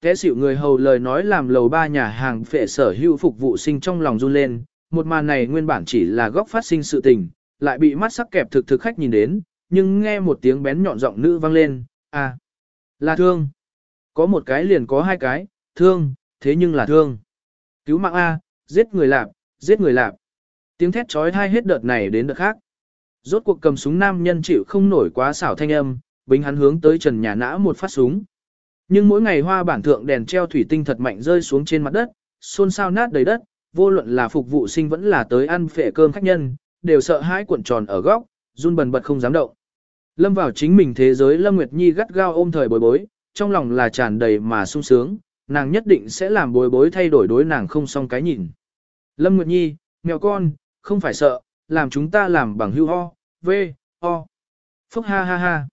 Kẻ xỉu người hầu lời nói làm lầu ba nhà hàng phệ sở hữu phục vụ sinh trong lòng run lên, một màn này nguyên bản chỉ là góc phát sinh sự tình, lại bị mắt sắc kẹp thực thực khách nhìn đến, nhưng nghe một tiếng bén nhọn giọng nữ vang lên, à, là thương. Có một cái liền có hai cái, thương, thế nhưng là thương. Cứu mạng A, giết người lạp, giết người lạp. Tiếng thét trói thai hết đợt này đến đợt khác. Rốt cuộc cầm súng nam nhân chịu không nổi quá xảo thanh âm, bính hắn hướng tới trần nhà nã một phát súng. Nhưng mỗi ngày hoa bản thượng đèn treo thủy tinh thật mạnh rơi xuống trên mặt đất, xôn xao nát đầy đất, vô luận là phục vụ sinh vẫn là tới ăn phệ cơm khách nhân, đều sợ hãi cuộn tròn ở góc, run bần bật không dám động. Lâm vào chính mình thế giới Lâm Nguyệt Nhi gắt gao ôm thời bối bối, trong lòng là tràn đầy mà sung sướng, nàng nhất định sẽ làm bối bối thay đổi đối nàng không xong cái nhìn. Lâm Nguyệt Nhi, mèo con, không phải sợ, làm chúng ta làm bằng hưu ho, v, ho. Phúc ha ha ha.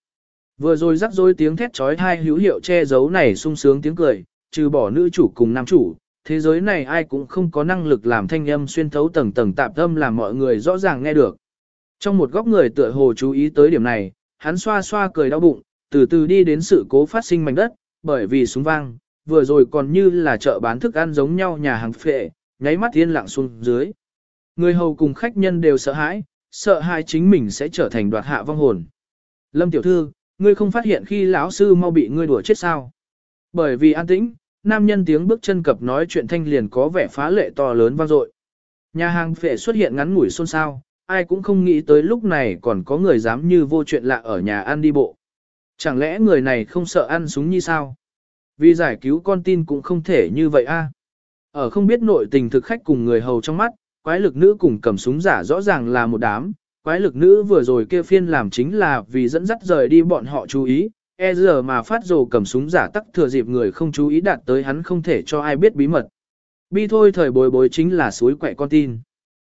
Vừa rồi rắc rối tiếng thét trói thai hữu hiệu che giấu này sung sướng tiếng cười, trừ bỏ nữ chủ cùng nam chủ, thế giới này ai cũng không có năng lực làm thanh âm xuyên thấu tầng tầng tạp âm làm mọi người rõ ràng nghe được. Trong một góc người tựa hồ chú ý tới điểm này, hắn xoa xoa cười đau bụng, từ từ đi đến sự cố phát sinh mảnh đất, bởi vì súng vang, vừa rồi còn như là chợ bán thức ăn giống nhau nhà hàng phệ, nháy mắt yên lặng xuống dưới. Người hầu cùng khách nhân đều sợ hãi, sợ hãi chính mình sẽ trở thành đoạt hạ vong hồn. Lâm tiểu thư, ngươi không phát hiện khi lão sư mau bị ngươi đùa chết sao? Bởi vì an tĩnh, nam nhân tiếng bước chân cập nói chuyện thanh liền có vẻ phá lệ to lớn vang dội. Nhà hàng phệ xuất hiện ngắn ngủi xôn xao, ai cũng không nghĩ tới lúc này còn có người dám như vô chuyện lạ ở nhà ăn đi bộ. Chẳng lẽ người này không sợ ăn súng như sao? Vì giải cứu con tin cũng không thể như vậy a. Ở không biết nội tình thực khách cùng người hầu trong mắt, quái lực nữ cùng cầm súng giả rõ ràng là một đám, quái lực nữ vừa rồi kia phiên làm chính là vì dẫn dắt rời đi bọn họ chú ý, e giờ mà phát rồ cầm súng giả tắc thừa dịp người không chú ý đạt tới hắn không thể cho ai biết bí mật. Bi thôi thời bồi bối chính là suối quậy con tin.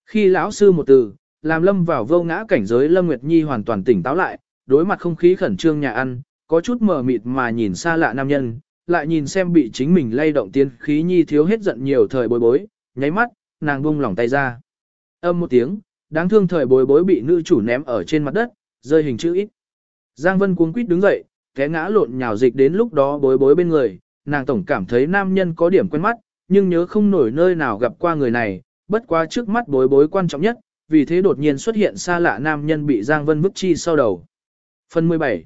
Khi lão sư một từ, làm lâm vào vô ngã cảnh giới Lâm Nguyệt Nhi hoàn toàn tỉnh táo lại, đối mặt không khí khẩn trương nhà ăn, có chút mờ mịt mà nhìn xa lạ nam nhân, lại nhìn xem bị chính mình lay động tiên khí nhi thiếu hết giận nhiều thời bối bối, nháy mắt, nàng buông lỏng tay ra. Âm một tiếng, đáng thương thời bối bối bị nữ chủ ném ở trên mặt đất, rơi hình chữ ít. Giang Vân cuống quýt đứng dậy, té ngã lộn nhào dịch đến lúc đó bối bối bên người, nàng tổng cảm thấy nam nhân có điểm quen mắt, nhưng nhớ không nổi nơi nào gặp qua người này, bất quá trước mắt bối bối quan trọng nhất, vì thế đột nhiên xuất hiện xa lạ nam nhân bị Giang Vân vứt chi sau đầu. Phần 17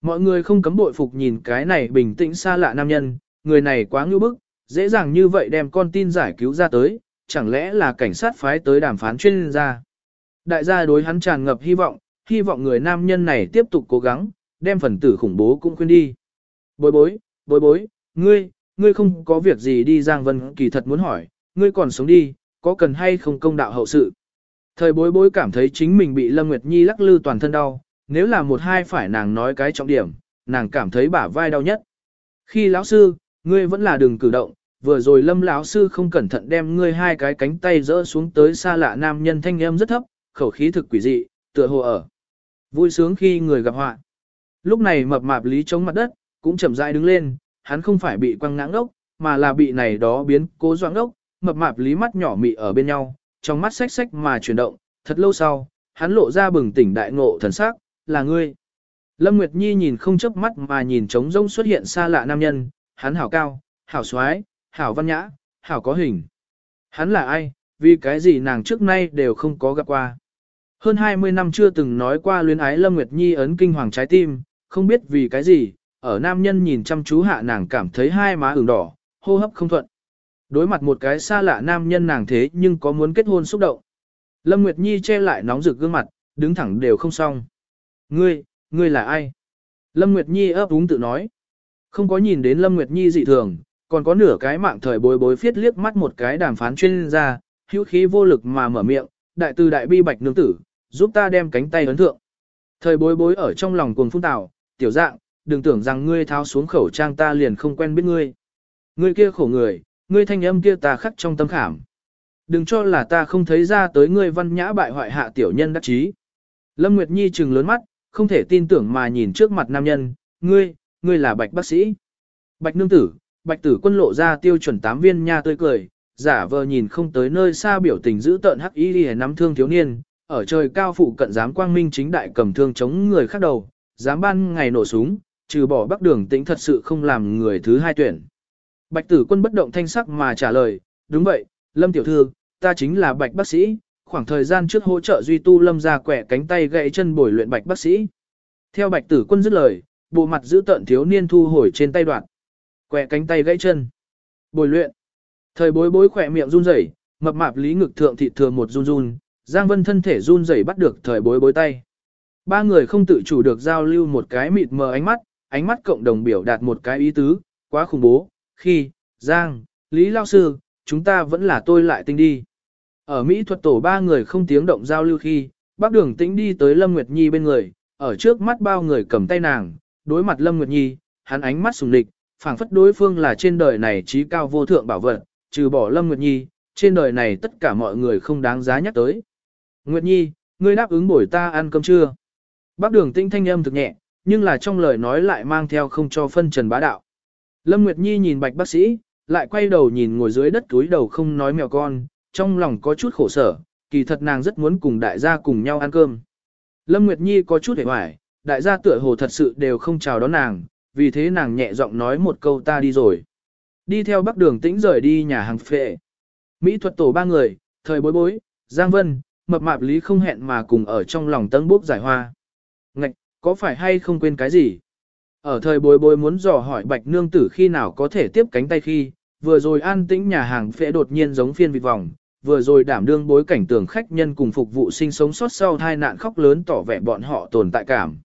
Mọi người không cấm bội phục nhìn cái này bình tĩnh xa lạ nam nhân, người này quá ngưu bức, dễ dàng như vậy đem con tin giải cứu ra tới, chẳng lẽ là cảnh sát phái tới đàm phán chuyên gia. Đại gia đối hắn tràn ngập hy vọng, hy vọng người nam nhân này tiếp tục cố gắng, đem phần tử khủng bố cũng khuyên đi. Bối bối, bối bối, ngươi, ngươi không có việc gì đi Giang Vân kỳ thật muốn hỏi, ngươi còn sống đi, có cần hay không công đạo hậu sự. Thời bối bối cảm thấy chính mình bị Lâm Nguyệt Nhi lắc lư toàn thân đau, nếu là một hai phải nàng nói cái trọng điểm, nàng cảm thấy bả vai đau nhất. Khi lão sư, ngươi vẫn là đừng cử động, vừa rồi Lâm lão sư không cẩn thận đem ngươi hai cái cánh tay rỡ xuống tới xa lạ nam nhân thanh âm rất thấp, khẩu khí thực quỷ dị, tựa hồ ở. Vui sướng khi người gặp họa. Lúc này mập mạp lý chống mặt đất, cũng chậm rãi đứng lên, hắn không phải bị quăng ngã ngốc, mà là bị này đó biến cố doãn ngốc, mập mạp lý mắt nhỏ mị ở bên nhau, trong mắt xách xách mà chuyển động, thật lâu sau, hắn lộ ra bừng tỉnh đại ngộ thần sắc, là ngươi. Lâm Nguyệt Nhi nhìn không chớp mắt mà nhìn trống rông xuất hiện xa lạ nam nhân, hắn hảo cao, hảo xoái, hảo văn nhã, hảo có hình. Hắn là ai, vì cái gì nàng trước nay đều không có gặp qua. Hơn 20 năm chưa từng nói qua luyến ái Lâm Nguyệt Nhi ấn kinh hoàng trái tim, không biết vì cái gì, ở nam nhân nhìn chăm chú hạ nàng cảm thấy hai má ửng đỏ, hô hấp không thuận. Đối mặt một cái xa lạ nam nhân nàng thế nhưng có muốn kết hôn xúc động. Lâm Nguyệt Nhi che lại nóng rực gương mặt, đứng thẳng đều không xong. Ngươi, ngươi là ai? Lâm Nguyệt Nhi ấp úng tự nói. Không có nhìn đến Lâm Nguyệt Nhi dị thường, còn có nửa cái mạng thời bối bối phiết liếc mắt một cái đàm phán chuyên gia, hữu khí vô lực mà mở miệng, đại từ đại bi bạch nương tử, giúp ta đem cánh tay ấn thượng. Thời bối bối ở trong lòng cuồng phun tào, tiểu dạng, đừng tưởng rằng ngươi tháo xuống khẩu trang ta liền không quen biết ngươi. Ngươi kia khổ người, ngươi thanh âm kia ta khắc trong tâm khảm. Đừng cho là ta không thấy ra tới ngươi văn nhã bại hoại hạ tiểu nhân đắc chí. Lâm Nguyệt Nhi trừng lớn mắt, không thể tin tưởng mà nhìn trước mặt nam nhân, ngươi, ngươi là bạch bác sĩ. Bạch nương tử, bạch tử quân lộ ra tiêu chuẩn tám viên nha tươi cười, giả vờ nhìn không tới nơi xa biểu tình giữ tợn hắc y đi nắm thương thiếu niên, ở trời cao phụ cận dám quang minh chính đại cầm thương chống người khác đầu, dám ban ngày nổ súng, trừ bỏ bắc đường tĩnh thật sự không làm người thứ hai tuyển. Bạch tử quân bất động thanh sắc mà trả lời, đúng vậy, Lâm tiểu thư, ta chính là Bạch bác sĩ, khoảng thời gian trước hỗ trợ duy tu Lâm ra quẻ cánh tay gãy chân bồi luyện Bạch bác sĩ. Theo Bạch tử quân dứt lời, bộ mặt giữ tận thiếu niên thu hồi trên tay đoạn. Quẻ cánh tay gãy chân. Bồi luyện. Thời bối bối khỏe miệng run rẩy, mập mạp lý ngực thượng thị thừa một run run, Giang Vân thân thể run rẩy bắt được thời bối bối tay. Ba người không tự chủ được giao lưu một cái mịt mờ ánh mắt, ánh mắt cộng đồng biểu đạt một cái ý tứ, quá khủng bố, khi, Giang, Lý Lao Sư, chúng ta vẫn là tôi lại tinh đi. Ở Mỹ thuật tổ ba người không tiếng động giao lưu khi, bác đường tĩnh đi tới Lâm Nguyệt Nhi bên người, ở trước mắt bao người cầm tay nàng, đối mặt Lâm Nguyệt Nhi, hắn ánh mắt sùng địch, phảng phất đối phương là trên đời này trí cao vô thượng bảo vật, trừ bỏ Lâm Nguyệt Nhi, trên đời này tất cả mọi người không đáng giá nhắc tới. Nguyệt Nhi, ngươi đáp ứng bổi ta ăn cơm trưa. Bác đường tinh thanh âm thực nhẹ, nhưng là trong lời nói lại mang theo không cho phân trần bá đạo. Lâm Nguyệt Nhi nhìn bạch bác sĩ, lại quay đầu nhìn ngồi dưới đất túi đầu không nói mèo con, trong lòng có chút khổ sở, kỳ thật nàng rất muốn cùng đại gia cùng nhau ăn cơm. Lâm Nguyệt Nhi có chút hề hoài, đại gia tựa hồ thật sự đều không chào đón nàng, vì thế nàng nhẹ giọng nói một câu ta đi rồi. Đi theo bắc đường tĩnh rời đi nhà hàng phệ. Mỹ thuật tổ ba người, thời bối bối, Giang Vân, mập mạp lý không hẹn mà cùng ở trong lòng tân bốc giải hoa. Ngạch, có phải hay không quên cái gì? Ở thời bối bối muốn dò hỏi bạch nương tử khi nào có thể tiếp cánh tay khi, vừa rồi an tĩnh nhà hàng phễ đột nhiên giống phiên vịt vòng, vừa rồi đảm đương bối cảnh tường khách nhân cùng phục vụ sinh sống sót sau tai nạn khóc lớn tỏ vẻ bọn họ tồn tại cảm.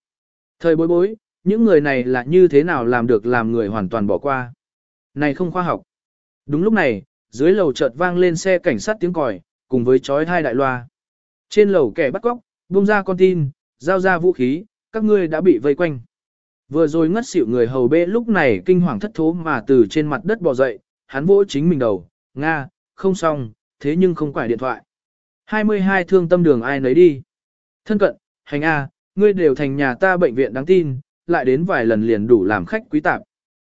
Thời bối bối, những người này là như thế nào làm được làm người hoàn toàn bỏ qua. Này không khoa học. Đúng lúc này, dưới lầu chợt vang lên xe cảnh sát tiếng còi, cùng với chói hai đại loa. Trên lầu kẻ bắt cóc, buông ra con tin, giao ra vũ khí, các ngươi đã bị vây quanh. Vừa rồi ngất xỉu người hầu bê lúc này kinh hoàng thất thố mà từ trên mặt đất bò dậy, hắn vỗ chính mình đầu, Nga, không xong, thế nhưng không quải điện thoại. 22 thương tâm đường ai nấy đi. Thân cận, hành A, ngươi đều thành nhà ta bệnh viện đáng tin, lại đến vài lần liền đủ làm khách quý tạp.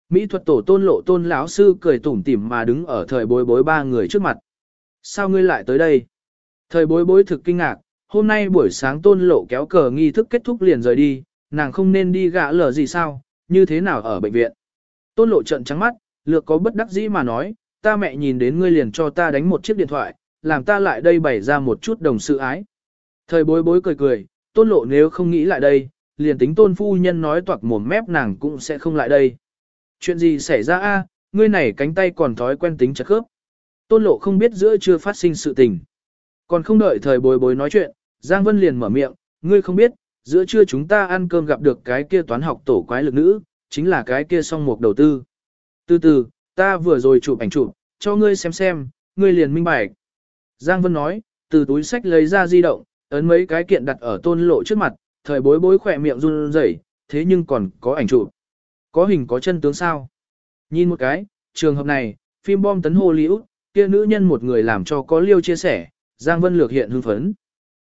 Mỹ thuật tổ tôn lộ tôn lão sư cười tủm tỉm mà đứng ở thời bối bối ba người trước mặt. Sao ngươi lại tới đây? Thời bối bối thực kinh ngạc, hôm nay buổi sáng tôn lộ kéo cờ nghi thức kết thúc liền rời đi, nàng không nên đi gã lờ gì sao, như thế nào ở bệnh viện. Tôn lộ trận trắng mắt, lược có bất đắc dĩ mà nói, ta mẹ nhìn đến ngươi liền cho ta đánh một chiếc điện thoại, làm ta lại đây bày ra một chút đồng sự ái. Thời bối bối cười cười, tôn lộ nếu không nghĩ lại đây, liền tính tôn phu nhân nói toạc mồm mép nàng cũng sẽ không lại đây. Chuyện gì xảy ra a? ngươi này cánh tay còn thói quen tính chặt khớp. Tôn lộ không biết giữa chưa phát sinh sự tình. Còn không đợi thời bối bối nói chuyện, Giang Vân liền mở miệng, ngươi không biết, giữa trưa chúng ta ăn cơm gặp được cái kia toán học tổ quái lực nữ, chính là cái kia song mục đầu tư. Từ từ, ta vừa rồi chụp ảnh chụp, cho ngươi xem xem, ngươi liền minh bạch. Giang Vân nói, từ túi sách lấy ra di động, ấn mấy cái kiện đặt ở tôn lộ trước mặt, thời bối bối khỏe miệng run rẩy, thế nhưng còn có ảnh chụp. Có hình có chân tướng sao? Nhìn một cái, trường hợp này, phim bom tấn Hollywood, kia nữ nhân một người làm cho có liêu chia sẻ, Giang Vân lược hiện hưng phấn.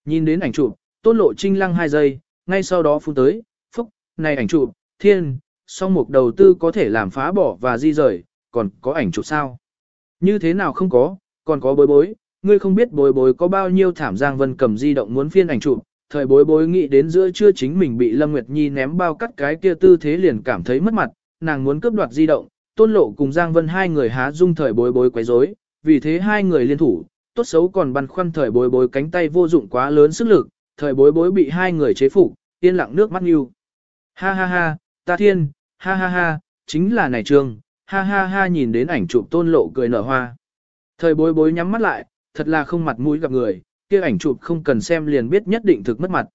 Nhìn đến ảnh chụp, tôn lộ trinh lăng hai giây, ngay sau đó phun tới, phúc, này ảnh chụp, thiên, song mục đầu tư có thể làm phá bỏ và di rời, còn có ảnh chụp sao? Như thế nào không có, còn có bối bối, ngươi không biết bối bối có bao nhiêu thảm Giang Vân cầm di động muốn phiên ảnh chụp, thời bối bối nghĩ đến giữa trưa chính mình bị Lâm Nguyệt Nhi ném bao cắt cái kia tư thế liền cảm thấy mất mặt, nàng muốn cướp đoạt di động, tôn lộ cùng Giang Vân hai người há dung thời bối bối quấy rối, vì thế hai người liên thủ, tốt xấu còn băn khoăn thời bối bối cánh tay vô dụng quá lớn sức lực, thời bối bối bị hai người chế phục, yên lặng nước mắt nhưu. Ha ha ha, ta thiên, ha ha ha, chính là này trương, ha ha ha nhìn đến ảnh chụp tôn lộ cười nở hoa. Thời bối bối nhắm mắt lại, thật là không mặt mũi gặp người, kia ảnh chụp không cần xem liền biết nhất định thực mất mặt.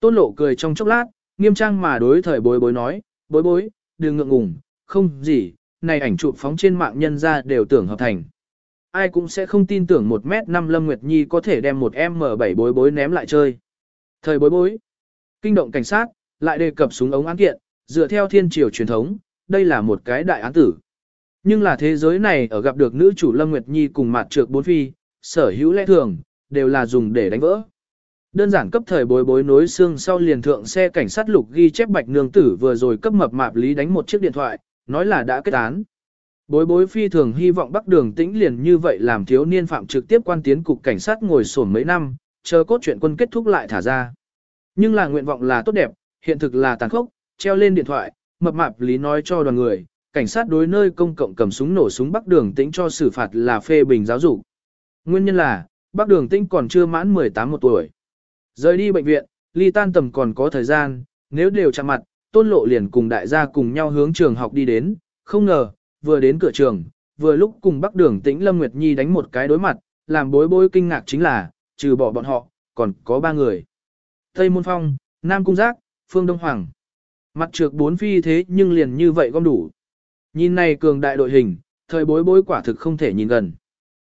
Tôn lộ cười trong chốc lát, nghiêm trang mà đối thời bối bối nói, bối bối, đừng ngượng ngùng, không gì, này ảnh chụp phóng trên mạng nhân ra đều tưởng hợp thành. Ai cũng sẽ không tin tưởng một mét năm Lâm Nguyệt Nhi có thể đem một M7 bối bối ném lại chơi. Thời bối bối, kinh động cảnh sát, lại đề cập súng ống án kiện, dựa theo thiên triều truyền thống, đây là một cái đại án tử. Nhưng là thế giới này ở gặp được nữ chủ Lâm Nguyệt Nhi cùng mặt trược bốn phi, sở hữu lẽ thường, đều là dùng để đánh vỡ. Đơn giản cấp thời bối bối nối xương sau liền thượng xe cảnh sát lục ghi chép bạch nương tử vừa rồi cấp mập mạp lý đánh một chiếc điện thoại, nói là đã kết án. Bối bối phi thường hy vọng bắc đường tĩnh liền như vậy làm thiếu niên phạm trực tiếp quan tiến cục cảnh sát ngồi sổn mấy năm, chờ cốt truyện quân kết thúc lại thả ra. Nhưng là nguyện vọng là tốt đẹp, hiện thực là tàn khốc, treo lên điện thoại, mập mạp lý nói cho đoàn người, cảnh sát đối nơi công cộng cầm súng nổ súng Bắc Đường Tĩnh cho xử phạt là phê bình giáo dục. Nguyên nhân là, Bắc Đường Tĩnh còn chưa mãn 18 một tuổi. Rời đi bệnh viện, ly tan tầm còn có thời gian, nếu đều chạm mặt, tôn lộ liền cùng đại gia cùng nhau hướng trường học đi đến, không ngờ, vừa đến cửa trường, vừa lúc cùng Bắc Đường Tĩnh Lâm Nguyệt Nhi đánh một cái đối mặt, làm bối bối kinh ngạc chính là, trừ bỏ bọn họ, còn có ba người. Tây Môn Phong, Nam Cung Giác, Phương Đông Hoàng. Mặt trược bốn phi thế nhưng liền như vậy gom đủ. Nhìn này cường đại đội hình, thời bối bối quả thực không thể nhìn gần.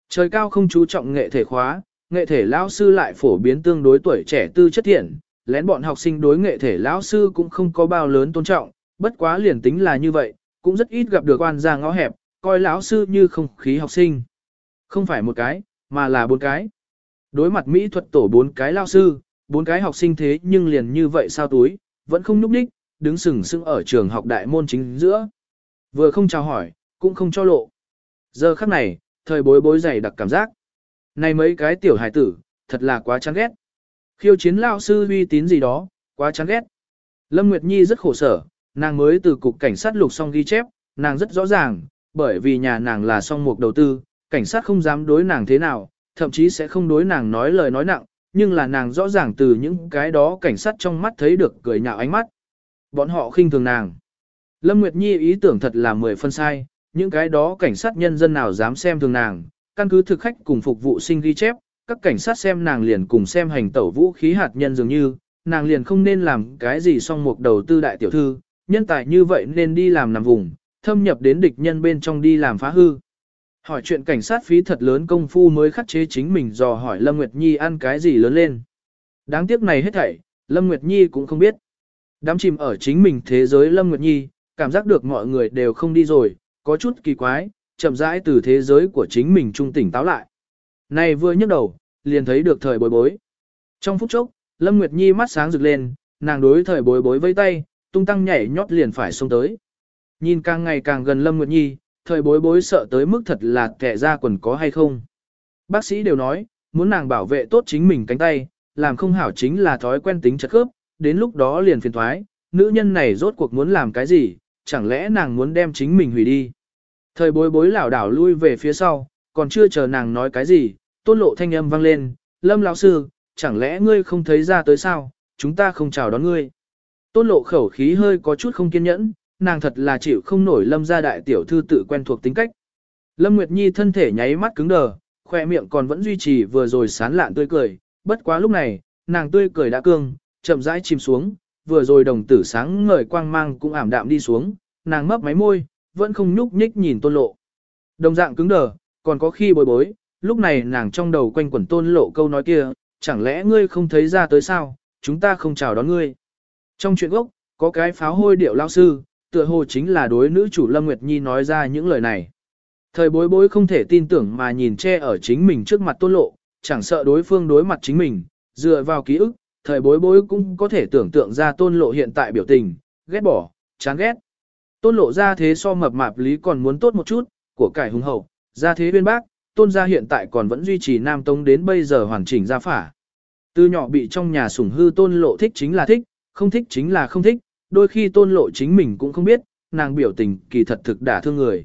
Trời cao không chú trọng nghệ thể khóa, nghệ thể lão sư lại phổ biến tương đối tuổi trẻ tư chất thiện, lén bọn học sinh đối nghệ thể lão sư cũng không có bao lớn tôn trọng, bất quá liền tính là như vậy, cũng rất ít gặp được quan gia ngõ hẹp, coi lão sư như không khí học sinh. Không phải một cái, mà là bốn cái. Đối mặt mỹ thuật tổ bốn cái lão sư, bốn cái học sinh thế nhưng liền như vậy sao túi, vẫn không núp đích, đứng sừng sững ở trường học đại môn chính giữa. Vừa không chào hỏi, cũng không cho lộ. Giờ khắc này, thời bối bối dày đặc cảm giác. Này mấy cái tiểu hải tử, thật là quá chán ghét. Khiêu chiến lao sư uy tín gì đó, quá chán ghét. Lâm Nguyệt Nhi rất khổ sở, nàng mới từ cục cảnh sát lục xong ghi chép, nàng rất rõ ràng, bởi vì nhà nàng là song mục đầu tư, cảnh sát không dám đối nàng thế nào, thậm chí sẽ không đối nàng nói lời nói nặng, nhưng là nàng rõ ràng từ những cái đó cảnh sát trong mắt thấy được cười nhạo ánh mắt. Bọn họ khinh thường nàng. Lâm Nguyệt Nhi ý tưởng thật là mười phân sai, những cái đó cảnh sát nhân dân nào dám xem thường nàng, căn cứ thực khách cùng phục vụ sinh ghi chép, các cảnh sát xem nàng liền cùng xem hành tẩu vũ khí hạt nhân dường như, nàng liền không nên làm cái gì song mục đầu tư đại tiểu thư, nhân tài như vậy nên đi làm nằm vùng, thâm nhập đến địch nhân bên trong đi làm phá hư. Hỏi chuyện cảnh sát phí thật lớn công phu mới khắc chế chính mình dò hỏi Lâm Nguyệt Nhi ăn cái gì lớn lên. Đáng tiếc này hết thảy, Lâm Nguyệt Nhi cũng không biết. Đám chìm ở chính mình thế giới Lâm Nguyệt Nhi, cảm giác được mọi người đều không đi rồi, có chút kỳ quái, chậm rãi từ thế giới của chính mình trung tỉnh táo lại. Này vừa nhấc đầu, liền thấy được thời bối bối. Trong phút chốc, Lâm Nguyệt Nhi mắt sáng rực lên, nàng đối thời bối bối vây tay, tung tăng nhảy nhót liền phải xông tới. Nhìn càng ngày càng gần Lâm Nguyệt Nhi, thời bối bối sợ tới mức thật là kẻ ra quần có hay không. Bác sĩ đều nói, muốn nàng bảo vệ tốt chính mình cánh tay, làm không hảo chính là thói quen tính chật khớp, đến lúc đó liền phiền thoái, nữ nhân này rốt cuộc muốn làm cái gì, chẳng lẽ nàng muốn đem chính mình hủy đi. Thời bối bối lảo đảo lui về phía sau, còn chưa chờ nàng nói cái gì, tôn lộ thanh âm vang lên, lâm lão sư, chẳng lẽ ngươi không thấy ra tới sao, chúng ta không chào đón ngươi. Tôn lộ khẩu khí hơi có chút không kiên nhẫn, nàng thật là chịu không nổi lâm gia đại tiểu thư tự quen thuộc tính cách. Lâm Nguyệt Nhi thân thể nháy mắt cứng đờ, khoe miệng còn vẫn duy trì vừa rồi sán lạn tươi cười, bất quá lúc này, nàng tươi cười đã cương, chậm rãi chìm xuống, vừa rồi đồng tử sáng ngời quang mang cũng ảm đạm đi xuống, nàng mấp máy môi, vẫn không nhúc nhích nhìn tôn lộ. Đồng dạng cứng đờ, còn có khi bối bối, lúc này nàng trong đầu quanh quẩn tôn lộ câu nói kia, chẳng lẽ ngươi không thấy ra tới sao, chúng ta không chào đón ngươi. Trong chuyện gốc, có cái pháo hôi điệu lao sư, tựa hồ chính là đối nữ chủ Lâm Nguyệt Nhi nói ra những lời này. Thời bối bối không thể tin tưởng mà nhìn che ở chính mình trước mặt tôn lộ, chẳng sợ đối phương đối mặt chính mình, dựa vào ký ức, thời bối bối cũng có thể tưởng tượng ra tôn lộ hiện tại biểu tình, ghét bỏ, chán ghét. Tôn lộ ra thế so mập mạp lý còn muốn tốt một chút, của cải hùng hậu, ra thế bên bác, tôn gia hiện tại còn vẫn duy trì nam tông đến bây giờ hoàn chỉnh gia phả. Từ nhỏ bị trong nhà sủng hư tôn lộ thích chính là thích, không thích chính là không thích, đôi khi tôn lộ chính mình cũng không biết, nàng biểu tình kỳ thật thực đả thương người.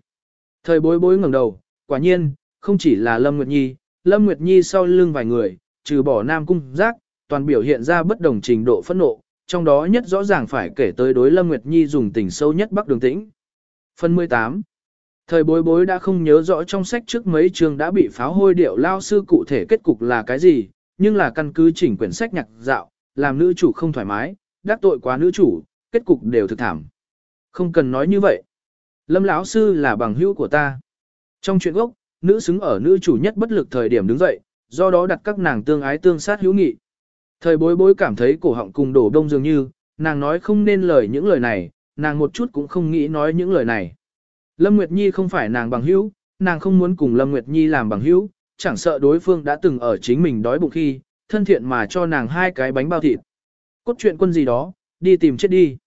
Thời bối bối ngẩng đầu, quả nhiên, không chỉ là Lâm Nguyệt Nhi, Lâm Nguyệt Nhi sau lưng vài người, trừ bỏ nam cung giác, toàn biểu hiện ra bất đồng trình độ phẫn nộ, trong đó nhất rõ ràng phải kể tới đối Lâm Nguyệt Nhi dùng tình sâu nhất Bắc Đường Tĩnh. Phần 18 Thời bối bối đã không nhớ rõ trong sách trước mấy chương đã bị pháo hôi điệu lao sư cụ thể kết cục là cái gì, nhưng là căn cứ chỉnh quyển sách nhạc dạo, làm nữ chủ không thoải mái, đắc tội quá nữ chủ, kết cục đều thực thảm. Không cần nói như vậy. Lâm lão sư là bằng hữu của ta. Trong chuyện gốc, nữ xứng ở nữ chủ nhất bất lực thời điểm đứng dậy, do đó đặt các nàng tương ái tương sát hữu nghị. Thời bối bối cảm thấy cổ họng cùng đổ đông dường như, nàng nói không nên lời những lời này, nàng một chút cũng không nghĩ nói những lời này. Lâm Nguyệt Nhi không phải nàng bằng hữu, nàng không muốn cùng Lâm Nguyệt Nhi làm bằng hữu, chẳng sợ đối phương đã từng ở chính mình đói bụng khi, thân thiện mà cho nàng hai cái bánh bao thịt. Cốt truyện quân gì đó, đi tìm chết đi.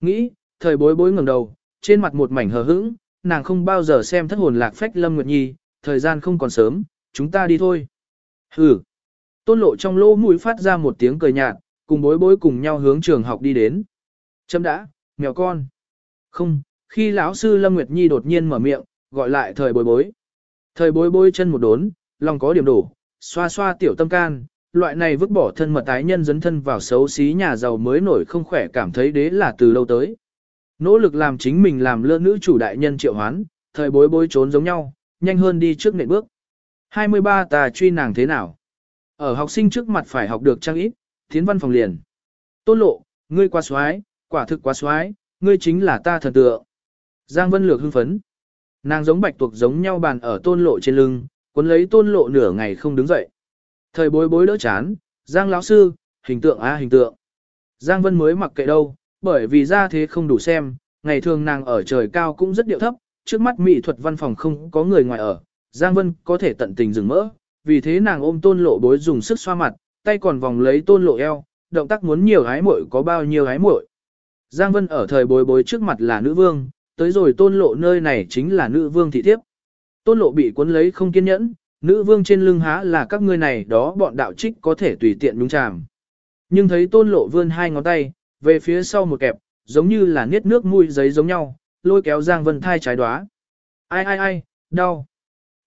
Nghĩ, thời bối bối ngẩng đầu, trên mặt một mảnh hờ hững, nàng không bao giờ xem thất hồn lạc phách Lâm Nguyệt Nhi, thời gian không còn sớm, chúng ta đi thôi. Hừ. Tôn lộ trong lỗ mũi phát ra một tiếng cười nhạt, cùng bối bối cùng nhau hướng trường học đi đến. Châm đã, mèo con. Không, khi lão sư Lâm Nguyệt Nhi đột nhiên mở miệng, gọi lại thời bối bối. Thời bối bối chân một đốn, lòng có điểm đủ, xoa xoa tiểu tâm can, loại này vứt bỏ thân mật tái nhân dấn thân vào xấu xí nhà giàu mới nổi không khỏe cảm thấy đế là từ lâu tới. Nỗ lực làm chính mình làm lơ nữ chủ đại nhân triệu hoán, thời bối bối trốn giống nhau, nhanh hơn đi trước nệm bước. 23 tà truy nàng thế nào? Ở học sinh trước mặt phải học được trang ít, tiến văn phòng liền. Tôn lộ, ngươi quá xoái, quả thực quá xoái, ngươi chính là ta thần tượng. Giang Vân Lược hưng phấn. Nàng giống bạch tuộc giống nhau bàn ở tôn lộ trên lưng, cuốn lấy tôn lộ nửa ngày không đứng dậy. Thời bối bối đỡ chán, Giang lão sư, hình tượng a hình tượng. Giang Vân mới mặc kệ đâu, bởi vì ra thế không đủ xem, ngày thường nàng ở trời cao cũng rất điệu thấp, trước mắt mỹ thuật văn phòng không có người ngoài ở, Giang Vân có thể tận tình dừng mỡ, vì thế nàng ôm tôn lộ bối dùng sức xoa mặt, tay còn vòng lấy tôn lộ eo, động tác muốn nhiều hái muội có bao nhiêu hái muội. Giang Vân ở thời bối bối trước mặt là nữ vương, tới rồi tôn lộ nơi này chính là nữ vương thị thiếp. Tôn lộ bị cuốn lấy không kiên nhẫn, nữ vương trên lưng há là các ngươi này đó bọn đạo trích có thể tùy tiện nhúng chàm. Nhưng thấy tôn lộ vươn hai ngón tay, về phía sau một kẹp, giống như là niết nước mùi giấy giống nhau, lôi kéo Giang Vân thai trái đóa. Ai ai ai, đau.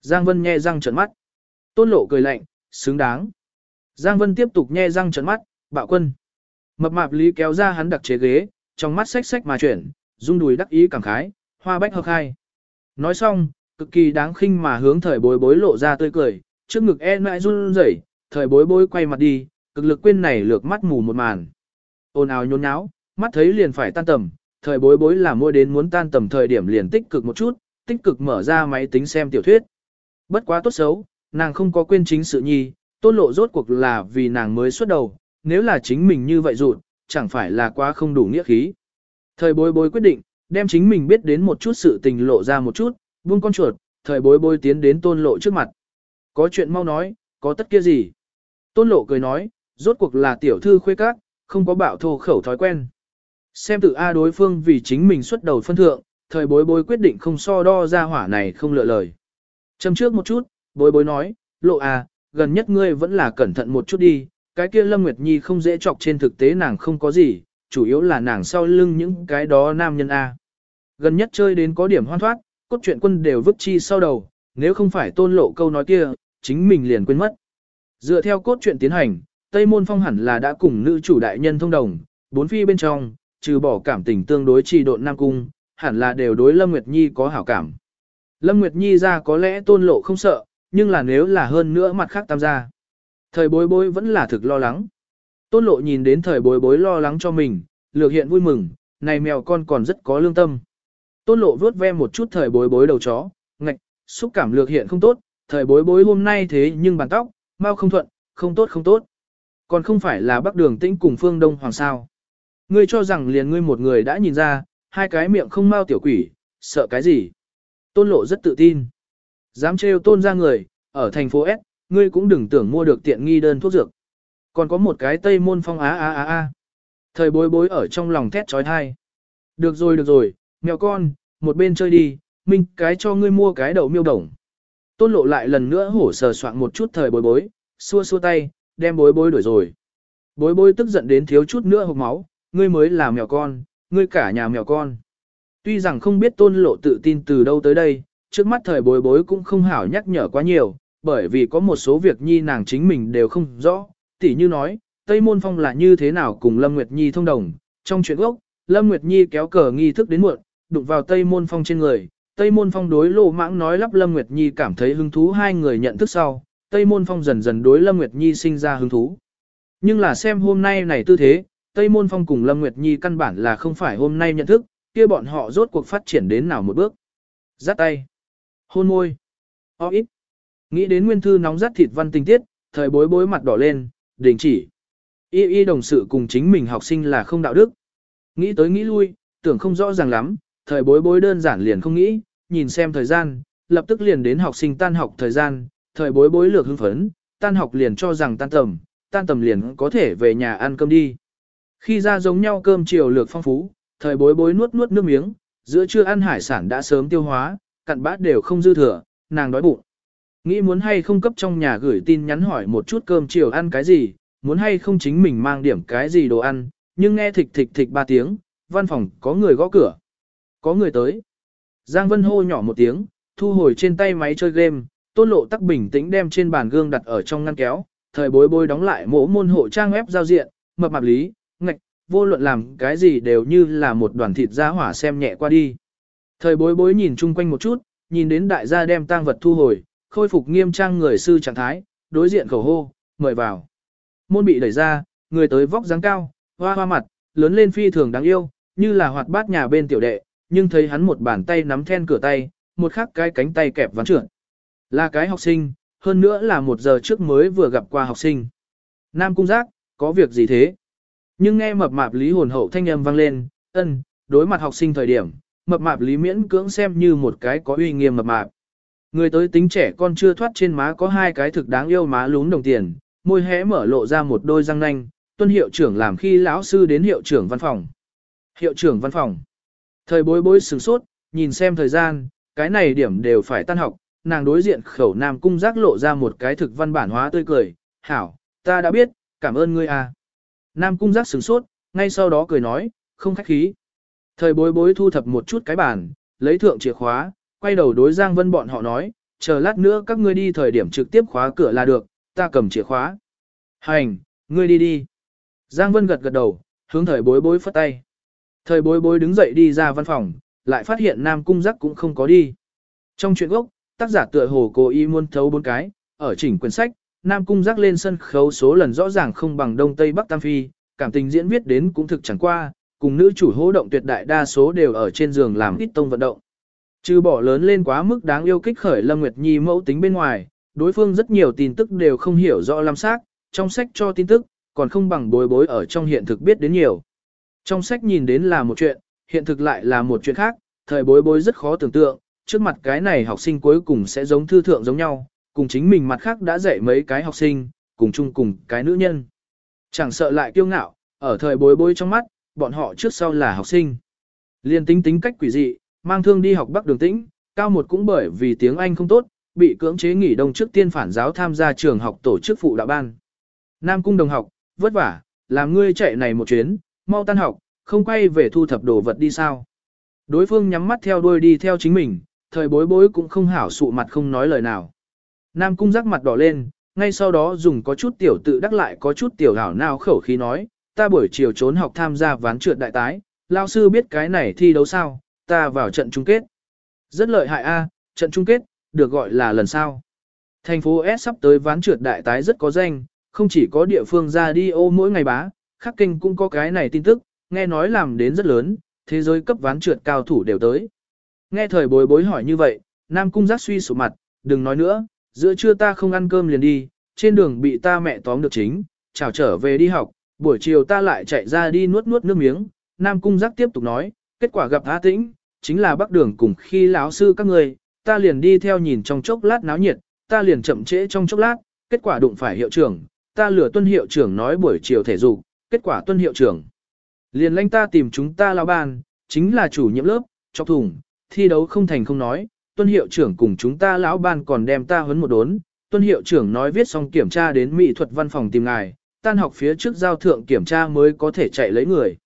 Giang Vân nhe răng trợn mắt. Tôn lộ cười lạnh, xứng đáng. Giang Vân tiếp tục nhe răng trợn mắt, bạo quân. Mập mạp lý kéo ra hắn đặc chế ghế, trong mắt xách xách mà chuyển, rung đùi đắc ý cảm khái, hoa bách hợp khai. Nói xong, cực kỳ đáng khinh mà hướng thời bối bối lộ ra tươi cười, trước ngực e mãi run rẩy, thời bối bối quay mặt đi, cực lực quên này lược mắt mù một màn. Ôn ào nhốn nháo, mắt thấy liền phải tan tầm, thời bối bối là mua đến muốn tan tầm thời điểm liền tích cực một chút, tích cực mở ra máy tính xem tiểu thuyết. Bất quá tốt xấu, nàng không có quên chính sự nhi, tôn lộ rốt cuộc là vì nàng mới xuất đầu, nếu là chính mình như vậy rụt, chẳng phải là quá không đủ nghĩa khí. Thời bối bối quyết định, đem chính mình biết đến một chút sự tình lộ ra một chút, buông con chuột, thời bối bối tiến đến tôn lộ trước mặt. Có chuyện mau nói, có tất kia gì? Tôn lộ cười nói, rốt cuộc là tiểu thư khuê các, không có bạo thô khẩu thói quen. Xem tự A đối phương vì chính mình xuất đầu phân thượng, thời bối bối quyết định không so đo ra hỏa này không lựa lời. Châm trước một chút, bối bối nói, lộ A, gần nhất ngươi vẫn là cẩn thận một chút đi, cái kia Lâm Nguyệt Nhi không dễ chọc trên thực tế nàng không có gì, chủ yếu là nàng sau lưng những cái đó nam nhân A. Gần nhất chơi đến có điểm hoan thoát, cốt truyện quân đều vứt chi sau đầu, nếu không phải tôn lộ câu nói kia, chính mình liền quên mất. Dựa theo cốt truyện tiến hành, Tây Môn Phong hẳn là đã cùng nữ chủ đại nhân thông đồng, bốn phi bên trong, trừ bỏ cảm tình tương đối trì độn Nam Cung, hẳn là đều đối Lâm Nguyệt Nhi có hảo cảm. Lâm Nguyệt Nhi ra có lẽ tôn lộ không sợ, nhưng là nếu là hơn nữa mặt khác tam gia. Thời bối bối vẫn là thực lo lắng. Tôn lộ nhìn đến thời bối bối lo lắng cho mình, lược hiện vui mừng, này mèo con còn rất có lương tâm. Tôn lộ vuốt ve một chút thời bối bối đầu chó, ngạch, xúc cảm lược hiện không tốt, thời bối bối hôm nay thế nhưng bàn tóc, mau không thuận, không tốt không tốt. Còn không phải là bắc đường tĩnh cùng phương đông hoàng sao. Ngươi cho rằng liền ngươi một người đã nhìn ra, hai cái miệng không mau tiểu quỷ, sợ cái gì. Tôn lộ rất tự tin. Dám trêu tôn ra người, ở thành phố S, ngươi cũng đừng tưởng mua được tiện nghi đơn thuốc dược. Còn có một cái tây môn phong á á á á. Thời bối bối ở trong lòng thét trói thai. Được rồi được rồi, mèo con, một bên chơi đi, minh cái cho ngươi mua cái đậu miêu đồng. Tôn lộ lại lần nữa hổ sờ soạn một chút thời bối bối, xua xua tay, đem bối bối đuổi rồi. Bối bối tức giận đến thiếu chút nữa hộc máu, ngươi mới là mèo con, ngươi cả nhà mèo con. Tuy rằng không biết tôn lộ tự tin từ đâu tới đây, trước mắt thời bối bối cũng không hảo nhắc nhở quá nhiều, bởi vì có một số việc nhi nàng chính mình đều không rõ, tỉ như nói, Tây Môn Phong là như thế nào cùng Lâm Nguyệt Nhi thông đồng, trong chuyện gốc, Lâm Nguyệt Nhi kéo cờ nghi thức đến muộn, đụng vào Tây Môn Phong trên người, Tây Môn Phong đối lô mãng nói lắp Lâm Nguyệt Nhi cảm thấy hứng thú hai người nhận thức sau, Tây Môn Phong dần dần đối Lâm Nguyệt Nhi sinh ra hứng thú. Nhưng là xem hôm nay này tư thế, Tây Môn Phong cùng Lâm Nguyệt Nhi căn bản là không phải hôm nay nhận thức, kia bọn họ rốt cuộc phát triển đến nào một bước. Giắt tay. Hôn môi. O ít. Nghĩ đến nguyên thư nóng rát thịt văn tinh tiết, thời bối bối mặt đỏ lên, đình chỉ. Y y đồng sự cùng chính mình học sinh là không đạo đức. Nghĩ tới nghĩ lui, tưởng không rõ ràng lắm, thời bối bối đơn giản liền không nghĩ, nhìn xem thời gian, lập tức liền đến học sinh tan học thời gian, thời bối bối lược hưng phấn, tan học liền cho rằng tan tầm, tan tầm liền có thể về nhà ăn cơm đi. Khi ra giống nhau cơm chiều lược phong phú, thời bối bối nuốt nuốt nước miếng, giữa trưa ăn hải sản đã sớm tiêu hóa, cặn bát đều không dư thừa, nàng đói bụng. Nghĩ muốn hay không cấp trong nhà gửi tin nhắn hỏi một chút cơm chiều ăn cái gì, muốn hay không chính mình mang điểm cái gì đồ ăn, nhưng nghe thịch thịch thịch ba tiếng, văn phòng có người gõ cửa. Có người tới. Giang Vân hô nhỏ một tiếng, thu hồi trên tay máy chơi game, tôn lộ tắc bình tĩnh đem trên bàn gương đặt ở trong ngăn kéo, thời bối bối đóng lại mỗ môn hộ trang web giao diện, mập mạp lý, ngạch, vô luận làm cái gì đều như là một đoàn thịt ra hỏa xem nhẹ qua đi. Thời bối bối nhìn chung quanh một chút, nhìn đến đại gia đem tang vật thu hồi, khôi phục nghiêm trang người sư trạng thái, đối diện khẩu hô, mời vào. Môn bị đẩy ra, người tới vóc dáng cao, hoa hoa mặt, lớn lên phi thường đáng yêu, như là hoạt bát nhà bên tiểu đệ, nhưng thấy hắn một bàn tay nắm then cửa tay, một khắc cái cánh tay kẹp ván trượt. Là cái học sinh, hơn nữa là một giờ trước mới vừa gặp qua học sinh. Nam cung giác, có việc gì thế? Nhưng nghe mập mạp lý hồn hậu thanh âm vang lên, ân, đối mặt học sinh thời điểm, mập mạp lý miễn cưỡng xem như một cái có uy nghiêm mập mạp. Người tới tính trẻ con chưa thoát trên má có hai cái thực đáng yêu má lún đồng tiền, môi hé mở lộ ra một đôi răng nanh, tuân hiệu trưởng làm khi lão sư đến hiệu trưởng văn phòng. Hiệu trưởng văn phòng. Thời bối bối sửng sốt, nhìn xem thời gian, cái này điểm đều phải tan học, nàng đối diện khẩu nam cung giác lộ ra một cái thực văn bản hóa tươi cười, hảo, ta đã biết, cảm ơn ngươi à. Nam cung giác sửng sốt, ngay sau đó cười nói, không khách khí. Thời bối bối thu thập một chút cái bản, lấy thượng chìa khóa, quay đầu đối Giang Vân bọn họ nói, chờ lát nữa các ngươi đi thời điểm trực tiếp khóa cửa là được, ta cầm chìa khóa. Hành, ngươi đi đi. Giang Vân gật gật đầu, hướng thời bối bối phất tay. Thời bối bối đứng dậy đi ra văn phòng, lại phát hiện Nam Cung Giác cũng không có đi. Trong chuyện gốc, tác giả tựa hồ cố ý muốn thấu bốn cái, ở chỉnh quyển sách, Nam Cung Giác lên sân khấu số lần rõ ràng không bằng Đông Tây Bắc Tam Phi, cảm tình diễn viết đến cũng thực chẳng qua, cùng nữ chủ hô động tuyệt đại đa số đều ở trên giường làm ít tông vận động. Trừ bỏ lớn lên quá mức đáng yêu kích khởi Lâm Nguyệt Nhi mẫu tính bên ngoài, đối phương rất nhiều tin tức đều không hiểu rõ lắm xác, trong sách cho tin tức, còn không bằng bối bối ở trong hiện thực biết đến nhiều. Trong sách nhìn đến là một chuyện, hiện thực lại là một chuyện khác, thời bối bối rất khó tưởng tượng, trước mặt cái này học sinh cuối cùng sẽ giống thư thượng giống nhau, cùng chính mình mặt khác đã dạy mấy cái học sinh, cùng chung cùng cái nữ nhân. Chẳng sợ lại kiêu ngạo, ở thời bối bối trong mắt, bọn họ trước sau là học sinh. Liên tính tính cách quỷ dị, mang thương đi học Bắc Đường Tĩnh, cao một cũng bởi vì tiếng Anh không tốt, bị cưỡng chế nghỉ đông trước tiên phản giáo tham gia trường học tổ chức phụ đạo ban. Nam cung đồng học, vất vả, làm ngươi chạy này một chuyến, mau tan học, không quay về thu thập đồ vật đi sao. Đối phương nhắm mắt theo đuôi đi theo chính mình, thời bối bối cũng không hảo sụ mặt không nói lời nào. Nam cung rắc mặt đỏ lên, ngay sau đó dùng có chút tiểu tự đắc lại có chút tiểu hảo nào khẩu khí nói, ta buổi chiều trốn học tham gia ván trượt đại tái, lao sư biết cái này thi đấu sao, ta vào trận chung kết. Rất lợi hại a, trận chung kết, được gọi là lần sau. Thành phố S sắp tới ván trượt đại tái rất có danh, không chỉ có địa phương ra đi ô mỗi ngày bá, khắc kênh cũng có cái này tin tức, nghe nói làm đến rất lớn, thế giới cấp ván trượt cao thủ đều tới. Nghe thời bối bối hỏi như vậy, Nam Cung giác suy sụp mặt, đừng nói nữa, giữa trưa ta không ăn cơm liền đi, trên đường bị ta mẹ tóm được chính, chào trở về đi học, buổi chiều ta lại chạy ra đi nuốt nuốt nước miếng. Nam Cung giác tiếp tục nói, kết quả gặp A Tĩnh, chính là bắc đường cùng khi lão sư các người, ta liền đi theo nhìn trong chốc lát náo nhiệt, ta liền chậm trễ trong chốc lát, kết quả đụng phải hiệu trưởng, ta lừa tuân hiệu trưởng nói buổi chiều thể dục, kết quả tuân hiệu trưởng. Liền lanh ta tìm chúng ta lão ban, chính là chủ nhiệm lớp, chọc thủng, thi đấu không thành không nói, tuân hiệu trưởng cùng chúng ta lão ban còn đem ta huấn một đốn, tuân hiệu trưởng nói viết xong kiểm tra đến mỹ thuật văn phòng tìm ngài, tan học phía trước giao thượng kiểm tra mới có thể chạy lấy người.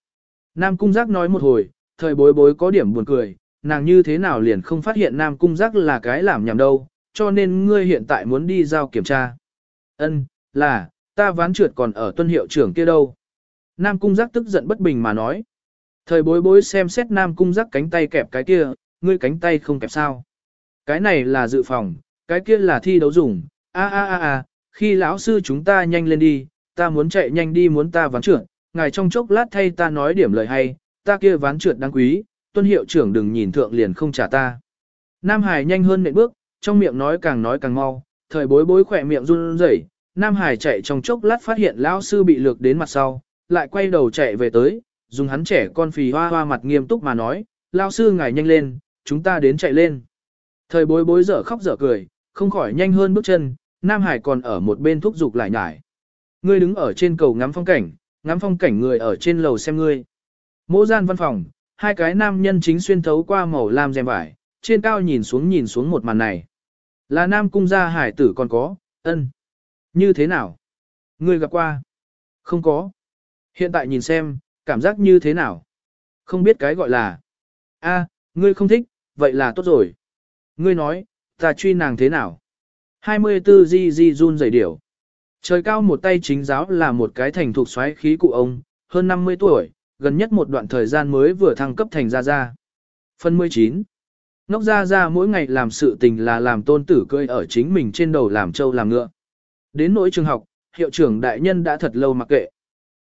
Nam Cung Giác nói một hồi, thời bối bối có điểm buồn cười, nàng như thế nào liền không phát hiện Nam Cung Giác là cái làm nhầm đâu, cho nên ngươi hiện tại muốn đi giao kiểm tra. Ân, là, ta ván trượt còn ở tuân hiệu trưởng kia đâu. Nam Cung Giác tức giận bất bình mà nói. Thời bối bối xem xét Nam Cung Giác cánh tay kẹp cái kia, ngươi cánh tay không kẹp sao. Cái này là dự phòng, cái kia là thi đấu dùng, a a a a, khi lão sư chúng ta nhanh lên đi, ta muốn chạy nhanh đi muốn ta ván trượt, ngài trong chốc lát thay ta nói điểm lời hay, ta kia ván trượt đáng quý, tuân hiệu trưởng đừng nhìn thượng liền không trả ta. Nam Hải nhanh hơn nệm bước, trong miệng nói càng nói càng mau, thời bối bối khỏe miệng run rẩy. Nam Hải chạy trong chốc lát phát hiện lão sư bị lược đến mặt sau, lại quay đầu chạy về tới, dùng hắn trẻ con phì hoa hoa mặt nghiêm túc mà nói, lão sư ngài nhanh lên, chúng ta đến chạy lên. Thời bối bối dở khóc dở cười, không khỏi nhanh hơn bước chân, Nam Hải còn ở một bên thúc giục lại nhải. Ngươi đứng ở trên cầu ngắm phong cảnh, ngắm phong cảnh người ở trên lầu xem ngươi. Mỗ gian văn phòng, hai cái nam nhân chính xuyên thấu qua màu lam rèm vải, trên cao nhìn xuống nhìn xuống một màn này. Là nam cung gia hải tử còn có, ân. Như thế nào? Ngươi gặp qua? Không có. Hiện tại nhìn xem, cảm giác như thế nào? Không biết cái gọi là. A, Ngươi không thích, vậy là tốt rồi. Ngươi nói, ta truy nàng thế nào? 24 di di run dày điểu. Trời cao một tay chính giáo là một cái thành thuộc xoáy khí cụ ông, hơn 50 tuổi, gần nhất một đoạn thời gian mới vừa thăng cấp thành gia gia. Phần 19 Ngốc gia gia mỗi ngày làm sự tình là làm tôn tử cơi ở chính mình trên đầu làm trâu làm ngựa. Đến nỗi trường học, hiệu trưởng đại nhân đã thật lâu mặc kệ.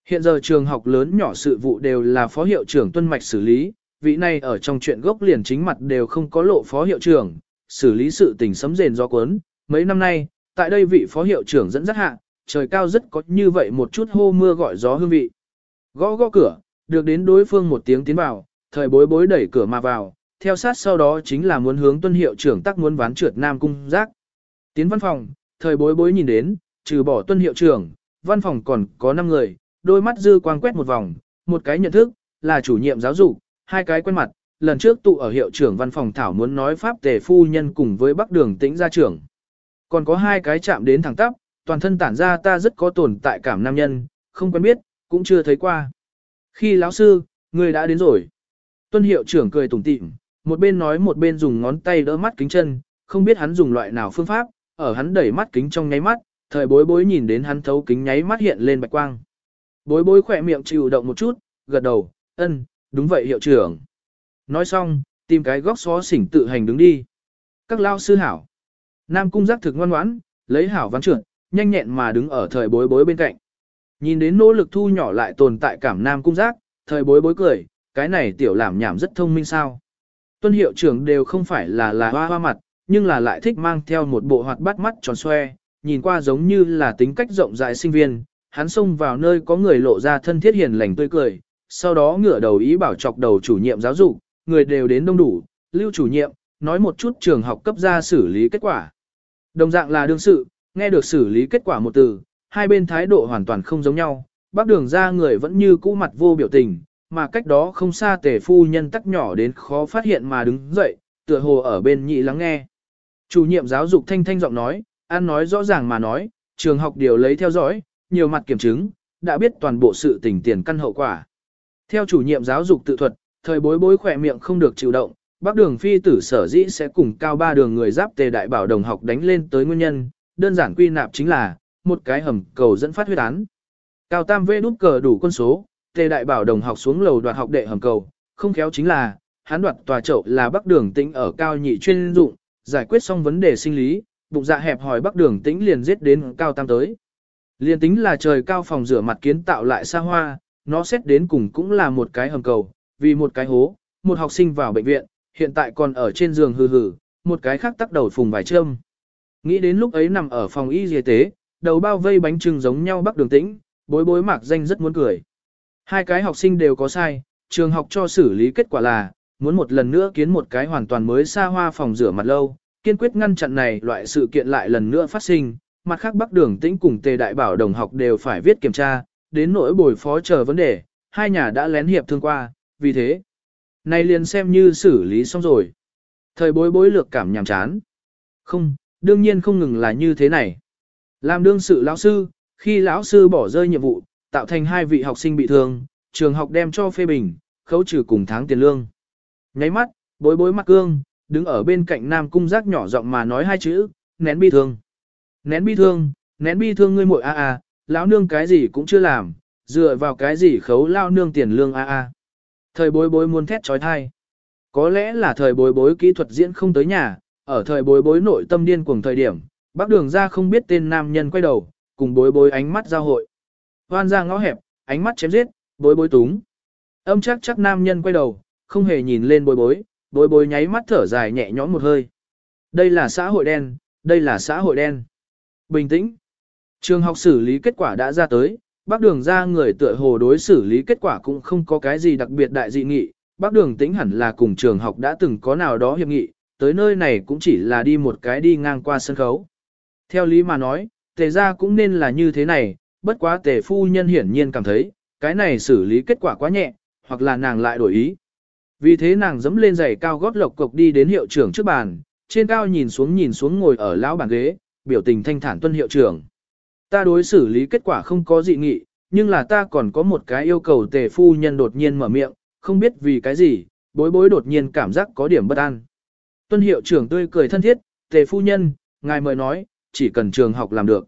Hiện giờ trường học lớn nhỏ sự vụ đều là phó hiệu trưởng tuân mạch xử lý, vị này ở trong chuyện gốc liền chính mặt đều không có lộ phó hiệu trưởng, xử lý sự tình sấm rền do cuốn. Mấy năm nay, tại đây vị phó hiệu trưởng dẫn dắt hạ, trời cao rất có như vậy một chút hô mưa gọi gió hương vị. Gõ gõ cửa, được đến đối phương một tiếng tiến vào, thời bối bối đẩy cửa mà vào, theo sát sau đó chính là muốn hướng tuân hiệu trưởng tắc muốn ván trượt nam cung giác. Tiến văn phòng, thời bối bối nhìn đến, trừ bỏ tuân hiệu trưởng, văn phòng còn có 5 người, đôi mắt dư quang quét một vòng, một cái nhận thức, là chủ nhiệm giáo dục, hai cái quen mặt, lần trước tụ ở hiệu trưởng văn phòng thảo muốn nói pháp tề phu nhân cùng với bắc đường tĩnh gia trưởng. Còn có hai cái chạm đến thẳng tắp, toàn thân tản ra ta rất có tồn tại cảm nam nhân, không quen biết, cũng chưa thấy qua. Khi lão sư, người đã đến rồi. Tuân hiệu trưởng cười tủm tỉm, một bên nói một bên dùng ngón tay đỡ mắt kính chân, không biết hắn dùng loại nào phương pháp, ở hắn đẩy mắt kính trong nháy mắt, thời bối bối nhìn đến hắn thấu kính nháy mắt hiện lên bạch quang. Bối bối khỏe miệng chịu động một chút, gật đầu, ân, đúng vậy hiệu trưởng. Nói xong, tìm cái góc xó xỉnh tự hành đứng đi. Các lao sư hảo. Nam cung giác thực ngoan ngoãn, lấy hảo văn trưởng nhanh nhẹn mà đứng ở thời bối bối bên cạnh. Nhìn đến nỗ lực thu nhỏ lại tồn tại cảm Nam cung giác, thời bối bối cười, cái này tiểu làm nhảm rất thông minh sao. Tuân hiệu trưởng đều không phải là là hoa hoa mặt, nhưng là lại thích mang theo một bộ hoạt bát mắt tròn xoe, nhìn qua giống như là tính cách rộng rãi sinh viên, hắn xông vào nơi có người lộ ra thân thiết hiền lành tươi cười, sau đó ngửa đầu ý bảo chọc đầu chủ nhiệm giáo dục, người đều đến đông đủ, lưu chủ nhiệm, nói một chút trường học cấp ra xử lý kết quả. Đồng dạng là đương sự, nghe được xử lý kết quả một từ, hai bên thái độ hoàn toàn không giống nhau, bác đường ra người vẫn như cũ mặt vô biểu tình, mà cách đó không xa tề phu nhân tắc nhỏ đến khó phát hiện mà đứng dậy, tựa hồ ở bên nhị lắng nghe. Chủ nhiệm giáo dục thanh thanh giọng nói, an nói rõ ràng mà nói, trường học điều lấy theo dõi, nhiều mặt kiểm chứng, đã biết toàn bộ sự tình tiền căn hậu quả. Theo chủ nhiệm giáo dục tự thuật, thời bối bối khỏe miệng không được chịu động, bác đường phi tử sở dĩ sẽ cùng cao ba đường người giáp tề đại bảo đồng học đánh lên tới nguyên nhân, đơn giản quy nạp chính là, một cái hầm cầu dẫn phát huyết án. Cao tam vê đút cờ đủ quân số, tề đại bảo đồng học xuống lầu đoạt học đệ hầm cầu, không khéo chính là, hắn đoạt tòa chậu là bắc đường tĩnh ở cao nhị chuyên dụng, giải quyết xong vấn đề sinh lý, bụng dạ hẹp hỏi bắc đường tĩnh liền giết đến cao tam tới. Liên tính là trời cao phòng rửa mặt kiến tạo lại xa hoa, nó xét đến cùng cũng là một cái hầm cầu, vì một cái hố, một học sinh vào bệnh viện, hiện tại còn ở trên giường hừ hừ, một cái khác tắc đầu phùng vài châm. Nghĩ đến lúc ấy nằm ở phòng y y tế, đầu bao vây bánh trưng giống nhau bắc đường tĩnh, bối bối mạc danh rất muốn cười. Hai cái học sinh đều có sai, trường học cho xử lý kết quả là, muốn một lần nữa kiến một cái hoàn toàn mới xa hoa phòng rửa mặt lâu, kiên quyết ngăn chặn này loại sự kiện lại lần nữa phát sinh, mặt khác Bắc Đường Tĩnh cùng Tề Đại Bảo đồng học đều phải viết kiểm tra, đến nỗi bồi phó chờ vấn đề, hai nhà đã lén hiệp thương qua, vì thế, này liền xem như xử lý xong rồi. Thời bối bối lược cảm nhàm chán. Không, đương nhiên không ngừng là như thế này. Làm đương sự lão sư, khi lão sư bỏ rơi nhiệm vụ, tạo thành hai vị học sinh bị thương, trường học đem cho phê bình, khấu trừ cùng tháng tiền lương. Nháy mắt, bối bối mặt cương, đứng ở bên cạnh nam cung giác nhỏ giọng mà nói hai chữ, nén bi thương. Nén bi thương, nén bi thương ngươi muội a a, lão nương cái gì cũng chưa làm, dựa vào cái gì khấu lao nương tiền lương a a. Thời bối bối muốn thét trói thai. Có lẽ là thời bối bối kỹ thuật diễn không tới nhà, ở thời bối bối nội tâm điên cuồng thời điểm, bác đường ra không biết tên nam nhân quay đầu, cùng bối bối ánh mắt giao hội. Hoan ra ngõ hẹp, ánh mắt chém giết, bối bối túng. Âm chắc chắc nam nhân quay đầu, không hề nhìn lên bối bối, bối bối nháy mắt thở dài nhẹ nhõm một hơi. Đây là xã hội đen, đây là xã hội đen. Bình tĩnh. Trường học xử lý kết quả đã ra tới, bác đường ra người tựa hồ đối xử lý kết quả cũng không có cái gì đặc biệt đại dị nghị, bác đường tính hẳn là cùng trường học đã từng có nào đó hiệp nghị, tới nơi này cũng chỉ là đi một cái đi ngang qua sân khấu. Theo lý mà nói, tề ra cũng nên là như thế này, bất quá tề phu nhân hiển nhiên cảm thấy, cái này xử lý kết quả quá nhẹ, hoặc là nàng lại đổi ý. Vì thế nàng dẫm lên giày cao gót lộc cộc đi đến hiệu trưởng trước bàn, trên cao nhìn xuống nhìn xuống ngồi ở lão bàn ghế, biểu tình thanh thản tuân hiệu trưởng. Ta đối xử lý kết quả không có dị nghị, nhưng là ta còn có một cái yêu cầu tề phu nhân đột nhiên mở miệng, không biết vì cái gì, bối bối đột nhiên cảm giác có điểm bất an. Tuân hiệu trưởng tươi cười thân thiết, tề phu nhân, ngài mời nói, chỉ cần trường học làm được.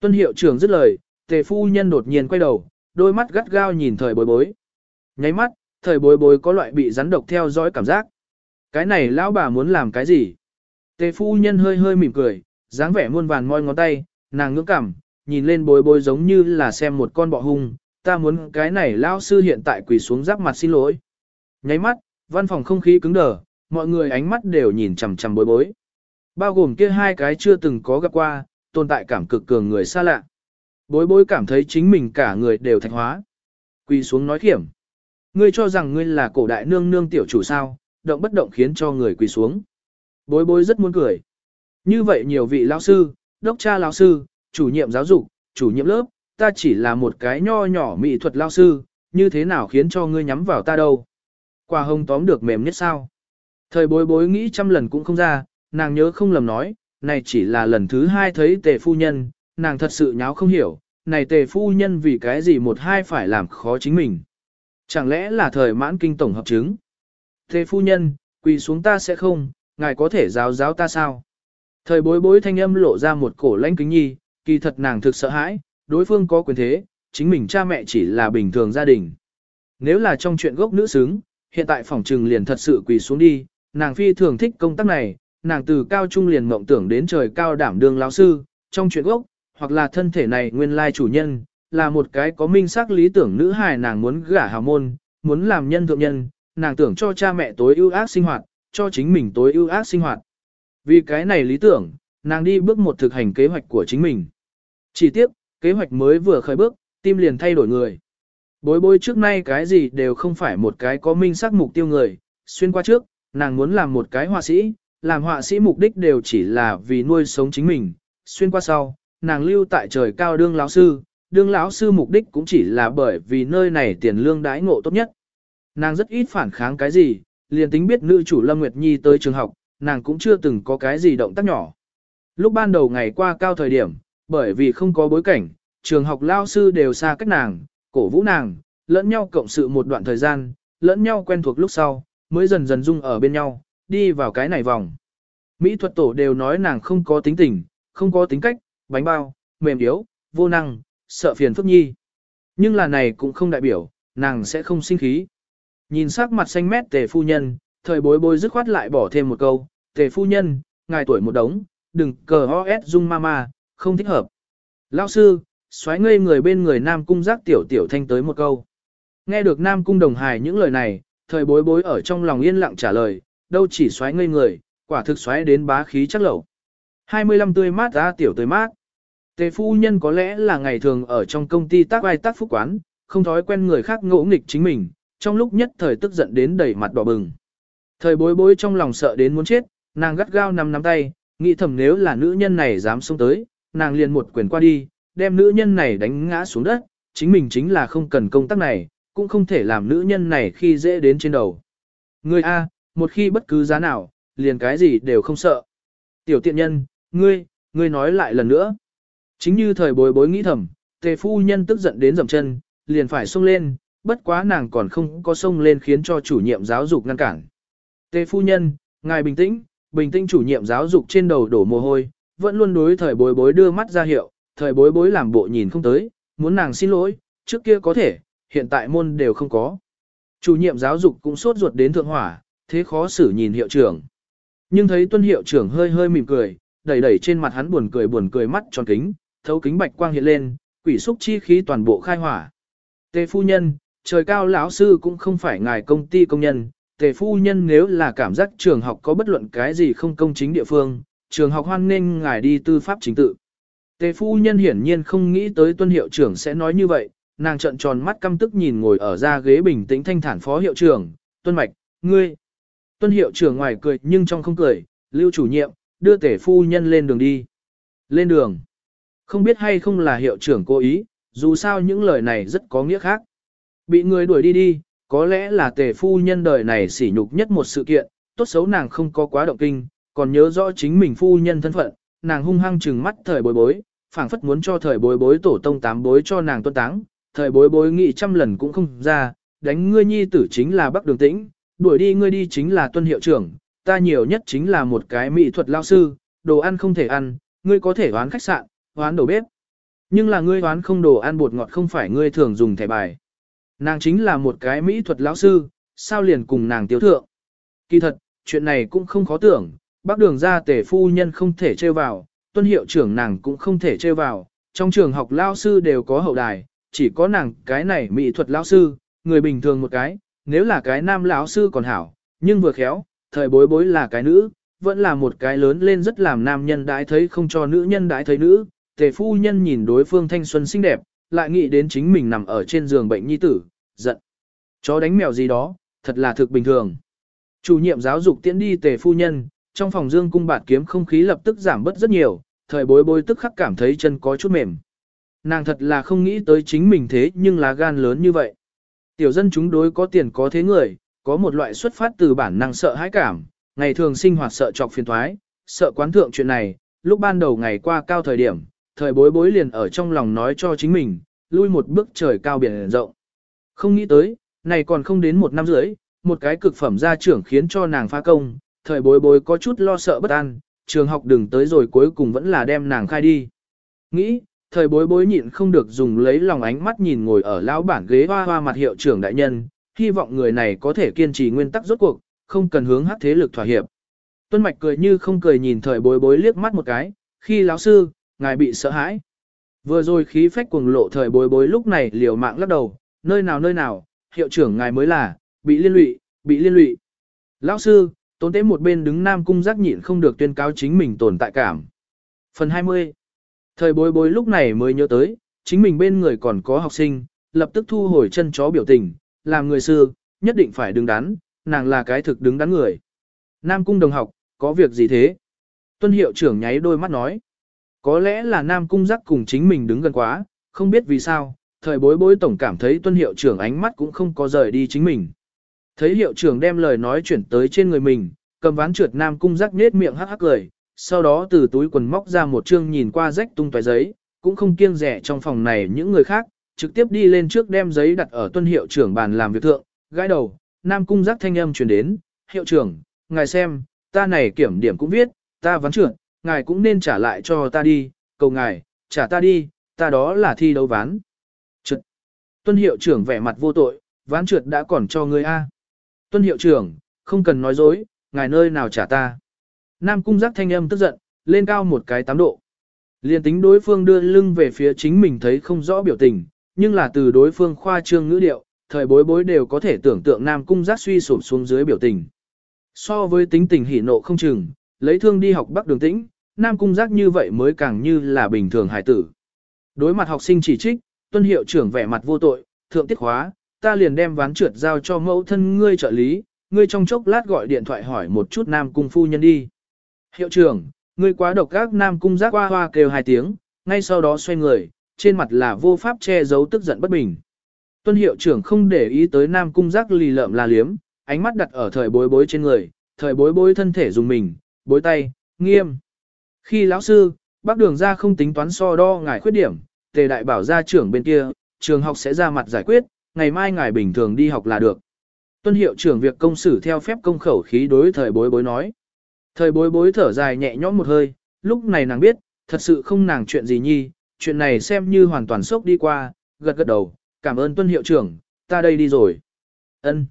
Tuân hiệu trưởng dứt lời, tề phu nhân đột nhiên quay đầu, đôi mắt gắt gao nhìn thời bối bối. Nháy mắt, thời bối bối có loại bị rắn độc theo dõi cảm giác. Cái này lão bà muốn làm cái gì? Tề phu nhân hơi hơi mỉm cười, dáng vẻ muôn vàn môi ngón tay, nàng ngưỡng cảm, nhìn lên bối bối giống như là xem một con bọ hung, ta muốn cái này lão sư hiện tại quỳ xuống giáp mặt xin lỗi. Nháy mắt, văn phòng không khí cứng đờ, mọi người ánh mắt đều nhìn chằm chằm bối bối. Bao gồm kia hai cái chưa từng có gặp qua, tồn tại cảm cực cường người xa lạ. Bối bối cảm thấy chính mình cả người đều thạch hóa. Quỳ xuống nói khiểm. Ngươi cho rằng ngươi là cổ đại nương nương tiểu chủ sao, động bất động khiến cho người quỳ xuống. Bối bối rất muốn cười. Như vậy nhiều vị lão sư, đốc cha lão sư, chủ nhiệm giáo dục, chủ nhiệm lớp, ta chỉ là một cái nho nhỏ mỹ thuật lão sư, như thế nào khiến cho ngươi nhắm vào ta đâu. Quả hồng tóm được mềm nhất sao. Thời bối bối nghĩ trăm lần cũng không ra, nàng nhớ không lầm nói, này chỉ là lần thứ hai thấy tề phu nhân, nàng thật sự nháo không hiểu, này tề phu nhân vì cái gì một hai phải làm khó chính mình. Chẳng lẽ là thời mãn kinh tổng hợp chứng? Tề phu nhân, quỳ xuống ta sẽ không, ngài có thể giáo giáo ta sao? Thời bối bối thanh âm lộ ra một cổ lãnh kính nhi, kỳ thật nàng thực sợ hãi, đối phương có quyền thế, chính mình cha mẹ chỉ là bình thường gia đình. Nếu là trong chuyện gốc nữ xứng, hiện tại phòng trừng liền thật sự quỳ xuống đi, nàng phi thường thích công tác này, nàng từ cao trung liền mộng tưởng đến trời cao đảm đương lão sư, trong chuyện gốc, hoặc là thân thể này nguyên lai chủ nhân, là một cái có minh xác lý tưởng nữ hài nàng muốn gả hào môn, muốn làm nhân thượng nhân, nàng tưởng cho cha mẹ tối ưu ác sinh hoạt, cho chính mình tối ưu ác sinh hoạt. Vì cái này lý tưởng, nàng đi bước một thực hành kế hoạch của chính mình. Chỉ tiếc, kế hoạch mới vừa khởi bước, tim liền thay đổi người. Bối bối trước nay cái gì đều không phải một cái có minh xác mục tiêu người, xuyên qua trước, nàng muốn làm một cái họa sĩ, làm họa sĩ mục đích đều chỉ là vì nuôi sống chính mình, xuyên qua sau, nàng lưu tại trời cao đương lão sư, đương lão sư mục đích cũng chỉ là bởi vì nơi này tiền lương đãi ngộ tốt nhất. Nàng rất ít phản kháng cái gì, liền tính biết nữ chủ Lâm Nguyệt Nhi tới trường học, nàng cũng chưa từng có cái gì động tác nhỏ. Lúc ban đầu ngày qua cao thời điểm, bởi vì không có bối cảnh, trường học lao sư đều xa cách nàng, cổ vũ nàng, lẫn nhau cộng sự một đoạn thời gian, lẫn nhau quen thuộc lúc sau, mới dần dần dung ở bên nhau, đi vào cái này vòng. Mỹ thuật tổ đều nói nàng không có tính tình, không có tính cách, bánh bao, mềm yếu, vô năng, sợ phiền phức nhi. Nhưng là này cũng không đại biểu, nàng sẽ không sinh khí. Nhìn sắc mặt xanh mét tề phu nhân, thời bối bối dứt khoát lại bỏ thêm một câu, tề phu nhân, ngài tuổi một đống, đừng cờ ho ép dung mama, không thích hợp. Lão sư, xoáy ngây người bên người nam cung giác tiểu tiểu thanh tới một câu. Nghe được nam cung đồng hài những lời này, thời bối bối ở trong lòng yên lặng trả lời, đâu chỉ xoáy ngây người, quả thực xoáy đến bá khí chắc lẩu. 25 tươi mát ra tiểu tươi mát. Tề phu nhân có lẽ là ngày thường ở trong công ty tác ai tác phúc quán, không thói quen người khác ngỗ nghịch chính mình, trong lúc nhất thời tức giận đến đẩy mặt đỏ bừng. Thời bối bối trong lòng sợ đến muốn chết, nàng gắt gao nắm nắm tay, nghĩ thầm nếu là nữ nhân này dám xông tới, nàng liền một quyền qua đi, đem nữ nhân này đánh ngã xuống đất, chính mình chính là không cần công tác này, cũng không thể làm nữ nhân này khi dễ đến trên đầu. Ngươi A, một khi bất cứ giá nào, liền cái gì đều không sợ. Tiểu tiện nhân, ngươi, ngươi nói lại lần nữa. Chính như thời bối bối nghĩ thầm, tề phu nhân tức giận đến dầm chân, liền phải xông lên, bất quá nàng còn không có xông lên khiến cho chủ nhiệm giáo dục ngăn cản. Tề phu nhân, ngài bình tĩnh, bình tĩnh chủ nhiệm giáo dục trên đầu đổ mồ hôi, vẫn luôn đối thời bối bối đưa mắt ra hiệu, thời bối bối làm bộ nhìn không tới, muốn nàng xin lỗi, trước kia có thể, hiện tại môn đều không có. Chủ nhiệm giáo dục cũng sốt ruột đến thượng hỏa, thế khó xử nhìn hiệu trưởng. Nhưng thấy tuân hiệu trưởng hơi hơi mỉm cười, đẩy đẩy trên mặt hắn buồn cười buồn cười mắt tròn kính, thấu kính bạch quang hiện lên, quỷ xúc chi khí toàn bộ khai hỏa. Tề phu nhân, trời cao lão sư cũng không phải ngài công ty công nhân, tề phu nhân nếu là cảm giác trường học có bất luận cái gì không công chính địa phương, trường học hoan nghênh ngài đi tư pháp chính tự. Tề phu nhân hiển nhiên không nghĩ tới tuân hiệu trưởng sẽ nói như vậy, nàng trợn tròn mắt căm tức nhìn ngồi ở ra ghế bình tĩnh thanh thản phó hiệu trưởng, tuân mạch, ngươi. Tuân hiệu trưởng ngoài cười nhưng trong không cười, lưu chủ nhiệm, đưa tể phu nhân lên đường đi. Lên đường. Không biết hay không là hiệu trưởng cố ý, dù sao những lời này rất có nghĩa khác. Bị người đuổi đi đi, có lẽ là tề phu nhân đời này sỉ nhục nhất một sự kiện, tốt xấu nàng không có quá động kinh, còn nhớ rõ chính mình phu nhân thân phận, nàng hung hăng trừng mắt thời bối bối, phảng phất muốn cho thời bối bối tổ tông tám bối cho nàng tuân táng, thời bối bối nghĩ trăm lần cũng không ra, đánh ngươi nhi tử chính là bắc đường tĩnh, đuổi đi ngươi đi chính là tuân hiệu trưởng, ta nhiều nhất chính là một cái mỹ thuật lao sư, đồ ăn không thể ăn, ngươi có thể đoán khách sạn, đoán đầu bếp. Nhưng là ngươi đoán không đồ ăn bột ngọt không phải ngươi thường dùng thẻ bài. Nàng chính là một cái mỹ thuật lão sư, sao liền cùng nàng tiểu thượng. Kỳ thật, chuyện này cũng không khó tưởng, bác đường ra tể phu nhân không thể trêu vào, tuân hiệu trưởng nàng cũng không thể trêu vào, trong trường học lao sư đều có hậu đài, chỉ có nàng cái này mỹ thuật lao sư, người bình thường một cái, nếu là cái nam lão sư còn hảo, nhưng vừa khéo, thời bối bối là cái nữ, vẫn là một cái lớn lên rất làm nam nhân đãi thấy không cho nữ nhân đãi thấy nữ, tề phu nhân nhìn đối phương thanh xuân xinh đẹp, lại nghĩ đến chính mình nằm ở trên giường bệnh nhi tử, giận. Chó đánh mèo gì đó, thật là thực bình thường. Chủ nhiệm giáo dục tiễn đi tề phu nhân, trong phòng dương cung bạt kiếm không khí lập tức giảm bớt rất nhiều, thời bối bối tức khắc cảm thấy chân có chút mềm. Nàng thật là không nghĩ tới chính mình thế nhưng lá gan lớn như vậy. Tiểu dân chúng đối có tiền có thế người, có một loại xuất phát từ bản năng sợ hãi cảm, ngày thường sinh hoạt sợ chọc phiền thoái, sợ quán thượng chuyện này, lúc ban đầu ngày qua cao thời điểm, thời bối bối liền ở trong lòng nói cho chính mình, lui một bước trời cao biển rộng. Không nghĩ tới, này còn không đến một năm rưỡi, một cái cực phẩm gia trưởng khiến cho nàng phá công, thời bối bối có chút lo sợ bất an, trường học đừng tới rồi cuối cùng vẫn là đem nàng khai đi. Nghĩ, thời bối bối nhịn không được dùng lấy lòng ánh mắt nhìn ngồi ở lão bản ghế hoa hoa mặt hiệu trưởng đại nhân, hy vọng người này có thể kiên trì nguyên tắc rốt cuộc, không cần hướng hát thế lực thỏa hiệp. Tuân Mạch cười như không cười nhìn thời bối bối liếc mắt một cái, khi lão sư, ngài bị sợ hãi. Vừa rồi khí phách cuồng lộ thời bối bối lúc này liều mạng lắc đầu, nơi nào nơi nào, hiệu trưởng ngài mới là, bị liên lụy, bị liên lụy. Lão sư, tốn tế một bên đứng nam cung giác nhịn không được tuyên cáo chính mình tồn tại cảm. Phần 20 Thời bối bối lúc này mới nhớ tới, chính mình bên người còn có học sinh, lập tức thu hồi chân chó biểu tình, làm người sư, nhất định phải đứng đắn, nàng là cái thực đứng đắn người. Nam cung đồng học, có việc gì thế? Tuân hiệu trưởng nháy đôi mắt nói. Có lẽ là Nam cung giác cùng chính mình đứng gần quá, không biết vì sao, thời bối bối tổng cảm thấy tuân hiệu trưởng ánh mắt cũng không có rời đi chính mình. Thấy hiệu trưởng đem lời nói chuyển tới trên người mình, cầm ván trượt Nam cung giác nết miệng hắc hắc cười, sau đó từ túi quần móc ra một chương nhìn qua rách tung toái giấy, cũng không kiêng rẻ trong phòng này những người khác, trực tiếp đi lên trước đem giấy đặt ở tuân hiệu trưởng bàn làm việc thượng, gãi đầu, Nam Cung giác thanh âm truyền đến, hiệu trưởng, ngài xem, ta này kiểm điểm cũng viết, ta ván trượt, ngài cũng nên trả lại cho ta đi, cầu ngài, trả ta đi, ta đó là thi đấu ván. Trượt. Tuân hiệu trưởng vẻ mặt vô tội, ván trượt đã còn cho ngươi A. Tuân hiệu trưởng, không cần nói dối, ngài nơi nào trả ta. Nam cung giác thanh âm tức giận, lên cao một cái tám độ. Liên tính đối phương đưa lưng về phía chính mình thấy không rõ biểu tình, nhưng là từ đối phương khoa trương ngữ điệu, thời bối bối đều có thể tưởng tượng Nam cung giác suy sụp xuống dưới biểu tình. So với tính tình hỉ nộ không chừng, lấy thương đi học bắc đường tĩnh, Nam cung giác như vậy mới càng như là bình thường hải tử. Đối mặt học sinh chỉ trích, tuân hiệu trưởng vẻ mặt vô tội, thượng tiết khóa, ta liền đem ván trượt giao cho mẫu thân ngươi trợ lý, ngươi trong chốc lát gọi điện thoại hỏi một chút Nam cung phu nhân đi. Hiệu trưởng, ngươi quá độc các Nam cung giác hoa hoa kêu hai tiếng, ngay sau đó xoay người, trên mặt là vô pháp che giấu tức giận bất bình. Tuân hiệu trưởng không để ý tới Nam cung giác lì lợm la liếm, ánh mắt đặt ở thời bối bối trên người, thời bối bối thân thể dùng mình, bối tay, nghiêm. Khi lão sư, bác đường ra không tính toán so đo ngài khuyết điểm, tề đại bảo gia trưởng bên kia, trường học sẽ ra mặt giải quyết, ngày mai ngài bình thường đi học là được. Tuân hiệu trưởng việc công xử theo phép công khẩu khí đối thời bối bối nói. Thời bối bối thở dài nhẹ nhõm một hơi, lúc này nàng biết, thật sự không nàng chuyện gì nhi, chuyện này xem như hoàn toàn sốc đi qua, gật gật đầu, cảm ơn tuân hiệu trưởng, ta đây đi rồi. ân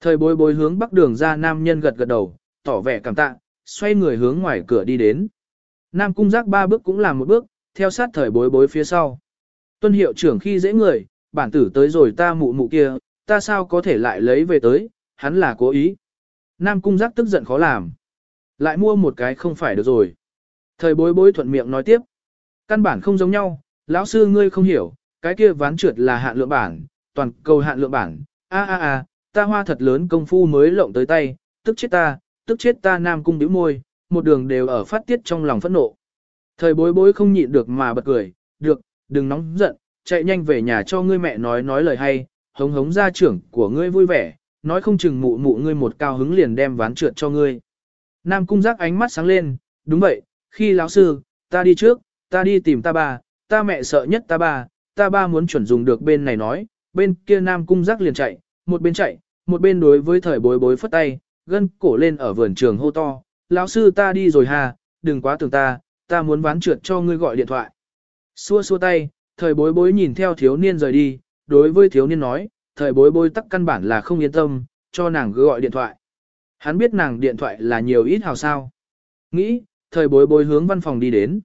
Thời bối bối hướng bắc đường ra nam nhân gật gật đầu, tỏ vẻ cảm tạ, xoay người hướng ngoài cửa đi đến. Nam cung giác ba bước cũng làm một bước, theo sát thời bối bối phía sau. Tuân hiệu trưởng khi dễ người, bản tử tới rồi ta mụ mụ kia, ta sao có thể lại lấy về tới, hắn là cố ý. Nam cung giác tức giận khó làm. Lại mua một cái không phải được rồi. Thời bối bối thuận miệng nói tiếp. Căn bản không giống nhau, lão sư ngươi không hiểu, cái kia ván trượt là hạn lượng bản, toàn cầu hạn lượng bản. A a a, ta hoa thật lớn công phu mới lộng tới tay, tức chết ta, tức chết ta nam cung bĩu môi, một đường đều ở phát tiết trong lòng phẫn nộ. Thời bối bối không nhịn được mà bật cười, được, đừng nóng giận, chạy nhanh về nhà cho ngươi mẹ nói nói lời hay, hống hống gia trưởng của ngươi vui vẻ, nói không chừng mụ mụ ngươi một cao hứng liền đem ván trượt cho ngươi. Nam cung giác ánh mắt sáng lên, đúng vậy, khi lão sư, ta đi trước, ta đi tìm ta ba, ta mẹ sợ nhất ta ba, ta ba muốn chuẩn dùng được bên này nói, bên kia Nam cung giác liền chạy, một bên chạy, một bên đối với thời bối bối phất tay, gân cổ lên ở vườn trường hô to, lão sư ta đi rồi hà, đừng quá tưởng ta, ta muốn ván trượt cho ngươi gọi điện thoại. Xua xua tay, thời bối bối nhìn theo thiếu niên rời đi, đối với thiếu niên nói, thời bối bối tắc căn bản là không yên tâm, cho nàng gọi điện thoại. Hắn biết nàng điện thoại là nhiều ít hào sao. Nghĩ, thời bối bối hướng văn phòng đi đến.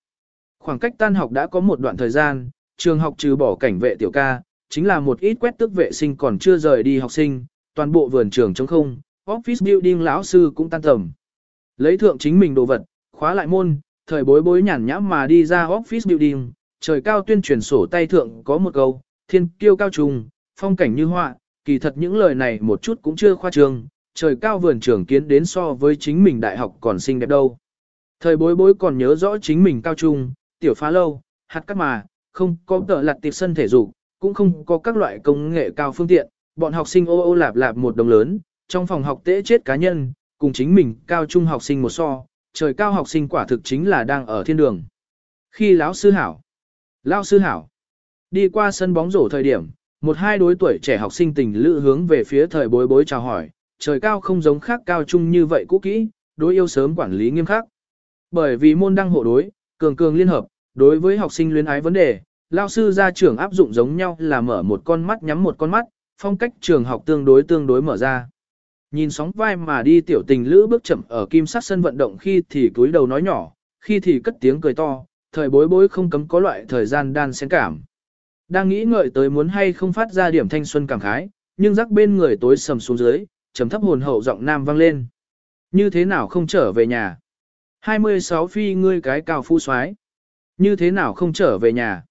Khoảng cách tan học đã có một đoạn thời gian, trường học trừ bỏ cảnh vệ tiểu ca, chính là một ít quét tức vệ sinh còn chưa rời đi học sinh, toàn bộ vườn trường trống không, office building lão sư cũng tan tầm. Lấy thượng chính mình đồ vật, khóa lại môn, thời bối bối nhàn nhã mà đi ra office building, trời cao tuyên truyền sổ tay thượng có một câu, thiên kiêu cao trùng, phong cảnh như họa, kỳ thật những lời này một chút cũng chưa khoa trương, trời cao vườn trường kiến đến so với chính mình đại học còn xinh đẹp đâu. Thời bối bối còn nhớ rõ chính mình cao trung, tiểu phá lâu, hạt cắt mà, không có tờ lặt tiệp sân thể dục, cũng không có các loại công nghệ cao phương tiện, bọn học sinh ô ô lạp lạp một đồng lớn, trong phòng học tễ chết cá nhân, cùng chính mình cao trung học sinh một so, trời cao học sinh quả thực chính là đang ở thiên đường. Khi lão sư hảo, lão sư hảo, đi qua sân bóng rổ thời điểm, một hai đối tuổi trẻ học sinh tình lữ hướng về phía thời bối bối chào hỏi, trời cao không giống khác cao trung như vậy cũ kỹ, đối yêu sớm quản lý nghiêm khắc. Bởi vì môn đăng hộ đối, cường cường liên hợp, đối với học sinh luyến ái vấn đề, lao sư gia trưởng áp dụng giống nhau là mở một con mắt nhắm một con mắt, phong cách trường học tương đối tương đối mở ra. Nhìn sóng vai mà đi tiểu tình lữ bước chậm ở kim sát sân vận động khi thì cúi đầu nói nhỏ, khi thì cất tiếng cười to, thời bối bối không cấm có loại thời gian đan xen cảm. Đang nghĩ ngợi tới muốn hay không phát ra điểm thanh xuân cảm khái, nhưng rắc bên người tối sầm xuống dưới, trầm thấp hồn hậu giọng nam vang lên. Như thế nào không trở về nhà? 26 phi ngươi cái cao phu soái Như thế nào không trở về nhà?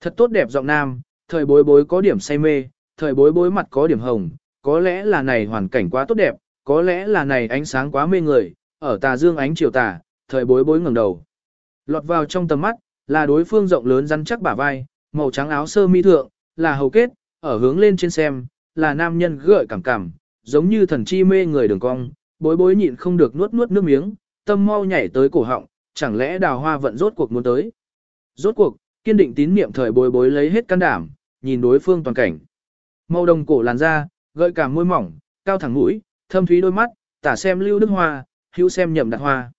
Thật tốt đẹp giọng nam, thời bối bối có điểm say mê, thời bối bối mặt có điểm hồng, có lẽ là này hoàn cảnh quá tốt đẹp, có lẽ là này ánh sáng quá mê người, ở tà dương ánh chiều tà, thời bối bối ngẩng đầu. Lọt vào trong tầm mắt, là đối phương rộng lớn rắn chắc bả vai, màu trắng áo sơ mi thượng, là hầu kết, ở hướng lên trên xem, là nam nhân gợi cảm cảm, giống như thần chi mê người đường cong, bối bối nhịn không được nuốt nuốt nước miếng, tâm mau nhảy tới cổ họng, chẳng lẽ đào hoa vận rốt cuộc muốn tới. Rốt cuộc, kiên định tín niệm thời bối bối lấy hết can đảm, nhìn đối phương toàn cảnh. Màu đồng cổ làn da, gợi cảm môi mỏng, cao thẳng mũi, thâm thúy đôi mắt, tả xem lưu đức hoa, hữu xem nhậm đặt hoa.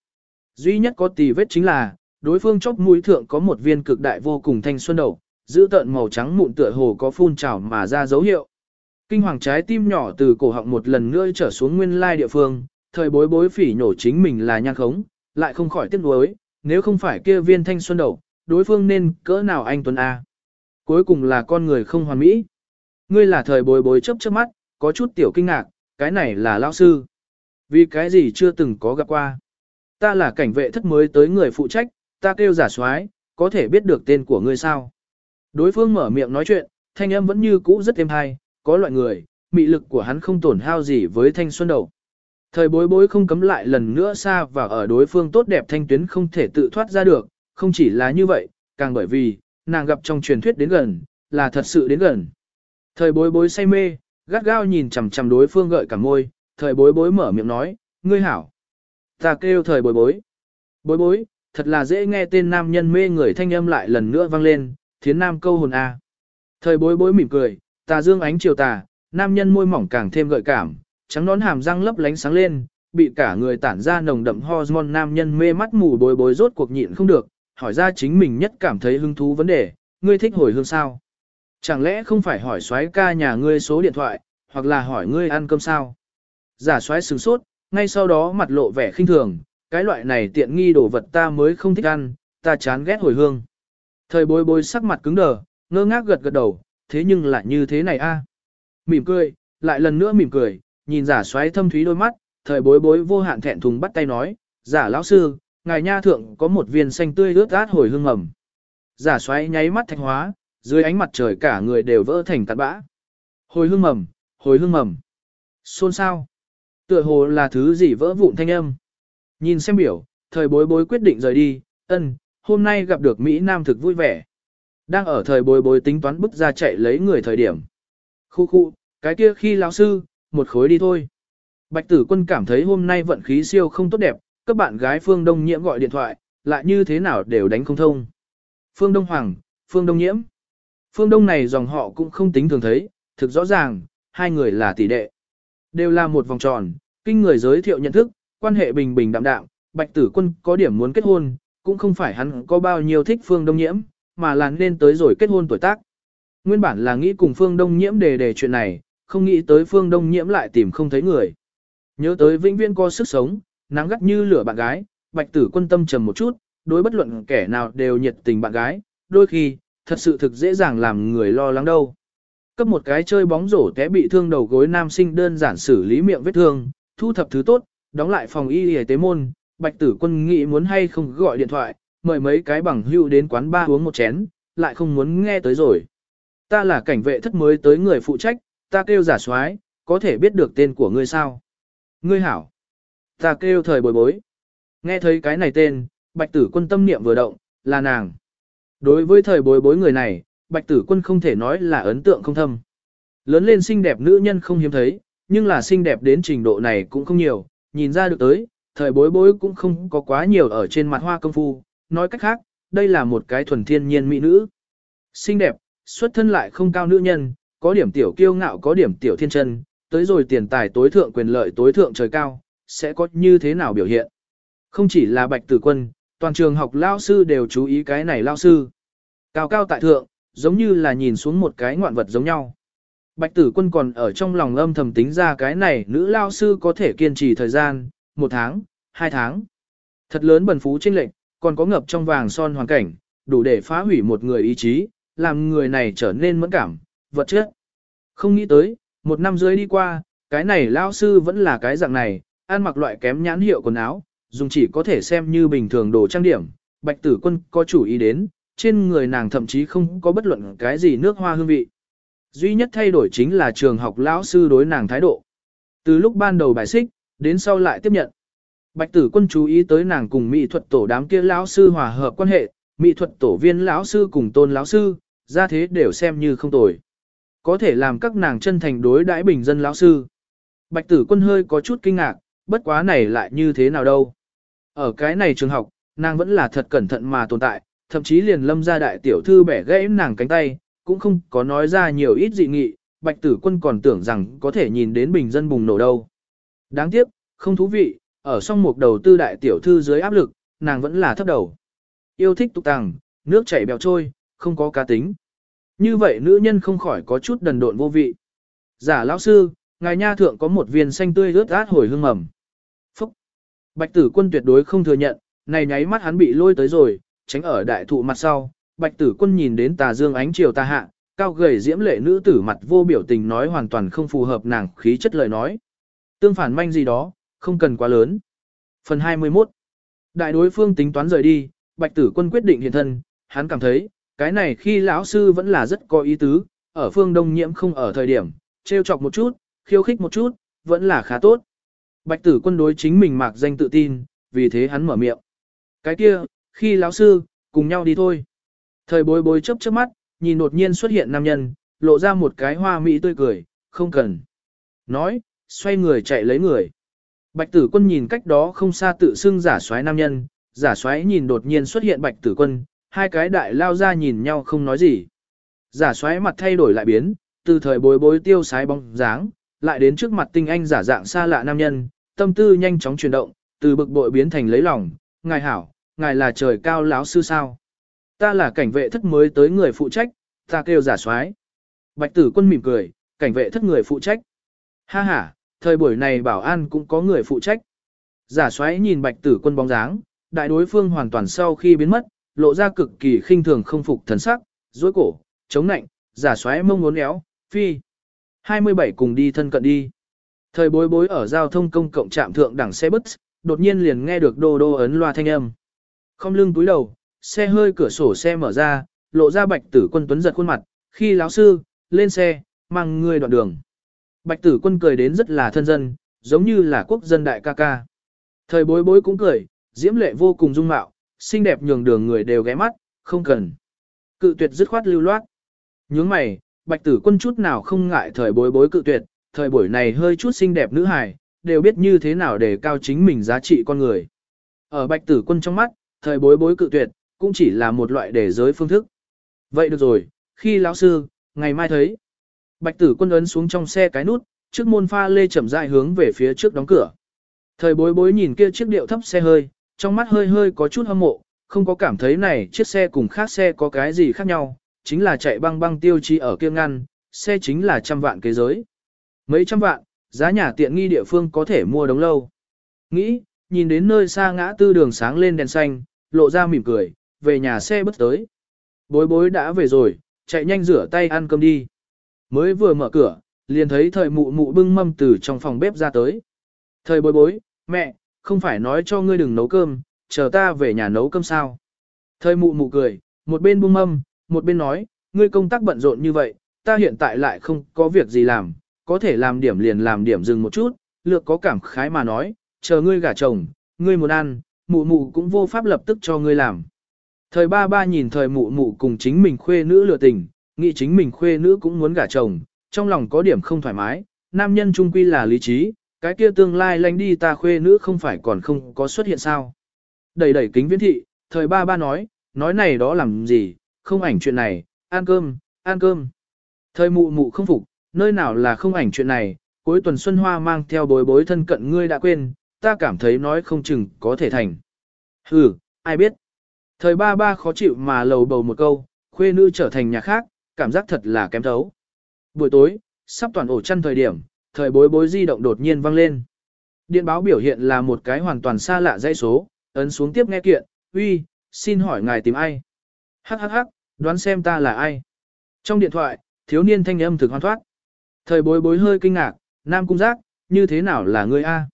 Duy nhất có tì vết chính là, đối phương chốc mũi thượng có một viên cực đại vô cùng thanh xuân đầu, giữ tợn màu trắng mụn tựa hồ có phun trào mà ra dấu hiệu. Kinh hoàng trái tim nhỏ từ cổ họng một lần nữa trở xuống nguyên lai địa phương, thời bối bối phỉ nhổ chính mình là nhan khống, lại không khỏi tiếc nuối, nếu không phải kia viên thanh xuân đầu, đối phương nên cỡ nào anh Tuấn A. Cuối cùng là con người không hoàn mỹ. Ngươi là thời bối bối chấp chớp mắt, có chút tiểu kinh ngạc, cái này là lão sư. Vì cái gì chưa từng có gặp qua. Ta là cảnh vệ thất mới tới người phụ trách, ta kêu giả soái, có thể biết được tên của ngươi sao. Đối phương mở miệng nói chuyện, thanh âm vẫn như cũ rất êm hay, có loại người, mị lực của hắn không tổn hao gì với thanh xuân đầu. Thời bối bối không cấm lại lần nữa xa và ở đối phương tốt đẹp thanh tuyến không thể tự thoát ra được, không chỉ là như vậy, càng bởi vì, nàng gặp trong truyền thuyết đến gần, là thật sự đến gần. Thời bối bối say mê, gắt gao nhìn chằm chằm đối phương gợi cả môi, thời bối bối mở miệng nói, ngươi hảo. Ta kêu thời bối bối. Bối bối, thật là dễ nghe tên nam nhân mê người thanh âm lại lần nữa vang lên, thiến nam câu hồn A. Thời bối bối mỉm cười, tà dương ánh chiều tà, nam nhân môi mỏng càng thêm gợi cảm, trắng nón hàm răng lấp lánh sáng lên, bị cả người tản ra nồng đậm hormone nam nhân mê mắt mù bối bối rốt cuộc nhịn không được, hỏi ra chính mình nhất cảm thấy hứng thú vấn đề, ngươi thích hồi hương sao? Chẳng lẽ không phải hỏi soái ca nhà ngươi số điện thoại, hoặc là hỏi ngươi ăn cơm sao? Giả soái sửng sốt, ngay sau đó mặt lộ vẻ khinh thường, cái loại này tiện nghi đồ vật ta mới không thích ăn, ta chán ghét hồi hương. Thời bối bối sắc mặt cứng đờ, ngơ ngác gật gật đầu, thế nhưng lại như thế này a? Mỉm cười, lại lần nữa mỉm cười, nhìn giả xoáy thâm thúy đôi mắt, thời bối bối vô hạn thẹn thùng bắt tay nói, giả lão sư, ngài nha thượng có một viên xanh tươi ướt át hồi hương ẩm. Giả xoáy nháy mắt thanh hóa, dưới ánh mặt trời cả người đều vỡ thành tạt bã. Hồi hương mầm, hồi hương mầm. Xôn sao? Tựa hồ là thứ gì vỡ vụn thanh âm. Nhìn xem biểu, thời bối bối quyết định rời đi, ân, hôm nay gặp được Mỹ Nam thực vui vẻ. Đang ở thời bối bối tính toán bức ra chạy lấy người thời điểm. Khu khu, cái kia khi lão sư, một khối đi thôi. Bạch tử quân cảm thấy hôm nay vận khí siêu không tốt đẹp, các bạn gái Phương Đông Nhiễm gọi điện thoại, lại như thế nào đều đánh không thông. Phương Đông Hoàng, Phương Đông Nhiễm. Phương Đông này dòng họ cũng không tính thường thấy, thực rõ ràng, hai người là tỷ đệ. Đều là một vòng tròn, kinh người giới thiệu nhận thức, quan hệ bình bình đạm đạm, bạch tử quân có điểm muốn kết hôn, cũng không phải hắn có bao nhiêu thích phương đông nhiễm, mà là nên tới rồi kết hôn tuổi tác. Nguyên bản là nghĩ cùng phương đông nhiễm đề đề chuyện này, không nghĩ tới phương đông nhiễm lại tìm không thấy người. Nhớ tới vĩnh viên co sức sống, nắng gắt như lửa bạn gái, bạch tử quân tâm trầm một chút, đối bất luận kẻ nào đều nhiệt tình bạn gái, đôi khi, thật sự thực dễ dàng làm người lo lắng đâu. Cấp một cái chơi bóng rổ té bị thương đầu gối nam sinh đơn giản xử lý miệng vết thương, thu thập thứ tốt, đóng lại phòng y y tế môn, bạch tử quân nghĩ muốn hay không gọi điện thoại, mời mấy cái bằng hữu đến quán ba uống một chén, lại không muốn nghe tới rồi. Ta là cảnh vệ thất mới tới người phụ trách, ta kêu giả soái, có thể biết được tên của ngươi sao? Ngươi hảo. Ta kêu thời bồi bối. Nghe thấy cái này tên, bạch tử quân tâm niệm vừa động, là nàng. Đối với thời bối bối người này, bạch tử quân không thể nói là ấn tượng không thâm. Lớn lên xinh đẹp nữ nhân không hiếm thấy, nhưng là xinh đẹp đến trình độ này cũng không nhiều, nhìn ra được tới, thời bối bối cũng không có quá nhiều ở trên mặt hoa công phu, nói cách khác, đây là một cái thuần thiên nhiên mỹ nữ. Xinh đẹp, xuất thân lại không cao nữ nhân, có điểm tiểu kiêu ngạo có điểm tiểu thiên chân, tới rồi tiền tài tối thượng quyền lợi tối thượng trời cao, sẽ có như thế nào biểu hiện. Không chỉ là bạch tử quân, toàn trường học lao sư đều chú ý cái này lao sư. Cao cao tại thượng, giống như là nhìn xuống một cái ngoạn vật giống nhau. Bạch tử quân còn ở trong lòng âm thầm tính ra cái này nữ lao sư có thể kiên trì thời gian, một tháng, hai tháng. Thật lớn bần phú trên lệnh, còn có ngập trong vàng son hoàn cảnh, đủ để phá hủy một người ý chí, làm người này trở nên mẫn cảm, vật chất. Không nghĩ tới, một năm dưới đi qua, cái này lao sư vẫn là cái dạng này, ăn mặc loại kém nhãn hiệu quần áo, dùng chỉ có thể xem như bình thường đồ trang điểm. Bạch tử quân có chủ ý đến, trên người nàng thậm chí không có bất luận cái gì nước hoa hương vị. Duy nhất thay đổi chính là trường học lão sư đối nàng thái độ. Từ lúc ban đầu bài xích, đến sau lại tiếp nhận. Bạch tử quân chú ý tới nàng cùng mỹ thuật tổ đám kia lão sư hòa hợp quan hệ, mỹ thuật tổ viên lão sư cùng tôn lão sư, ra thế đều xem như không tồi. Có thể làm các nàng chân thành đối đãi bình dân lão sư. Bạch tử quân hơi có chút kinh ngạc, bất quá này lại như thế nào đâu. Ở cái này trường học, nàng vẫn là thật cẩn thận mà tồn tại, thậm chí liền lâm ra đại tiểu thư bẻ gãy nàng cánh tay, cũng không có nói ra nhiều ít dị nghị, bạch tử quân còn tưởng rằng có thể nhìn đến bình dân bùng nổ đâu. Đáng tiếc, không thú vị, ở song mục đầu tư đại tiểu thư dưới áp lực, nàng vẫn là thấp đầu. Yêu thích tục tàng, nước chảy bèo trôi, không có cá tính. Như vậy nữ nhân không khỏi có chút đần độn vô vị. Giả lão sư, ngài nha thượng có một viên xanh tươi rớt át hồi hương mầm. Bạch tử quân tuyệt đối không thừa nhận, này nháy mắt hắn bị lôi tới rồi, tránh ở đại thụ mặt sau. Bạch tử quân nhìn đến tà dương ánh chiều ta hạ, cao gầy diễm lệ nữ tử mặt vô biểu tình nói hoàn toàn không phù hợp nàng khí chất lời nói. Tương phản manh gì đó, không cần quá lớn. Phần 21 Đại đối phương tính toán rời đi, bạch tử quân quyết định hiện thân, hắn cảm thấy, cái này khi lão sư vẫn là rất có ý tứ, ở phương đông nhiễm không ở thời điểm, trêu chọc một chút, khiêu khích một chút, vẫn là khá tốt. Bạch tử quân đối chính mình mạc danh tự tin, vì thế hắn mở miệng. Cái kia, khi lão sư, cùng nhau đi thôi. Thời bối bối chớp chớp mắt, nhìn đột nhiên xuất hiện nam nhân, lộ ra một cái hoa mỹ tươi cười, không cần. Nói, xoay người chạy lấy người. Bạch tử quân nhìn cách đó không xa tự xưng giả xoáy nam nhân, giả xoáy nhìn đột nhiên xuất hiện bạch tử quân, hai cái đại lao ra nhìn nhau không nói gì. Giả xoáy mặt thay đổi lại biến, từ thời bối bối tiêu sái bóng dáng, lại đến trước mặt tinh anh giả dạng xa lạ nam nhân, tâm tư nhanh chóng chuyển động, từ bực bội biến thành lấy lòng, ngài hảo, ngài là trời cao lão sư sao. Ta là cảnh vệ thất mới tới người phụ trách, ta kêu giả soái Bạch tử quân mỉm cười, cảnh vệ thất người phụ trách. Ha ha, thời buổi này bảo an cũng có người phụ trách. Giả xoáy nhìn bạch tử quân bóng dáng, đại đối phương hoàn toàn sau khi biến mất, lộ ra cực kỳ khinh thường không phục thần sắc, dối cổ, chống nạnh, giả xoáy mông ngốn éo, phi. 27 cùng đi thân cận đi. Thời bối bối ở giao thông công cộng trạm thượng đẳng xe bus, đột nhiên liền nghe được đô đô ấn loa thanh âm. Không lưng túi đầu, xe hơi cửa sổ xe mở ra, lộ ra bạch tử quân tuấn giật khuôn mặt, khi lão sư, lên xe, mang người đoạn đường. Bạch tử quân cười đến rất là thân dân, giống như là quốc dân đại ca ca. Thời bối bối cũng cười, diễm lệ vô cùng dung mạo, xinh đẹp nhường đường người đều ghé mắt, không cần. Cự tuyệt dứt khoát lưu loát. Nhướng mày, bạch tử quân chút nào không ngại thời bối bối cự tuyệt, thời buổi này hơi chút xinh đẹp nữ hài, đều biết như thế nào để cao chính mình giá trị con người. Ở bạch tử quân trong mắt, thời bối bối cự tuyệt, cũng chỉ là một loại để giới phương thức. Vậy được rồi, khi lão sư, ngày mai thấy. Bạch tử quân ấn xuống trong xe cái nút, trước môn pha lê chậm rãi hướng về phía trước đóng cửa. Thời bối bối nhìn kia chiếc điệu thấp xe hơi, trong mắt hơi hơi có chút hâm mộ, không có cảm thấy này chiếc xe cùng khác xe có cái gì khác nhau, chính là chạy băng băng tiêu chí ở kia ngăn, xe chính là trăm vạn kế giới. Mấy trăm vạn, giá nhà tiện nghi địa phương có thể mua đống lâu. Nghĩ, nhìn đến nơi xa ngã tư đường sáng lên đèn xanh, lộ ra mỉm cười, về nhà xe bất tới. Bối bối đã về rồi, chạy nhanh rửa tay ăn cơm đi. Mới vừa mở cửa, liền thấy thời mụ mụ bưng mâm từ trong phòng bếp ra tới. Thời bối bối, mẹ, không phải nói cho ngươi đừng nấu cơm, chờ ta về nhà nấu cơm sao. Thời mụ mụ cười, một bên bưng mâm, một bên nói, ngươi công tác bận rộn như vậy, ta hiện tại lại không có việc gì làm, có thể làm điểm liền làm điểm dừng một chút, lược có cảm khái mà nói, chờ ngươi gả chồng, ngươi muốn ăn, mụ mụ cũng vô pháp lập tức cho ngươi làm. Thời ba ba nhìn thời mụ mụ cùng chính mình khuê nữ lừa tình, nghĩ chính mình khuê nữ cũng muốn gả chồng, trong lòng có điểm không thoải mái, nam nhân trung quy là lý trí, cái kia tương lai lánh đi ta khuê nữ không phải còn không có xuất hiện sao. Đẩy đẩy kính viễn thị, thời ba ba nói, nói này đó làm gì, không ảnh chuyện này, ăn cơm, ăn cơm. Thời mụ mụ không phục, nơi nào là không ảnh chuyện này, cuối tuần Xuân Hoa mang theo bối bối thân cận ngươi đã quên, ta cảm thấy nói không chừng có thể thành. Ừ, ai biết. Thời ba ba khó chịu mà lầu bầu một câu, khuê nữ trở thành nhà khác, cảm giác thật là kém thấu. Buổi tối, sắp toàn ổ chăn thời điểm, thời bối bối di động đột nhiên vang lên. Điện báo biểu hiện là một cái hoàn toàn xa lạ dãy số, ấn xuống tiếp nghe kiện, uy, xin hỏi ngài tìm ai? Hắc hắc hắc, đoán xem ta là ai? Trong điện thoại, thiếu niên thanh âm thực hoan thoát. Thời bối bối hơi kinh ngạc, nam cung giác, như thế nào là ngươi A?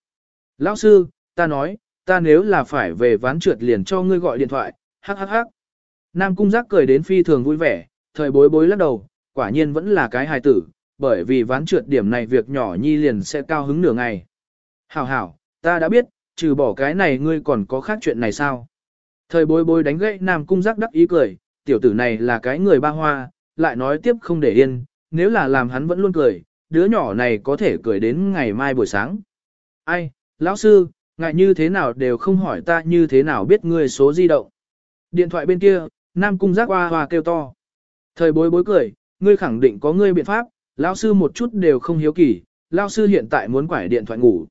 Lão sư, ta nói, ta nếu là phải về ván trượt liền cho ngươi gọi điện thoại, hắc hắc hắc. Nam cung giác cười đến phi thường vui vẻ, thời bối bối lắc đầu, quả nhiên vẫn là cái hài tử, bởi vì ván trượt điểm này việc nhỏ nhi liền sẽ cao hứng nửa ngày. Hảo hảo, ta đã biết, trừ bỏ cái này ngươi còn có khác chuyện này sao? Thời bối bối đánh gậy Nam cung giác đắc ý cười, tiểu tử này là cái người ba hoa, lại nói tiếp không để yên, nếu là làm hắn vẫn luôn cười, đứa nhỏ này có thể cười đến ngày mai buổi sáng. Ai, lão sư, ngại như thế nào đều không hỏi ta như thế nào biết ngươi số di động. Điện thoại bên kia, Nam Cung giác hoa hoa kêu to. Thời bối bối cười, ngươi khẳng định có ngươi biện pháp, lão sư một chút đều không hiếu kỳ, lão sư hiện tại muốn quải điện thoại ngủ.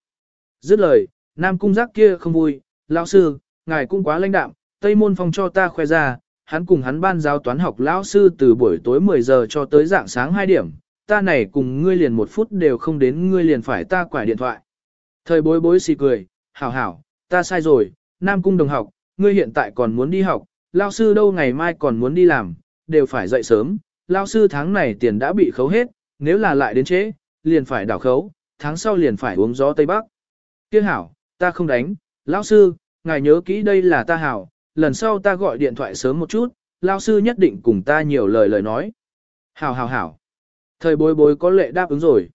Dứt lời, Nam Cung giác kia không vui, lão sư, ngài cũng quá lãnh đạm, Tây Môn Phong cho ta khoe ra, hắn cùng hắn ban giáo toán học lão sư từ buổi tối 10 giờ cho tới dạng sáng 2 điểm, ta này cùng ngươi liền một phút đều không đến ngươi liền phải ta quải điện thoại. Thời bối bối xì cười, hảo hảo, ta sai rồi, Nam Cung đồng học, ngươi hiện tại còn muốn đi học, lao sư đâu ngày mai còn muốn đi làm, đều phải dậy sớm, lao sư tháng này tiền đã bị khấu hết, nếu là lại đến trễ, liền phải đảo khấu, tháng sau liền phải uống gió Tây Bắc. Tiếc hảo, ta không đánh, lão sư, ngài nhớ kỹ đây là ta hảo, lần sau ta gọi điện thoại sớm một chút, lao sư nhất định cùng ta nhiều lời lời nói. Hảo hảo hảo. Thời bối bối có lệ đáp ứng rồi.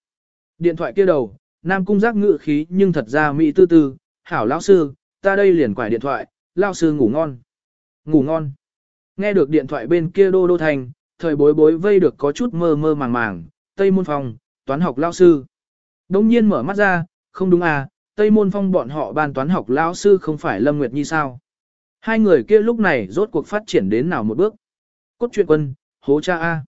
Điện thoại kia đầu, Nam Cung giác ngự khí nhưng thật ra mỹ tư tư, hảo lão sư, ta đây liền quải điện thoại, lão sư ngủ ngon. Ngủ ngon. Nghe được điện thoại bên kia đô đô thành, thời bối bối vây được có chút mơ mơ màng màng, Tây Môn Phong, toán học lão sư. Đông nhiên mở mắt ra, không đúng à, Tây Môn Phong bọn họ ban toán học lão sư không phải Lâm Nguyệt Nhi sao. Hai người kia lúc này rốt cuộc phát triển đến nào một bước. Cốt truyện quân, hố cha A.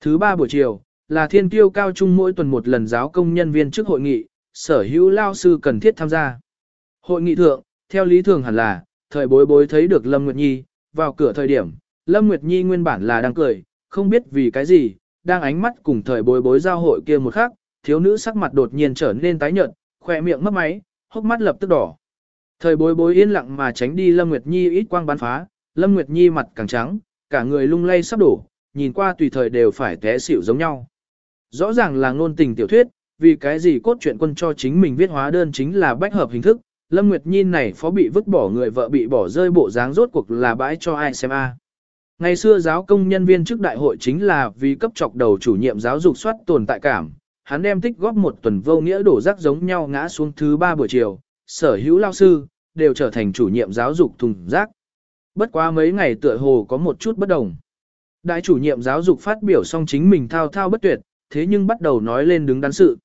Thứ ba buổi chiều, là thiên kiêu cao trung mỗi tuần một lần giáo công nhân viên trước hội nghị, sở hữu lao sư cần thiết tham gia. Hội nghị thượng, theo lý thường hẳn là, thời bối bối thấy được Lâm Nguyệt Nhi, vào cửa thời điểm, Lâm Nguyệt Nhi nguyên bản là đang cười, không biết vì cái gì, đang ánh mắt cùng thời bối bối giao hội kia một khắc, thiếu nữ sắc mặt đột nhiên trở nên tái nhợt, khỏe miệng mất máy, hốc mắt lập tức đỏ. Thời bối bối yên lặng mà tránh đi Lâm Nguyệt Nhi ít quang bắn phá, Lâm Nguyệt Nhi mặt càng trắng, cả người lung lay sắp đổ, nhìn qua tùy thời đều phải té xỉu giống nhau. Rõ ràng là ngôn tình tiểu thuyết, vì cái gì cốt truyện quân cho chính mình viết hóa đơn chính là bách hợp hình thức, Lâm Nguyệt Nhi này phó bị vứt bỏ người vợ bị bỏ rơi bộ dáng rốt cuộc là bãi cho ai xem a. Ngày xưa giáo công nhân viên trước đại hội chính là vì cấp chọc đầu chủ nhiệm giáo dục soát tồn tại cảm, hắn đem tích góp một tuần vô nghĩa đổ rác giống nhau ngã xuống thứ ba buổi chiều, sở hữu lao sư, đều trở thành chủ nhiệm giáo dục thùng rác. Bất quá mấy ngày tựa hồ có một chút bất đồng. Đại chủ nhiệm giáo dục phát biểu xong chính mình thao thao bất tuyệt, thế nhưng bắt đầu nói lên đứng đắn sự.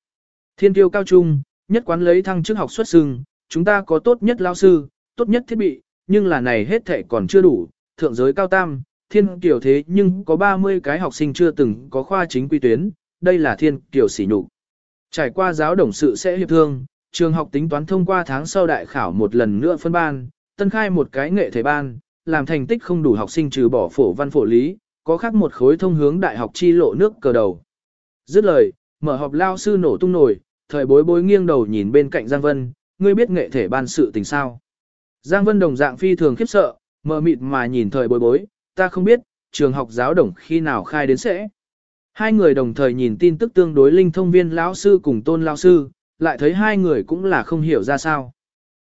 Thiên tiêu cao trung, nhất quán lấy thăng chức học xuất sưng, chúng ta có tốt nhất lao sư, tốt nhất thiết bị, nhưng là này hết thể còn chưa đủ, thượng giới cao tam, thiên tiểu thế nhưng có 30 cái học sinh chưa từng có khoa chính quy tuyến, đây là thiên tiểu sỉ nhục. Trải qua giáo đồng sự sẽ hiệp thương, trường học tính toán thông qua tháng sau đại khảo một lần nữa phân ban, tân khai một cái nghệ thể ban, làm thành tích không đủ học sinh trừ bỏ phổ văn phổ lý, có khác một khối thông hướng đại học chi lộ nước cờ đầu. Dứt lời, mở họp lao sư nổ tung nổi, thời bối bối nghiêng đầu nhìn bên cạnh Giang Vân, ngươi biết nghệ thể ban sự tình sao. Giang Vân đồng dạng phi thường khiếp sợ, mờ mịt mà nhìn thời bối bối, ta không biết, trường học giáo đồng khi nào khai đến sẽ. Hai người đồng thời nhìn tin tức tương đối linh thông viên lão sư cùng tôn lão sư, lại thấy hai người cũng là không hiểu ra sao.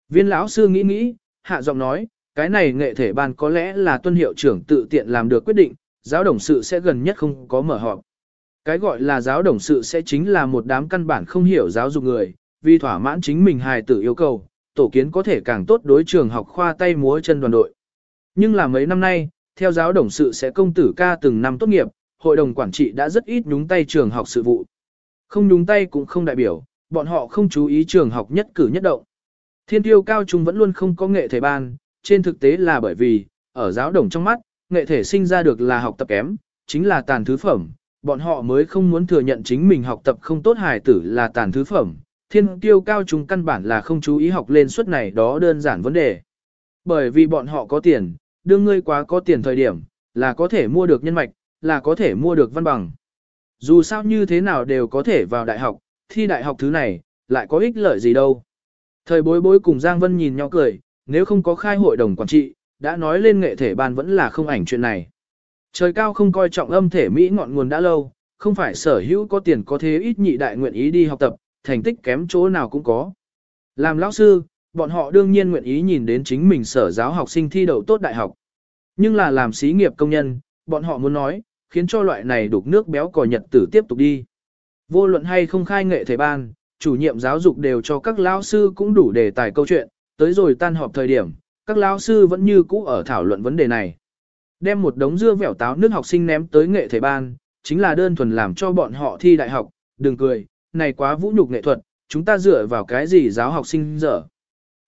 Viên lão sư nghĩ nghĩ, hạ giọng nói, cái này nghệ thể ban có lẽ là tuân hiệu trưởng tự tiện làm được quyết định, giáo đồng sự sẽ gần nhất không có mở họp. Cái gọi là giáo đồng sự sẽ chính là một đám căn bản không hiểu giáo dục người, vì thỏa mãn chính mình hài tử yêu cầu, tổ kiến có thể càng tốt đối trường học khoa tay múa chân đoàn đội. Nhưng là mấy năm nay, theo giáo đồng sự sẽ công tử ca từng năm tốt nghiệp, hội đồng quản trị đã rất ít nhúng tay trường học sự vụ. Không nhúng tay cũng không đại biểu, bọn họ không chú ý trường học nhất cử nhất động. Thiên tiêu cao trung vẫn luôn không có nghệ thể ban, trên thực tế là bởi vì, ở giáo đồng trong mắt, nghệ thể sinh ra được là học tập kém, chính là tàn thứ phẩm, bọn họ mới không muốn thừa nhận chính mình học tập không tốt hài tử là tàn thứ phẩm. Thiên tiêu cao trung căn bản là không chú ý học lên suất này đó đơn giản vấn đề. Bởi vì bọn họ có tiền, đương ngươi quá có tiền thời điểm, là có thể mua được nhân mạch, là có thể mua được văn bằng. Dù sao như thế nào đều có thể vào đại học, thi đại học thứ này, lại có ích lợi gì đâu. Thời bối bối cùng Giang Vân nhìn nhau cười, nếu không có khai hội đồng quản trị, đã nói lên nghệ thể ban vẫn là không ảnh chuyện này. Trời cao không coi trọng âm thể Mỹ ngọn nguồn đã lâu, không phải sở hữu có tiền có thế ít nhị đại nguyện ý đi học tập, thành tích kém chỗ nào cũng có. Làm lão sư, bọn họ đương nhiên nguyện ý nhìn đến chính mình sở giáo học sinh thi đậu tốt đại học. Nhưng là làm xí nghiệp công nhân, bọn họ muốn nói, khiến cho loại này đục nước béo cò nhật tử tiếp tục đi. Vô luận hay không khai nghệ thể ban, chủ nhiệm giáo dục đều cho các lão sư cũng đủ đề tài câu chuyện, tới rồi tan họp thời điểm, các lão sư vẫn như cũ ở thảo luận vấn đề này. Đem một đống dưa vẻo táo nước học sinh ném tới nghệ thể ban, chính là đơn thuần làm cho bọn họ thi đại học, đừng cười, này quá vũ nhục nghệ thuật, chúng ta dựa vào cái gì giáo học sinh dở.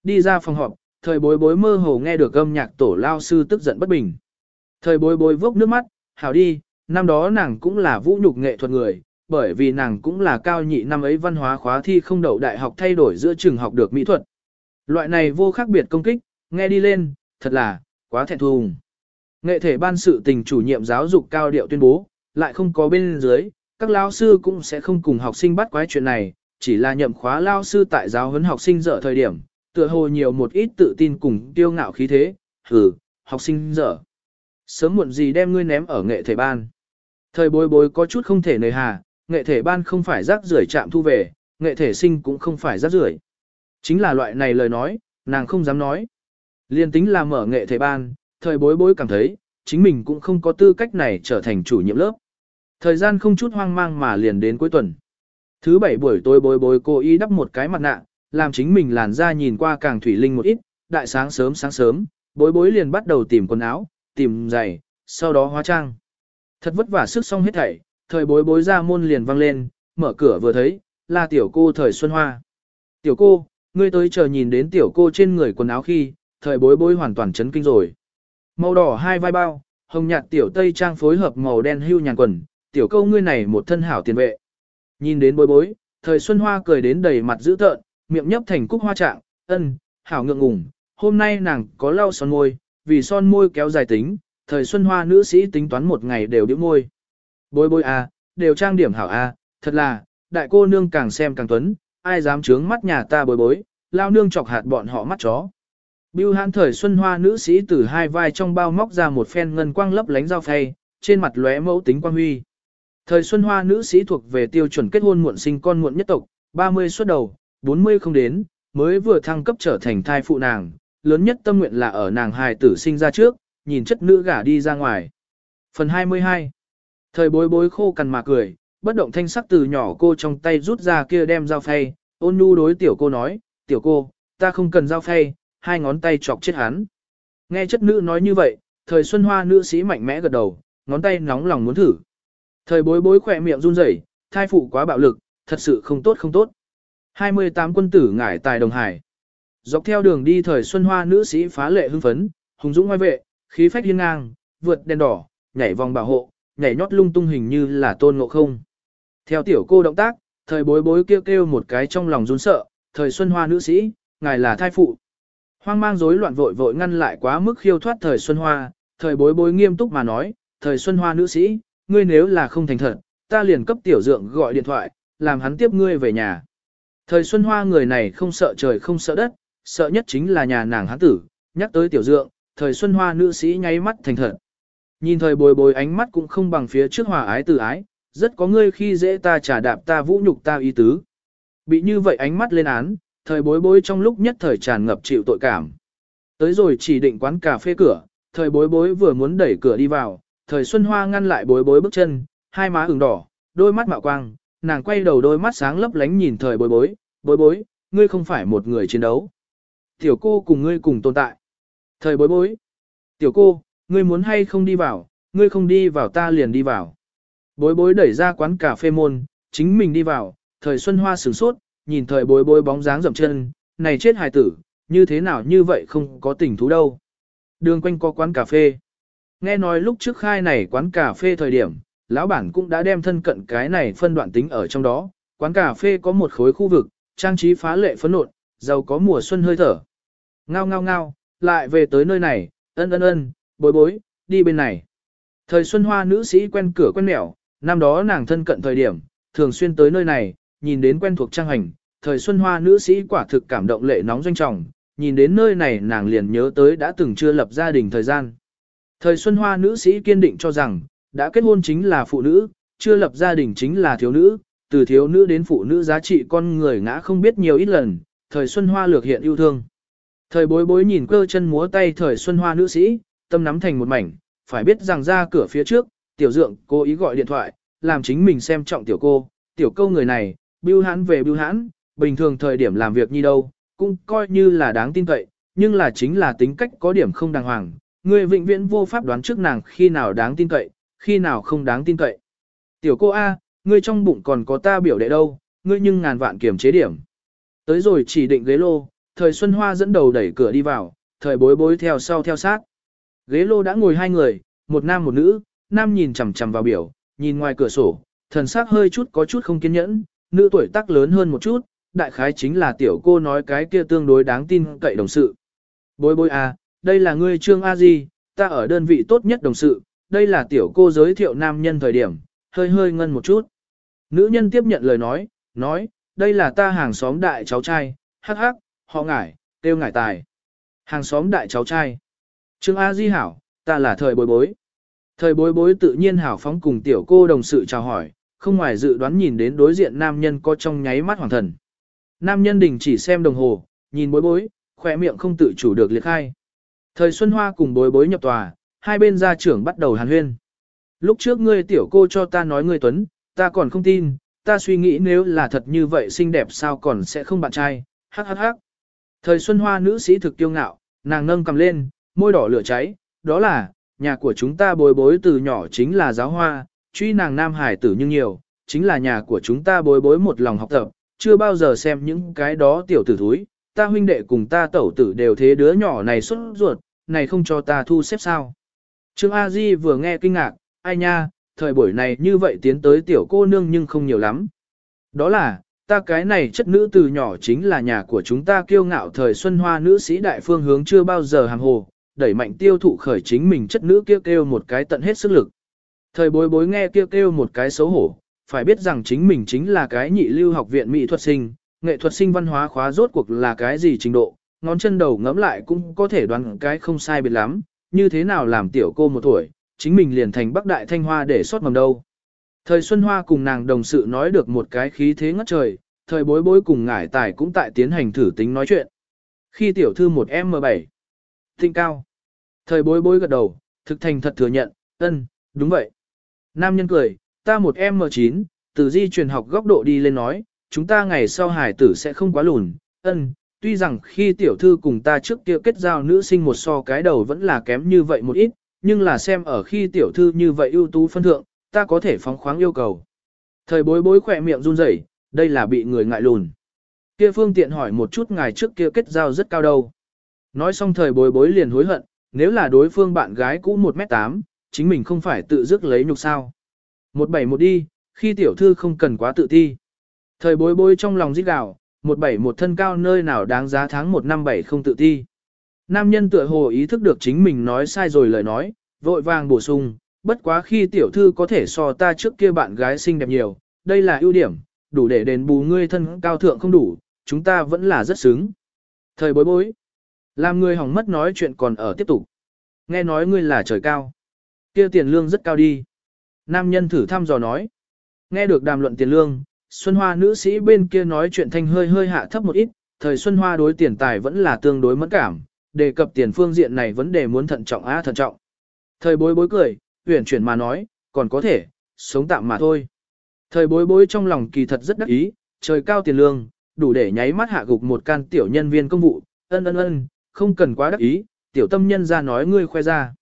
Đi ra phòng họp, thời bối bối mơ hồ nghe được âm nhạc tổ lao sư tức giận bất bình. Thời bối bối vốc nước mắt, hảo đi, năm đó nàng cũng là vũ nhục nghệ thuật người, bởi vì nàng cũng là cao nhị năm ấy văn hóa khóa thi không đậu đại học thay đổi giữa trường học được mỹ thuật. Loại này vô khác biệt công kích, nghe đi lên, thật là, quá thẹn thùng. Nghệ thể ban sự tình chủ nhiệm giáo dục cao điệu tuyên bố, lại không có bên dưới, các lao sư cũng sẽ không cùng học sinh bắt quái chuyện này, chỉ là nhậm khóa lao sư tại giáo huấn học sinh dở thời điểm, tựa hồ nhiều một ít tự tin cùng tiêu ngạo khí thế, hừ, học sinh dở. Sớm muộn gì đem ngươi ném ở nghệ thể ban. Thời bối bối có chút không thể nề hà, nghệ thể ban không phải rác rưởi chạm thu về, nghệ thể sinh cũng không phải rác rưởi. Chính là loại này lời nói, nàng không dám nói. Liên tính là mở nghệ thể ban, thời bối bối cảm thấy, chính mình cũng không có tư cách này trở thành chủ nhiệm lớp. Thời gian không chút hoang mang mà liền đến cuối tuần. Thứ bảy buổi tối bối bối cô y đắp một cái mặt nạ, làm chính mình làn da nhìn qua càng thủy linh một ít, đại sáng sớm sáng sớm, bối bối liền bắt đầu tìm quần áo, tìm giày, sau đó hóa trang. Thật vất vả sức xong hết thảy, thời bối bối ra môn liền vang lên, mở cửa vừa thấy, là tiểu cô thời Xuân Hoa. Tiểu cô, ngươi tới chờ nhìn đến tiểu cô trên người quần áo khi, thời bối bối hoàn toàn chấn kinh rồi. Màu đỏ hai vai bao, hồng nhạt tiểu tây trang phối hợp màu đen hưu nhàn quần, tiểu câu ngươi này một thân hảo tiền vệ. Nhìn đến bối bối, thời Xuân Hoa cười đến đầy mặt dữ tợn, miệng nhấp thành cúc hoa trạng, ân, hảo ngượng ngùng, hôm nay nàng có lau son môi, vì son môi kéo dài tính, thời Xuân Hoa nữ sĩ tính toán một ngày đều điểm môi. Bối bối a, à, đều trang điểm hảo a, à, thật là, đại cô nương càng xem càng tuấn, ai dám trướng mắt nhà ta bối bối, lao nương chọc hạt bọn họ mắt chó. Bưu hãn thời Xuân Hoa nữ sĩ từ hai vai trong bao móc ra một phen ngân quang lấp lánh dao phay, trên mặt lóe mẫu tính quang huy. Thời Xuân Hoa nữ sĩ thuộc về tiêu chuẩn kết hôn muộn sinh con muộn nhất tộc, 30 xuất đầu, 40 không đến, mới vừa thăng cấp trở thành thai phụ nàng, lớn nhất tâm nguyện là ở nàng hài tử sinh ra trước, nhìn chất nữ gả đi ra ngoài. Phần 22 Thời bối bối khô cằn mà cười, bất động thanh sắc từ nhỏ cô trong tay rút ra kia đem dao phay, ôn nhu đối tiểu cô nói, tiểu cô, ta không cần dao phay, hai ngón tay chọc chết hắn. Nghe chất nữ nói như vậy, thời xuân hoa nữ sĩ mạnh mẽ gật đầu, ngón tay nóng lòng muốn thử. Thời bối bối khỏe miệng run rẩy, thai phụ quá bạo lực, thật sự không tốt không tốt. 28 quân tử ngải tài đồng hải. Dọc theo đường đi thời xuân hoa nữ sĩ phá lệ hưng phấn, hùng dũng ngoài vệ, khí phách hiên ngang, vượt đèn đỏ, nhảy vòng bảo hộ, nhảy nhót lung tung hình như là tôn ngộ không. Theo tiểu cô động tác, thời bối bối kêu kêu một cái trong lòng run sợ, thời xuân hoa nữ sĩ, ngài là thai phụ. Hoang mang rối loạn vội vội ngăn lại quá mức khiêu thoát thời xuân hoa, thời bối bối nghiêm túc mà nói, thời xuân hoa nữ sĩ, ngươi nếu là không thành thật, ta liền cấp tiểu dượng gọi điện thoại, làm hắn tiếp ngươi về nhà. Thời xuân hoa người này không sợ trời không sợ đất, sợ nhất chính là nhà nàng hắn tử, nhắc tới tiểu dượng, thời xuân hoa nữ sĩ nháy mắt thành thật. Nhìn thời bồi bồi ánh mắt cũng không bằng phía trước hòa ái từ ái, rất có ngươi khi dễ ta trả đạp ta vũ nhục ta ý tứ. Bị như vậy ánh mắt lên án, thời bối bối trong lúc nhất thời tràn ngập chịu tội cảm. Tới rồi chỉ định quán cà phê cửa, thời bối bối vừa muốn đẩy cửa đi vào, thời Xuân Hoa ngăn lại bối bối bước chân, hai má ửng đỏ, đôi mắt mạo quang, nàng quay đầu đôi mắt sáng lấp lánh nhìn thời bối bối, bối bối, ngươi không phải một người chiến đấu. Tiểu cô cùng ngươi cùng tồn tại. Thời bối bối. Tiểu cô, ngươi muốn hay không đi vào, ngươi không đi vào ta liền đi vào. Bối bối đẩy ra quán cà phê môn, chính mình đi vào, thời Xuân Hoa sửng sốt, nhìn thời bối bối bóng dáng dậm chân, này chết hài tử, như thế nào như vậy không có tình thú đâu. Đường quanh có quán cà phê. Nghe nói lúc trước khai này quán cà phê thời điểm, lão bản cũng đã đem thân cận cái này phân đoạn tính ở trong đó, quán cà phê có một khối khu vực, trang trí phá lệ phấn nộn, giàu có mùa xuân hơi thở. Ngao ngao ngao, lại về tới nơi này, ân ân ân, bối bối, đi bên này. Thời xuân hoa nữ sĩ quen cửa quen mẹo, năm đó nàng thân cận thời điểm, thường xuyên tới nơi này, nhìn đến quen thuộc trang hành, thời xuân hoa nữ sĩ quả thực cảm động lệ nóng doanh trọng, nhìn đến nơi này nàng liền nhớ tới đã từng chưa lập gia đình thời gian. Thời xuân hoa nữ sĩ kiên định cho rằng, đã kết hôn chính là phụ nữ, chưa lập gia đình chính là thiếu nữ, từ thiếu nữ đến phụ nữ giá trị con người ngã không biết nhiều ít lần, thời xuân hoa lược hiện yêu thương. Thời bối bối nhìn cơ chân múa tay thời xuân hoa nữ sĩ, tâm nắm thành một mảnh, phải biết rằng ra cửa phía trước, tiểu dượng cố ý gọi điện thoại, làm chính mình xem trọng tiểu cô, tiểu câu người này, bưu hãn về bưu hãn, bình thường thời điểm làm việc như đâu, cũng coi như là đáng tin cậy, nhưng là chính là tính cách có điểm không đàng hoàng, người vĩnh viễn vô pháp đoán trước nàng khi nào đáng tin cậy, khi nào không đáng tin cậy. Tiểu cô A, ngươi trong bụng còn có ta biểu đệ đâu, ngươi nhưng ngàn vạn kiểm chế điểm. Tới rồi chỉ định ghế lô, thời Xuân Hoa dẫn đầu đẩy cửa đi vào, thời bối bối theo sau theo sát. Ghế lô đã ngồi hai người, một nam một nữ, nam nhìn chằm chằm vào biểu, nhìn ngoài cửa sổ, thần sắc hơi chút có chút không kiên nhẫn, nữ tuổi tác lớn hơn một chút, đại khái chính là tiểu cô nói cái kia tương đối đáng tin cậy đồng sự. Bối bối à, đây là ngươi Trương A Di, ta ở đơn vị tốt nhất đồng sự, đây là tiểu cô giới thiệu nam nhân thời điểm, hơi hơi ngân một chút. Nữ nhân tiếp nhận lời nói, nói, đây là ta hàng xóm đại cháu trai, hắc hắc, họ ngải, tiêu ngải tài. Hàng xóm đại cháu trai. Trương A Di hảo, ta là thời bối bối. Thời bối bối tự nhiên hảo phóng cùng tiểu cô đồng sự chào hỏi, không ngoài dự đoán nhìn đến đối diện nam nhân có trong nháy mắt hoàng thần. Nam nhân đình chỉ xem đồng hồ, nhìn bối bối, khỏe miệng không tự chủ được liệt khai. Thời Xuân Hoa cùng bối bối nhập tòa, hai bên gia trưởng bắt đầu hàn huyên. Lúc trước ngươi tiểu cô cho ta nói ngươi tuấn, ta còn không tin, ta suy nghĩ nếu là thật như vậy xinh đẹp sao còn sẽ không bạn trai, hắc hắc hắc. Thời Xuân Hoa nữ sĩ thực tiêu ngạo, nàng nâng cầm lên, môi đỏ lửa cháy, đó là, nhà của chúng ta bối bối từ nhỏ chính là giáo hoa, truy nàng nam hải tử nhưng nhiều, chính là nhà của chúng ta bối bối một lòng học tập, chưa bao giờ xem những cái đó tiểu tử thúi, ta huynh đệ cùng ta tẩu tử đều thế đứa nhỏ này xuất ruột, này không cho ta thu xếp sao. Trương A Di vừa nghe kinh ngạc, ai nha, thời buổi này như vậy tiến tới tiểu cô nương nhưng không nhiều lắm. Đó là, ta cái này chất nữ từ nhỏ chính là nhà của chúng ta kiêu ngạo thời xuân hoa nữ sĩ đại phương hướng chưa bao giờ hàng hồ, đẩy mạnh tiêu thụ khởi chính mình chất nữ kêu kêu một cái tận hết sức lực. Thời bối bối nghe kêu kêu một cái xấu hổ, phải biết rằng chính mình chính là cái nhị lưu học viện mỹ thuật sinh, nghệ thuật sinh văn hóa khóa rốt cuộc là cái gì trình độ, ngón chân đầu ngẫm lại cũng có thể đoán cái không sai biệt lắm, như thế nào làm tiểu cô một tuổi, chính mình liền thành bắc đại thanh hoa để sót mầm đâu. Thời Xuân Hoa cùng nàng đồng sự nói được một cái khí thế ngất trời, thời bối bối cùng ngải tài cũng tại tiến hành thử tính nói chuyện. Khi tiểu thư một M7, Thịnh cao, thời bối bối gật đầu, thực thành thật thừa nhận, ân, đúng vậy. Nam nhân cười, ta một M9, từ di truyền học góc độ đi lên nói, chúng ta ngày sau hải tử sẽ không quá lùn, ân, tuy rằng khi tiểu thư cùng ta trước kia kết giao nữ sinh một so cái đầu vẫn là kém như vậy một ít, nhưng là xem ở khi tiểu thư như vậy ưu tú phân thượng, ta có thể phóng khoáng yêu cầu. Thời bối bối khỏe miệng run rẩy, đây là bị người ngại lùn. Kia phương tiện hỏi một chút ngài trước kia kết giao rất cao đâu. Nói xong thời bối bối liền hối hận, nếu là đối phương bạn gái cũ 1m8, chính mình không phải tự dứt lấy nhục sao. Một bảy một đi, khi tiểu thư không cần quá tự ti. Thời bối bối trong lòng rít gào, một bảy một thân cao nơi nào đáng giá tháng một năm bảy không tự ti. Nam nhân tựa hồ ý thức được chính mình nói sai rồi lời nói, vội vàng bổ sung, bất quá khi tiểu thư có thể so ta trước kia bạn gái xinh đẹp nhiều, đây là ưu điểm, đủ để đền bù ngươi thân cao thượng không đủ, chúng ta vẫn là rất xứng. Thời bối bối, làm người hỏng mất nói chuyện còn ở tiếp tục. Nghe nói ngươi là trời cao, kia tiền lương rất cao đi. Nam nhân thử thăm dò nói, nghe được đàm luận tiền lương, Xuân Hoa nữ sĩ bên kia nói chuyện thanh hơi hơi hạ thấp một ít, thời Xuân Hoa đối tiền tài vẫn là tương đối mẫn cảm, đề cập tiền phương diện này vấn đề muốn thận trọng á thận trọng. Thời bối bối cười, huyền chuyển mà nói, còn có thể, sống tạm mà thôi. Thời bối bối trong lòng kỳ thật rất đắc ý, trời cao tiền lương, đủ để nháy mắt hạ gục một can tiểu nhân viên công vụ, ân ân ân, không cần quá đắc ý, tiểu tâm nhân ra nói ngươi khoe ra.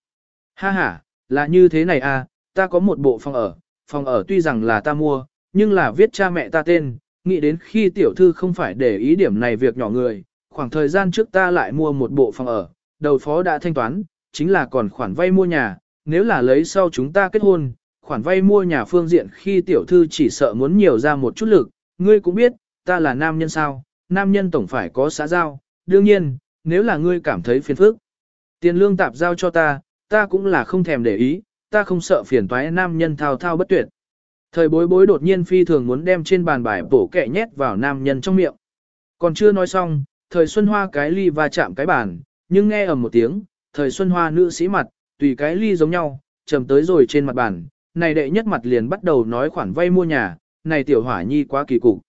Ha ha, là như thế này à, ta có một bộ phòng ở, phòng ở tuy rằng là ta mua, nhưng là viết cha mẹ ta tên, nghĩ đến khi tiểu thư không phải để ý điểm này việc nhỏ người, khoảng thời gian trước ta lại mua một bộ phòng ở, đầu phó đã thanh toán, chính là còn khoản vay mua nhà, nếu là lấy sau chúng ta kết hôn, khoản vay mua nhà phương diện khi tiểu thư chỉ sợ muốn nhiều ra một chút lực, ngươi cũng biết, ta là nam nhân sao, nam nhân tổng phải có xã giao, đương nhiên, nếu là ngươi cảm thấy phiền phức, tiền lương tạp giao cho ta, ta cũng là không thèm để ý, ta không sợ phiền toái nam nhân thao thao bất tuyệt. Thời bối bối đột nhiên phi thường muốn đem trên bàn bài bổ kẹ nhét vào nam nhân trong miệng. Còn chưa nói xong, thời xuân hoa cái ly va chạm cái bàn, nhưng nghe ầm một tiếng, thời xuân hoa nữ sĩ mặt, tùy cái ly giống nhau, trầm tới rồi trên mặt bàn, này đệ nhất mặt liền bắt đầu nói khoản vay mua nhà, này tiểu hỏa nhi quá kỳ cục.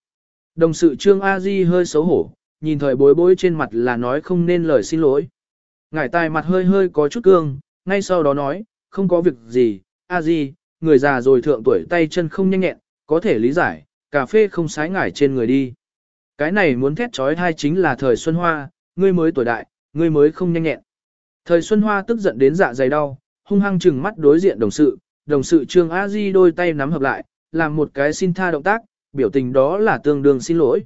Đồng sự trương A Di hơi xấu hổ, nhìn thời bối bối trên mặt là nói không nên lời xin lỗi. Ngải tài mặt hơi hơi có chút cương, ngay sau đó nói, không có việc gì, A Di, người già rồi thượng tuổi tay chân không nhanh nhẹn, có thể lý giải, cà phê không sái ngải trên người đi. Cái này muốn thét trói thai chính là thời Xuân Hoa, ngươi mới tuổi đại, ngươi mới không nhanh nhẹn. Thời Xuân Hoa tức giận đến dạ dày đau, hung hăng chừng mắt đối diện đồng sự, đồng sự Trương A Di đôi tay nắm hợp lại, làm một cái xin tha động tác, biểu tình đó là tương đương xin lỗi.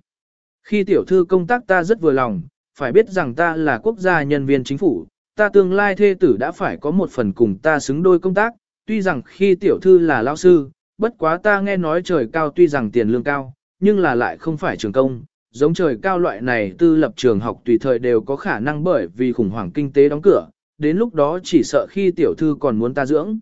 Khi tiểu thư công tác ta rất vừa lòng, phải biết rằng ta là quốc gia nhân viên chính phủ, ta tương lai thê tử đã phải có một phần cùng ta xứng đôi công tác, tuy rằng khi tiểu thư là lao sư, bất quá ta nghe nói trời cao tuy rằng tiền lương cao, nhưng là lại không phải trường công, giống trời cao loại này tư lập trường học tùy thời đều có khả năng bởi vì khủng hoảng kinh tế đóng cửa, đến lúc đó chỉ sợ khi tiểu thư còn muốn ta dưỡng.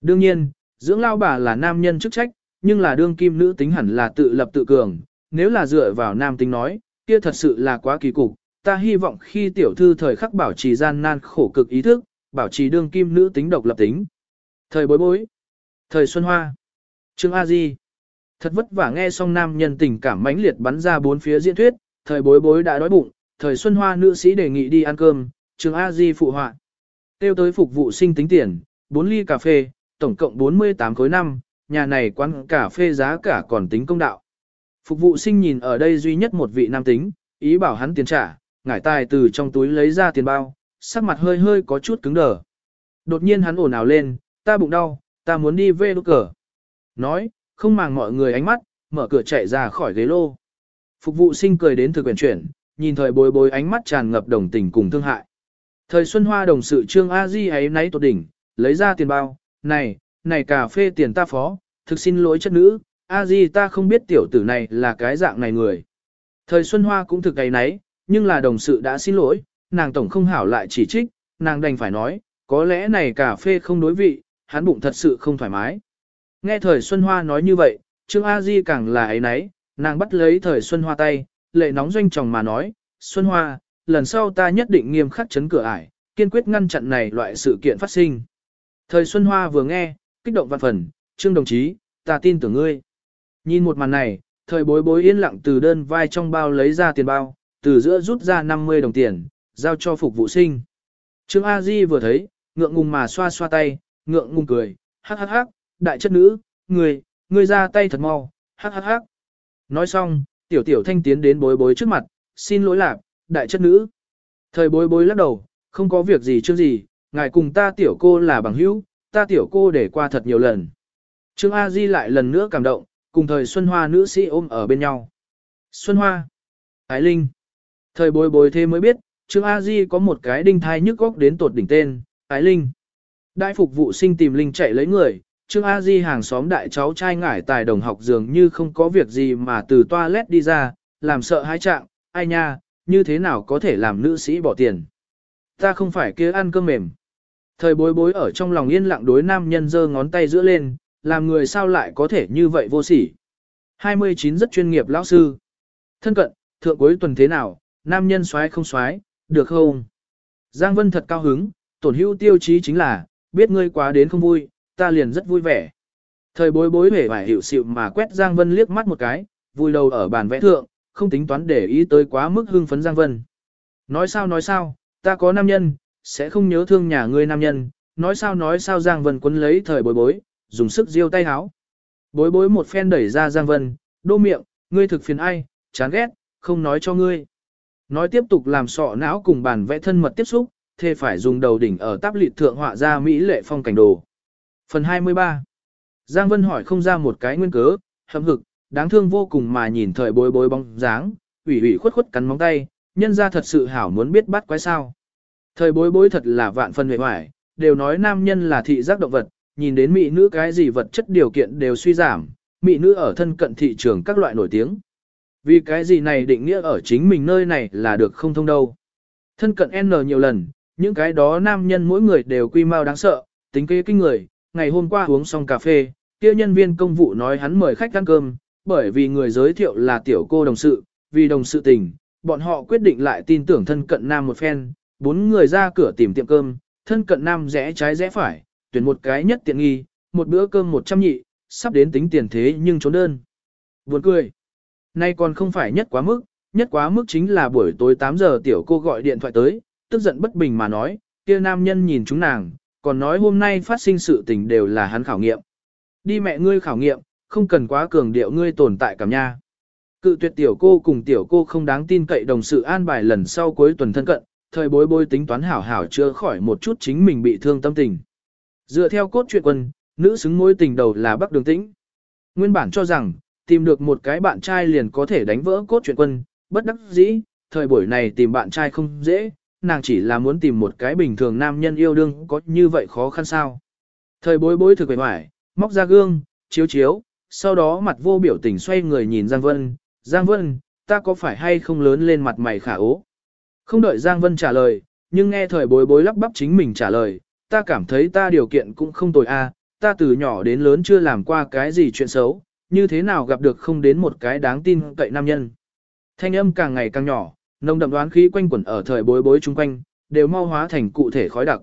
Đương nhiên, dưỡng lao bà là nam nhân chức trách, nhưng là đương kim nữ tính hẳn là tự lập tự cường, nếu là dựa vào nam tính nói, kia thật sự là quá kỳ cục, ta hy vọng khi tiểu thư thời khắc bảo trì gian nan khổ cực ý thức, bảo trì đương kim nữ tính độc lập tính. Thời bối bối. Thời Xuân Hoa. Trương A Di. Thật vất vả nghe xong nam nhân tình cảm mãnh liệt bắn ra bốn phía diễn thuyết, thời bối bối đã đói bụng, thời Xuân Hoa nữ sĩ đề nghị đi ăn cơm, Trương A Di phụ họa. Tiêu tới phục vụ sinh tính tiền, 4 ly cà phê, tổng cộng 48 khối năm, nhà này quán cà phê giá cả còn tính công đạo. Phục vụ sinh nhìn ở đây duy nhất một vị nam tính, ý bảo hắn tiền trả, ngải tài từ trong túi lấy ra tiền bao, sắc mặt hơi hơi có chút cứng đờ. Đột nhiên hắn ồn ào lên, ta bụng đau, ta muốn đi về đốt cờ. Nói, không màng mọi người ánh mắt, mở cửa chạy ra khỏi ghế lô. Phục vụ sinh cười đến thực quyền chuyển, nhìn thời bối bối ánh mắt tràn ngập đồng tình cùng thương hại. Thời Xuân Hoa đồng sự Trương A Di ấy nấy tột đỉnh, lấy ra tiền bao, này, này cà phê tiền ta phó, thực xin lỗi chất nữ, A Di ta không biết tiểu tử này là cái dạng này người. Thời Xuân Hoa cũng thực cái nấy, nhưng là đồng sự đã xin lỗi, nàng tổng không hảo lại chỉ trích, nàng đành phải nói, có lẽ này cà phê không đối vị, hắn bụng thật sự không thoải mái. Nghe thời Xuân Hoa nói như vậy, Trương A Di càng là ấy nấy, nàng bắt lấy thời Xuân Hoa tay, lệ nóng doanh chồng mà nói, Xuân Hoa, lần sau ta nhất định nghiêm khắc chấn cửa ải, kiên quyết ngăn chặn này loại sự kiện phát sinh. Thời Xuân Hoa vừa nghe, kích động văn phần, Trương đồng chí, ta tin tưởng ngươi. Nhìn một màn này, thời bối bối yên lặng từ đơn vai trong bao lấy ra tiền bao, từ giữa rút ra 50 đồng tiền, giao cho phục vụ sinh. Trương A Di vừa thấy, ngượng ngùng mà xoa xoa tay, ngượng ngùng cười, hắc hắc hắc, đại chất nữ, người, người ra tay thật mau, hắc hắc hắc. Nói xong, tiểu tiểu thanh tiến đến bối bối trước mặt, xin lỗi lạc, đại chất nữ. Thời bối bối lắc đầu, không có việc gì chứ gì, ngài cùng ta tiểu cô là bằng hữu, ta tiểu cô để qua thật nhiều lần. Trương A Di lại lần nữa cảm động, cùng thời Xuân Hoa nữ sĩ ôm ở bên nhau. Xuân Hoa, Ái Linh. Thời bối bối thế mới biết, Trương A Di có một cái đinh thai nhức góc đến tột đỉnh tên, Ái Linh. Đại phục vụ sinh tìm Linh chạy lấy người, Trương A Di hàng xóm đại cháu trai ngải tài đồng học dường như không có việc gì mà từ toilet đi ra, làm sợ hãi trạng, ai nha, như thế nào có thể làm nữ sĩ bỏ tiền. Ta không phải kia ăn cơm mềm. Thời bối bối ở trong lòng yên lặng đối nam nhân giơ ngón tay giữa lên, làm người sao lại có thể như vậy vô sỉ. 29 rất chuyên nghiệp lão sư. Thân cận, thượng cuối tuần thế nào, nam nhân xoái không xoái, được không? Giang Vân thật cao hứng, tổn hữu tiêu chí chính là, biết ngươi quá đến không vui, ta liền rất vui vẻ. Thời bối bối vẻ vải hiểu xịu mà quét Giang Vân liếc mắt một cái, vui đầu ở bàn vẽ thượng, không tính toán để ý tới quá mức hưng phấn Giang Vân. Nói sao nói sao, ta có nam nhân, sẽ không nhớ thương nhà ngươi nam nhân, nói sao nói sao Giang Vân quấn lấy thời bối bối, dùng sức diêu tay háo. Bối bối một phen đẩy ra Giang Vân, đô miệng, ngươi thực phiền ai, chán ghét, không nói cho ngươi. Nói tiếp tục làm sọ não cùng bàn vẽ thân mật tiếp xúc, thề phải dùng đầu đỉnh ở táp lịt thượng họa ra Mỹ lệ phong cảnh đồ. Phần 23 Giang Vân hỏi không ra một cái nguyên cớ, hâm hực, đáng thương vô cùng mà nhìn thời bối bối bóng dáng, ủy ủy khuất khuất cắn móng tay, nhân ra thật sự hảo muốn biết bắt quái sao. Thời bối bối thật là vạn phần vệ hoài, đều nói nam nhân là thị giác động vật, nhìn đến mỹ nữ cái gì vật chất điều kiện đều suy giảm, mỹ nữ ở thân cận thị trường các loại nổi tiếng. Vì cái gì này định nghĩa ở chính mình nơi này là được không thông đâu. Thân cận N nhiều lần, những cái đó nam nhân mỗi người đều quy mau đáng sợ, tính kế kinh người, ngày hôm qua uống xong cà phê, kia nhân viên công vụ nói hắn mời khách ăn cơm, bởi vì người giới thiệu là tiểu cô đồng sự, vì đồng sự tình, bọn họ quyết định lại tin tưởng thân cận nam một phen, bốn người ra cửa tìm tiệm cơm, thân cận nam rẽ trái rẽ phải, tuyển một cái nhất tiện nghi, một bữa cơm một trăm nhị, sắp đến tính tiền thế nhưng trốn đơn. Buồn cười. Nay còn không phải nhất quá mức, nhất quá mức chính là buổi tối 8 giờ tiểu cô gọi điện thoại tới, tức giận bất bình mà nói, kia nam nhân nhìn chúng nàng, còn nói hôm nay phát sinh sự tình đều là hắn khảo nghiệm. Đi mẹ ngươi khảo nghiệm, không cần quá cường điệu ngươi tồn tại cảm nha. Cự tuyệt tiểu cô cùng tiểu cô không đáng tin cậy đồng sự an bài lần sau cuối tuần thân cận, thời bối bối tính toán hảo hảo chưa khỏi một chút chính mình bị thương tâm tình. Dựa theo cốt truyện quân, nữ xứng mối tình đầu là Bắc Đường Tĩnh. Nguyên bản cho rằng, tìm được một cái bạn trai liền có thể đánh vỡ cốt truyện quân, bất đắc dĩ, thời buổi này tìm bạn trai không dễ, nàng chỉ là muốn tìm một cái bình thường nam nhân yêu đương có như vậy khó khăn sao. Thời bối bối thực vẻ ngoài, móc ra gương, chiếu chiếu, sau đó mặt vô biểu tình xoay người nhìn Giang Vân, Giang Vân, ta có phải hay không lớn lên mặt mày khả ố? Không đợi Giang Vân trả lời, nhưng nghe thời bối bối lắp bắp chính mình trả lời, ta cảm thấy ta điều kiện cũng không tồi a, ta từ nhỏ đến lớn chưa làm qua cái gì chuyện xấu, như thế nào gặp được không đến một cái đáng tin cậy nam nhân. Thanh âm càng ngày càng nhỏ, nồng đậm đoán khí quanh quẩn ở thời bối bối chung quanh, đều mau hóa thành cụ thể khói đặc.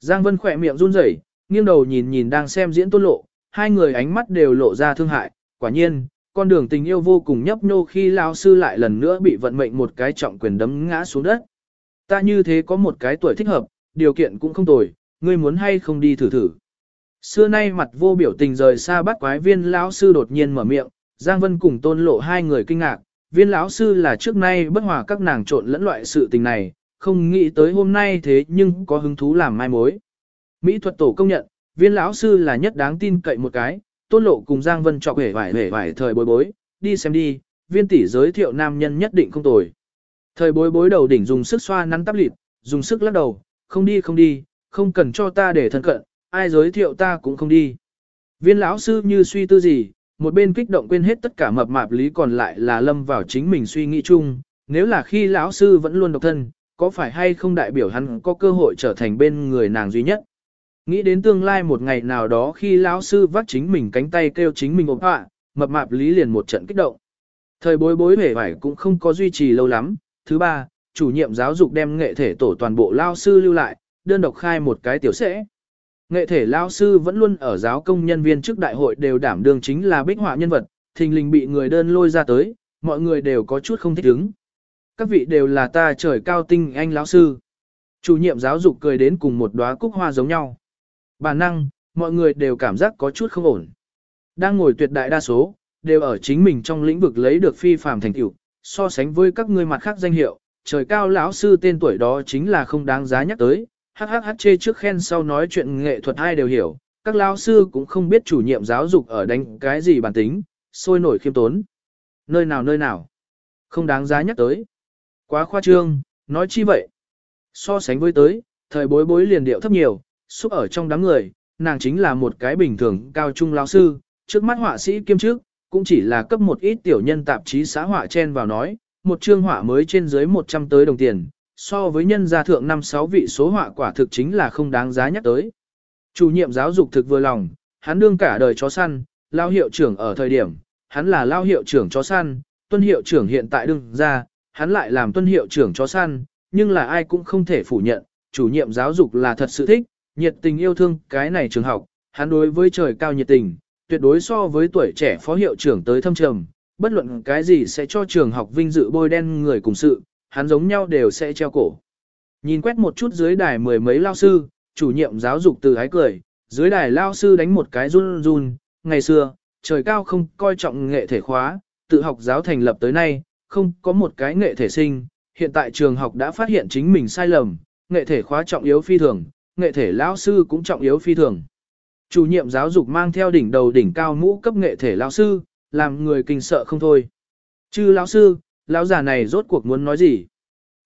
Giang Vân khỏe miệng run rẩy, nghiêng đầu nhìn nhìn đang xem diễn tôn lộ, hai người ánh mắt đều lộ ra thương hại, quả nhiên, con đường tình yêu vô cùng nhấp nhô khi lao sư lại lần nữa bị vận mệnh một cái trọng quyền đấm ngã xuống đất. Ta như thế có một cái tuổi thích hợp, điều kiện cũng không tồi, ngươi muốn hay không đi thử thử. Xưa nay mặt vô biểu tình rời xa bắt quái viên lão sư đột nhiên mở miệng, Giang Vân cùng tôn lộ hai người kinh ngạc, viên lão sư là trước nay bất hòa các nàng trộn lẫn loại sự tình này, không nghĩ tới hôm nay thế nhưng có hứng thú làm mai mối. Mỹ thuật tổ công nhận, viên lão sư là nhất đáng tin cậy một cái, tôn lộ cùng Giang Vân trọc hể vải hể vải thời bối bối, đi xem đi, viên tỷ giới thiệu nam nhân nhất định không tồi. Thời bối bối đầu đỉnh dùng sức xoa nắn tắp lịt, dùng sức lắc đầu, không đi không đi, không cần cho ta để thân cận, ai giới thiệu ta cũng không đi. Viên lão sư như suy tư gì, một bên kích động quên hết tất cả mập mạp lý còn lại là lâm vào chính mình suy nghĩ chung, nếu là khi lão sư vẫn luôn độc thân, có phải hay không đại biểu hắn có cơ hội trở thành bên người nàng duy nhất. Nghĩ đến tương lai một ngày nào đó khi lão sư vắt chính mình cánh tay kêu chính mình ốm họa, mập mạp lý liền một trận kích động. Thời bối bối vẻ vải cũng không có duy trì lâu lắm. Thứ ba, chủ nhiệm giáo dục đem nghệ thể tổ toàn bộ lao sư lưu lại, đơn độc khai một cái tiểu sẽ. Nghệ thể lao sư vẫn luôn ở giáo công nhân viên trước đại hội đều đảm đương chính là bích họa nhân vật, thình lình bị người đơn lôi ra tới, mọi người đều có chút không thích ứng. Các vị đều là ta trời cao tinh anh lão sư. Chủ nhiệm giáo dục cười đến cùng một đóa cúc hoa giống nhau. bà năng, mọi người đều cảm giác có chút không ổn. Đang ngồi tuyệt đại đa số, đều ở chính mình trong lĩnh vực lấy được phi phàm thành tựu, so sánh với các ngươi mặt khác danh hiệu, trời cao lão sư tên tuổi đó chính là không đáng giá nhắc tới, hhh chê trước khen sau nói chuyện nghệ thuật ai đều hiểu, các lao sư cũng không biết chủ nhiệm giáo dục ở đánh cái gì bản tính, sôi nổi khiêm tốn. Nơi nào nơi nào, không đáng giá nhắc tới. Quá khoa trương, nói chi vậy? So sánh với tới, thời bối bối liền điệu thấp nhiều, xúc ở trong đám người, nàng chính là một cái bình thường cao trung lao sư, trước mắt họa sĩ kiêm trước, cũng chỉ là cấp một ít tiểu nhân tạp chí xã họa chen vào nói, một chương họa mới trên dưới 100 tới đồng tiền, so với nhân gia thượng năm sáu vị số họa quả thực chính là không đáng giá nhắc tới. Chủ nhiệm giáo dục thực vừa lòng, hắn đương cả đời chó săn, lao hiệu trưởng ở thời điểm, hắn là lao hiệu trưởng chó săn, tuân hiệu trưởng hiện tại đương ra, hắn lại làm tuân hiệu trưởng chó săn, nhưng là ai cũng không thể phủ nhận, chủ nhiệm giáo dục là thật sự thích, nhiệt tình yêu thương cái này trường học, hắn đối với trời cao nhiệt tình, tuyệt đối so với tuổi trẻ phó hiệu trưởng tới thâm trầm, bất luận cái gì sẽ cho trường học vinh dự bôi đen người cùng sự, hắn giống nhau đều sẽ treo cổ. Nhìn quét một chút dưới đài mười mấy lao sư, chủ nhiệm giáo dục từ hái cười, dưới đài lao sư đánh một cái run run, ngày xưa, trời cao không coi trọng nghệ thể khóa, tự học giáo thành lập tới nay, không có một cái nghệ thể sinh, hiện tại trường học đã phát hiện chính mình sai lầm, nghệ thể khóa trọng yếu phi thường, nghệ thể lao sư cũng trọng yếu phi thường. Chủ nhiệm giáo dục mang theo đỉnh đầu đỉnh cao mũ cấp nghệ thể lao sư, làm người kinh sợ không thôi. Chư lão sư, lão già này rốt cuộc muốn nói gì?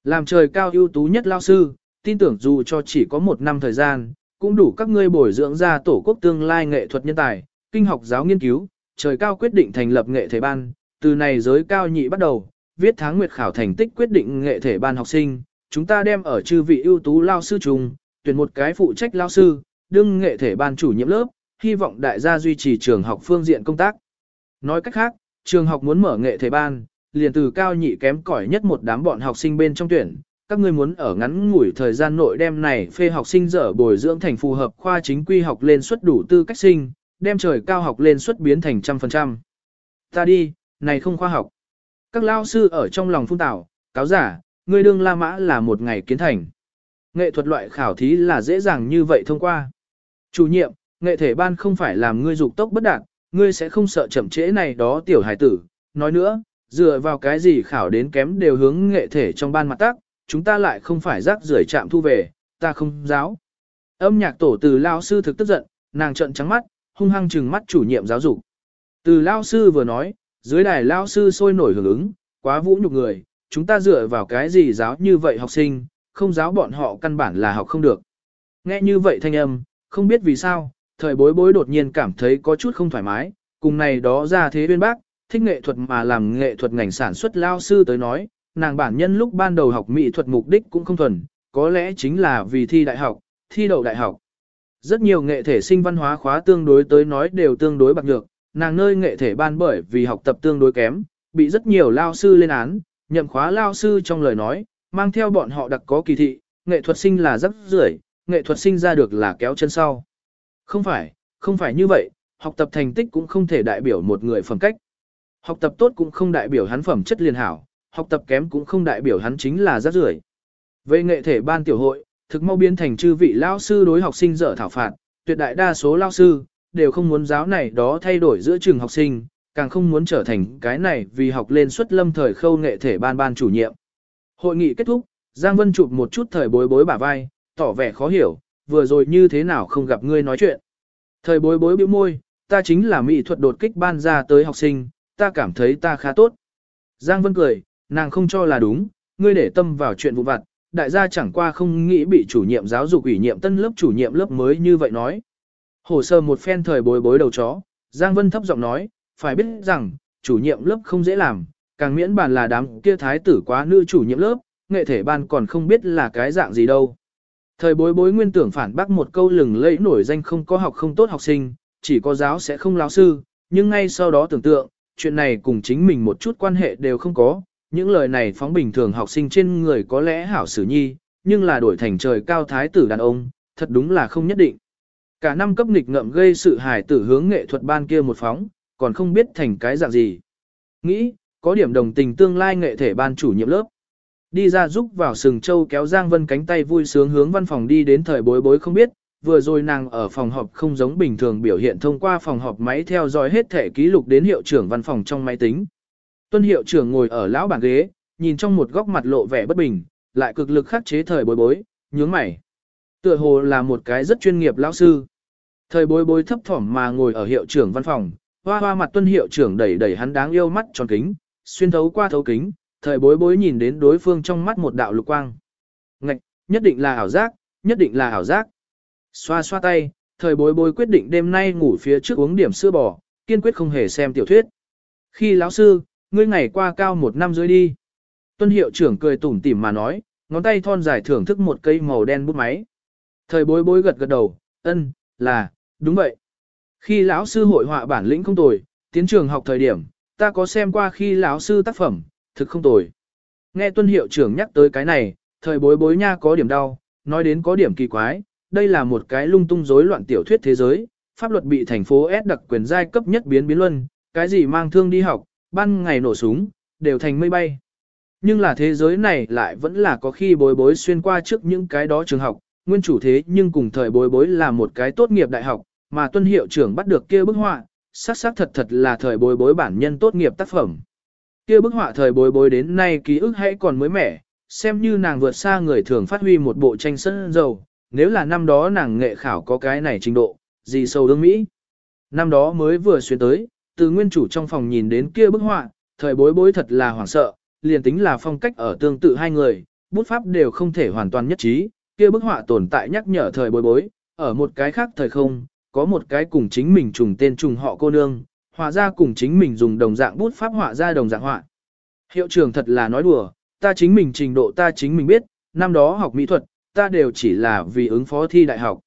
Làm trời cao ưu tú nhất lao sư, tin tưởng dù cho chỉ có một năm thời gian, cũng đủ các ngươi bồi dưỡng ra tổ quốc tương lai nghệ thuật nhân tài, kinh học giáo nghiên cứu, trời cao quyết định thành lập nghệ thể ban, từ này giới cao nhị bắt đầu, viết tháng nguyệt khảo thành tích quyết định nghệ thể ban học sinh, chúng ta đem ở chư vị ưu tú lao sư trùng, tuyển một cái phụ trách lao sư, đương nghệ thể ban chủ nhiệm lớp, hy vọng đại gia duy trì trường học phương diện công tác. Nói cách khác, trường học muốn mở nghệ thể ban, liền từ cao nhị kém cỏi nhất một đám bọn học sinh bên trong tuyển, các ngươi muốn ở ngắn ngủi thời gian nội đem này phê học sinh dở bồi dưỡng thành phù hợp khoa chính quy học lên suất đủ tư cách sinh, đem trời cao học lên suất biến thành trăm phần trăm. Ta đi, này không khoa học. Các lao sư ở trong lòng phun tảo, cáo giả, ngươi đương La Mã là một ngày kiến thành. Nghệ thuật loại khảo thí là dễ dàng như vậy thông qua. Chủ nhiệm, nghệ thể ban không phải làm ngươi dục tốc bất đạt, ngươi sẽ không sợ chậm trễ này đó tiểu hải tử. Nói nữa, dựa vào cái gì khảo đến kém đều hướng nghệ thể trong ban mặt tác, chúng ta lại không phải rác rưởi chạm thu về, ta không giáo. Âm nhạc tổ từ lao sư thực tức giận, nàng trợn trắng mắt, hung hăng trừng mắt chủ nhiệm giáo dục. Từ lao sư vừa nói, dưới đài lao sư sôi nổi hưởng ứng, quá vũ nhục người, chúng ta dựa vào cái gì giáo như vậy học sinh, không giáo bọn họ căn bản là học không được. Nghe như vậy thanh âm, không biết vì sao, thời bối bối đột nhiên cảm thấy có chút không thoải mái, cùng này đó ra thế bên bác, thích nghệ thuật mà làm nghệ thuật ngành sản xuất lao sư tới nói, nàng bản nhân lúc ban đầu học mỹ thuật mục đích cũng không thuần, có lẽ chính là vì thi đại học, thi đậu đại học. Rất nhiều nghệ thể sinh văn hóa khóa tương đối tới nói đều tương đối bạc nhược, nàng nơi nghệ thể ban bởi vì học tập tương đối kém, bị rất nhiều lao sư lên án, nhậm khóa lao sư trong lời nói, mang theo bọn họ đặc có kỳ thị, nghệ thuật sinh là rất rưởi, nghệ thuật sinh ra được là kéo chân sau. Không phải, không phải như vậy, học tập thành tích cũng không thể đại biểu một người phẩm cách. Học tập tốt cũng không đại biểu hắn phẩm chất liền hảo, học tập kém cũng không đại biểu hắn chính là rất rưởi. Về nghệ thể ban tiểu hội, thực mau biến thành chư vị lao sư đối học sinh dở thảo phạt, tuyệt đại đa số lao sư, đều không muốn giáo này đó thay đổi giữa trường học sinh, càng không muốn trở thành cái này vì học lên suất lâm thời khâu nghệ thể ban ban chủ nhiệm. Hội nghị kết thúc, Giang Vân chụp một chút thời bối bối bả vai, tỏ vẻ khó hiểu, vừa rồi như thế nào không gặp ngươi nói chuyện. Thời bối bối bĩu môi, ta chính là mỹ thuật đột kích ban ra tới học sinh, ta cảm thấy ta khá tốt. Giang Vân cười, nàng không cho là đúng, ngươi để tâm vào chuyện vụ vặt, đại gia chẳng qua không nghĩ bị chủ nhiệm giáo dục ủy nhiệm tân lớp chủ nhiệm lớp mới như vậy nói. Hồ sơ một phen thời bối bối đầu chó, Giang Vân thấp giọng nói, phải biết rằng, chủ nhiệm lớp không dễ làm, càng miễn bàn là đám kia thái tử quá nữ chủ nhiệm lớp, nghệ thể ban còn không biết là cái dạng gì đâu. Thời bối bối nguyên tưởng phản bác một câu lừng lẫy nổi danh không có học không tốt học sinh, chỉ có giáo sẽ không lão sư, nhưng ngay sau đó tưởng tượng, chuyện này cùng chính mình một chút quan hệ đều không có, những lời này phóng bình thường học sinh trên người có lẽ hảo xử nhi, nhưng là đổi thành trời cao thái tử đàn ông, thật đúng là không nhất định. Cả năm cấp nghịch ngợm gây sự hài tử hướng nghệ thuật ban kia một phóng, còn không biết thành cái dạng gì. Nghĩ, có điểm đồng tình tương lai nghệ thể ban chủ nhiệm lớp. Đi ra giúp vào sừng châu kéo Giang Vân cánh tay vui sướng hướng văn phòng đi đến thời bối bối không biết, vừa rồi nàng ở phòng họp không giống bình thường biểu hiện thông qua phòng họp máy theo dõi hết thể ký lục đến hiệu trưởng văn phòng trong máy tính. Tuân hiệu trưởng ngồi ở lão bàn ghế, nhìn trong một góc mặt lộ vẻ bất bình, lại cực lực khắc chế thời bối bối, nhướng mày. Tựa hồ là một cái rất chuyên nghiệp lão sư. Thời bối bối thấp thỏm mà ngồi ở hiệu trưởng văn phòng, hoa hoa mặt tuân hiệu trưởng đẩy đẩy hắn đáng yêu mắt tròn kính, xuyên thấu qua thấu kính, thời bối bối nhìn đến đối phương trong mắt một đạo lục quang. Ngạch, nhất định là ảo giác, nhất định là ảo giác. Xoa xoa tay, thời bối bối quyết định đêm nay ngủ phía trước uống điểm sữa bò, kiên quyết không hề xem tiểu thuyết. Khi lão sư, ngươi ngày qua cao một năm dưới đi. Tuân hiệu trưởng cười tủm tỉm mà nói, ngón tay thon dài thưởng thức một cây màu đen bút máy. Thời bối bối gật gật đầu, ân, là, đúng vậy. Khi lão sư hội họa bản lĩnh không tồi, tiến trường học thời điểm, ta có xem qua khi lão sư tác phẩm, thực không tồi. Nghe tuân hiệu trưởng nhắc tới cái này, thời bối bối nha có điểm đau, nói đến có điểm kỳ quái, đây là một cái lung tung rối loạn tiểu thuyết thế giới, pháp luật bị thành phố S đặc quyền giai cấp nhất biến biến luân, cái gì mang thương đi học, ban ngày nổ súng, đều thành mây bay. Nhưng là thế giới này lại vẫn là có khi bối bối xuyên qua trước những cái đó trường học, nguyên chủ thế nhưng cùng thời bối bối là một cái tốt nghiệp đại học, mà tuân hiệu trưởng bắt được kia bức họa, xác xác thật thật là thời bối bối bản nhân tốt nghiệp tác phẩm. Kia bức họa thời bối bối đến nay ký ức hãy còn mới mẻ, xem như nàng vượt xa người thường phát huy một bộ tranh sân dầu, nếu là năm đó nàng nghệ khảo có cái này trình độ, gì sâu đương Mỹ. Năm đó mới vừa xuyên tới, từ nguyên chủ trong phòng nhìn đến kia bức họa, thời bối bối thật là hoảng sợ, liền tính là phong cách ở tương tự hai người, bút pháp đều không thể hoàn toàn nhất trí, kia bức họa tồn tại nhắc nhở thời bối bối, ở một cái khác thời không, có một cái cùng chính mình trùng tên trùng họ cô nương, họa ra cùng chính mình dùng đồng dạng bút pháp họa ra đồng dạng họa. Hiệu trưởng thật là nói đùa, ta chính mình trình độ ta chính mình biết, năm đó học mỹ thuật, ta đều chỉ là vì ứng phó thi đại học.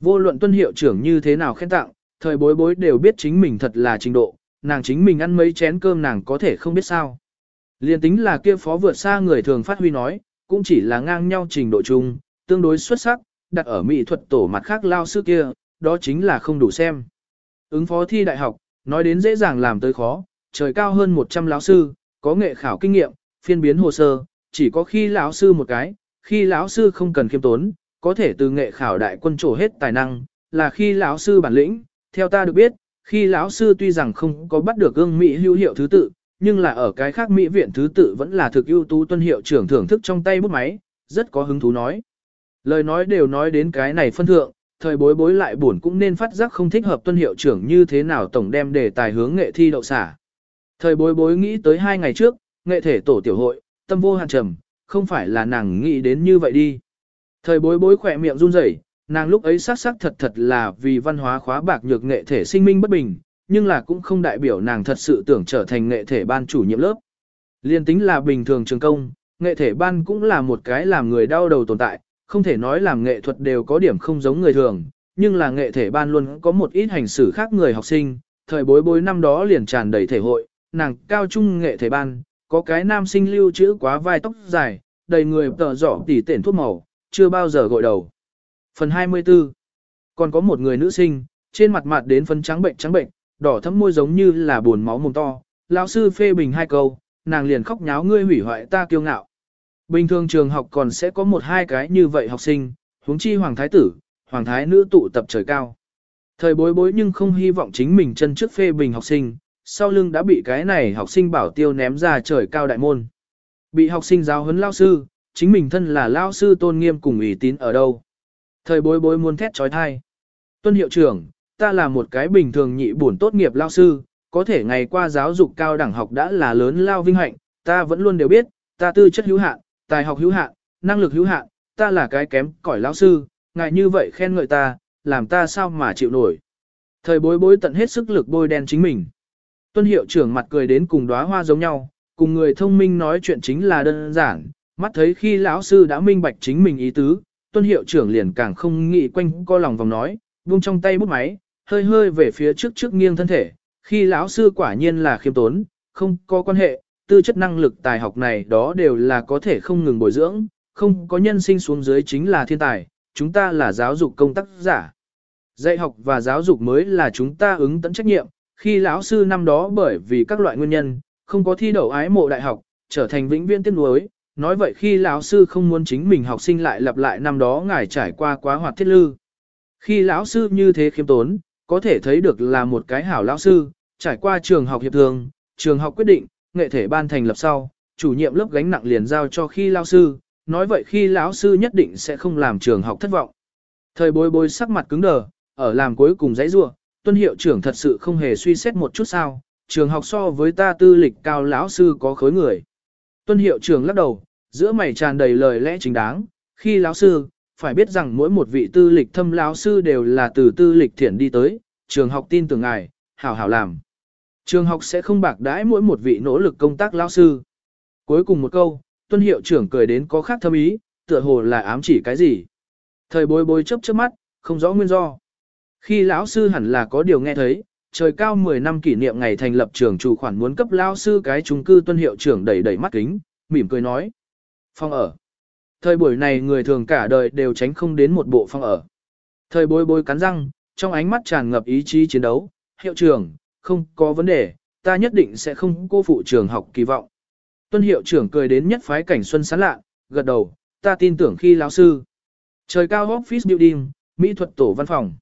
Vô luận tuân hiệu trưởng như thế nào khen tặng, thời bối bối đều biết chính mình thật là trình độ, nàng chính mình ăn mấy chén cơm nàng có thể không biết sao. Liên tính là kia phó vượt xa người thường phát huy nói, cũng chỉ là ngang nhau trình độ chung, tương đối xuất sắc, đặt ở mỹ thuật tổ mặt khác lao sư kia, đó chính là không đủ xem. Ứng phó thi đại học, nói đến dễ dàng làm tới khó, trời cao hơn 100 lão sư, có nghệ khảo kinh nghiệm, phiên biến hồ sơ, chỉ có khi lão sư một cái, khi lão sư không cần khiêm tốn, có thể từ nghệ khảo đại quân trổ hết tài năng, là khi lão sư bản lĩnh, theo ta được biết, khi lão sư tuy rằng không có bắt được gương mỹ hữu hiệu thứ tự, nhưng là ở cái khác mỹ viện thứ tự vẫn là thực ưu tú tuân hiệu trưởng thưởng thức trong tay bút máy, rất có hứng thú nói. Lời nói đều nói đến cái này phân thượng, thời bối bối lại buồn cũng nên phát giác không thích hợp tuân hiệu trưởng như thế nào tổng đem đề tài hướng nghệ thi đậu xả. Thời bối bối nghĩ tới hai ngày trước, nghệ thể tổ tiểu hội, tâm vô hạn trầm, không phải là nàng nghĩ đến như vậy đi. Thời bối bối khỏe miệng run rẩy, nàng lúc ấy xác xác thật thật là vì văn hóa khóa bạc nhược nghệ thể sinh minh bất bình, nhưng là cũng không đại biểu nàng thật sự tưởng trở thành nghệ thể ban chủ nhiệm lớp. Liên tính là bình thường trường công, nghệ thể ban cũng là một cái làm người đau đầu tồn tại, không thể nói làm nghệ thuật đều có điểm không giống người thường, nhưng là nghệ thể ban luôn có một ít hành xử khác người học sinh, thời bối bối năm đó liền tràn đầy thể hội, nàng cao trung nghệ thể ban, có cái nam sinh lưu trữ quá vai tóc dài, đầy người tờ rõ tỉ tển thuốc màu, chưa bao giờ gội đầu. Phần 24 Còn có một người nữ sinh, trên mặt mặt đến phân trắng bệnh trắng bệnh, đỏ thấm môi giống như là buồn máu mồm to, lão sư phê bình hai câu, nàng liền khóc nháo ngươi hủy hoại ta kiêu ngạo. Bình thường trường học còn sẽ có một hai cái như vậy học sinh, huống chi hoàng thái tử, hoàng thái nữ tụ tập trời cao. Thời bối bối nhưng không hy vọng chính mình chân trước phê bình học sinh, sau lưng đã bị cái này học sinh bảo tiêu ném ra trời cao đại môn. Bị học sinh giáo huấn lao sư, chính mình thân là lao sư tôn nghiêm cùng ủy tín ở đâu. Thời bối bối muốn thét trói thai. Tuân hiệu trưởng, ta là một cái bình thường nhị bổn tốt nghiệp lao sư, có thể ngày qua giáo dục cao đẳng học đã là lớn lao vinh hạnh, ta vẫn luôn đều biết, ta tư chất hữu hạn, tài học hữu hạn, năng lực hữu hạn, ta là cái kém cỏi lao sư, ngài như vậy khen ngợi ta, làm ta sao mà chịu nổi. Thời bối bối tận hết sức lực bôi đen chính mình. Tuân hiệu trưởng mặt cười đến cùng đóa hoa giống nhau, cùng người thông minh nói chuyện chính là đơn giản, mắt thấy khi lão sư đã minh bạch chính mình ý tứ, tuân hiệu trưởng liền càng không nghĩ quanh co lòng vòng nói, buông trong tay bút máy, hơi hơi về phía trước trước nghiêng thân thể, khi lão sư quả nhiên là khiêm tốn, không có quan hệ, tư chất năng lực tài học này đó đều là có thể không ngừng bồi dưỡng, không có nhân sinh xuống dưới chính là thiên tài, chúng ta là giáo dục công tác giả. Dạy học và giáo dục mới là chúng ta ứng tận trách nhiệm, khi lão sư năm đó bởi vì các loại nguyên nhân, không có thi đậu ái mộ đại học, trở thành vĩnh viên tiên nuối, nói vậy khi lão sư không muốn chính mình học sinh lại lặp lại năm đó ngài trải qua quá hoạt thiết lư. Khi lão sư như thế khiêm tốn, có thể thấy được là một cái hảo lão sư, trải qua trường học hiệp thường, trường học quyết định, nghệ thể ban thành lập sau, chủ nhiệm lớp gánh nặng liền giao cho khi lão sư, nói vậy khi lão sư nhất định sẽ không làm trường học thất vọng. Thời bối bối sắc mặt cứng đờ, ở làm cuối cùng giấy rua, tuân hiệu trưởng thật sự không hề suy xét một chút sao, trường học so với ta tư lịch cao lão sư có khối người. Tuân hiệu trưởng lắc đầu, giữa mày tràn đầy lời lẽ chính đáng, khi lão sư, phải biết rằng mỗi một vị tư lịch thâm lão sư đều là từ tư lịch thiện đi tới, trường học tin tưởng ngài, hảo hảo làm. Trường học sẽ không bạc đãi mỗi một vị nỗ lực công tác lão sư. Cuối cùng một câu, tuân hiệu trưởng cười đến có khác thâm ý, tựa hồ là ám chỉ cái gì. Thời bối bối chớp trước mắt, không rõ nguyên do. Khi lão sư hẳn là có điều nghe thấy, trời cao 10 năm kỷ niệm ngày thành lập trường chủ khoản muốn cấp lão sư cái trung cư tuân hiệu trưởng đẩy đẩy mắt kính, mỉm cười nói. Phong ở. Thời buổi này người thường cả đời đều tránh không đến một bộ phong ở. Thời bối bối cắn răng, trong ánh mắt tràn ngập ý chí chiến đấu, hiệu trưởng, không có vấn đề, ta nhất định sẽ không cô phụ trường học kỳ vọng. Tuân hiệu trưởng cười đến nhất phái cảnh xuân sán lạ, gật đầu, ta tin tưởng khi lão sư. Trời cao office building, mỹ thuật tổ văn phòng.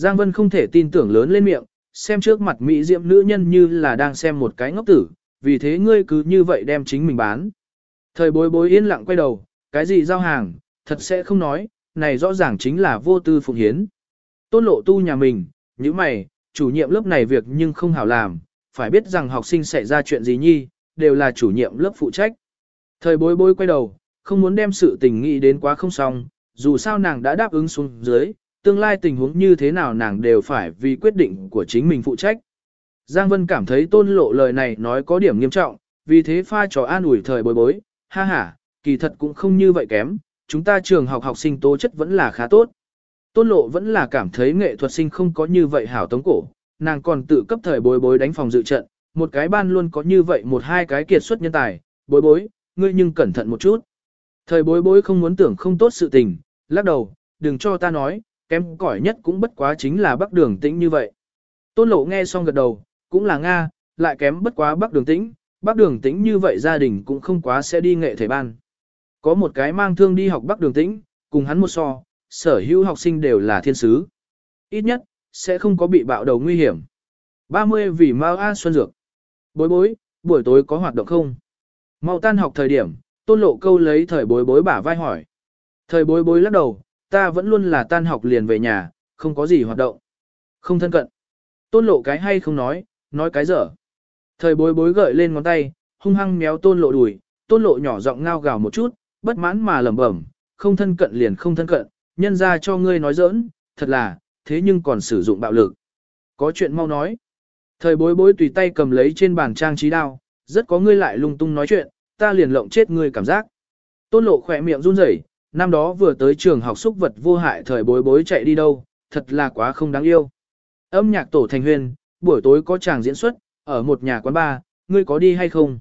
Giang Vân không thể tin tưởng lớn lên miệng, xem trước mặt mỹ diệm nữ nhân như là đang xem một cái ngốc tử, vì thế ngươi cứ như vậy đem chính mình bán. Thời bối bối yên lặng quay đầu, cái gì giao hàng, thật sẽ không nói, này rõ ràng chính là vô tư phụng hiến. Tôn lộ tu nhà mình, như mày, chủ nhiệm lớp này việc nhưng không hảo làm, phải biết rằng học sinh xảy ra chuyện gì nhi, đều là chủ nhiệm lớp phụ trách. Thời bối bối quay đầu, không muốn đem sự tình nghĩ đến quá không xong, dù sao nàng đã đáp ứng xuống dưới, tương lai tình huống như thế nào nàng đều phải vì quyết định của chính mình phụ trách. Giang Vân cảm thấy tôn lộ lời này nói có điểm nghiêm trọng, vì thế pha trò an ủi thời bối bối, ha ha, kỳ thật cũng không như vậy kém, chúng ta trường học học sinh tố chất vẫn là khá tốt. Tôn lộ vẫn là cảm thấy nghệ thuật sinh không có như vậy hảo tống cổ, nàng còn tự cấp thời bối bối đánh phòng dự trận, một cái ban luôn có như vậy một hai cái kiệt xuất nhân tài, bối bối, ngươi nhưng cẩn thận một chút. Thời bối bối không muốn tưởng không tốt sự tình, lắc đầu, đừng cho ta nói, kém cỏi nhất cũng bất quá chính là bắc đường tĩnh như vậy. Tôn lộ nghe xong gật đầu, cũng là Nga, lại kém bất quá bắc đường tĩnh, bắc đường tĩnh như vậy gia đình cũng không quá sẽ đi nghệ thể ban. Có một cái mang thương đi học bắc đường tĩnh, cùng hắn một so, sở hữu học sinh đều là thiên sứ. Ít nhất, sẽ không có bị bạo đầu nguy hiểm. 30 vì Mao A Xuân Dược. Bối bối, buổi tối có hoạt động không? Mau tan học thời điểm, tôn lộ câu lấy thời bối bối bả vai hỏi. Thời bối bối lắc đầu, ta vẫn luôn là tan học liền về nhà, không có gì hoạt động. Không thân cận. Tôn lộ cái hay không nói, nói cái dở. Thời bối bối gợi lên ngón tay, hung hăng méo tôn lộ đùi, tôn lộ nhỏ giọng ngao gào một chút, bất mãn mà lẩm bẩm, không thân cận liền không thân cận, nhân ra cho ngươi nói giỡn, thật là, thế nhưng còn sử dụng bạo lực. Có chuyện mau nói. Thời bối bối tùy tay cầm lấy trên bàn trang trí đao, rất có ngươi lại lung tung nói chuyện, ta liền lộng chết ngươi cảm giác. Tôn lộ khỏe miệng run rẩy, năm đó vừa tới trường học xúc vật vô hại thời bối bối chạy đi đâu, thật là quá không đáng yêu. Âm nhạc tổ thành huyền, buổi tối có chàng diễn xuất, ở một nhà quán bar, ngươi có đi hay không?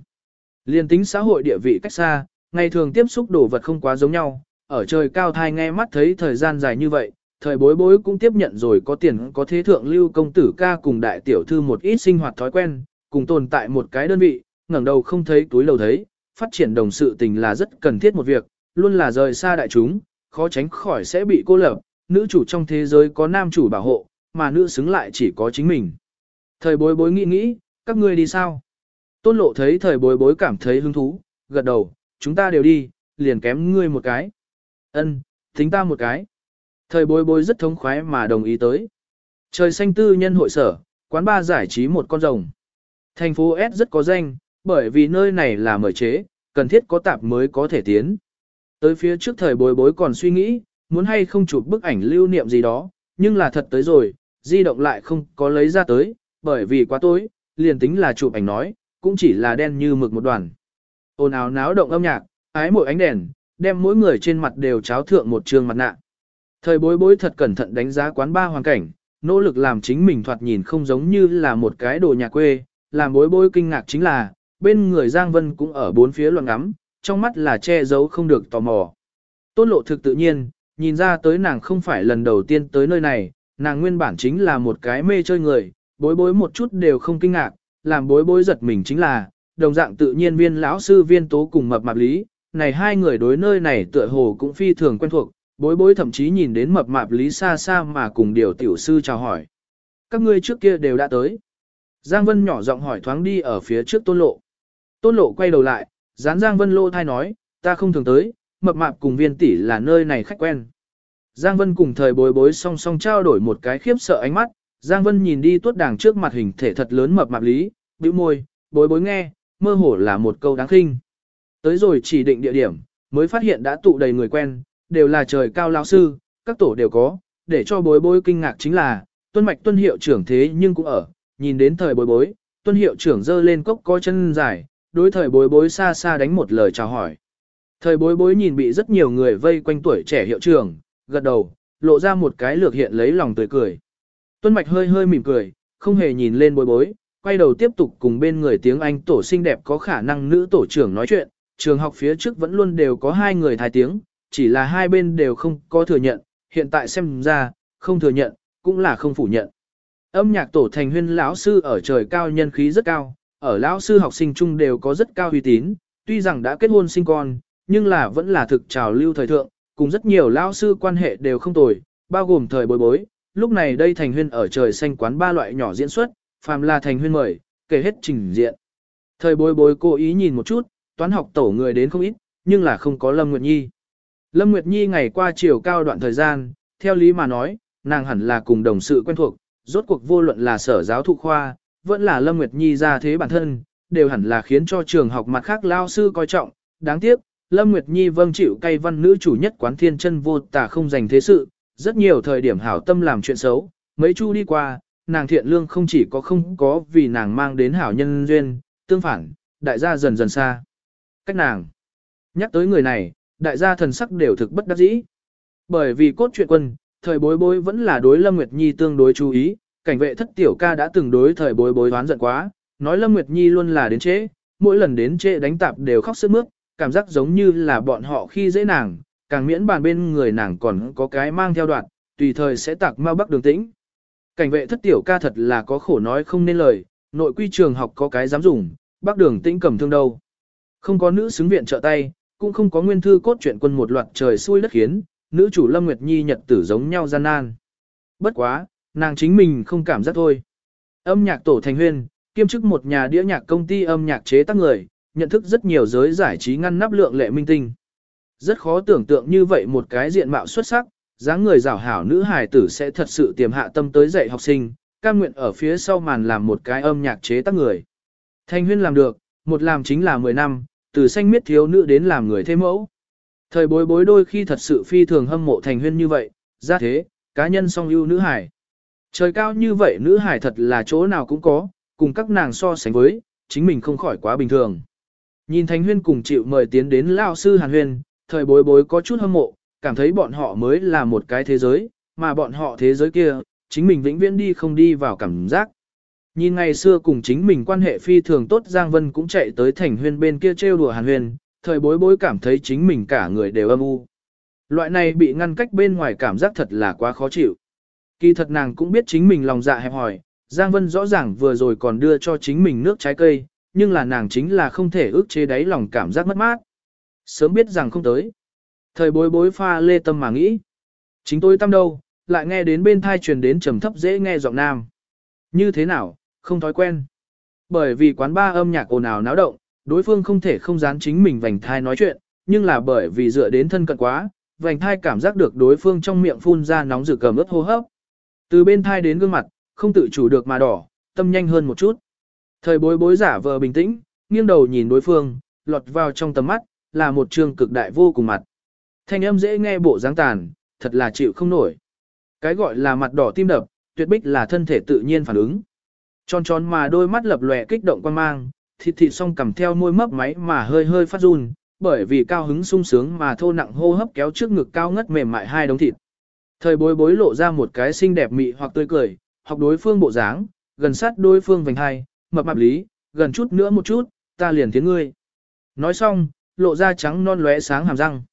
Liên tính xã hội địa vị cách xa, ngày thường tiếp xúc đồ vật không quá giống nhau, ở trời cao thai nghe mắt thấy thời gian dài như vậy, thời bối bối cũng tiếp nhận rồi có tiền có thế thượng lưu công tử ca cùng đại tiểu thư một ít sinh hoạt thói quen, cùng tồn tại một cái đơn vị, ngẩng đầu không thấy túi lầu thấy, phát triển đồng sự tình là rất cần thiết một việc, luôn là rời xa đại chúng, khó tránh khỏi sẽ bị cô lập, nữ chủ trong thế giới có nam chủ bảo hộ, mà nữ xứng lại chỉ có chính mình. Thời bối bối nghĩ nghĩ, các ngươi đi sao? Tôn lộ thấy thời bối bối cảm thấy hứng thú, gật đầu, chúng ta đều đi, liền kém ngươi một cái. Ân, tính ta một cái. Thời bối bối rất thống khoái mà đồng ý tới. Trời xanh tư nhân hội sở, quán ba giải trí một con rồng. Thành phố S rất có danh, bởi vì nơi này là mở chế, cần thiết có tạp mới có thể tiến. Tới phía trước thời bối bối còn suy nghĩ, muốn hay không chụp bức ảnh lưu niệm gì đó, nhưng là thật tới rồi, di động lại không có lấy ra tới, bởi vì quá tối, liền tính là chụp ảnh nói, cũng chỉ là đen như mực một đoàn. Ồn ào náo động âm nhạc, ái mỗi ánh đèn, đem mỗi người trên mặt đều cháo thượng một trường mặt nạ. Thời bối bối thật cẩn thận đánh giá quán ba hoàn cảnh, nỗ lực làm chính mình thoạt nhìn không giống như là một cái đồ nhà quê, làm bối bối kinh ngạc chính là, bên người Giang Vân cũng ở bốn phía loạn ngắm, trong mắt là che giấu không được tò mò. Tôn lộ thực tự nhiên, nhìn ra tới nàng không phải lần đầu tiên tới nơi này, nàng nguyên bản chính là một cái mê chơi người, bối bối một chút đều không kinh ngạc, làm bối bối giật mình chính là, đồng dạng tự nhiên viên lão sư viên tố cùng mập mạp lý, này hai người đối nơi này tựa hồ cũng phi thường quen thuộc, bối bối thậm chí nhìn đến mập mạp lý xa xa mà cùng điều tiểu sư chào hỏi. Các ngươi trước kia đều đã tới. Giang Vân nhỏ giọng hỏi thoáng đi ở phía trước tôn lộ. Tôn lộ quay đầu lại, Gián Giang Vân lô thai nói, ta không thường tới, mập mạp cùng viên tỷ là nơi này khách quen. Giang Vân cùng thời bối bối song song trao đổi một cái khiếp sợ ánh mắt, Giang Vân nhìn đi tuốt đàng trước mặt hình thể thật lớn mập mạp lý, bĩu môi, bối bối nghe, mơ hồ là một câu đáng khinh. Tới rồi chỉ định địa điểm, mới phát hiện đã tụ đầy người quen, đều là trời cao lão sư, các tổ đều có, để cho bối bối kinh ngạc chính là, tuân mạch tuân hiệu trưởng thế nhưng cũng ở, nhìn đến thời bối bối, tuân hiệu trưởng dơ lên cốc có chân dài, đối thời bối bối xa xa đánh một lời chào hỏi. Thời bối bối nhìn bị rất nhiều người vây quanh tuổi trẻ hiệu trưởng, gật đầu, lộ ra một cái lược hiện lấy lòng tươi cười. Tuân mạch hơi hơi mỉm cười, không hề nhìn lên bối bối, quay đầu tiếp tục cùng bên người tiếng Anh tổ xinh đẹp có khả năng nữ tổ trưởng nói chuyện, trường học phía trước vẫn luôn đều có hai người thái tiếng, chỉ là hai bên đều không có thừa nhận, hiện tại xem ra, không thừa nhận, cũng là không phủ nhận. Âm nhạc tổ thành huyên lão sư ở trời cao nhân khí rất cao, ở lão sư học sinh chung đều có rất cao uy tín, tuy rằng đã kết hôn sinh con, nhưng là vẫn là thực trào lưu thời thượng, cùng rất nhiều lão sư quan hệ đều không tồi, bao gồm thời bối bối. Lúc này đây thành huyên ở trời xanh quán ba loại nhỏ diễn xuất, phàm là thành huyên mời, kể hết trình diện. Thời bối bối cố ý nhìn một chút, toán học tổ người đến không ít, nhưng là không có Lâm Nguyệt Nhi. Lâm Nguyệt Nhi ngày qua chiều cao đoạn thời gian, theo lý mà nói, nàng hẳn là cùng đồng sự quen thuộc, rốt cuộc vô luận là sở giáo thụ khoa, vẫn là Lâm Nguyệt Nhi ra thế bản thân, đều hẳn là khiến cho trường học mặt khác lao sư coi trọng. Đáng tiếc, Lâm Nguyệt Nhi vâng chịu cay văn nữ chủ nhất quán thiên chân vô tà không dành thế sự, rất nhiều thời điểm hảo tâm làm chuyện xấu, mấy chu đi qua, nàng thiện lương không chỉ có không có vì nàng mang đến hảo nhân duyên, tương phản, đại gia dần dần xa. Cách nàng. Nhắc tới người này, đại gia thần sắc đều thực bất đắc dĩ. Bởi vì cốt truyện quân, thời bối bối vẫn là đối Lâm Nguyệt Nhi tương đối chú ý, cảnh vệ thất tiểu ca đã từng đối thời bối bối đoán giận quá, nói Lâm Nguyệt Nhi luôn là đến trễ, mỗi lần đến trễ đánh tạp đều khóc sướt mướt, cảm giác giống như là bọn họ khi dễ nàng, càng miễn bàn bên người nàng còn có cái mang theo đoạn, tùy thời sẽ tạc mau bắc đường tĩnh. Cảnh vệ thất tiểu ca thật là có khổ nói không nên lời, nội quy trường học có cái dám dùng, bắc đường tĩnh cầm thương đâu. Không có nữ xứng viện trợ tay, cũng không có nguyên thư cốt truyện quân một loạt trời xui đất khiến, nữ chủ Lâm Nguyệt Nhi nhật tử giống nhau gian nan. Bất quá, nàng chính mình không cảm giác thôi. Âm nhạc tổ thành huyên, kiêm chức một nhà đĩa nhạc công ty âm nhạc chế tác người, nhận thức rất nhiều giới giải trí ngăn nắp lượng lệ minh tinh. Rất khó tưởng tượng như vậy một cái diện mạo xuất sắc, dáng người rảo hảo nữ hài tử sẽ thật sự tiềm hạ tâm tới dạy học sinh, cam nguyện ở phía sau màn làm một cái âm nhạc chế tác người. Thành huyên làm được, một làm chính là 10 năm, từ xanh miết thiếu nữ đến làm người thế mẫu. Thời bối bối đôi khi thật sự phi thường hâm mộ thành huyên như vậy, ra thế, cá nhân song ưu nữ hải. Trời cao như vậy nữ hải thật là chỗ nào cũng có, cùng các nàng so sánh với, chính mình không khỏi quá bình thường. Nhìn Thánh huyên cùng chịu mời tiến đến lao sư hàn huyên, thời bối bối có chút hâm mộ, cảm thấy bọn họ mới là một cái thế giới, mà bọn họ thế giới kia, chính mình vĩnh viễn đi không đi vào cảm giác. Nhìn ngày xưa cùng chính mình quan hệ phi thường tốt Giang Vân cũng chạy tới thành huyên bên kia trêu đùa hàn huyên, thời bối bối cảm thấy chính mình cả người đều âm u. Loại này bị ngăn cách bên ngoài cảm giác thật là quá khó chịu. Kỳ thật nàng cũng biết chính mình lòng dạ hẹp hòi, Giang Vân rõ ràng vừa rồi còn đưa cho chính mình nước trái cây, nhưng là nàng chính là không thể ước chế đáy lòng cảm giác mất mát. Sớm biết rằng không tới. Thời bối bối pha lê tâm mà nghĩ. Chính tôi tâm đâu, lại nghe đến bên thai truyền đến trầm thấp dễ nghe giọng nam. Như thế nào, không thói quen. Bởi vì quán ba âm nhạc ồn ào náo động, đối phương không thể không dán chính mình vành thai nói chuyện, nhưng là bởi vì dựa đến thân cận quá, vành thai cảm giác được đối phương trong miệng phun ra nóng rực cầm ướt hô hấp. Từ bên thai đến gương mặt, không tự chủ được mà đỏ, tâm nhanh hơn một chút. Thời bối bối giả vờ bình tĩnh, nghiêng đầu nhìn đối phương, lọt vào trong tầm mắt, là một trường cực đại vô cùng mặt. Thanh âm dễ nghe bộ dáng tàn, thật là chịu không nổi. Cái gọi là mặt đỏ tim đập, tuyệt bích là thân thể tự nhiên phản ứng. Tròn tròn mà đôi mắt lập lòe kích động quan mang, thịt thịt song cầm theo môi mấp máy mà hơi hơi phát run, bởi vì cao hứng sung sướng mà thô nặng hô hấp kéo trước ngực cao ngất mềm mại hai đống thịt. Thời bối bối lộ ra một cái xinh đẹp mị hoặc tươi cười, học đối phương bộ dáng, gần sát đối phương vành hai, mập mạp lý, gần chút nữa một chút, ta liền tiếng ngươi. Nói xong, lộ ra trắng non lóe sáng hàm răng.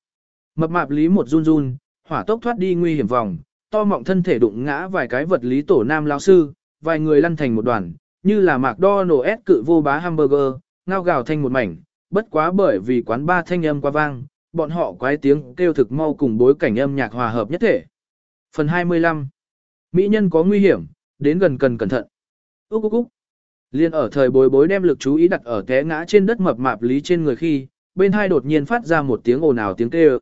Mập mạp lý một run run, hỏa tốc thoát đi nguy hiểm vòng, to mọng thân thể đụng ngã vài cái vật lý tổ nam lão sư, vài người lăn thành một đoàn, như là mạc đo nổ ép cự vô bá hamburger, ngao gào thành một mảnh, bất quá bởi vì quán ba thanh âm quá vang, bọn họ quái tiếng kêu thực mau cùng bối cảnh âm nhạc hòa hợp nhất thể. Phần 25 Mỹ nhân có nguy hiểm, đến gần cần cẩn thận. Úc úc úc. Liên ở thời bối bối đem lực chú ý đặt ở té ngã trên đất mập mạp lý trên người khi, bên hai đột nhiên phát ra một tiếng ồn ào tiếng kêu.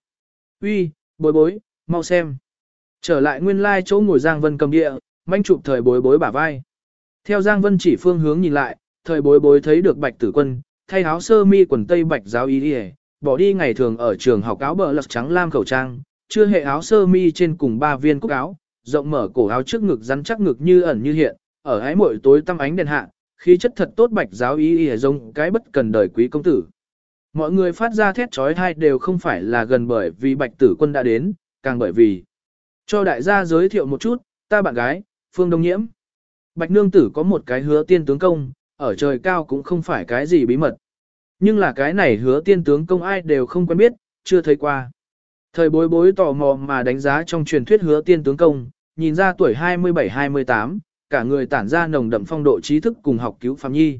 Uy, bối bối, mau xem. Trở lại nguyên lai chỗ ngồi Giang Vân cầm địa, manh chụp thời bối bối bả vai. Theo Giang Vân chỉ phương hướng nhìn lại, thời bối bối thấy được bạch tử quân, thay áo sơ mi quần tây bạch giáo y đi bỏ đi ngày thường ở trường học áo bờ lật trắng lam khẩu trang, chưa hệ áo sơ mi trên cùng ba viên cúc áo, rộng mở cổ áo trước ngực rắn chắc ngực như ẩn như hiện, ở ái muội tối tăm ánh đèn hạ, khí chất thật tốt bạch giáo ý ỉa giống cái bất cần đời quý công tử. Mọi người phát ra thét trói thai đều không phải là gần bởi vì bạch tử quân đã đến, càng bởi vì cho đại gia giới thiệu một chút, ta bạn gái, Phương Đông Nhiễm. Bạch nương tử có một cái hứa tiên tướng công, ở trời cao cũng không phải cái gì bí mật. Nhưng là cái này hứa tiên tướng công ai đều không quen biết, chưa thấy qua. Thời bối bối tò mò mà đánh giá trong truyền thuyết hứa tiên tướng công, nhìn ra tuổi 27-28, cả người tản ra nồng đậm phong độ trí thức cùng học cứu phạm nhi.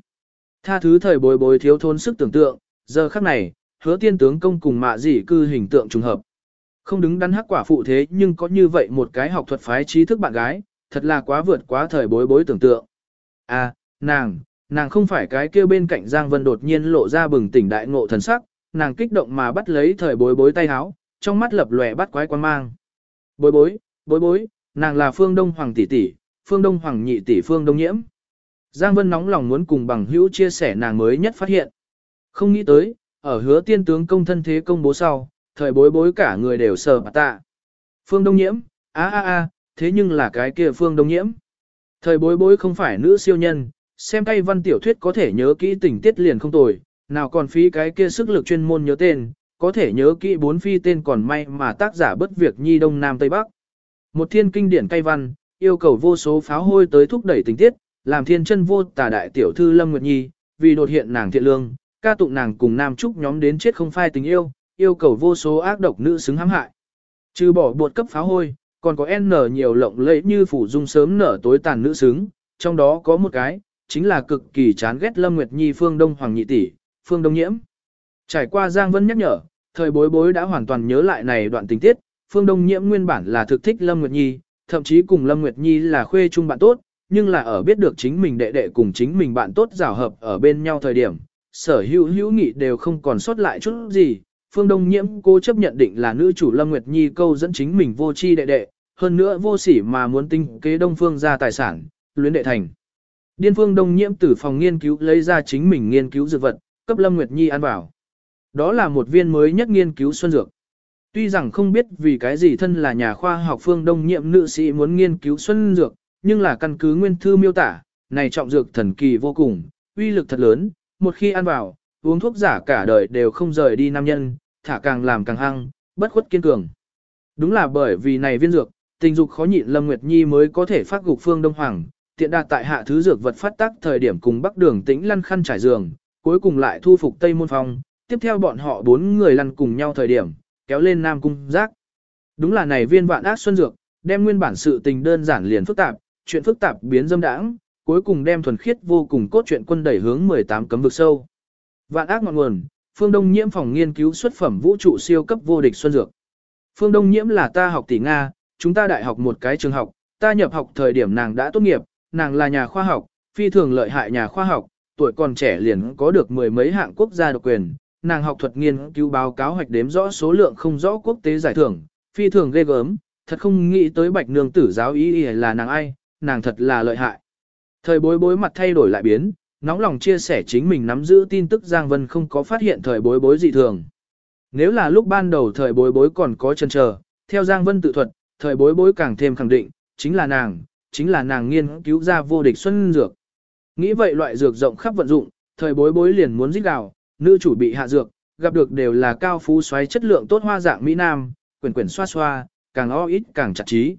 Tha thứ thời bối bối thiếu thốn sức tưởng tượng, giờ khắc này, hứa tiên tướng công cùng mạ dị cư hình tượng trùng hợp. Không đứng đắn hắc quả phụ thế nhưng có như vậy một cái học thuật phái trí thức bạn gái, thật là quá vượt quá thời bối bối tưởng tượng. À, nàng, nàng không phải cái kia bên cạnh Giang Vân đột nhiên lộ ra bừng tỉnh đại ngộ thần sắc, nàng kích động mà bắt lấy thời bối bối tay háo, trong mắt lập lòe bắt quái quan mang. Bối bối, bối bối, nàng là phương đông hoàng tỷ tỷ, phương đông hoàng nhị tỷ phương đông nhiễm. Giang Vân nóng lòng muốn cùng bằng hữu chia sẻ nàng mới nhất phát hiện. Không nghĩ tới, ở hứa tiên tướng công thân thế công bố sau, thời bối bối cả người đều sờ bà ta Phương đông nhiễm, a a a, thế nhưng là cái kia phương đông nhiễm. Thời bối bối không phải nữ siêu nhân, xem tay văn tiểu thuyết có thể nhớ kỹ tình tiết liền không tồi, nào còn phí cái kia sức lực chuyên môn nhớ tên, có thể nhớ kỹ bốn phi tên còn may mà tác giả bất việc nhi đông nam tây bắc. Một thiên kinh điển cay văn, yêu cầu vô số pháo hôi tới thúc đẩy tình tiết, làm thiên chân vô tà đại tiểu thư Lâm Nguyệt Nhi, vì đột hiện nàng thiện lương, ca tụng nàng cùng nam trúc nhóm đến chết không phai tình yêu, yêu cầu vô số ác độc nữ xứng hãm hại. Trừ bỏ buộc cấp pháo hôi, còn có N nhiều lộng lẫy như phủ dung sớm nở tối tàn nữ xứng, trong đó có một cái, chính là cực kỳ chán ghét Lâm Nguyệt Nhi phương Đông Hoàng Nhị tỷ, phương Đông Nhiễm. Trải qua Giang Vân nhắc nhở, thời bối bối đã hoàn toàn nhớ lại này đoạn tình tiết, phương Đông Nhiễm nguyên bản là thực thích Lâm Nguyệt Nhi, thậm chí cùng Lâm Nguyệt Nhi là khuê chung bạn tốt, nhưng là ở biết được chính mình đệ đệ cùng chính mình bạn tốt rào hợp ở bên nhau thời điểm, sở hữu hữu nghị đều không còn sót lại chút gì. Phương Đông Nhiễm cô chấp nhận định là nữ chủ Lâm Nguyệt Nhi câu dẫn chính mình vô chi đệ đệ, hơn nữa vô sỉ mà muốn tinh kế Đông Phương ra tài sản, luyến đệ thành. Điên Phương Đông Nhiễm từ phòng nghiên cứu lấy ra chính mình nghiên cứu dược vật, cấp Lâm Nguyệt Nhi ăn vào. Đó là một viên mới nhất nghiên cứu xuân dược. Tuy rằng không biết vì cái gì thân là nhà khoa học Phương Đông nhiệm nữ sĩ muốn nghiên cứu xuân dược, nhưng là căn cứ nguyên thư miêu tả, này trọng dược thần kỳ vô cùng, uy lực thật lớn, một khi ăn vào, uống thuốc giả cả đời đều không rời đi nam nhân, thả càng làm càng hăng, bất khuất kiên cường. Đúng là bởi vì này viên dược, tình dục khó nhịn Lâm Nguyệt Nhi mới có thể phát gục Phương Đông Hoàng, tiện đạt tại hạ thứ dược vật phát tác thời điểm cùng Bắc Đường Tĩnh lăn khăn trải giường, cuối cùng lại thu phục Tây Môn Phong, tiếp theo bọn họ bốn người lăn cùng nhau thời điểm, kéo lên Nam Cung Giác. Đúng là này viên vạn ác xuân dược, đem nguyên bản sự tình đơn giản liền phức tạp, chuyện phức tạp biến dâm đãng, cuối cùng đem thuần khiết vô cùng cốt truyện quân đẩy hướng 18 cấm vực sâu. Vạn ác ngọn nguồn, Phương Đông Nhiễm phòng nghiên cứu xuất phẩm vũ trụ siêu cấp vô địch xuân dược. Phương Đông Nhiễm là ta học tỷ Nga, chúng ta đại học một cái trường học, ta nhập học thời điểm nàng đã tốt nghiệp, nàng là nhà khoa học, phi thường lợi hại nhà khoa học, tuổi còn trẻ liền có được mười mấy hạng quốc gia độc quyền, nàng học thuật nghiên cứu báo cáo hoạch đếm rõ số lượng không rõ quốc tế giải thưởng, phi thường ghê gớm, thật không nghĩ tới bạch nương tử giáo ý là nàng ai, nàng thật là lợi hại. Thời bối bối mặt thay đổi lại biến, nóng lòng chia sẻ chính mình nắm giữ tin tức Giang Vân không có phát hiện thời bối bối dị thường. Nếu là lúc ban đầu thời bối bối còn có chân chờ, theo Giang Vân tự thuật, thời bối bối càng thêm khẳng định, chính là nàng, chính là nàng nghiên cứu ra vô địch xuân dược. Nghĩ vậy loại dược rộng khắp vận dụng, thời bối bối liền muốn giết gào, nữ chủ bị hạ dược, gặp được đều là cao phú xoáy chất lượng tốt hoa dạng Mỹ Nam, quyển quyển xoa xoa, càng o ít càng chặt trí.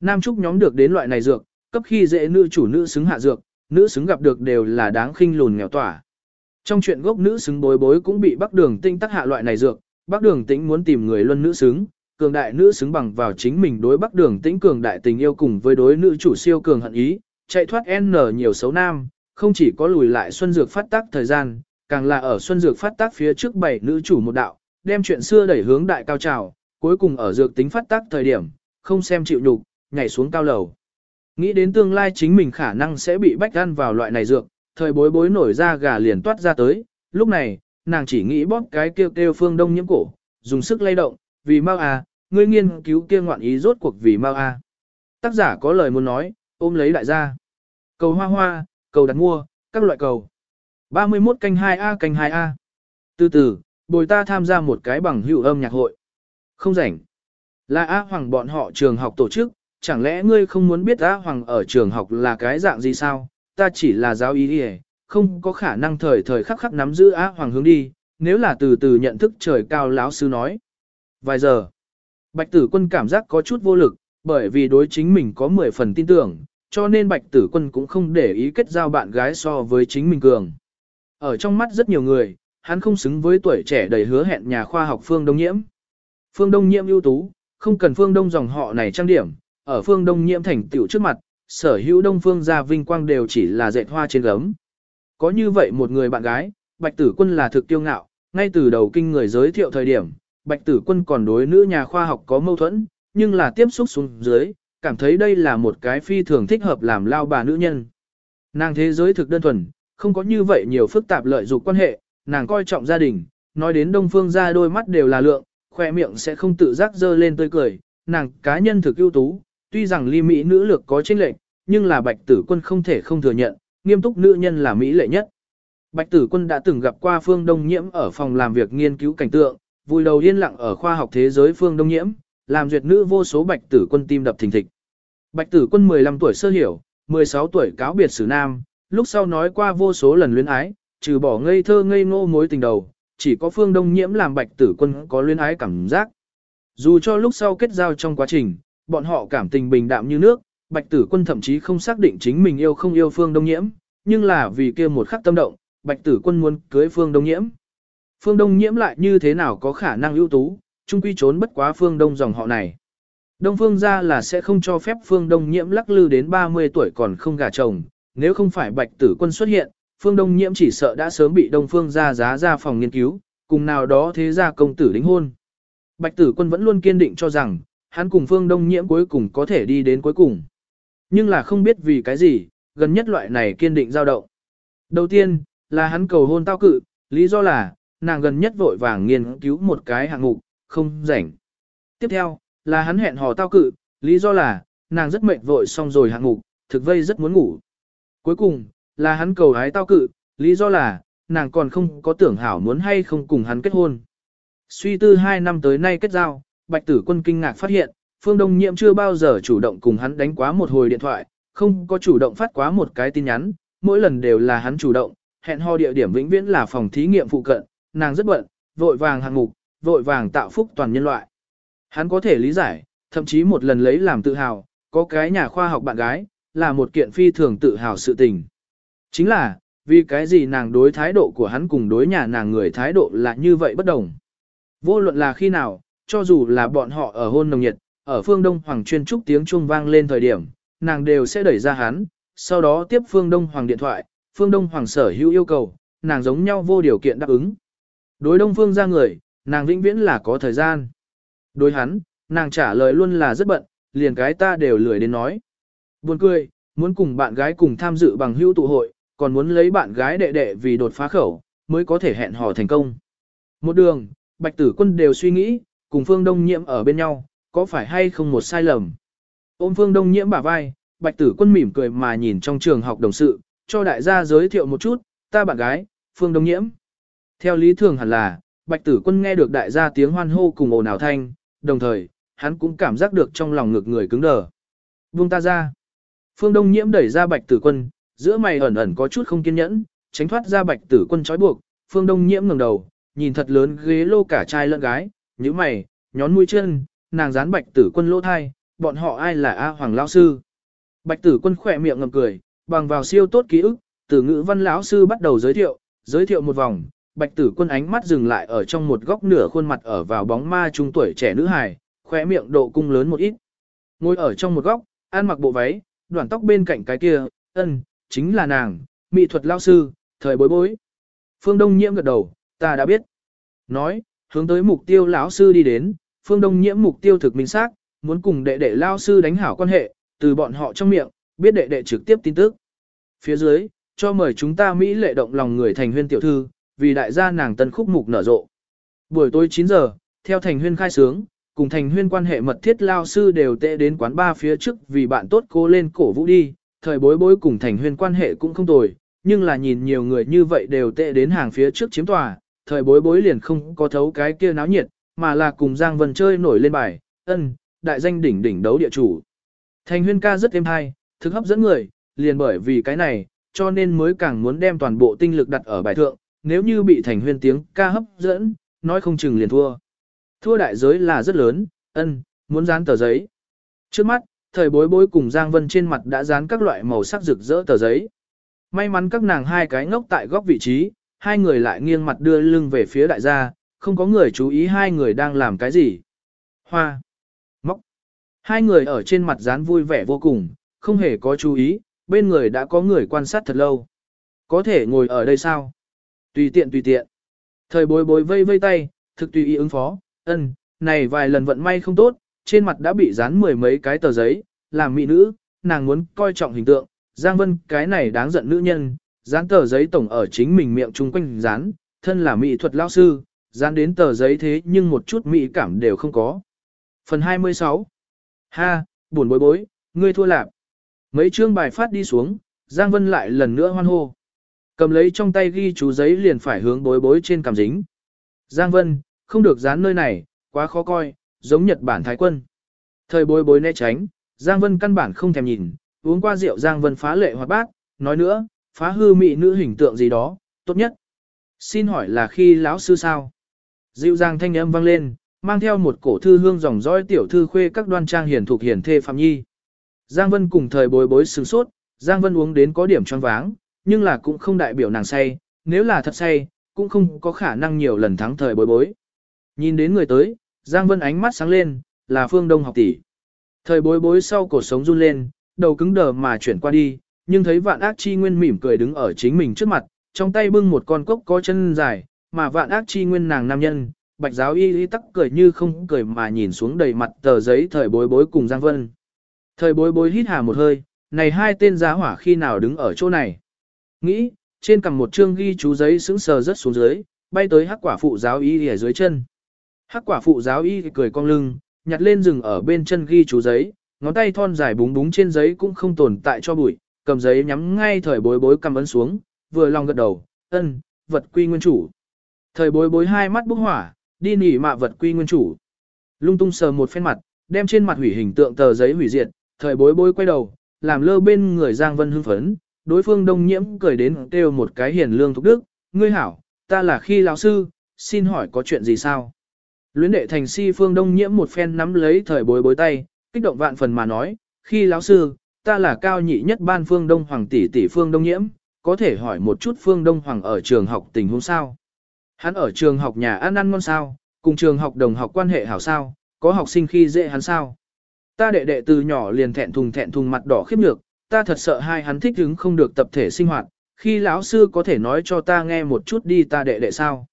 Nam trúc nhóm được đến loại này dược, cấp khi dễ nữ chủ nữ xứng hạ dược, nữ xứng gặp được đều là đáng khinh lùn nghèo tỏa. Trong chuyện gốc nữ xứng bối bối cũng bị Bắc Đường tinh tác hạ loại này dược, Bắc Đường Tĩnh muốn tìm người luân nữ xứng, cường đại nữ xứng bằng vào chính mình đối Bắc Đường Tĩnh cường đại tình yêu cùng với đối nữ chủ siêu cường hận ý, chạy thoát N nhiều xấu nam, không chỉ có lùi lại xuân dược phát tác thời gian, càng là ở xuân dược phát tác phía trước bảy nữ chủ một đạo, đem chuyện xưa đẩy hướng đại cao trào, cuối cùng ở dược tính phát tác thời điểm, không xem chịu nhục, nhảy xuống cao lầu. Nghĩ đến tương lai chính mình khả năng sẽ bị bách ăn vào loại này dược, thời bối bối nổi ra gà liền toát ra tới, lúc này, nàng chỉ nghĩ bóp cái kêu kêu phương đông nhiễm cổ, dùng sức lay động, vì mau à, ngươi nghiên cứu kia ngoạn ý rốt cuộc vì mau à. Tác giả có lời muốn nói, ôm lấy đại gia. Cầu hoa hoa, cầu đặt mua, các loại cầu. 31 canh 2A canh 2A. Từ từ, bồi ta tham gia một cái bằng hữu âm nhạc hội. Không rảnh. Là A Hoàng bọn họ trường học tổ chức, chẳng lẽ ngươi không muốn biết A Hoàng ở trường học là cái dạng gì sao? Ta chỉ là giáo ý đi không có khả năng thời thời khắc khắc nắm giữ A Hoàng hướng đi, nếu là từ từ nhận thức trời cao lão sư nói. Vài giờ, Bạch Tử Quân cảm giác có chút vô lực, bởi vì đối chính mình có 10 phần tin tưởng, cho nên Bạch Tử Quân cũng không để ý kết giao bạn gái so với chính mình cường. Ở trong mắt rất nhiều người, hắn không xứng với tuổi trẻ đầy hứa hẹn nhà khoa học Phương Đông Nhiễm. Phương Đông Nhiễm ưu tú, không cần Phương Đông dòng họ này trang điểm, ở Phương Đông Nhiễm thành tựu trước mặt, sở hữu Đông Phương gia vinh quang đều chỉ là dệt hoa trên gấm. Có như vậy một người bạn gái, Bạch Tử Quân là thực tiêu ngạo, ngay từ đầu kinh người giới thiệu thời điểm, Bạch Tử Quân còn đối nữ nhà khoa học có mâu thuẫn, nhưng là tiếp xúc xuống dưới, cảm thấy đây là một cái phi thường thích hợp làm lao bà nữ nhân. Nàng thế giới thực đơn thuần, không có như vậy nhiều phức tạp lợi dụng quan hệ, nàng coi trọng gia đình, nói đến đông phương gia đôi mắt đều là lượng, khoe miệng sẽ không tự giác dơ lên tươi cười, nàng cá nhân thực ưu tú, tuy rằng ly mỹ nữ lược có chênh lệch, nhưng là bạch tử quân không thể không thừa nhận, nghiêm túc nữ nhân là mỹ lệ nhất. Bạch tử quân đã từng gặp qua phương đông nhiễm ở phòng làm việc nghiên cứu cảnh tượng, vui đầu yên lặng ở khoa học thế giới phương đông nhiễm, làm duyệt nữ vô số bạch tử quân tim đập thình thịch. Bạch tử quân 15 tuổi sơ hiểu, 16 tuổi cáo biệt xử nam, lúc sau nói qua vô số lần luyến ái, trừ bỏ ngây thơ ngây ngô mối tình đầu, chỉ có phương đông nhiễm làm bạch tử quân có luyến ái cảm giác. Dù cho lúc sau kết giao trong quá trình, bọn họ cảm tình bình đạm như nước, bạch tử quân thậm chí không xác định chính mình yêu không yêu phương đông nhiễm, nhưng là vì kia một khắc tâm động, bạch tử quân muốn cưới phương đông nhiễm. Phương đông nhiễm lại như thế nào có khả năng ưu tú, chung quy trốn bất quá phương đông dòng họ này. Đông phương ra là sẽ không cho phép phương đông nhiễm lắc lư đến 30 tuổi còn không gả chồng, nếu không phải bạch tử quân xuất hiện, phương đông nhiễm chỉ sợ đã sớm bị đông phương ra giá ra phòng nghiên cứu, cùng nào đó thế ra công tử đính hôn. Bạch tử quân vẫn luôn kiên định cho rằng, hắn cùng phương đông nhiễm cuối cùng có thể đi đến cuối cùng. Nhưng là không biết vì cái gì, gần nhất loại này kiên định dao động. Đầu tiên, là hắn cầu hôn tao cự, lý do là, nàng gần nhất vội vàng nghiên cứu một cái hạng mục, không rảnh. Tiếp theo, là hắn hẹn hò tao cự, lý do là, nàng rất mệt vội xong rồi hạng mục, thực vây rất muốn ngủ. Cuối cùng, là hắn cầu hái tao cự, lý do là, nàng còn không có tưởng hảo muốn hay không cùng hắn kết hôn. Suy tư hai năm tới nay kết giao, bạch tử quân kinh ngạc phát hiện, phương đông nhiệm chưa bao giờ chủ động cùng hắn đánh quá một hồi điện thoại, không có chủ động phát quá một cái tin nhắn, mỗi lần đều là hắn chủ động, hẹn hò địa điểm vĩnh viễn là phòng thí nghiệm phụ cận, nàng rất bận, vội vàng hạng mục, vội vàng tạo phúc toàn nhân loại. Hắn có thể lý giải, thậm chí một lần lấy làm tự hào, có cái nhà khoa học bạn gái, là một kiện phi thường tự hào sự tình. Chính là, vì cái gì nàng đối thái độ của hắn cùng đối nhà nàng người thái độ là như vậy bất đồng. Vô luận là khi nào, cho dù là bọn họ ở hôn nồng nhiệt, ở phương Đông Hoàng chuyên trúc tiếng chuông vang lên thời điểm, nàng đều sẽ đẩy ra hắn, sau đó tiếp phương Đông Hoàng điện thoại, phương Đông Hoàng sở hữu yêu cầu, nàng giống nhau vô điều kiện đáp ứng. Đối Đông Phương ra người, nàng vĩnh viễn là có thời gian. Đối hắn, nàng trả lời luôn là rất bận, liền cái ta đều lười đến nói. Buồn cười, muốn cùng bạn gái cùng tham dự bằng hữu tụ hội, còn muốn lấy bạn gái đệ đệ vì đột phá khẩu, mới có thể hẹn hò thành công. Một đường, bạch tử quân đều suy nghĩ, cùng phương đông nhiễm ở bên nhau, có phải hay không một sai lầm. Ôm phương đông nhiễm bả vai, bạch tử quân mỉm cười mà nhìn trong trường học đồng sự, cho đại gia giới thiệu một chút, ta bạn gái, phương đông nhiễm. Theo lý thường hẳn là, bạch tử quân nghe được đại gia tiếng hoan hô cùng ồn ào thanh, đồng thời, hắn cũng cảm giác được trong lòng ngực người cứng đờ. Buông ta ra. Phương Đông Nhiễm đẩy ra bạch tử quân, giữa mày ẩn ẩn có chút không kiên nhẫn, tránh thoát ra bạch tử quân trói buộc. Phương Đông Nhiễm ngẩng đầu, nhìn thật lớn ghế lô cả trai lẫn gái, nhíu mày, nhón mũi chân, nàng dán bạch tử quân lỗ thai, bọn họ ai là A Hoàng Lão Sư. Bạch tử quân khỏe miệng ngầm cười, bằng vào siêu tốt ký ức, từ ngữ văn lão sư bắt đầu giới thiệu, giới thiệu một vòng, bạch tử quân ánh mắt dừng lại ở trong một góc nửa khuôn mặt ở vào bóng ma trung tuổi trẻ nữ hài, khóe miệng độ cung lớn một ít. Ngồi ở trong một góc, ăn mặc bộ váy, đoạn tóc bên cạnh cái kia, ân, chính là nàng, mỹ thuật lao sư, thời bối bối. Phương Đông Nhiễm gật đầu, ta đã biết. Nói, hướng tới mục tiêu lão sư đi đến, Phương Đông Nhiễm mục tiêu thực minh xác, muốn cùng đệ đệ lao sư đánh hảo quan hệ, từ bọn họ trong miệng, biết đệ đệ trực tiếp tin tức. Phía dưới, cho mời chúng ta Mỹ lệ động lòng người thành huyên tiểu thư, vì đại gia nàng tân khúc mục nở rộ. Buổi tối 9 giờ, theo thành huyên khai sướng, cùng thành huyên quan hệ mật thiết lao sư đều tệ đến quán ba phía trước vì bạn tốt cô lên cổ vũ đi, thời bối bối cùng thành huyên quan hệ cũng không tồi, nhưng là nhìn nhiều người như vậy đều tệ đến hàng phía trước chiếm tòa, thời bối bối liền không có thấu cái kia náo nhiệt, mà là cùng Giang Vân chơi nổi lên bài, ân, đại danh đỉnh đỉnh đấu địa chủ. Thành huyên ca rất êm hay, thực hấp dẫn người, liền bởi vì cái này, cho nên mới càng muốn đem toàn bộ tinh lực đặt ở bài thượng, nếu như bị thành huyên tiếng ca hấp dẫn, nói không chừng liền thua. Thua đại giới là rất lớn, ân, muốn dán tờ giấy. Trước mắt, thời bối bối cùng Giang Vân trên mặt đã dán các loại màu sắc rực rỡ tờ giấy. May mắn các nàng hai cái ngốc tại góc vị trí, hai người lại nghiêng mặt đưa lưng về phía đại gia, không có người chú ý hai người đang làm cái gì. Hoa. Móc. Hai người ở trên mặt dán vui vẻ vô cùng, không hề có chú ý, bên người đã có người quan sát thật lâu. Có thể ngồi ở đây sao? Tùy tiện tùy tiện. Thời bối bối vây vây tay, thực tùy ý ứng phó, ân, này vài lần vận may không tốt, trên mặt đã bị dán mười mấy cái tờ giấy, làm mỹ nữ, nàng muốn coi trọng hình tượng, Giang Vân cái này đáng giận nữ nhân, dán tờ giấy tổng ở chính mình miệng chung quanh dán, thân là mỹ thuật lao sư, dán đến tờ giấy thế nhưng một chút mỹ cảm đều không có. Phần 26 Ha, buồn bối bối, ngươi thua lạc. Mấy chương bài phát đi xuống, Giang Vân lại lần nữa hoan hô. Cầm lấy trong tay ghi chú giấy liền phải hướng bối bối trên cảm dính. Giang Vân, không được dán nơi này, quá khó coi, giống Nhật Bản Thái quân. Thời bối bối né tránh, Giang Vân căn bản không thèm nhìn, uống qua rượu Giang Vân phá lệ hoạt bát, nói nữa, phá hư mị nữ hình tượng gì đó, tốt nhất. Xin hỏi là khi lão sư sao? Dịu dàng thanh âm vang lên, mang theo một cổ thư hương dòng dõi tiểu thư khuê các đoan trang hiển thuộc hiển thê phạm nhi. Giang Vân cùng thời bối bối sướng sốt, Giang Vân uống đến có điểm choáng váng, nhưng là cũng không đại biểu nàng say, nếu là thật say, cũng không có khả năng nhiều lần thắng thời bối bối. Nhìn đến người tới, Giang Vân ánh mắt sáng lên, là Phương Đông học tỷ. Thời bối bối sau cổ sống run lên, đầu cứng đờ mà chuyển qua đi, nhưng thấy vạn ác chi nguyên mỉm cười đứng ở chính mình trước mặt, trong tay bưng một con cốc có chân dài, mà vạn ác chi nguyên nàng nam nhân, bạch giáo y y tắc cười như không cười mà nhìn xuống đầy mặt tờ giấy thời bối bối cùng Giang Vân. Thời bối bối hít hà một hơi, này hai tên giá hỏa khi nào đứng ở chỗ này. Nghĩ, trên cằm một chương ghi chú giấy sững sờ rất xuống dưới, bay tới hắc quả phụ giáo y ở dưới chân. Hắc quả phụ giáo y cười cong lưng, nhặt lên rừng ở bên chân ghi chú giấy, ngón tay thon dài búng búng trên giấy cũng không tồn tại cho bụi, cầm giấy nhắm ngay thời bối bối cầm ấn xuống, vừa lòng gật đầu, ân, vật quy nguyên chủ. Thời bối bối hai mắt bốc hỏa, đi nỉ mạ vật quy nguyên chủ. Lung tung sờ một phen mặt, đem trên mặt hủy hình tượng tờ giấy hủy diệt, thời bối bối quay đầu, làm lơ bên người Giang Vân hưng phấn, đối phương đông nhiễm cười đến kêu một cái hiền lương thục đức, ngươi hảo, ta là khi lão sư, xin hỏi có chuyện gì sao? Luyến đệ thành si phương đông nhiễm một phen nắm lấy thời bối bối tay, kích động vạn phần mà nói, khi lão sư, ta là cao nhị nhất ban phương đông hoàng tỷ tỷ phương đông nhiễm, có thể hỏi một chút phương đông hoàng ở trường học tình huống sao? Hắn ở trường học nhà ăn ăn ngon sao, cùng trường học đồng học quan hệ hảo sao, có học sinh khi dễ hắn sao? Ta đệ đệ từ nhỏ liền thẹn thùng thẹn thùng mặt đỏ khiếp nhược, ta thật sợ hai hắn thích hứng không được tập thể sinh hoạt, khi lão sư có thể nói cho ta nghe một chút đi ta đệ đệ sao?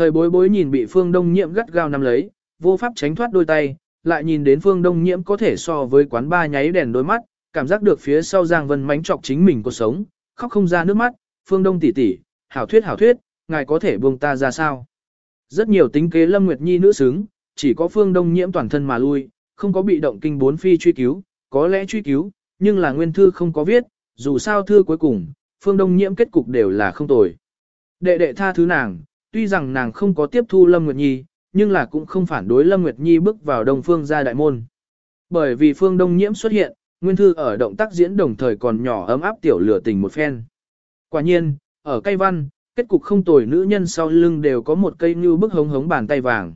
Thời bối bối nhìn bị phương đông nhiễm gắt gao nắm lấy, vô pháp tránh thoát đôi tay, lại nhìn đến phương đông nhiễm có thể so với quán ba nháy đèn đôi mắt, cảm giác được phía sau Giang Vân mánh chọc chính mình cuộc sống, khóc không ra nước mắt, phương đông tỷ tỷ, hảo thuyết hảo thuyết, ngài có thể buông ta ra sao? Rất nhiều tính kế Lâm Nguyệt Nhi nữ xứng, chỉ có phương đông nhiễm toàn thân mà lui, không có bị động kinh bốn phi truy cứu, có lẽ truy cứu, nhưng là nguyên thư không có viết, dù sao thư cuối cùng, phương đông nhiễm kết cục đều là không tồi. Đệ đệ tha thứ nàng, tuy rằng nàng không có tiếp thu Lâm Nguyệt Nhi, nhưng là cũng không phản đối Lâm Nguyệt Nhi bước vào Đông Phương gia đại môn. Bởi vì Phương Đông Nhiễm xuất hiện, Nguyên Thư ở động tác diễn đồng thời còn nhỏ ấm áp tiểu lửa tình một phen. Quả nhiên, ở cây văn, kết cục không tồi nữ nhân sau lưng đều có một cây như bức hống hống bàn tay vàng.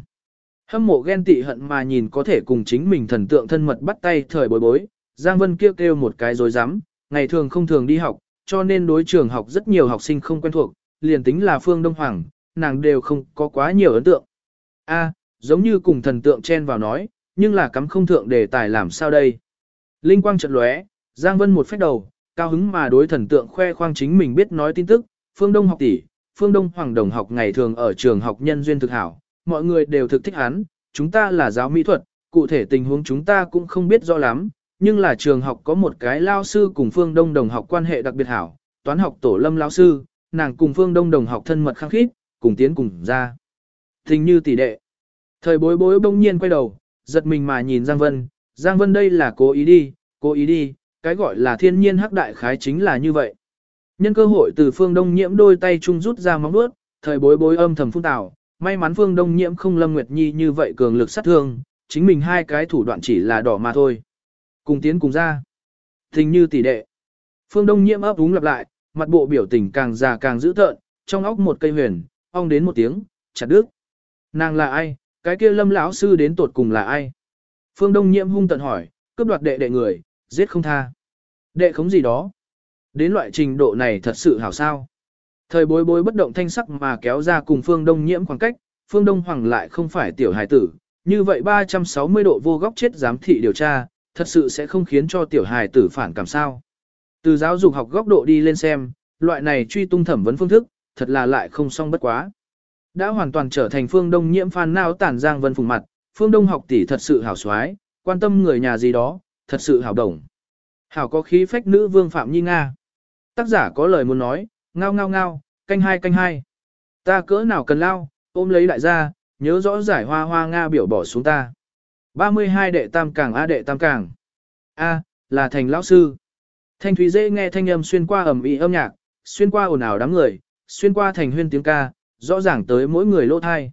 Hâm mộ ghen tị hận mà nhìn có thể cùng chính mình thần tượng thân mật bắt tay thời bối bối, Giang Vân kêu kêu một cái dối rắm ngày thường không thường đi học, cho nên đối trường học rất nhiều học sinh không quen thuộc, liền tính là Phương Đông Hoàng, nàng đều không có quá nhiều ấn tượng. A, giống như cùng thần tượng chen vào nói, nhưng là cắm không thượng đề tài làm sao đây. Linh quang chợt lóe, Giang Vân một phép đầu, cao hứng mà đối thần tượng khoe khoang chính mình biết nói tin tức, phương Đông học tỷ, phương Đông Hoàng đồng học ngày thường ở trường học nhân duyên thực hảo, mọi người đều thực thích hắn, chúng ta là giáo mỹ thuật, cụ thể tình huống chúng ta cũng không biết rõ lắm, nhưng là trường học có một cái lao sư cùng phương Đông đồng học quan hệ đặc biệt hảo, toán học tổ lâm lao sư, nàng cùng phương Đông đồng học thân mật khăng khít, cùng tiến cùng ra. thình như tỷ đệ. Thời bối bối bỗng nhiên quay đầu, giật mình mà nhìn Giang Vân, Giang Vân đây là cố ý đi, cố ý đi, cái gọi là thiên nhiên hắc đại khái chính là như vậy. Nhân cơ hội từ phương đông nhiễm đôi tay chung rút ra móng vuốt, thời bối bối âm thầm phun tào. may mắn phương đông nhiễm không lâm nguyệt nhi như vậy cường lực sát thương, chính mình hai cái thủ đoạn chỉ là đỏ mà thôi. Cùng tiến cùng ra. Tình như tỷ đệ. Phương Đông nhiễm ấp úng lặp lại, mặt bộ biểu tình càng già càng dữ tợn, trong óc một cây huyền, ong đến một tiếng, chặt đứt. Nàng là ai, cái kia lâm lão sư đến tột cùng là ai? Phương Đông nhiễm hung tận hỏi, cướp đoạt đệ đệ người, giết không tha. Đệ khống gì đó? Đến loại trình độ này thật sự hảo sao? Thời bối bối bất động thanh sắc mà kéo ra cùng Phương Đông nhiễm khoảng cách, Phương Đông Hoàng lại không phải tiểu hài tử, như vậy 360 độ vô góc chết giám thị điều tra, thật sự sẽ không khiến cho tiểu hài tử phản cảm sao. Từ giáo dục học góc độ đi lên xem, loại này truy tung thẩm vấn phương thức, thật là lại không xong bất quá. Đã hoàn toàn trở thành phương đông nhiễm phan nào tản giang vân phùng mặt, phương đông học tỷ thật sự hảo xoái, quan tâm người nhà gì đó, thật sự hảo đồng. Hảo có khí phách nữ vương Phạm Nhi Nga. Tác giả có lời muốn nói, ngao ngao ngao, canh hai canh hai. Ta cỡ nào cần lao, ôm lấy đại gia, nhớ rõ giải hoa hoa Nga biểu bỏ xuống ta. 32 đệ tam càng A đệ tam càng. A, là thành lão sư. Thanh thúy dễ nghe thanh âm xuyên qua ẩm ý âm nhạc, xuyên qua ồn ào đám người, xuyên qua thành huyên tiếng ca, rõ ràng tới mỗi người lỗ thai.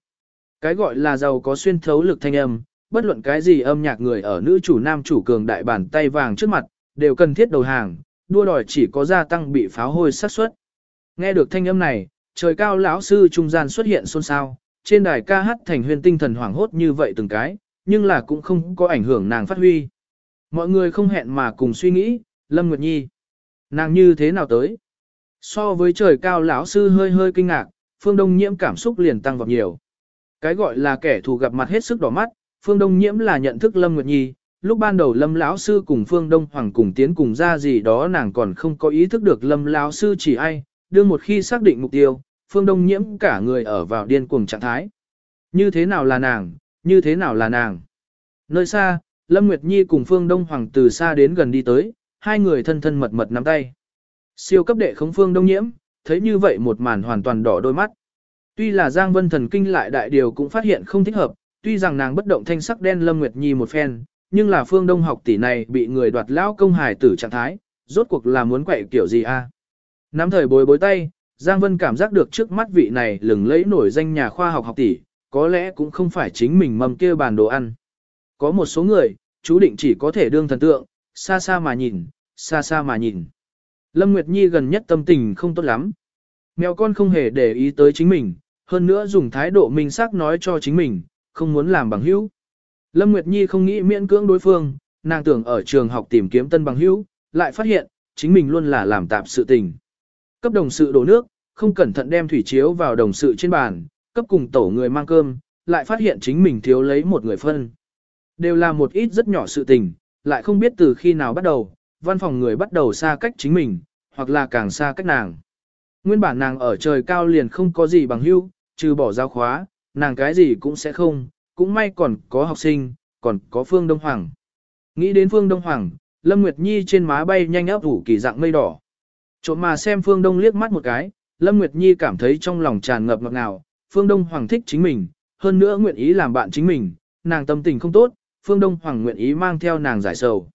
Cái gọi là giàu có xuyên thấu lực thanh âm, bất luận cái gì âm nhạc người ở nữ chủ nam chủ cường đại bản tay vàng trước mặt, đều cần thiết đầu hàng, đua đòi chỉ có gia tăng bị pháo hôi sát suất. Nghe được thanh âm này, trời cao lão sư trung gian xuất hiện xôn xao, trên đài ca hát thành huyền tinh thần hoảng hốt như vậy từng cái, nhưng là cũng không có ảnh hưởng nàng phát huy. Mọi người không hẹn mà cùng suy nghĩ, Lâm Nguyệt Nhi, nàng như thế nào tới? So với trời cao lão sư hơi hơi kinh ngạc, Phương Đông Nhiễm cảm xúc liền tăng vọt nhiều. Cái gọi là kẻ thù gặp mặt hết sức đỏ mắt, Phương Đông Nhiễm là nhận thức Lâm Nguyệt Nhi, lúc ban đầu Lâm lão sư cùng Phương Đông Hoàng cùng tiến cùng ra gì đó nàng còn không có ý thức được Lâm lão sư chỉ ai, đương một khi xác định mục tiêu, Phương Đông Nhiễm cả người ở vào điên cuồng trạng thái. Như thế nào là nàng, như thế nào là nàng? Nơi xa, Lâm Nguyệt Nhi cùng Phương Đông Hoàng từ xa đến gần đi tới, hai người thân thân mật mật nắm tay. Siêu cấp đệ khống Phương Đông Nhiễm, thấy như vậy một màn hoàn toàn đỏ đôi mắt. Tuy là Giang Vân thần kinh lại đại điều cũng phát hiện không thích hợp, tuy rằng nàng bất động thanh sắc đen Lâm Nguyệt Nhi một phen, nhưng là Phương Đông học tỷ này bị người đoạt lão công hài tử trạng thái, rốt cuộc là muốn quậy kiểu gì a? Nắm thời bối bối tay, Giang Vân cảm giác được trước mắt vị này lừng lẫy nổi danh nhà khoa học học tỷ, có lẽ cũng không phải chính mình mầm kia bàn đồ ăn. Có một số người, chú định chỉ có thể đương thần tượng, xa xa mà nhìn, xa xa mà nhìn. Lâm Nguyệt Nhi gần nhất tâm tình không tốt lắm. Mèo con không hề để ý tới chính mình, hơn nữa dùng thái độ minh xác nói cho chính mình, không muốn làm bằng hữu. Lâm Nguyệt Nhi không nghĩ miễn cưỡng đối phương, nàng tưởng ở trường học tìm kiếm tân bằng hữu, lại phát hiện, chính mình luôn là làm tạp sự tình. Cấp đồng sự đổ nước, không cẩn thận đem thủy chiếu vào đồng sự trên bàn, cấp cùng tổ người mang cơm, lại phát hiện chính mình thiếu lấy một người phân. Đều là một ít rất nhỏ sự tình, lại không biết từ khi nào bắt đầu, văn phòng người bắt đầu xa cách chính mình, hoặc là càng xa cách nàng. Nguyên bản nàng ở trời cao liền không có gì bằng hữu, trừ bỏ giao khóa, nàng cái gì cũng sẽ không, cũng may còn có học sinh, còn có Phương Đông Hoàng. Nghĩ đến Phương Đông Hoàng, Lâm Nguyệt Nhi trên má bay nhanh áp ủ kỳ dạng mây đỏ. Trộm mà xem Phương Đông liếc mắt một cái, Lâm Nguyệt Nhi cảm thấy trong lòng tràn ngập ngọt ngào, Phương Đông Hoàng thích chính mình, hơn nữa nguyện ý làm bạn chính mình, nàng tâm tình không tốt, Phương Đông Hoàng nguyện ý mang theo nàng giải sầu.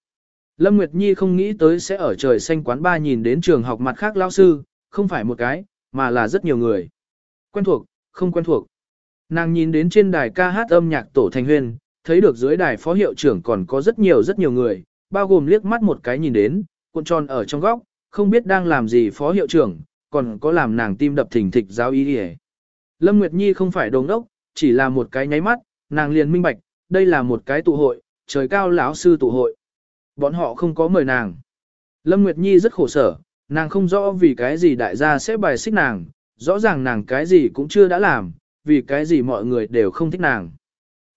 Lâm Nguyệt Nhi không nghĩ tới sẽ ở trời xanh quán ba nhìn đến trường học mặt khác lao sư, không phải một cái, mà là rất nhiều người. Quen thuộc, không quen thuộc. Nàng nhìn đến trên đài ca hát âm nhạc tổ thành huyên, thấy được dưới đài phó hiệu trưởng còn có rất nhiều rất nhiều người, bao gồm liếc mắt một cái nhìn đến, cuộn tròn ở trong góc, không biết đang làm gì phó hiệu trưởng, còn có làm nàng tim đập thình thịch giáo ý đi Lâm Nguyệt Nhi không phải đồng đốc, chỉ là một cái nháy mắt, nàng liền minh bạch, đây là một cái tụ hội, trời cao lão sư tụ hội. Bọn họ không có mời nàng. Lâm Nguyệt Nhi rất khổ sở, nàng không rõ vì cái gì đại gia sẽ bài xích nàng, rõ ràng nàng cái gì cũng chưa đã làm, vì cái gì mọi người đều không thích nàng.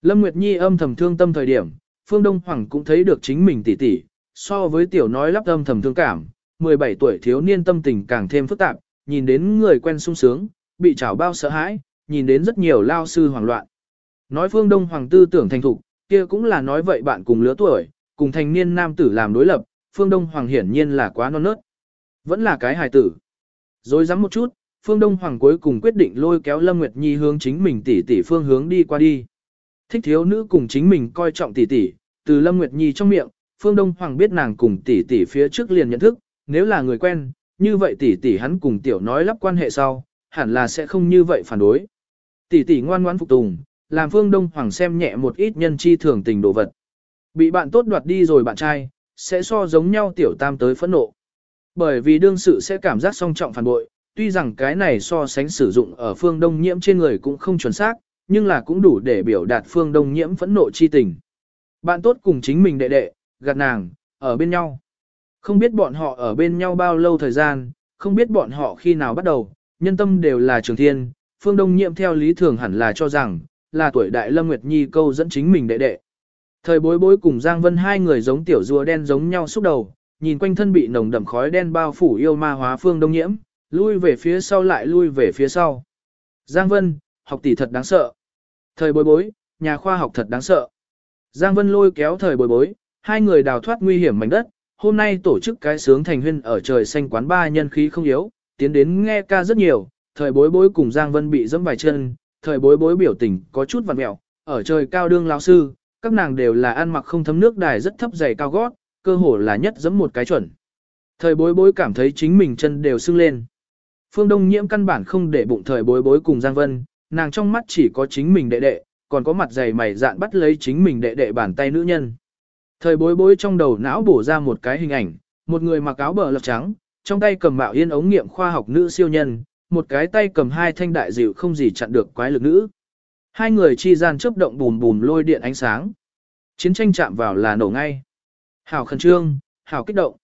Lâm Nguyệt Nhi âm thầm thương tâm thời điểm, Phương Đông Hoàng cũng thấy được chính mình tỉ tỉ, so với tiểu nói lắp âm thầm thương cảm, 17 tuổi thiếu niên tâm tình càng thêm phức tạp, nhìn đến người quen sung sướng, bị trảo bao sợ hãi, nhìn đến rất nhiều lao sư hoảng loạn. Nói Phương Đông Hoàng tư tưởng thành thục, kia cũng là nói vậy bạn cùng lứa tuổi, cùng thành niên nam tử làm đối lập, Phương Đông Hoàng hiển nhiên là quá non nớt. Vẫn là cái hài tử. Rồi dám một chút, Phương Đông Hoàng cuối cùng quyết định lôi kéo Lâm Nguyệt Nhi hướng chính mình tỷ tỷ phương hướng đi qua đi. Thích thiếu nữ cùng chính mình coi trọng tỷ tỷ, từ Lâm Nguyệt Nhi trong miệng, Phương Đông Hoàng biết nàng cùng tỷ tỷ phía trước liền nhận thức, nếu là người quen, như vậy tỷ tỷ hắn cùng tiểu nói lắp quan hệ sau, hẳn là sẽ không như vậy phản đối. Tỷ tỷ ngoan ngoãn phục tùng, làm Phương Đông Hoàng xem nhẹ một ít nhân chi thường tình đồ vật. Bị bạn tốt đoạt đi rồi bạn trai, sẽ so giống nhau tiểu tam tới phẫn nộ. Bởi vì đương sự sẽ cảm giác song trọng phản bội, tuy rằng cái này so sánh sử dụng ở phương đông nhiễm trên người cũng không chuẩn xác, nhưng là cũng đủ để biểu đạt phương đông nhiễm phẫn nộ chi tình. Bạn tốt cùng chính mình đệ đệ, gạt nàng, ở bên nhau. Không biết bọn họ ở bên nhau bao lâu thời gian, không biết bọn họ khi nào bắt đầu, nhân tâm đều là trường thiên, phương đông nhiễm theo lý thường hẳn là cho rằng, là tuổi đại Lâm Nguyệt Nhi câu dẫn chính mình đệ đệ. Thời bối bối cùng Giang Vân hai người giống tiểu rùa đen giống nhau xúc đầu, nhìn quanh thân bị nồng đậm khói đen bao phủ yêu ma hóa phương đông nhiễm, lui về phía sau lại lui về phía sau. Giang Vân, học tỷ thật đáng sợ. Thời bối bối, nhà khoa học thật đáng sợ. Giang Vân lôi kéo thời bối bối, hai người đào thoát nguy hiểm mảnh đất, hôm nay tổ chức cái sướng thành huyên ở trời xanh quán ba nhân khí không yếu, tiến đến nghe ca rất nhiều, thời bối bối cùng Giang Vân bị dẫm vài chân, thời bối bối biểu tình có chút vặn mẹo, ở trời cao đương lão sư, các nàng đều là ăn mặc không thấm nước đài rất thấp dày cao gót, cơ hồ là nhất giẫm một cái chuẩn. Thời bối bối cảm thấy chính mình chân đều sưng lên. Phương Đông Nhiễm căn bản không để bụng thời bối bối cùng Giang Vân, nàng trong mắt chỉ có chính mình đệ đệ, còn có mặt dày mày dạn bắt lấy chính mình đệ đệ bàn tay nữ nhân. Thời bối bối trong đầu não bổ ra một cái hình ảnh, một người mặc áo bờ lọc trắng, trong tay cầm mạo yên ống nghiệm khoa học nữ siêu nhân, một cái tay cầm hai thanh đại dịu không gì chặn được quái lực nữ. Hai người chi gian chớp động bùm bùm lôi điện ánh sáng. Chiến tranh chạm vào là nổ ngay. Hảo khẩn trương, hảo kích động.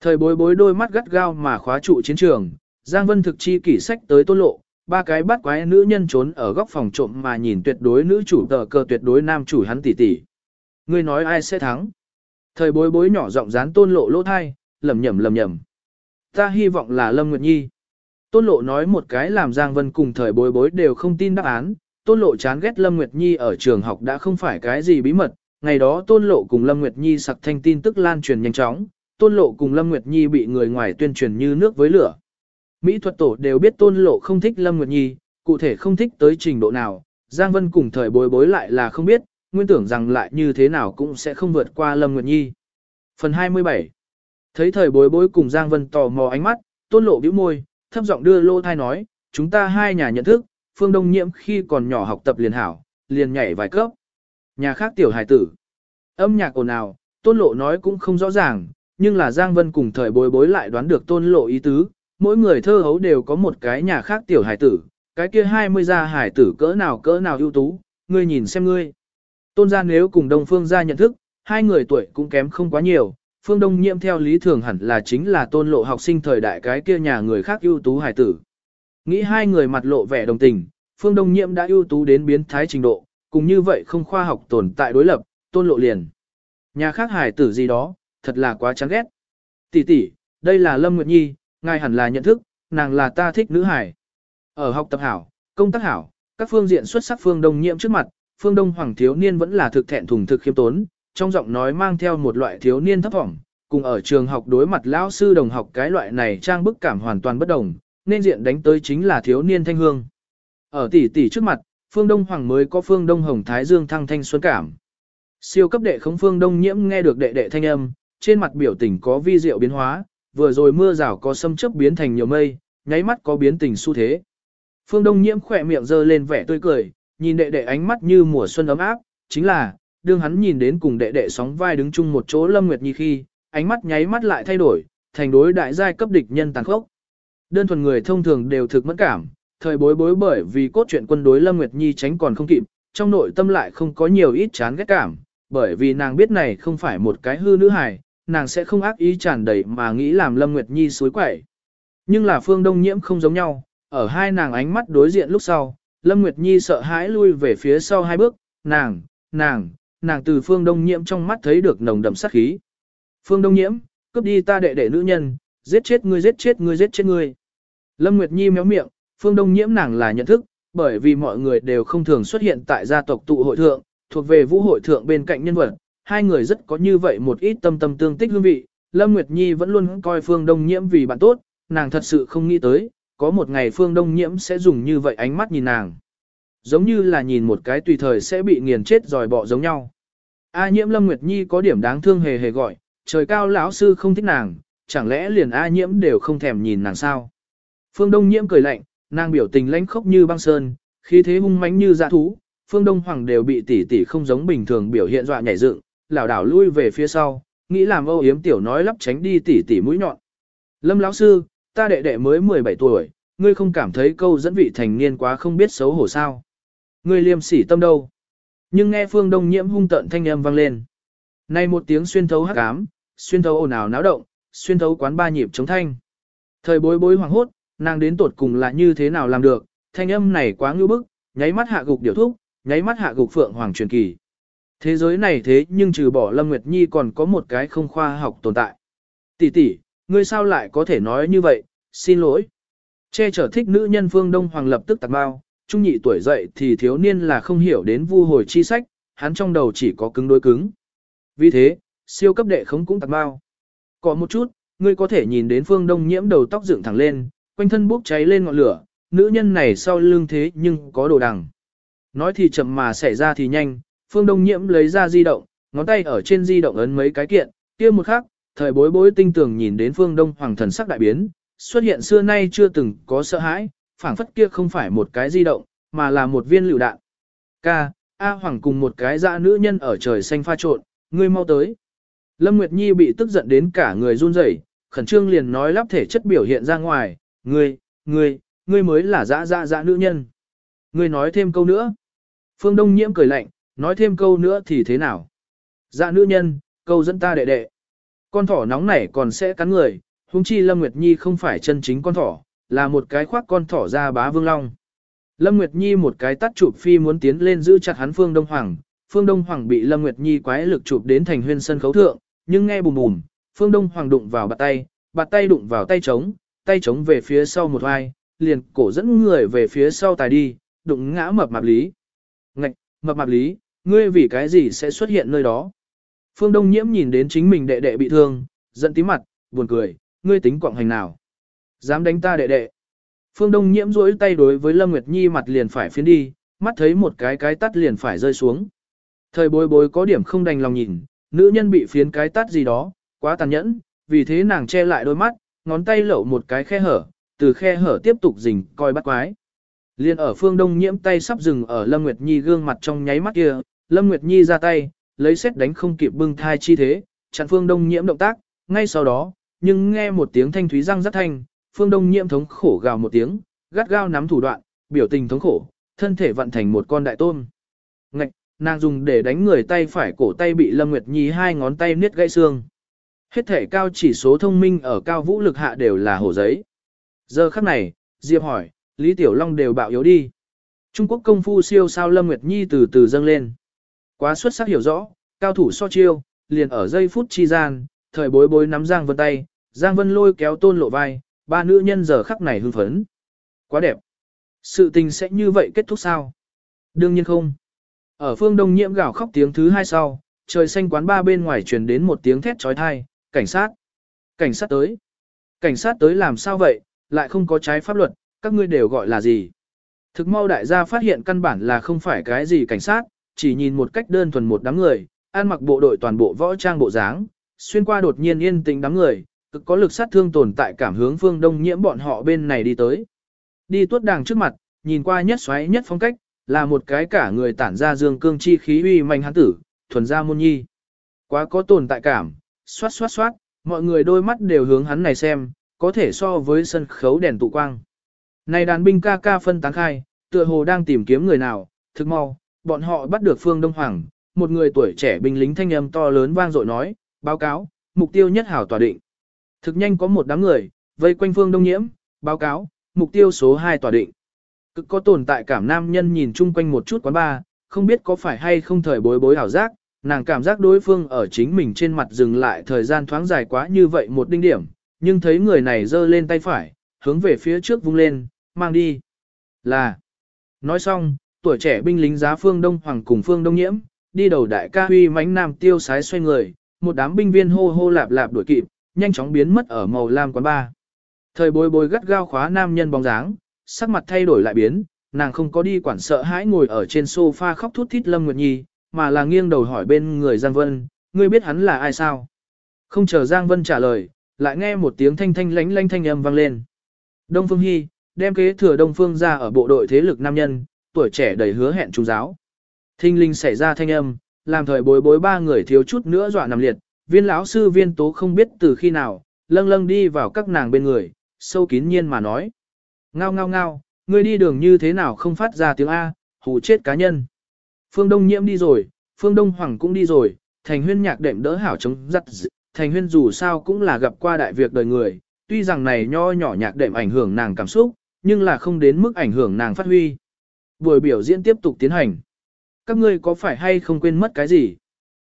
Thời bối bối đôi mắt gắt gao mà khóa trụ chiến trường, Giang Vân thực chi kỷ sách tới tôn lộ, ba cái bắt quái nữ nhân trốn ở góc phòng trộm mà nhìn tuyệt đối nữ chủ tờ cơ tuyệt đối nam chủ hắn tỷ tỷ. Ngươi nói ai sẽ thắng? Thời bối bối nhỏ giọng dán tôn lộ lỗ thai, lầm nhầm lầm nhầm. Ta hy vọng là Lâm Nguyệt Nhi. Tôn lộ nói một cái làm Giang Vân cùng thời bối bối đều không tin đáp án. Tôn lộ chán ghét Lâm Nguyệt Nhi ở trường học đã không phải cái gì bí mật. Ngày đó Tôn lộ cùng Lâm Nguyệt Nhi sặc thanh tin tức lan truyền nhanh chóng. Tôn lộ cùng Lâm Nguyệt Nhi bị người ngoài tuyên truyền như nước với lửa. Mỹ thuật tổ đều biết tôn lộ không thích Lâm Nguyệt Nhi, cụ thể không thích tới trình độ nào, Giang Vân cùng thời bối bối lại là không biết, nguyên tưởng rằng lại như thế nào cũng sẽ không vượt qua Lâm Nguyệt Nhi. Phần 27 Thấy thời bối bối cùng Giang Vân tò mò ánh mắt, tôn lộ bĩu môi, thấp giọng đưa lô thai nói, chúng ta hai nhà nhận thức, phương đông nhiễm khi còn nhỏ học tập liền hảo, liền nhảy vài cấp. Nhà khác tiểu hải tử. Âm nhạc ồn ào, tôn lộ nói cũng không rõ ràng, nhưng là Giang Vân cùng thời bối bối lại đoán được tôn lộ ý tứ, mỗi người thơ hấu đều có một cái nhà khác tiểu hải tử, cái kia 20 gia hải tử cỡ nào cỡ nào ưu tú, ngươi nhìn xem ngươi. Tôn gia nếu cùng Đông Phương gia nhận thức, hai người tuổi cũng kém không quá nhiều, Phương Đông Nhiễm theo lý thường hẳn là chính là tôn lộ học sinh thời đại cái kia nhà người khác ưu tú hải tử. Nghĩ hai người mặt lộ vẻ đồng tình, Phương Đông Nhiễm đã ưu tú đến biến thái trình độ, cùng như vậy không khoa học tồn tại đối lập, tôn lộ liền. Nhà khác hải tử gì đó, thật là quá chán ghét. Tỷ tỷ, đây là Lâm Nguyệt Nhi, ngài hẳn là nhận thức, nàng là ta thích nữ hải. Ở học tập hảo, công tác hảo, các phương diện xuất sắc phương đông nhiễm trước mặt, phương đông hoàng thiếu niên vẫn là thực thẹn thùng thực khiêm tốn, trong giọng nói mang theo một loại thiếu niên thấp vọng, cùng ở trường học đối mặt lão sư đồng học cái loại này trang bức cảm hoàn toàn bất đồng, nên diện đánh tới chính là thiếu niên thanh hương. Ở tỷ tỷ trước mặt, phương đông hoàng mới có phương đông hồng thái dương thăng thanh xuân cảm. Siêu cấp đệ khống phương đông nhiễm nghe được đệ đệ thanh âm, trên mặt biểu tình có vi diệu biến hóa, vừa rồi mưa rào có xâm chấp biến thành nhiều mây, nháy mắt có biến tình xu thế. Phương Đông Nhiễm khỏe miệng giơ lên vẻ tươi cười, nhìn đệ đệ ánh mắt như mùa xuân ấm áp, chính là, đương hắn nhìn đến cùng đệ đệ sóng vai đứng chung một chỗ Lâm Nguyệt Nhi khi, ánh mắt nháy mắt lại thay đổi, thành đối đại giai cấp địch nhân tàn khốc. Đơn thuần người thông thường đều thực mẫn cảm, thời bối bối bởi vì cốt truyện quân đối Lâm Nguyệt Nhi tránh còn không kịp, trong nội tâm lại không có nhiều ít chán ghét cảm, bởi vì nàng biết này không phải một cái hư nữ hài, nàng sẽ không ác ý tràn đầy mà nghĩ làm Lâm Nguyệt Nhi suối quẩy. Nhưng là Phương Đông Nhiễm không giống nhau, ở hai nàng ánh mắt đối diện lúc sau, Lâm Nguyệt Nhi sợ hãi lui về phía sau hai bước, nàng, nàng, nàng từ Phương Đông Nhiễm trong mắt thấy được nồng đậm sát khí. Phương Đông Nhiễm, cướp đi ta đệ đệ nữ nhân, giết chết ngươi giết chết ngươi giết chết ngươi. Lâm Nguyệt Nhi méo miệng, Phương Đông Nhiễm nàng là nhận thức, bởi vì mọi người đều không thường xuất hiện tại gia tộc tụ hội thượng, thuộc về vũ hội thượng bên cạnh nhân vật, hai người rất có như vậy một ít tâm tâm tương tích hương vị. Lâm Nguyệt Nhi vẫn luôn coi Phương Đông Nhiễm vì bạn tốt, nàng thật sự không nghĩ tới, có một ngày Phương Đông Nhiễm sẽ dùng như vậy ánh mắt nhìn nàng. Giống như là nhìn một cái tùy thời sẽ bị nghiền chết dòi bọ giống nhau. A Nhiễm Lâm Nguyệt Nhi có điểm đáng thương hề hề gọi, trời cao lão sư không thích nàng, chẳng lẽ liền A Nhiễm đều không thèm nhìn nàng sao? Phương Đông Nhiễm cười lạnh, nàng biểu tình lãnh khốc như băng sơn, khí thế hung mãnh như dã thú, Phương Đông Hoàng đều bị tỷ tỷ không giống bình thường biểu hiện dọa nhảy dựng, lảo đảo lui về phía sau, nghĩ làm âu yếm tiểu nói lắp tránh đi tỷ tỷ mũi nhọn. Lâm lão sư, ta đệ đệ mới 17 tuổi, ngươi không cảm thấy câu dẫn vị thành niên quá không biết xấu hổ sao? Ngươi liêm sỉ tâm đâu? Nhưng nghe Phương Đông Nhiễm hung tận thanh âm vang lên. Nay một tiếng xuyên thấu hắc ám, xuyên thấu ồn ào náo động, xuyên thấu quán ba nhịp chống thanh. Thời bối bối hoàng hốt, nàng đến tột cùng là như thế nào làm được, thanh âm này quá ngưu bức, nháy mắt hạ gục điều thúc, nháy mắt hạ gục phượng hoàng truyền kỳ. Thế giới này thế nhưng trừ bỏ Lâm Nguyệt Nhi còn có một cái không khoa học tồn tại. Tỷ tỷ, ngươi sao lại có thể nói như vậy, xin lỗi. Che chở thích nữ nhân phương Đông Hoàng lập tức tạc bao, trung nhị tuổi dậy thì thiếu niên là không hiểu đến vu hồi chi sách, hắn trong đầu chỉ có cứng đối cứng. Vì thế, siêu cấp đệ khống cũng tạc bao. Có một chút, ngươi có thể nhìn đến phương Đông nhiễm đầu tóc dựng thẳng lên, quanh thân bốc cháy lên ngọn lửa, nữ nhân này sau lưng thế nhưng có đồ đằng. Nói thì chậm mà xảy ra thì nhanh, phương Đông nhiễm lấy ra di động, ngón tay ở trên di động ấn mấy cái kiện, kia một khắc, thời bối bối tinh tường nhìn đến phương Đông hoàng thần sắc đại biến, xuất hiện xưa nay chưa từng có sợ hãi, phảng phất kia không phải một cái di động, mà là một viên lựu đạn. Ca, A Hoàng cùng một cái dã nữ nhân ở trời xanh pha trộn, ngươi mau tới. Lâm Nguyệt Nhi bị tức giận đến cả người run rẩy, khẩn trương liền nói lắp thể chất biểu hiện ra ngoài, ngươi, ngươi, ngươi mới là dã dã dã nữ nhân. Ngươi nói thêm câu nữa. Phương Đông Nhiễm cười lạnh, nói thêm câu nữa thì thế nào? Dã nữ nhân, câu dẫn ta đệ đệ. Con thỏ nóng nảy còn sẽ cắn người, huống chi Lâm Nguyệt Nhi không phải chân chính con thỏ, là một cái khoác con thỏ ra bá vương long. Lâm Nguyệt Nhi một cái tắt chụp phi muốn tiến lên giữ chặt hắn Phương Đông Hoàng, Phương Đông Hoàng bị Lâm Nguyệt Nhi quái lực chụp đến thành huyên sân khấu thượng, nhưng nghe bùm bùm, Phương Đông Hoàng đụng vào bạt tay, bạt tay đụng vào tay trống, tay chống về phía sau một vai, liền cổ dẫn người về phía sau tài đi, đụng ngã mập mạp lý. Ngạch, mập mạp lý, ngươi vì cái gì sẽ xuất hiện nơi đó? Phương Đông Nhiễm nhìn đến chính mình đệ đệ bị thương, giận tí mặt, buồn cười, ngươi tính quạng hành nào? Dám đánh ta đệ đệ. Phương Đông Nhiễm rỗi tay đối với Lâm Nguyệt Nhi mặt liền phải phiến đi, mắt thấy một cái cái tắt liền phải rơi xuống. Thời bối bối có điểm không đành lòng nhìn, nữ nhân bị phiến cái tắt gì đó, quá tàn nhẫn, vì thế nàng che lại đôi mắt, ngón tay lậu một cái khe hở, từ khe hở tiếp tục rình coi bắt quái. Liên ở phương đông nhiễm tay sắp dừng ở Lâm Nguyệt Nhi gương mặt trong nháy mắt kia, Lâm Nguyệt Nhi ra tay, lấy xét đánh không kịp bưng thai chi thế, chặn phương đông nhiễm động tác, ngay sau đó, nhưng nghe một tiếng thanh thúy răng rất thanh, phương đông nhiễm thống khổ gào một tiếng, gắt gao nắm thủ đoạn, biểu tình thống khổ, thân thể vận thành một con đại tôm. Ngạch, nàng dùng để đánh người tay phải cổ tay bị Lâm Nguyệt Nhi hai ngón tay niết gãy xương. Hết thể cao chỉ số thông minh ở cao vũ lực hạ đều là hổ giấy. Giờ khắc này, Diệp hỏi, Lý Tiểu Long đều bạo yếu đi. Trung Quốc công phu siêu sao Lâm Nguyệt Nhi từ từ dâng lên. Quá xuất sắc hiểu rõ, cao thủ so chiêu, liền ở giây phút chi gian, thời bối bối nắm Giang Vân tay, Giang Vân lôi kéo tôn lộ vai, ba nữ nhân giờ khắc này hưng phấn. Quá đẹp. Sự tình sẽ như vậy kết thúc sao? Đương nhiên không. Ở phương đông nhiễm gào khóc tiếng thứ hai sau, trời xanh quán ba bên ngoài truyền đến một tiếng thét trói thai, cảnh sát. Cảnh sát tới. Cảnh sát tới làm sao vậy, lại không có trái pháp luật, các ngươi đều gọi là gì? Thực mau đại gia phát hiện căn bản là không phải cái gì cảnh sát, chỉ nhìn một cách đơn thuần một đám người, ăn mặc bộ đội toàn bộ võ trang bộ dáng, xuyên qua đột nhiên yên tĩnh đám người, cực có lực sát thương tồn tại cảm hướng phương đông nhiễm bọn họ bên này đi tới. Đi tuốt đàng trước mặt, nhìn qua nhất xoáy nhất phong cách, là một cái cả người tản ra dương cương chi khí uy mạnh hắn tử, thuần gia môn nhi. Quá có tồn tại cảm, xoát xoát xoát, mọi người đôi mắt đều hướng hắn này xem, có thể so với sân khấu đèn tụ quang. Này đàn binh ca ca phân tán khai, tựa hồ đang tìm kiếm người nào, thực mau, bọn họ bắt được Phương Đông Hoàng, một người tuổi trẻ binh lính thanh âm to lớn vang dội nói, báo cáo, mục tiêu nhất hảo tòa định. Thực nhanh có một đám người, vây quanh Phương Đông Nhiễm, báo cáo, mục tiêu số 2 tòa định. Cực có tồn tại cảm nam nhân nhìn chung quanh một chút quán ba, không biết có phải hay không thời bối bối ảo giác, nàng cảm giác đối phương ở chính mình trên mặt dừng lại thời gian thoáng dài quá như vậy một đinh điểm, nhưng thấy người này giơ lên tay phải, hướng về phía trước vung lên, mang đi. Là. Nói xong, tuổi trẻ binh lính giá phương Đông Hoàng cùng phương Đông Nhiễm, đi đầu đại ca huy mánh nam tiêu sái xoay người, một đám binh viên hô hô lạp lạp đuổi kịp, nhanh chóng biến mất ở màu lam quán ba. Thời bối bối gắt gao khóa nam nhân bóng dáng, sắc mặt thay đổi lại biến, nàng không có đi quản sợ hãi ngồi ở trên sofa khóc thút thít Lâm Nguyệt Nhi, mà là nghiêng đầu hỏi bên người Giang Vân, ngươi biết hắn là ai sao? Không chờ Giang Vân trả lời, lại nghe một tiếng thanh thanh lánh lánh thanh âm vang lên. Đông Phương Hy, đem kế thừa Đông Phương ra ở bộ đội thế lực nam nhân, tuổi trẻ đầy hứa hẹn trung giáo. Thinh linh xảy ra thanh âm, làm thời bối bối ba người thiếu chút nữa dọa nằm liệt, viên lão sư viên tố không biết từ khi nào, lâng lâng đi vào các nàng bên người, sâu kín nhiên mà nói. Ngao ngao ngao, ngươi đi đường như thế nào không phát ra tiếng A, hù chết cá nhân. Phương Đông nhiễm đi rồi, Phương Đông Hoàng cũng đi rồi, thành huyên nhạc đệm đỡ hảo chống giặt thành huyên dù sao cũng là gặp qua đại việc đời người, tuy rằng này nho nhỏ nhạc đệm ảnh hưởng nàng cảm xúc, nhưng là không đến mức ảnh hưởng nàng phát huy. Buổi biểu diễn tiếp tục tiến hành. Các ngươi có phải hay không quên mất cái gì?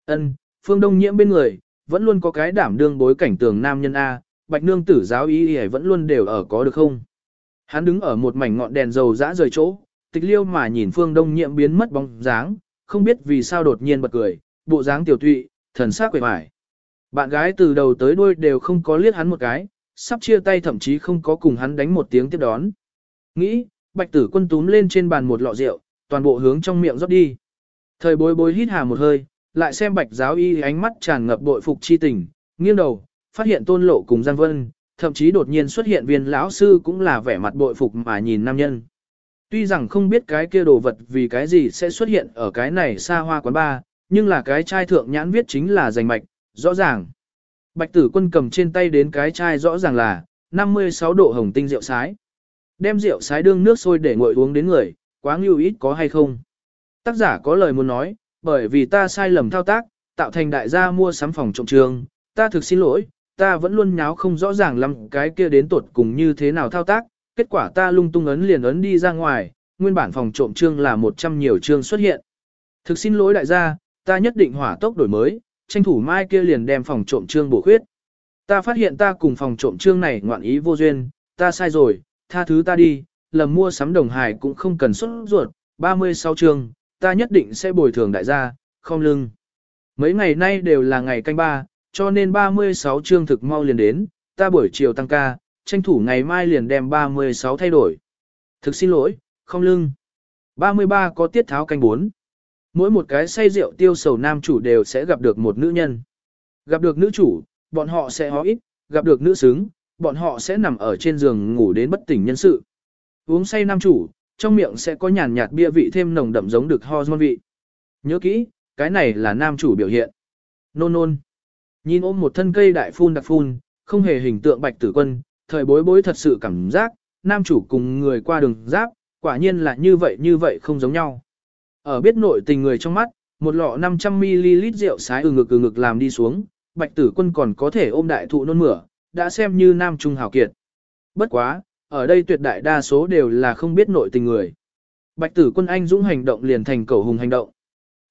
Ân, Phương Đông nhiễm bên người, vẫn luôn có cái đảm đương bối cảnh tường nam nhân A, bạch nương tử giáo ý y vẫn luôn đều ở có được không? Hắn đứng ở một mảnh ngọn đèn dầu dã rời chỗ, tịch liêu mà nhìn phương đông nhiễm biến mất bóng dáng, không biết vì sao đột nhiên bật cười, bộ dáng tiểu tụy, thần sắc quệ vải. Bạn gái từ đầu tới đuôi đều không có liếc hắn một cái, sắp chia tay thậm chí không có cùng hắn đánh một tiếng tiếp đón. Nghĩ, bạch tử quân túm lên trên bàn một lọ rượu, toàn bộ hướng trong miệng rót đi. Thời bối bối hít hà một hơi, lại xem bạch giáo y ánh mắt tràn ngập bội phục chi tình, nghiêng đầu, phát hiện tôn lộ cùng Giang Vân, thậm chí đột nhiên xuất hiện viên lão sư cũng là vẻ mặt bội phục mà nhìn nam nhân. Tuy rằng không biết cái kia đồ vật vì cái gì sẽ xuất hiện ở cái này xa hoa quán ba, nhưng là cái chai thượng nhãn viết chính là giành mạch, rõ ràng. Bạch tử quân cầm trên tay đến cái chai rõ ràng là 56 độ hồng tinh rượu sái. Đem rượu sái đương nước sôi để nguội uống đến người, quá ngưu ít có hay không. Tác giả có lời muốn nói, bởi vì ta sai lầm thao tác, tạo thành đại gia mua sắm phòng trọng trường, ta thực xin lỗi, ta vẫn luôn nháo không rõ ràng lắm cái kia đến tột cùng như thế nào thao tác, kết quả ta lung tung ấn liền ấn đi ra ngoài, nguyên bản phòng trộm trương là 100 nhiều trương xuất hiện. Thực xin lỗi đại gia, ta nhất định hỏa tốc đổi mới, tranh thủ mai kia liền đem phòng trộm trương bổ khuyết. Ta phát hiện ta cùng phòng trộm trương này ngoạn ý vô duyên, ta sai rồi, tha thứ ta đi, lầm mua sắm đồng hải cũng không cần xuất ruột, 36 trương, ta nhất định sẽ bồi thường đại gia, không lưng. Mấy ngày nay đều là ngày canh ba, cho nên 36 chương thực mau liền đến, ta buổi chiều tăng ca, tranh thủ ngày mai liền đem 36 thay đổi. Thực xin lỗi, không lưng. 33 có tiết tháo canh 4. Mỗi một cái say rượu tiêu sầu nam chủ đều sẽ gặp được một nữ nhân. Gặp được nữ chủ, bọn họ sẽ hó ít, gặp được nữ xứng, bọn họ sẽ nằm ở trên giường ngủ đến bất tỉnh nhân sự. Uống say nam chủ, trong miệng sẽ có nhàn nhạt bia vị thêm nồng đậm giống được hormone vị. Nhớ kỹ, cái này là nam chủ biểu hiện. Nôn nôn. Nhìn ôm một thân cây đại phun đặc phun, không hề hình tượng bạch tử quân, thời bối bối thật sự cảm giác, nam chủ cùng người qua đường giáp, quả nhiên là như vậy như vậy không giống nhau. Ở biết nội tình người trong mắt, một lọ 500ml rượu sái ừ ngực ừ ngực làm đi xuống, bạch tử quân còn có thể ôm đại thụ nôn mửa, đã xem như nam trung hào kiệt. Bất quá, ở đây tuyệt đại đa số đều là không biết nội tình người. Bạch tử quân anh dũng hành động liền thành cầu hùng hành động.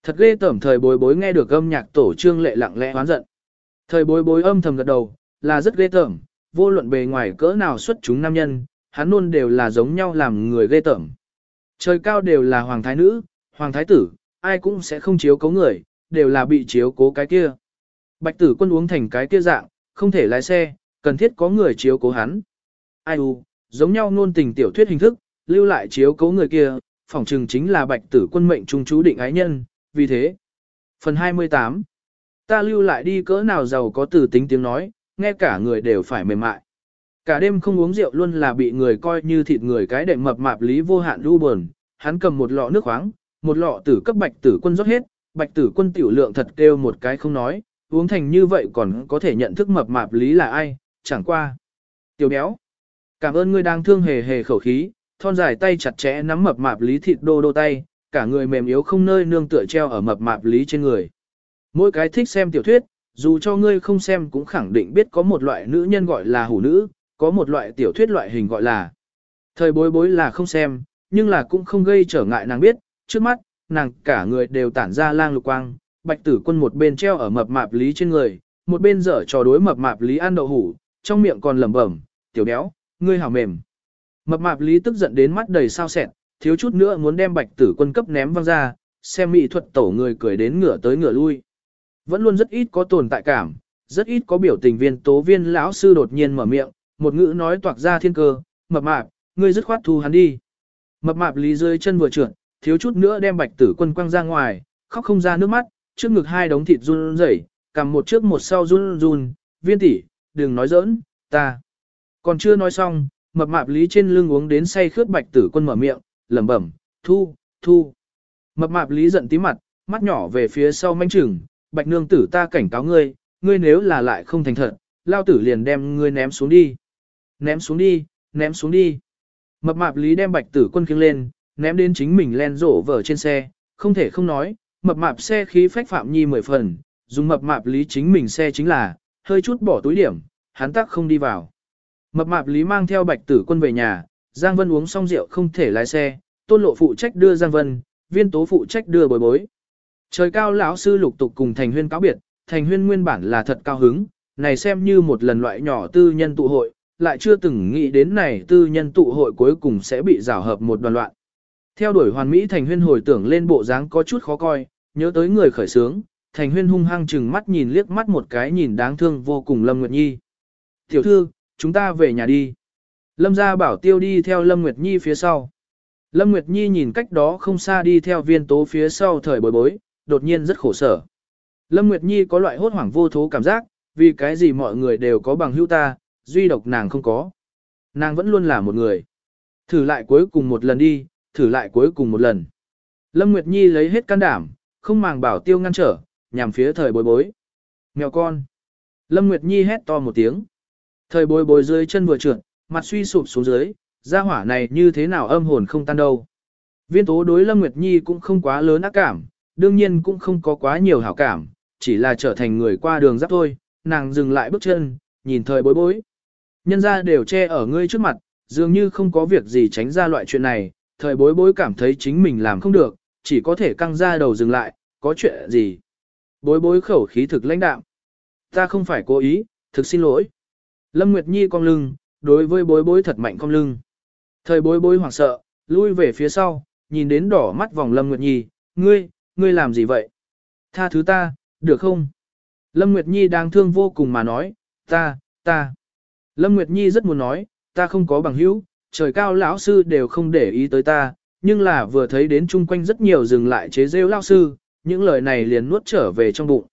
Thật ghê tởm thời bối bối nghe được âm nhạc tổ trương lệ lặng lẽ hoán giận. Thời bối bối âm thầm gật đầu, là rất ghê tởm, vô luận bề ngoài cỡ nào xuất chúng nam nhân, hắn luôn đều là giống nhau làm người ghê tởm. Trời cao đều là hoàng thái nữ, hoàng thái tử, ai cũng sẽ không chiếu cố người, đều là bị chiếu cố cái kia. Bạch tử quân uống thành cái kia dạng, không thể lái xe, cần thiết có người chiếu cố hắn. Ai u, giống nhau luôn tình tiểu thuyết hình thức, lưu lại chiếu cố người kia, phỏng chừng chính là bạch tử quân mệnh trung chú định ái nhân, vì thế. Phần 28 Ta lưu lại đi cỡ nào giàu có tử tính tiếng nói, nghe cả người đều phải mềm mại. Cả đêm không uống rượu luôn là bị người coi như thịt người cái đệm mập mạp lý vô hạn đu buồn. Hắn cầm một lọ nước khoáng, một lọ tử cấp bạch tử quân rót hết, bạch tử quân tiểu lượng thật kêu một cái không nói, uống thành như vậy còn có thể nhận thức mập mạp lý là ai, chẳng qua. Tiểu béo, cảm ơn ngươi đang thương hề hề khẩu khí, thon dài tay chặt chẽ nắm mập mạp lý thịt đô đô tay, cả người mềm yếu không nơi nương tựa treo ở mập mạp lý trên người. Mỗi cái thích xem tiểu thuyết, dù cho ngươi không xem cũng khẳng định biết có một loại nữ nhân gọi là hủ nữ, có một loại tiểu thuyết loại hình gọi là thời bối bối là không xem, nhưng là cũng không gây trở ngại nàng biết, trước mắt, nàng cả người đều tản ra lang lục quang, bạch tử quân một bên treo ở mập mạp lý trên người, một bên dở trò đối mập mạp lý ăn đậu hủ, trong miệng còn lẩm bẩm, tiểu béo, ngươi hảo mềm. Mập mạp lý tức giận đến mắt đầy sao sẹn, thiếu chút nữa muốn đem bạch tử quân cấp ném văng ra, xem mỹ thuật tổ người cười đến ngửa tới ngửa lui. Vẫn luôn rất ít có tồn tại cảm, rất ít có biểu tình viên tố viên lão sư đột nhiên mở miệng, một ngữ nói toạc ra thiên cơ, mập mạp, ngươi dứt khoát thu hắn đi. Mập mạp lý rơi chân vừa trượt, thiếu chút nữa đem bạch tử quân quăng ra ngoài, khóc không ra nước mắt, trước ngực hai đống thịt run rẩy, cầm một trước một sau run run, viên tỷ, đừng nói giỡn, ta. Còn chưa nói xong, mập mạp lý trên lưng uống đến say khướt bạch tử quân mở miệng, lẩm bẩm, thu, thu. Mập mạp lý giận tí mặt, mắt nhỏ về phía sau manh chừng, bạch nương tử ta cảnh cáo ngươi, ngươi nếu là lại không thành thật, lao tử liền đem ngươi ném xuống đi. Ném xuống đi, ném xuống đi. Mập mạp lý đem bạch tử quân khiêng lên, ném đến chính mình len rổ vở trên xe, không thể không nói, mập mạp xe khí phách phạm nhi mười phần, dùng mập mạp lý chính mình xe chính là, hơi chút bỏ túi điểm, hắn tắc không đi vào. Mập mạp lý mang theo bạch tử quân về nhà, Giang Vân uống xong rượu không thể lái xe, tôn lộ phụ trách đưa Giang Vân, viên tố phụ trách đưa bồi bối. Trời cao lão sư lục tục cùng thành huyên cáo biệt, thành huyên nguyên bản là thật cao hứng, này xem như một lần loại nhỏ tư nhân tụ hội, lại chưa từng nghĩ đến này tư nhân tụ hội cuối cùng sẽ bị rào hợp một đoàn loạn. Theo đuổi hoàn mỹ thành huyên hồi tưởng lên bộ dáng có chút khó coi, nhớ tới người khởi sướng, thành huyên hung hăng chừng mắt nhìn liếc mắt một cái nhìn đáng thương vô cùng Lâm Nguyệt Nhi. Tiểu thư, chúng ta về nhà đi. Lâm gia bảo tiêu đi theo Lâm Nguyệt Nhi phía sau. Lâm Nguyệt Nhi nhìn cách đó không xa đi theo viên tố phía sau thời bối bối, đột nhiên rất khổ sở. Lâm Nguyệt Nhi có loại hốt hoảng vô thố cảm giác, vì cái gì mọi người đều có bằng hữu ta, duy độc nàng không có. Nàng vẫn luôn là một người. Thử lại cuối cùng một lần đi, thử lại cuối cùng một lần. Lâm Nguyệt Nhi lấy hết can đảm, không màng bảo tiêu ngăn trở, nhằm phía thời bối bối. Mèo con. Lâm Nguyệt Nhi hét to một tiếng. Thời bối bối dưới chân vừa trượt, mặt suy sụp xuống dưới, gia hỏa này như thế nào âm hồn không tan đâu. Viên tố đối Lâm Nguyệt Nhi cũng không quá lớn ác cảm, đương nhiên cũng không có quá nhiều hảo cảm, chỉ là trở thành người qua đường giáp thôi, nàng dừng lại bước chân, nhìn thời bối bối. Nhân ra đều che ở ngươi trước mặt, dường như không có việc gì tránh ra loại chuyện này, thời bối bối cảm thấy chính mình làm không được, chỉ có thể căng ra đầu dừng lại, có chuyện gì. Bối bối khẩu khí thực lãnh đạm. Ta không phải cố ý, thực xin lỗi. Lâm Nguyệt Nhi cong lưng, đối với bối bối thật mạnh cong lưng. Thời bối bối hoảng sợ, lui về phía sau, nhìn đến đỏ mắt vòng Lâm Nguyệt Nhi, ngươi, ngươi làm gì vậy? Tha thứ ta, được không? Lâm Nguyệt Nhi đang thương vô cùng mà nói, ta, ta. Lâm Nguyệt Nhi rất muốn nói, ta không có bằng hữu, trời cao lão sư đều không để ý tới ta, nhưng là vừa thấy đến chung quanh rất nhiều dừng lại chế rêu lão sư, những lời này liền nuốt trở về trong bụng.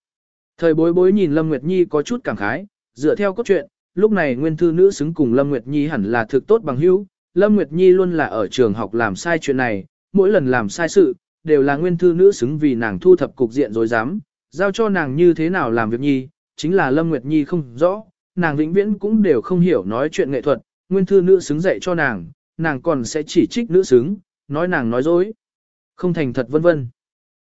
Thời bối bối nhìn Lâm Nguyệt Nhi có chút cảm khái, dựa theo cốt truyện, lúc này nguyên thư nữ xứng cùng Lâm Nguyệt Nhi hẳn là thực tốt bằng hữu, Lâm Nguyệt Nhi luôn là ở trường học làm sai chuyện này, mỗi lần làm sai sự, đều là nguyên thư nữ xứng vì nàng thu thập cục diện rồi dám, giao cho nàng như thế nào làm việc nhi, chính là Lâm Nguyệt Nhi không rõ, nàng vĩnh viễn cũng đều không hiểu nói chuyện nghệ thuật, nguyên thư nữ xứng dạy cho nàng, nàng còn sẽ chỉ trích nữ xứng, nói nàng nói dối, không thành thật vân vân.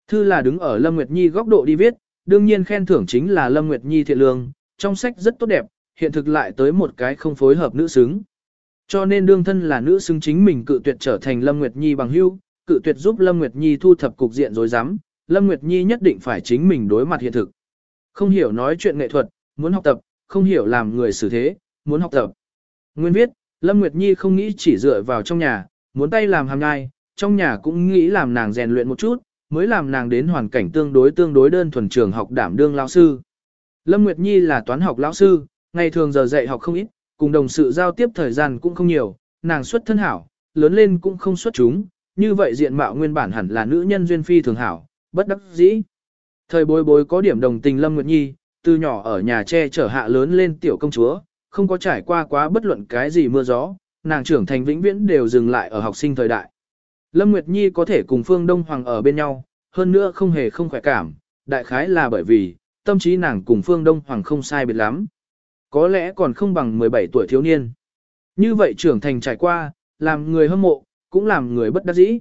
Thư là đứng ở Lâm Nguyệt Nhi góc độ đi viết, đương nhiên khen thưởng chính là Lâm Nguyệt Nhi thiện lương, trong sách rất tốt đẹp, hiện thực lại tới một cái không phối hợp nữ xứng. Cho nên đương thân là nữ xứng chính mình cự tuyệt trở thành Lâm Nguyệt Nhi bằng hữu, cự tuyệt giúp Lâm Nguyệt Nhi thu thập cục diện rối rắm, Lâm Nguyệt Nhi nhất định phải chính mình đối mặt hiện thực. Không hiểu nói chuyện nghệ thuật, muốn học tập, không hiểu làm người xử thế, muốn học tập. Nguyên viết, Lâm Nguyệt Nhi không nghĩ chỉ dựa vào trong nhà, muốn tay làm hàm nhai, trong nhà cũng nghĩ làm nàng rèn luyện một chút, mới làm nàng đến hoàn cảnh tương đối tương đối đơn thuần trường học đảm đương lão sư. Lâm Nguyệt Nhi là toán học lão sư, ngày thường giờ dạy học không ít, cùng đồng sự giao tiếp thời gian cũng không nhiều, nàng xuất thân hảo, lớn lên cũng không xuất chúng, như vậy diện mạo nguyên bản hẳn là nữ nhân duyên phi thường hảo, bất đắc dĩ. Thời bối bối có điểm đồng tình Lâm Nguyệt Nhi, từ nhỏ ở nhà tre trở hạ lớn lên tiểu công chúa, không có trải qua quá bất luận cái gì mưa gió, nàng trưởng thành vĩnh viễn đều dừng lại ở học sinh thời đại. Lâm Nguyệt Nhi có thể cùng Phương Đông Hoàng ở bên nhau, hơn nữa không hề không khỏe cảm, đại khái là bởi vì, tâm trí nàng cùng Phương Đông Hoàng không sai biệt lắm. Có lẽ còn không bằng 17 tuổi thiếu niên. Như vậy trưởng thành trải qua, làm người hâm mộ, cũng làm người bất đắc dĩ.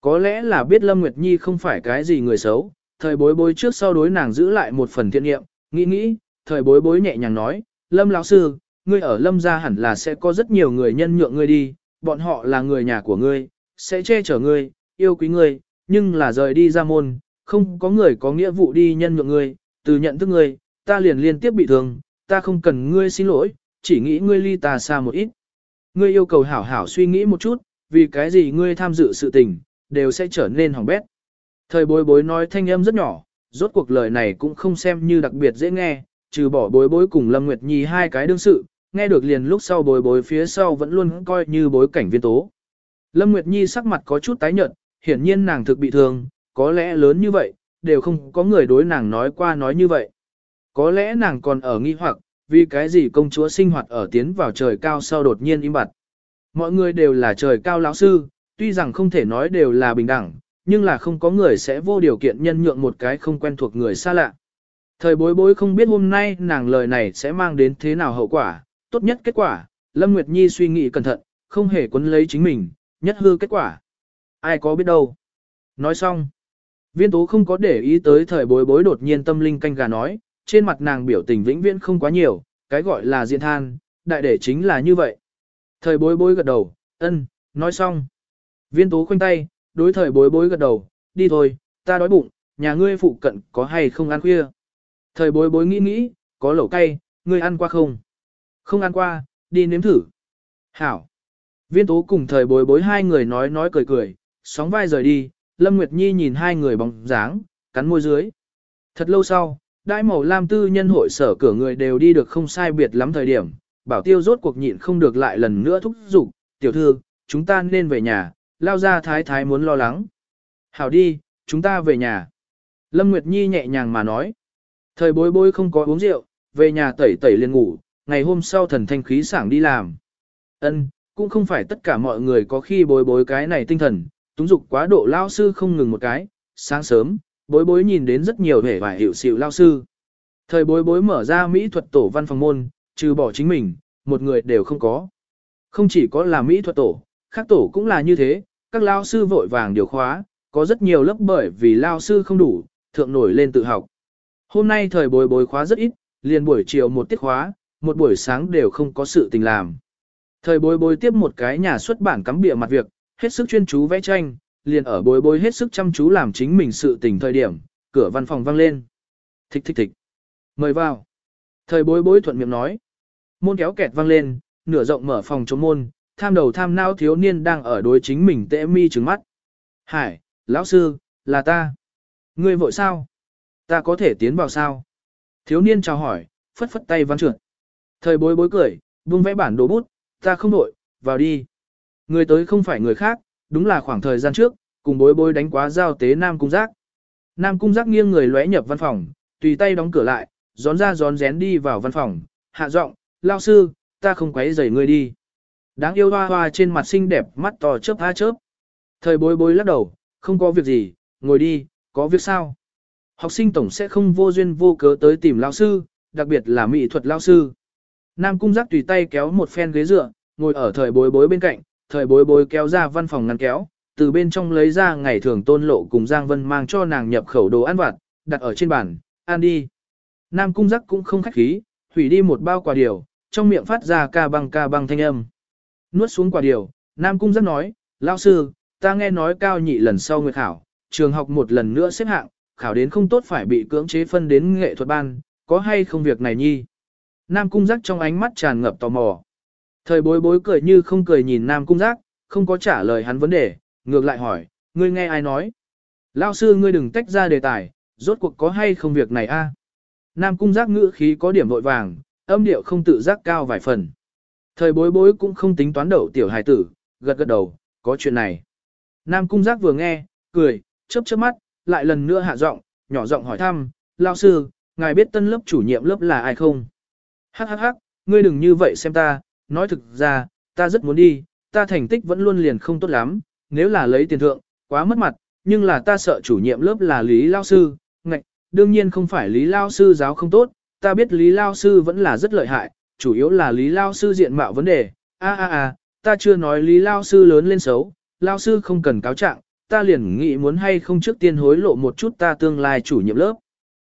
Có lẽ là biết Lâm Nguyệt Nhi không phải cái gì người xấu, thời bối bối trước sau đối nàng giữ lại một phần thiện nghiệm, nghĩ nghĩ, thời bối bối nhẹ nhàng nói, Lâm lão sư, ngươi ở Lâm gia hẳn là sẽ có rất nhiều người nhân nhượng ngươi đi, bọn họ là người nhà của ngươi, sẽ che chở ngươi, yêu quý ngươi, nhưng là rời đi ra môn, không có người có nghĩa vụ đi nhân nhượng ngươi, từ nhận thức ngươi, ta liền liên tiếp bị thương, ta không cần ngươi xin lỗi, chỉ nghĩ ngươi ly ta xa một ít. Ngươi yêu cầu hảo hảo suy nghĩ một chút, vì cái gì ngươi tham dự sự tình, đều sẽ trở nên hỏng bét. Thời bối bối nói thanh âm rất nhỏ, rốt cuộc lời này cũng không xem như đặc biệt dễ nghe, trừ bỏ bối bối cùng Lâm Nguyệt Nhi hai cái đương sự, nghe được liền lúc sau bối bối phía sau vẫn luôn coi như bối cảnh viên tố. Lâm Nguyệt Nhi sắc mặt có chút tái nhợt, hiển nhiên nàng thực bị thương, có lẽ lớn như vậy, đều không có người đối nàng nói qua nói như vậy. Có lẽ nàng còn ở nghi hoặc, vì cái gì công chúa sinh hoạt ở tiến vào trời cao sau đột nhiên im bặt. Mọi người đều là trời cao lão sư, tuy rằng không thể nói đều là bình đẳng, nhưng là không có người sẽ vô điều kiện nhân nhượng một cái không quen thuộc người xa lạ. Thời bối bối không biết hôm nay nàng lời này sẽ mang đến thế nào hậu quả, tốt nhất kết quả, Lâm Nguyệt Nhi suy nghĩ cẩn thận, không hề quấn lấy chính mình, nhất hư kết quả. Ai có biết đâu. Nói xong. Viên tố không có để ý tới thời bối bối đột nhiên tâm linh canh gà nói, trên mặt nàng biểu tình vĩnh viễn không quá nhiều, cái gọi là diện than, đại để chính là như vậy. Thời bối bối gật đầu, ân, nói xong. Viên tố khoanh tay, đối thời bối bối gật đầu, đi thôi, ta đói bụng, nhà ngươi phụ cận có hay không ăn khuya. Thời bối bối nghĩ nghĩ, có lẩu cay, ngươi ăn qua không? Không ăn qua, đi nếm thử. Hảo. Viên tố cùng thời bối bối hai người nói nói cười cười, sóng vai rời đi, Lâm Nguyệt Nhi nhìn hai người bóng dáng, cắn môi dưới. Thật lâu sau, đại màu lam tư nhân hội sở cửa người đều đi được không sai biệt lắm thời điểm, bảo tiêu rốt cuộc nhịn không được lại lần nữa thúc giục, tiểu thư, chúng ta nên về nhà, lao ra thái thái muốn lo lắng. Hảo đi, chúng ta về nhà. Lâm Nguyệt Nhi nhẹ nhàng mà nói. Thời bối bối không có uống rượu, về nhà tẩy tẩy liền ngủ, ngày hôm sau thần thanh khí sảng đi làm. Ân, cũng không phải tất cả mọi người có khi bối bối cái này tinh thần, túng dục quá độ lao sư không ngừng một cái, sáng sớm, bối bối nhìn đến rất nhiều vẻ vải hiệu xịu lao sư. Thời bối bối mở ra mỹ thuật tổ văn phòng môn, trừ bỏ chính mình, một người đều không có. Không chỉ có là mỹ thuật tổ, khác tổ cũng là như thế, các lao sư vội vàng điều khóa, có rất nhiều lớp bởi vì lao sư không đủ, thượng nổi lên tự học. Hôm nay thời bồi bồi khóa rất ít, liền buổi chiều một tiết khóa, một buổi sáng đều không có sự tình làm. Thời bồi bồi tiếp một cái nhà xuất bản cắm bìa mặt việc, hết sức chuyên chú vẽ tranh, liền ở bồi bồi hết sức chăm chú làm chính mình sự tình thời điểm, cửa văn phòng vang lên. Thích thích thích. Mời vào. Thời bối bối thuận miệng nói. Môn kéo kẹt vang lên, nửa rộng mở phòng chống môn, tham đầu tham não thiếu niên đang ở đối chính mình tệ mi trứng mắt. Hải, lão sư, là ta. Ngươi vội sao? Ta có thể tiến vào sao? Thiếu niên chào hỏi, phất phất tay văn trượt. Thời bối bối cười, buông vẽ bản đồ bút, ta không vội, vào đi. Người tới không phải người khác, đúng là khoảng thời gian trước, cùng bối bối đánh quá giao tế Nam Cung Giác. Nam Cung Giác nghiêng người lóe nhập văn phòng, tùy tay đóng cửa lại, gión ra gión rén đi vào văn phòng, hạ giọng, lao sư, ta không quấy rầy ngươi đi. Đáng yêu hoa hoa trên mặt xinh đẹp, mắt to chớp ha chớp. Thời bối bối lắc đầu, không có việc gì, ngồi đi, có việc sao? Học sinh tổng sẽ không vô duyên vô cớ tới tìm lao sư, đặc biệt là mỹ thuật lao sư. Nam cung giác tùy tay kéo một phen ghế dựa, ngồi ở thời bối bối bên cạnh, thời bối bối kéo ra văn phòng ngăn kéo, từ bên trong lấy ra ngày thường tôn lộ cùng Giang Vân mang cho nàng nhập khẩu đồ ăn vặt, đặt ở trên bàn, ăn đi. Nam cung giác cũng không khách khí, hủy đi một bao quà điều, trong miệng phát ra ca băng ca băng thanh âm. Nuốt xuống quả điều, Nam cung giác nói, lão sư, ta nghe nói cao nhị lần sau nguyệt khảo, trường học một lần nữa xếp hạng, khảo đến không tốt phải bị cưỡng chế phân đến nghệ thuật ban, có hay không việc này nhi? Nam cung giác trong ánh mắt tràn ngập tò mò. Thời bối bối cười như không cười nhìn Nam cung giác, không có trả lời hắn vấn đề, ngược lại hỏi, ngươi nghe ai nói? Lao sư ngươi đừng tách ra đề tài, rốt cuộc có hay không việc này a? Nam cung giác ngữ khí có điểm vội vàng, âm điệu không tự giác cao vài phần. Thời bối bối cũng không tính toán đậu tiểu hài tử, gật gật đầu, có chuyện này. Nam cung giác vừa nghe, cười, chớp chớp mắt, lại lần nữa hạ giọng, nhỏ giọng hỏi thăm, lao sư, ngài biết tân lớp chủ nhiệm lớp là ai không? Hắc hắc hắc, ngươi đừng như vậy xem ta, nói thực ra, ta rất muốn đi, ta thành tích vẫn luôn liền không tốt lắm, nếu là lấy tiền thượng, quá mất mặt, nhưng là ta sợ chủ nhiệm lớp là Lý Lao Sư, ngạch, đương nhiên không phải Lý Lao Sư giáo không tốt, ta biết Lý Lao Sư vẫn là rất lợi hại, chủ yếu là Lý Lao Sư diện mạo vấn đề, a a a, ta chưa nói Lý Lao Sư lớn lên xấu, Lao Sư không cần cáo trạng, ta liền nghĩ muốn hay không trước tiên hối lộ một chút ta tương lai chủ nhiệm lớp.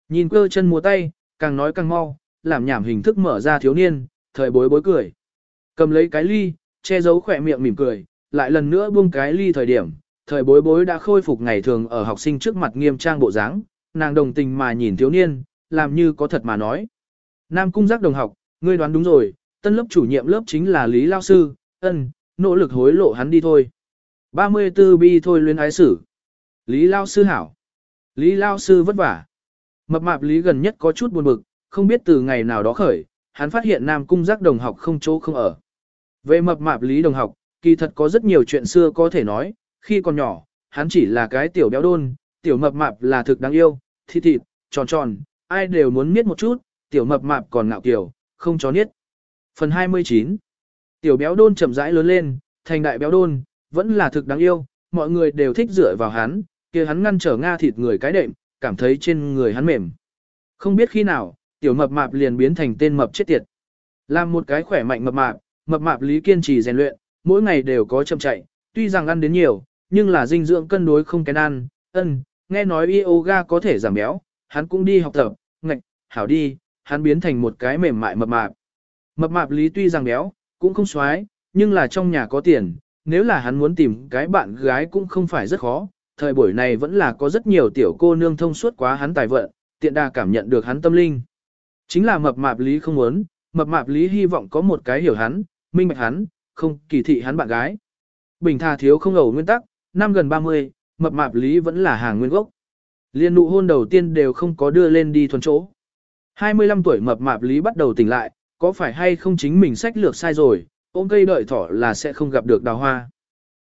Nhìn cơ chân múa tay, càng nói càng mau, làm nhảm hình thức mở ra thiếu niên, thời bối bối cười. Cầm lấy cái ly, che giấu khỏe miệng mỉm cười, lại lần nữa buông cái ly thời điểm, thời bối bối đã khôi phục ngày thường ở học sinh trước mặt nghiêm trang bộ dáng, nàng đồng tình mà nhìn thiếu niên, làm như có thật mà nói. Nam cung giác đồng học, ngươi đoán đúng rồi, tân lớp chủ nhiệm lớp chính là Lý Lao Sư, ân, nỗ lực hối lộ hắn đi thôi. 34 bi thôi luyến ái sử. Lý Lao Sư hảo. Lý Lao Sư vất vả. Mập mạp Lý gần nhất có chút buồn bực, không biết từ ngày nào đó khởi, hắn phát hiện Nam Cung giác đồng học không chỗ không ở. Về mập mạp Lý đồng học, kỳ thật có rất nhiều chuyện xưa có thể nói, khi còn nhỏ, hắn chỉ là cái tiểu béo đôn, tiểu mập mạp là thực đáng yêu, thịt thịt, tròn tròn, ai đều muốn miết một chút, tiểu mập mạp còn ngạo kiểu, không chó niết. Phần 29 Tiểu béo đôn chậm rãi lớn lên, thành đại béo đôn, vẫn là thực đáng yêu, mọi người đều thích dựa vào hắn, kia hắn ngăn trở Nga thịt người cái đệm, cảm thấy trên người hắn mềm. Không biết khi nào, tiểu mập mạp liền biến thành tên mập chết tiệt. Làm một cái khỏe mạnh mập mạp, mập mạp lý kiên trì rèn luyện, mỗi ngày đều có chậm chạy, tuy rằng ăn đến nhiều, nhưng là dinh dưỡng cân đối không kén ăn, ân, nghe nói yoga có thể giảm béo, hắn cũng đi học tập, ngạch, hảo đi, hắn biến thành một cái mềm mại mập mạp. Mập mạp lý tuy rằng béo, cũng không xoái, nhưng là trong nhà có tiền, nếu là hắn muốn tìm cái bạn gái cũng không phải rất khó, thời buổi này vẫn là có rất nhiều tiểu cô nương thông suốt quá hắn tài vận, tiện đà cảm nhận được hắn tâm linh. Chính là mập mạp lý không muốn, mập mạp lý hy vọng có một cái hiểu hắn, minh bạch hắn, không kỳ thị hắn bạn gái. Bình thà thiếu không ẩu nguyên tắc, năm gần 30, mập mạp lý vẫn là hàng nguyên gốc. Liên nụ hôn đầu tiên đều không có đưa lên đi thuần chỗ. 25 tuổi mập mạp lý bắt đầu tỉnh lại, có phải hay không chính mình sách lược sai rồi, ôm cây đợi thỏ là sẽ không gặp được đào hoa.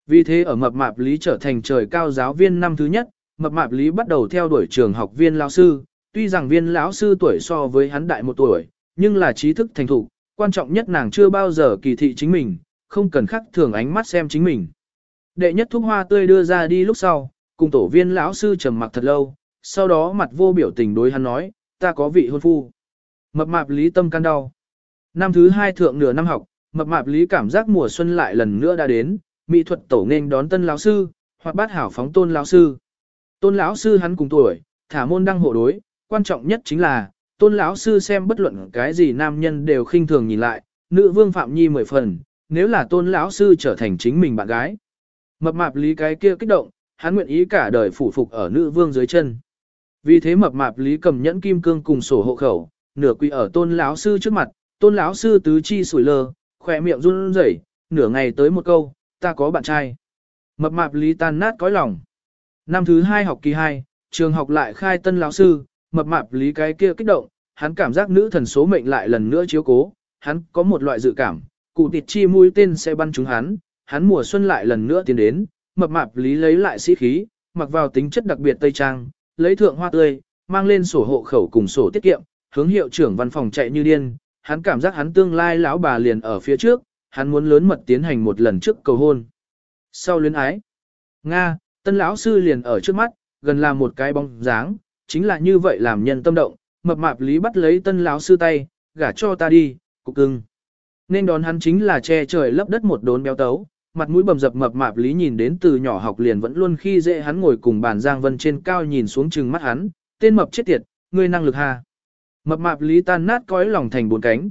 Vì thế ở mập mạp lý trở thành trời cao giáo viên năm thứ nhất, mập mạp lý bắt đầu theo đuổi trường học viên lão sư, tuy rằng viên lão sư tuổi so với hắn đại một tuổi, nhưng là trí thức thành thục, quan trọng nhất nàng chưa bao giờ kỳ thị chính mình, không cần khắc thường ánh mắt xem chính mình. Đệ nhất thuốc hoa tươi đưa ra đi lúc sau, cùng tổ viên lão sư trầm mặc thật lâu, sau đó mặt vô biểu tình đối hắn nói, ta có vị hôn phu. Mập mạp lý tâm can đau. Năm thứ hai thượng nửa năm học, mập mạp lý cảm giác mùa xuân lại lần nữa đã đến, mỹ thuật tổ nghênh đón tân lão sư, hoặc bát hảo phóng tôn lão sư. Tôn lão sư hắn cùng tuổi, thả môn đăng hộ đối, quan trọng nhất chính là, tôn lão sư xem bất luận cái gì nam nhân đều khinh thường nhìn lại, nữ vương phạm nhi mười phần, nếu là tôn lão sư trở thành chính mình bạn gái. Mập mạp lý cái kia kích động, hắn nguyện ý cả đời phủ phục ở nữ vương dưới chân. Vì thế mập mạp lý cầm nhẫn kim cương cùng sổ hộ khẩu, nửa quỳ ở tôn lão sư trước mặt, tôn lão sư tứ chi sủi lơ, khỏe miệng run rẩy, nửa ngày tới một câu, ta có bạn trai. Mập mạp lý tan nát cõi lòng. Năm thứ hai học kỳ 2, trường học lại khai tân lão sư, mập mạp lý cái kia kích động, hắn cảm giác nữ thần số mệnh lại lần nữa chiếu cố, hắn có một loại dự cảm, cụ tịt chi mũi tên sẽ bắn trúng hắn, hắn mùa xuân lại lần nữa tiến đến, mập mạp lý lấy lại sĩ khí, mặc vào tính chất đặc biệt tây trang, lấy thượng hoa tươi, mang lên sổ hộ khẩu cùng sổ tiết kiệm, hướng hiệu trưởng văn phòng chạy như điên, hắn cảm giác hắn tương lai lão bà liền ở phía trước, hắn muốn lớn mật tiến hành một lần trước cầu hôn. Sau luyến ái, Nga, tân lão sư liền ở trước mắt, gần là một cái bóng dáng, chính là như vậy làm nhân tâm động, mập mạp lý bắt lấy tân lão sư tay, gả cho ta đi, cục cưng. Nên đón hắn chính là che trời lấp đất một đốn béo tấu, mặt mũi bầm dập mập mạp lý nhìn đến từ nhỏ học liền vẫn luôn khi dễ hắn ngồi cùng bàn Giang Vân trên cao nhìn xuống chừng mắt hắn, tên mập chết tiệt, ngươi năng lực ha. Mập mạp lý tan nát cõi lòng thành bốn cánh.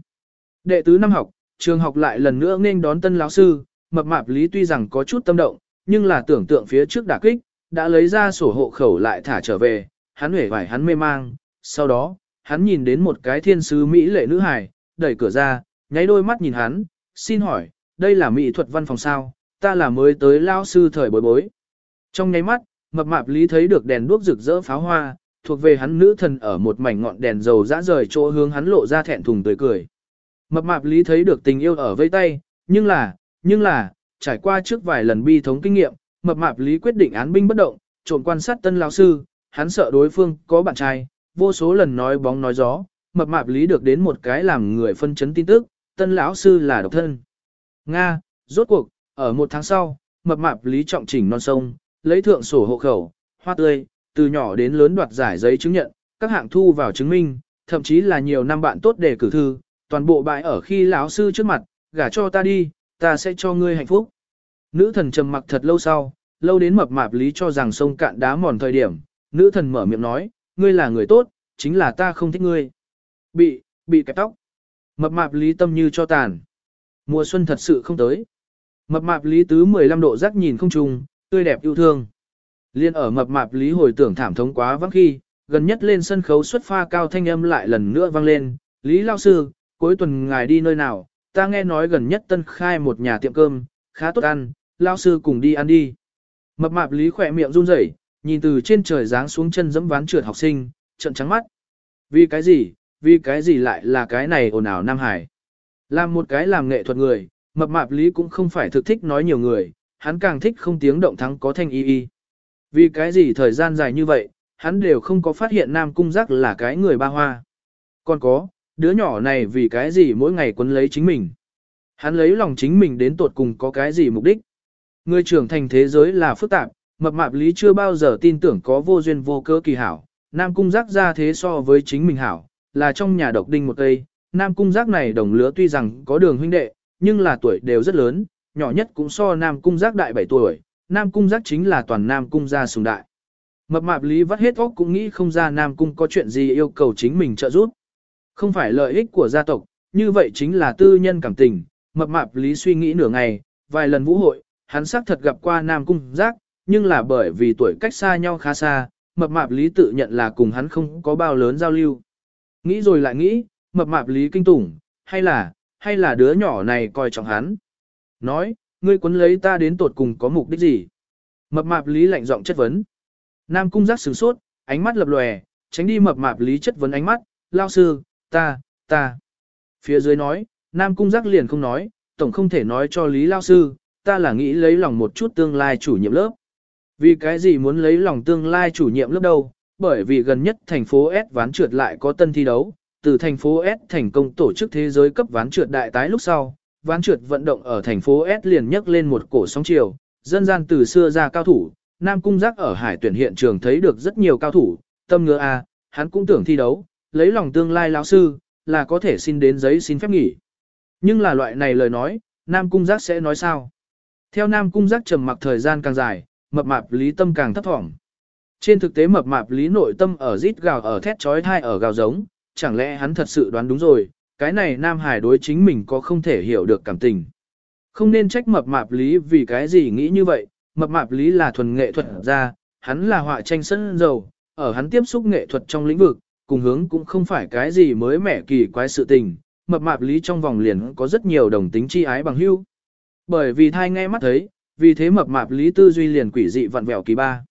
Đệ tứ năm học, trường học lại lần nữa nên đón tân lão sư, mập mạp lý tuy rằng có chút tâm động, nhưng là tưởng tượng phía trước đả kích, đã lấy ra sổ hộ khẩu lại thả trở về, hắn hể vải hắn mê mang, sau đó, hắn nhìn đến một cái thiên sứ Mỹ lệ nữ hài, đẩy cửa ra, nháy đôi mắt nhìn hắn, xin hỏi, đây là mỹ thuật văn phòng sao, ta là mới tới lao sư thời bối bối. Trong nháy mắt, mập mạp lý thấy được đèn đuốc rực rỡ pháo hoa, thuộc về hắn nữ thần ở một mảnh ngọn đèn dầu dã rời chỗ hướng hắn lộ ra thẹn thùng tươi cười. Mập mạp lý thấy được tình yêu ở vây tay, nhưng là, nhưng là, trải qua trước vài lần bi thống kinh nghiệm, mập mạp lý quyết định án binh bất động, trộn quan sát tân lão sư, hắn sợ đối phương có bạn trai, vô số lần nói bóng nói gió, mập mạp lý được đến một cái làm người phân chấn tin tức, tân lão sư là độc thân. Nga, rốt cuộc, ở một tháng sau, mập mạp lý trọng chỉnh non sông, lấy thượng sổ hộ khẩu, hoa tươi, từ nhỏ đến lớn đoạt giải giấy chứng nhận, các hạng thu vào chứng minh, thậm chí là nhiều năm bạn tốt để cử thư, toàn bộ bại ở khi lão sư trước mặt, gả cho ta đi, ta sẽ cho ngươi hạnh phúc. Nữ thần trầm mặc thật lâu sau, lâu đến mập mạp lý cho rằng sông cạn đá mòn thời điểm, nữ thần mở miệng nói, ngươi là người tốt, chính là ta không thích ngươi. Bị, bị kẹp tóc. Mập mạp lý tâm như cho tàn. Mùa xuân thật sự không tới. Mập mạp lý tứ 15 độ rắc nhìn không trùng, tươi đẹp yêu thương. Liên ở mập mạp lý hồi tưởng thảm thống quá vắng khi, gần nhất lên sân khấu xuất pha cao thanh âm lại lần nữa vang lên. Lý lao sư, cuối tuần ngài đi nơi nào, ta nghe nói gần nhất tân khai một nhà tiệm cơm, khá tốt ăn, lao sư cùng đi ăn đi. Mập mạp lý khỏe miệng run rẩy, nhìn từ trên trời giáng xuống chân dẫm ván trượt học sinh, trận trắng mắt. Vì cái gì, vì cái gì lại là cái này ồn ào Nam Hải. Làm một cái làm nghệ thuật người, mập mạp lý cũng không phải thực thích nói nhiều người, hắn càng thích không tiếng động thắng có thanh y y. Vì cái gì thời gian dài như vậy, hắn đều không có phát hiện Nam Cung Giác là cái người ba hoa. Còn có, đứa nhỏ này vì cái gì mỗi ngày quấn lấy chính mình. Hắn lấy lòng chính mình đến tột cùng có cái gì mục đích. Người trưởng thành thế giới là phức tạp, Mập mạp lý chưa bao giờ tin tưởng có vô duyên vô cớ kỳ hảo, Nam Cung giác ra thế so với chính mình hảo, là trong nhà độc đinh một cây, Nam Cung giác này đồng lứa tuy rằng có đường huynh đệ, nhưng là tuổi đều rất lớn, nhỏ nhất cũng so Nam Cung giác đại 7 tuổi, Nam Cung giác chính là toàn Nam Cung gia sùng đại. Mập mạp lý vắt hết óc cũng nghĩ không ra Nam Cung có chuyện gì yêu cầu chính mình trợ giúp. Không phải lợi ích của gia tộc, như vậy chính là tư nhân cảm tình. Mập mạp lý suy nghĩ nửa ngày, vài lần vũ hội, hắn xác thật gặp qua Nam Cung giác, nhưng là bởi vì tuổi cách xa nhau khá xa, mập mạp lý tự nhận là cùng hắn không có bao lớn giao lưu. Nghĩ rồi lại nghĩ, mập mạp lý kinh tủng, hay là, hay là đứa nhỏ này coi trọng hắn. Nói, ngươi quấn lấy ta đến tột cùng có mục đích gì? Mập mạp lý lạnh giọng chất vấn. Nam cung giác sửng sốt, ánh mắt lập lòe, tránh đi mập mạp lý chất vấn ánh mắt, lao sư, ta, ta. Phía dưới nói, Nam cung giác liền không nói, tổng không thể nói cho lý lao sư, ta là nghĩ lấy lòng một chút tương lai chủ nhiệm lớp. Vì cái gì muốn lấy lòng tương lai chủ nhiệm lớp đâu, bởi vì gần nhất thành phố S ván trượt lại có tân thi đấu, từ thành phố S thành công tổ chức thế giới cấp ván trượt đại tái lúc sau, ván trượt vận động ở thành phố S liền nhấc lên một cổ sóng chiều, dân gian từ xưa ra cao thủ, Nam Cung Giác ở hải tuyển hiện trường thấy được rất nhiều cao thủ, tâm ngứa a, hắn cũng tưởng thi đấu, lấy lòng tương lai lão sư, là có thể xin đến giấy xin phép nghỉ. Nhưng là loại này lời nói, Nam Cung Giác sẽ nói sao? Theo Nam Cung Giác trầm mặc thời gian càng dài, mập mạp lý tâm càng thấp thỏm. Trên thực tế mập mạp lý nội tâm ở rít gào ở thét chói thai ở gào giống, chẳng lẽ hắn thật sự đoán đúng rồi, cái này Nam Hải đối chính mình có không thể hiểu được cảm tình. Không nên trách mập mạp lý vì cái gì nghĩ như vậy, mập mạp lý là thuần nghệ thuật ra, hắn là họa tranh sân dầu, ở hắn tiếp xúc nghệ thuật trong lĩnh vực, cùng hướng cũng không phải cái gì mới mẻ kỳ quái sự tình, mập mạp lý trong vòng liền có rất nhiều đồng tính chi ái bằng hữu. Bởi vì thai nghe mắt thấy, vì thế mập mạp lý tư duy liền quỷ dị vặn vẹo kỳ ba.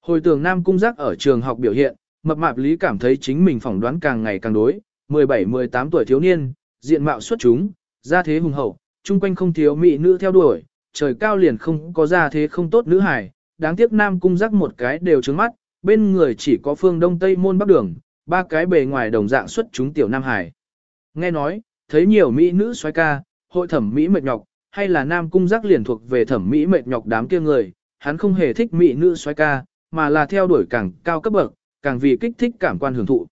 Hồi tưởng Nam Cung Giác ở trường học biểu hiện, mập mạp lý cảm thấy chính mình phỏng đoán càng ngày càng đối, 17-18 tuổi thiếu niên, diện mạo xuất chúng, gia thế hùng hậu, chung quanh không thiếu mỹ nữ theo đuổi, trời cao liền không có gia thế không tốt nữ hài, đáng tiếc Nam Cung rắc một cái đều trứng mắt, bên người chỉ có phương đông tây môn bắc đường, ba cái bề ngoài đồng dạng xuất chúng tiểu Nam Hải. Nghe nói, thấy nhiều mỹ nữ xoay ca, hội thẩm mỹ mệt nhọc, hay là nam cung giác liền thuộc về thẩm mỹ mệt nhọc đám kia người, hắn không hề thích mỹ nữ xoay ca, mà là theo đuổi càng cao cấp bậc, càng vì kích thích cảm quan hưởng thụ.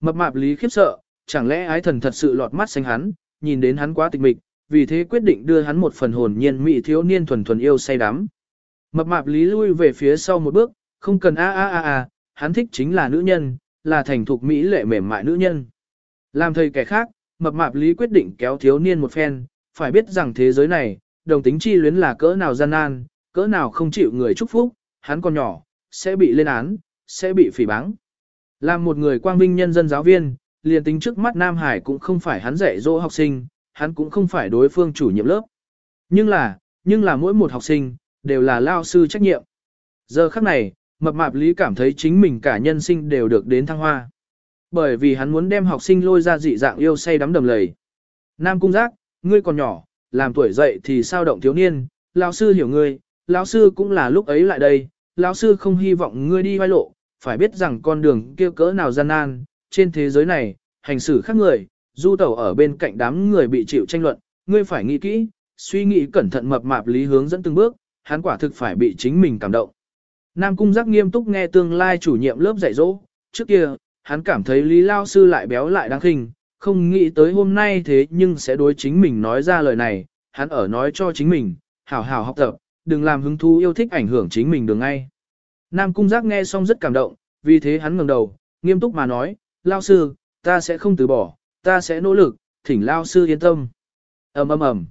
Mập mạp lý khiếp sợ, chẳng lẽ ái thần thật sự lọt mắt xanh hắn, nhìn đến hắn quá tịch mịch, vì thế quyết định đưa hắn một phần hồn nhiên mỹ thiếu niên thuần thuần yêu say đắm. Mập mạp lý lui về phía sau một bước, không cần a a a a, hắn thích chính là nữ nhân, là thành thục mỹ lệ mềm mại nữ nhân. Làm thầy kẻ khác, mập mạp lý quyết định kéo thiếu niên một phen, phải biết rằng thế giới này, đồng tính chi luyến là cỡ nào gian nan, cỡ nào không chịu người chúc phúc, hắn còn nhỏ, sẽ bị lên án, sẽ bị phỉ báng. Làm một người quang minh nhân dân giáo viên, liền tính trước mắt Nam Hải cũng không phải hắn dạy dỗ học sinh, hắn cũng không phải đối phương chủ nhiệm lớp. Nhưng là, nhưng là mỗi một học sinh, đều là lao sư trách nhiệm. Giờ khắc này, mập mạp lý cảm thấy chính mình cả nhân sinh đều được đến thăng hoa. Bởi vì hắn muốn đem học sinh lôi ra dị dạng yêu say đắm đầm lầy. Nam cung giác, ngươi còn nhỏ, làm tuổi dậy thì sao động thiếu niên, lão sư hiểu ngươi, lão sư cũng là lúc ấy lại đây, lão sư không hy vọng ngươi đi vai lộ, phải biết rằng con đường kia cỡ nào gian nan, trên thế giới này, hành xử khác người, du tẩu ở bên cạnh đám người bị chịu tranh luận, ngươi phải nghĩ kỹ, suy nghĩ cẩn thận mập mạp lý hướng dẫn từng bước, hắn quả thực phải bị chính mình cảm động. Nam Cung giác nghiêm túc nghe tương lai chủ nhiệm lớp dạy dỗ, trước kia, hắn cảm thấy Lý Lao Sư lại béo lại đáng khinh, không nghĩ tới hôm nay thế nhưng sẽ đối chính mình nói ra lời này, hắn ở nói cho chính mình, hảo hảo học tập, đừng làm hứng thú yêu thích ảnh hưởng chính mình đường ngay. Nam Cung Giác nghe xong rất cảm động, vì thế hắn ngẩng đầu, nghiêm túc mà nói, Lao Sư, ta sẽ không từ bỏ, ta sẽ nỗ lực, thỉnh Lao Sư yên tâm. ầm ầm ầm.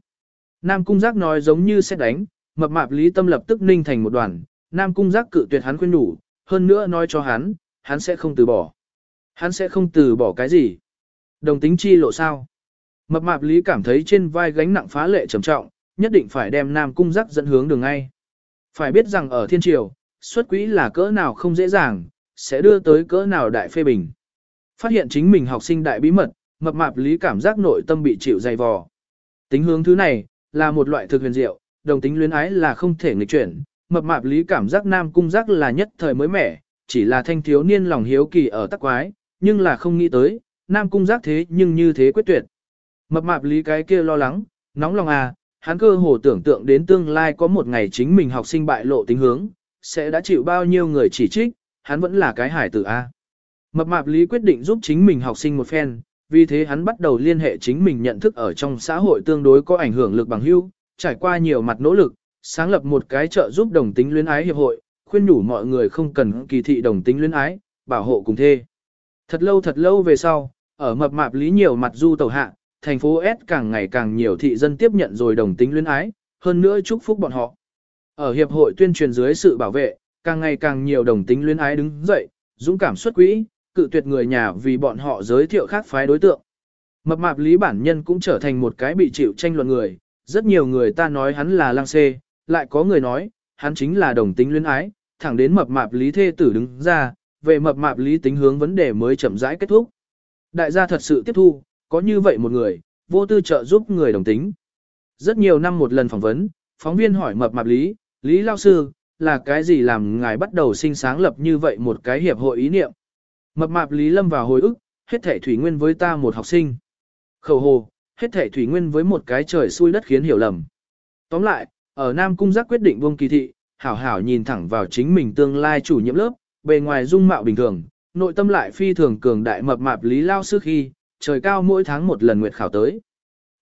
Nam Cung Giác nói giống như sẽ đánh, mập mạp lý tâm lập tức ninh thành một đoàn, Nam Cung Giác cự tuyệt hắn khuyên nhủ, hơn nữa nói cho hắn, hắn sẽ không từ bỏ. Hắn sẽ không từ bỏ cái gì. Đồng tính chi lộ sao? Mập mạp lý cảm thấy trên vai gánh nặng phá lệ trầm trọng, nhất định phải đem Nam Cung Giác dẫn hướng đường ngay. Phải biết rằng ở thiên triều, xuất quỹ là cỡ nào không dễ dàng, sẽ đưa tới cỡ nào đại phê bình. Phát hiện chính mình học sinh đại bí mật, mập mạp lý cảm giác nội tâm bị chịu dày vò. Tính hướng thứ này, là một loại thực huyền diệu, đồng tính luyến ái là không thể nghịch chuyển, mập mạp lý cảm giác nam cung giác là nhất thời mới mẻ, chỉ là thanh thiếu niên lòng hiếu kỳ ở tắc quái, nhưng là không nghĩ tới, nam cung giác thế nhưng như thế quyết tuyệt. Mập mạp lý cái kia lo lắng, nóng lòng à, hắn cơ hồ tưởng tượng đến tương lai có một ngày chính mình học sinh bại lộ tính hướng, sẽ đã chịu bao nhiêu người chỉ trích, hắn vẫn là cái hải tử A. Mập mạp lý quyết định giúp chính mình học sinh một phen, vì thế hắn bắt đầu liên hệ chính mình nhận thức ở trong xã hội tương đối có ảnh hưởng lực bằng hữu, trải qua nhiều mặt nỗ lực, sáng lập một cái trợ giúp đồng tính luyến ái hiệp hội, khuyên nhủ mọi người không cần kỳ thị đồng tính luyến ái, bảo hộ cùng thê. Thật lâu thật lâu về sau, ở mập mạp lý nhiều mặt du tàu hạ, thành phố S càng ngày càng nhiều thị dân tiếp nhận rồi đồng tính luyến ái, hơn nữa chúc phúc bọn họ. Ở hiệp hội tuyên truyền dưới sự bảo vệ, càng ngày càng nhiều đồng tính luyến ái đứng dậy, dũng cảm xuất quỹ, cự tuyệt người nhà vì bọn họ giới thiệu khác phái đối tượng. Mập mạp lý bản nhân cũng trở thành một cái bị chịu tranh luận người, rất nhiều người ta nói hắn là lang xê, lại có người nói, hắn chính là đồng tính luyến ái, thẳng đến mập mạp lý thê tử đứng ra, về mập mạp lý tính hướng vấn đề mới chậm rãi kết thúc. Đại gia thật sự tiếp thu, có như vậy một người, vô tư trợ giúp người đồng tính. Rất nhiều năm một lần phỏng vấn, phóng viên hỏi mập mạp lý, lý lao sư, là cái gì làm ngài bắt đầu sinh sáng lập như vậy một cái hiệp hội ý niệm. Mập mạp lý lâm vào hồi ức, hết thể thủy nguyên với ta một học sinh. Khẩu hồ, hết thể thủy nguyên với một cái trời xui đất khiến hiểu lầm. Tóm lại, ở Nam Cung giác quyết định vương kỳ thị, hảo hảo nhìn thẳng vào chính mình tương lai chủ nhiệm lớp, bề ngoài dung mạo bình thường, nội tâm lại phi thường cường đại mập mạp lý lao sư khi, trời cao mỗi tháng một lần nguyệt khảo tới.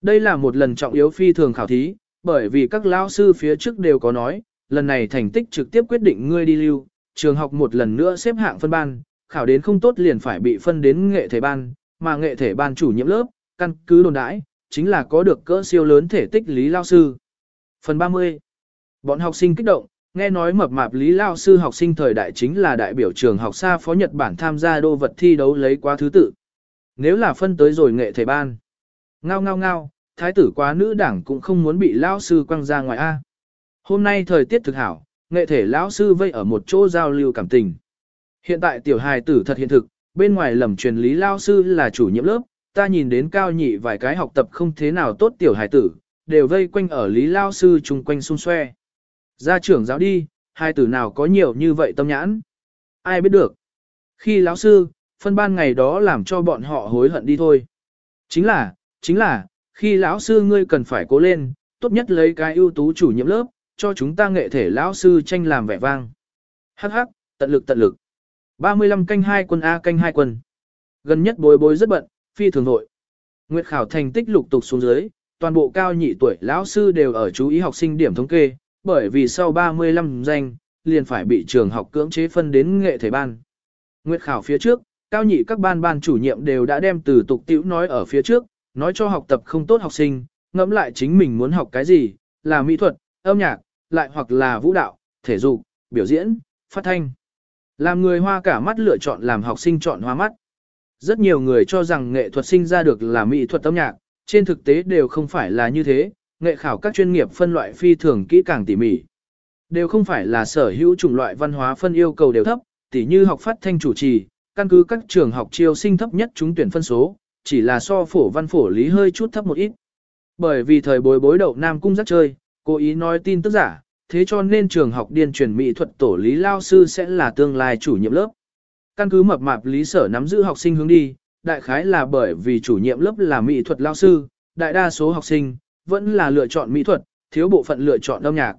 Đây là một lần trọng yếu phi thường khảo thí, bởi vì các lao sư phía trước đều có nói, lần này thành tích trực tiếp quyết định ngươi đi lưu, trường học một lần nữa xếp hạng phân ban, khảo đến không tốt liền phải bị phân đến nghệ thể ban, mà nghệ thể ban chủ nhiệm lớp, căn cứ đồn đãi, chính là có được cỡ siêu lớn thể tích lý lao sư. Phần 30. Bọn học sinh kích động, nghe nói mập mạp lý lao sư học sinh thời đại chính là đại biểu trường học xa phó Nhật Bản tham gia đô vật thi đấu lấy quá thứ tự. Nếu là phân tới rồi nghệ thể ban. Ngao ngao ngao, thái tử quá nữ đảng cũng không muốn bị lão sư quăng ra ngoài A. Hôm nay thời tiết thực hảo, nghệ thể lão sư vây ở một chỗ giao lưu cảm tình. Hiện tại tiểu hài tử thật hiện thực, bên ngoài lầm truyền lý lao sư là chủ nhiệm lớp, ta nhìn đến cao nhị vài cái học tập không thế nào tốt tiểu hài tử, đều vây quanh ở lý lao sư chung quanh xung xoe. Gia trưởng giáo đi, hai tử nào có nhiều như vậy tâm nhãn. Ai biết được. Khi lão sư, phân ban ngày đó làm cho bọn họ hối hận đi thôi. Chính là, chính là, khi lão sư ngươi cần phải cố lên, tốt nhất lấy cái ưu tú chủ nhiệm lớp, cho chúng ta nghệ thể lão sư tranh làm vẻ vang. Hắc hắc, tận lực tận lực. 35 canh 2 quân A canh 2 quân. Gần nhất bối bối rất bận, phi thường nội. Nguyệt khảo thành tích lục tục xuống dưới, toàn bộ cao nhị tuổi lão sư đều ở chú ý học sinh điểm thống kê, bởi vì sau 35 danh, liền phải bị trường học cưỡng chế phân đến nghệ thể ban. Nguyệt khảo phía trước, cao nhị các ban ban chủ nhiệm đều đã đem từ tục tiểu nói ở phía trước, nói cho học tập không tốt học sinh, ngẫm lại chính mình muốn học cái gì, là mỹ thuật, âm nhạc, lại hoặc là vũ đạo, thể dục, biểu diễn, phát thanh. Làm người hoa cả mắt lựa chọn làm học sinh chọn hoa mắt. Rất nhiều người cho rằng nghệ thuật sinh ra được là mỹ thuật âm nhạc, trên thực tế đều không phải là như thế, nghệ khảo các chuyên nghiệp phân loại phi thường kỹ càng tỉ mỉ. Đều không phải là sở hữu chủng loại văn hóa phân yêu cầu đều thấp, tỉ như học phát thanh chủ trì, căn cứ các trường học chiêu sinh thấp nhất chúng tuyển phân số, chỉ là so phổ văn phổ lý hơi chút thấp một ít. Bởi vì thời bối bối đậu Nam Cung rất chơi, cố ý nói tin tức giả, thế cho nên trường học điên truyền mỹ thuật tổ lý lao sư sẽ là tương lai chủ nhiệm lớp. Căn cứ mập mạp lý sở nắm giữ học sinh hướng đi, đại khái là bởi vì chủ nhiệm lớp là mỹ thuật lao sư, đại đa số học sinh vẫn là lựa chọn mỹ thuật, thiếu bộ phận lựa chọn âm nhạc.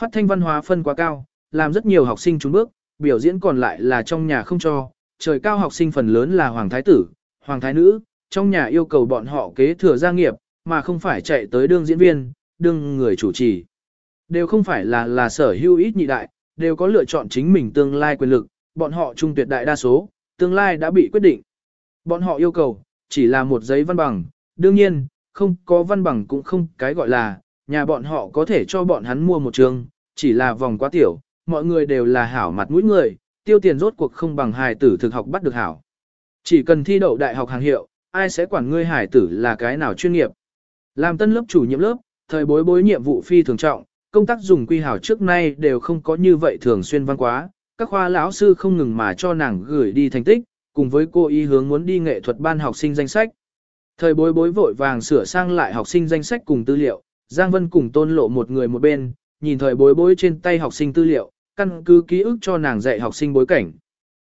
Phát thanh văn hóa phân quá cao, làm rất nhiều học sinh trốn bước, biểu diễn còn lại là trong nhà không cho, trời cao học sinh phần lớn là hoàng thái tử, hoàng thái nữ, trong nhà yêu cầu bọn họ kế thừa gia nghiệp, mà không phải chạy tới đương diễn viên, đương người chủ trì. Đều không phải là là sở hữu ít nhị đại, đều có lựa chọn chính mình tương lai quyền lực, bọn họ trung tuyệt đại đa số, tương lai đã bị quyết định. Bọn họ yêu cầu, chỉ là một giấy văn bằng, đương nhiên, không có văn bằng cũng không cái gọi là, nhà bọn họ có thể cho bọn hắn mua một trường, chỉ là vòng quá tiểu, mọi người đều là hảo mặt mũi người, tiêu tiền rốt cuộc không bằng hài tử thực học bắt được hảo. Chỉ cần thi đậu đại học hàng hiệu, ai sẽ quản ngươi hải tử là cái nào chuyên nghiệp. Làm tân lớp chủ nhiệm lớp, thời bối bối nhiệm vụ phi thường trọng, công tác dùng quy hảo trước nay đều không có như vậy thường xuyên văn quá, các khoa lão sư không ngừng mà cho nàng gửi đi thành tích, cùng với cô ý hướng muốn đi nghệ thuật ban học sinh danh sách. Thời bối bối vội vàng sửa sang lại học sinh danh sách cùng tư liệu, Giang Vân cùng tôn lộ một người một bên, nhìn thời bối bối trên tay học sinh tư liệu, căn cứ ký ức cho nàng dạy học sinh bối cảnh.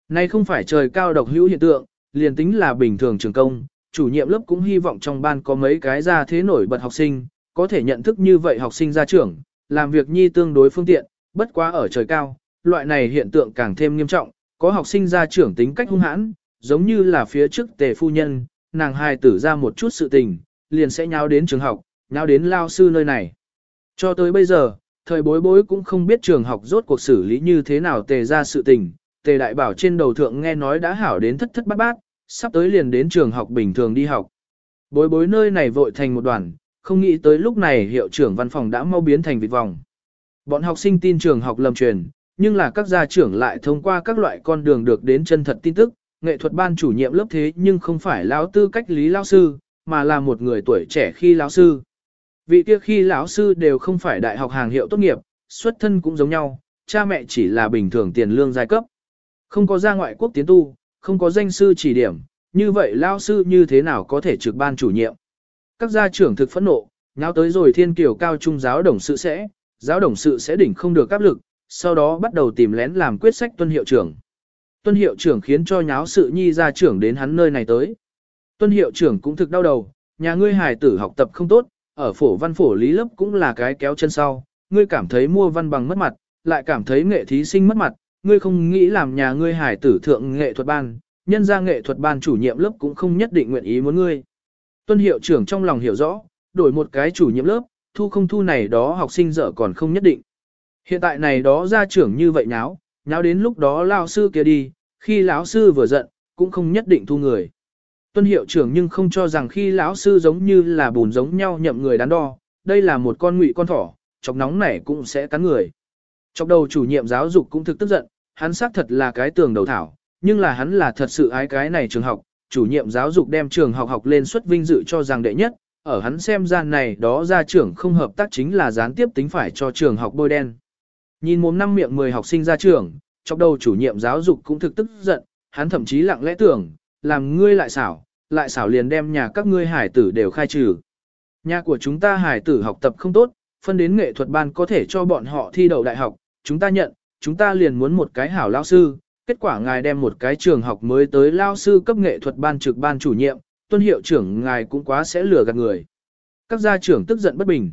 Nay không phải trời cao độc hữu hiện tượng, liền tính là bình thường trường công, chủ nhiệm lớp cũng hy vọng trong ban có mấy cái ra thế nổi bật học sinh, có thể nhận thức như vậy học sinh ra trưởng, làm việc nhi tương đối phương tiện, bất quá ở trời cao, loại này hiện tượng càng thêm nghiêm trọng, có học sinh ra trưởng tính cách hung hãn, giống như là phía trước tề phu nhân, nàng hài tử ra một chút sự tình, liền sẽ nháo đến trường học, nháo đến lao sư nơi này. Cho tới bây giờ, thời bối bối cũng không biết trường học rốt cuộc xử lý như thế nào tề ra sự tình, tề đại bảo trên đầu thượng nghe nói đã hảo đến thất thất bát bát, sắp tới liền đến trường học bình thường đi học. Bối bối nơi này vội thành một đoàn, không nghĩ tới lúc này hiệu trưởng văn phòng đã mau biến thành vịt vòng. Bọn học sinh tin trường học lầm truyền, nhưng là các gia trưởng lại thông qua các loại con đường được đến chân thật tin tức, nghệ thuật ban chủ nhiệm lớp thế nhưng không phải lão tư cách lý lão sư, mà là một người tuổi trẻ khi lão sư. Vị kia khi lão sư đều không phải đại học hàng hiệu tốt nghiệp, xuất thân cũng giống nhau, cha mẹ chỉ là bình thường tiền lương giai cấp. Không có ra ngoại quốc tiến tu, không có danh sư chỉ điểm, như vậy lão sư như thế nào có thể trực ban chủ nhiệm. Các gia trưởng thực phẫn nộ, nháo tới rồi thiên kiều cao trung giáo đồng sự sẽ, giáo đồng sự sẽ đỉnh không được áp lực, sau đó bắt đầu tìm lén làm quyết sách tuân hiệu trưởng. Tuân hiệu trưởng khiến cho nháo sự nhi gia trưởng đến hắn nơi này tới. Tuân hiệu trưởng cũng thực đau đầu, nhà ngươi hài tử học tập không tốt, ở phổ văn phổ lý lớp cũng là cái kéo chân sau, ngươi cảm thấy mua văn bằng mất mặt, lại cảm thấy nghệ thí sinh mất mặt, ngươi không nghĩ làm nhà ngươi Hải tử thượng nghệ thuật ban, nhân ra nghệ thuật ban chủ nhiệm lớp cũng không nhất định nguyện ý muốn ngươi. Tuân hiệu trưởng trong lòng hiểu rõ, đổi một cái chủ nhiệm lớp, thu không thu này đó học sinh dở còn không nhất định. Hiện tại này đó ra trưởng như vậy nháo, nháo đến lúc đó lao sư kia đi, khi lão sư vừa giận, cũng không nhất định thu người. Tuân hiệu trưởng nhưng không cho rằng khi lão sư giống như là bùn giống nhau nhậm người đắn đo, đây là một con ngụy con thỏ, chọc nóng này cũng sẽ cắn người. Chọc đầu chủ nhiệm giáo dục cũng thực tức giận, hắn xác thật là cái tường đầu thảo, nhưng là hắn là thật sự ái cái này trường học, chủ nhiệm giáo dục đem trường học học lên xuất vinh dự cho rằng đệ nhất, ở hắn xem ra này đó ra trưởng không hợp tác chính là gián tiếp tính phải cho trường học bôi đen. Nhìn mồm năm miệng 10 học sinh ra trường, trong đầu chủ nhiệm giáo dục cũng thực tức giận, hắn thậm chí lặng lẽ tưởng, làm ngươi lại xảo, lại xảo liền đem nhà các ngươi hải tử đều khai trừ. Nhà của chúng ta hải tử học tập không tốt, phân đến nghệ thuật ban có thể cho bọn họ thi đậu đại học, chúng ta nhận, chúng ta liền muốn một cái hảo lao sư, kết quả ngài đem một cái trường học mới tới lao sư cấp nghệ thuật ban trực ban chủ nhiệm, tuân hiệu trưởng ngài cũng quá sẽ lừa gạt người. Các gia trưởng tức giận bất bình.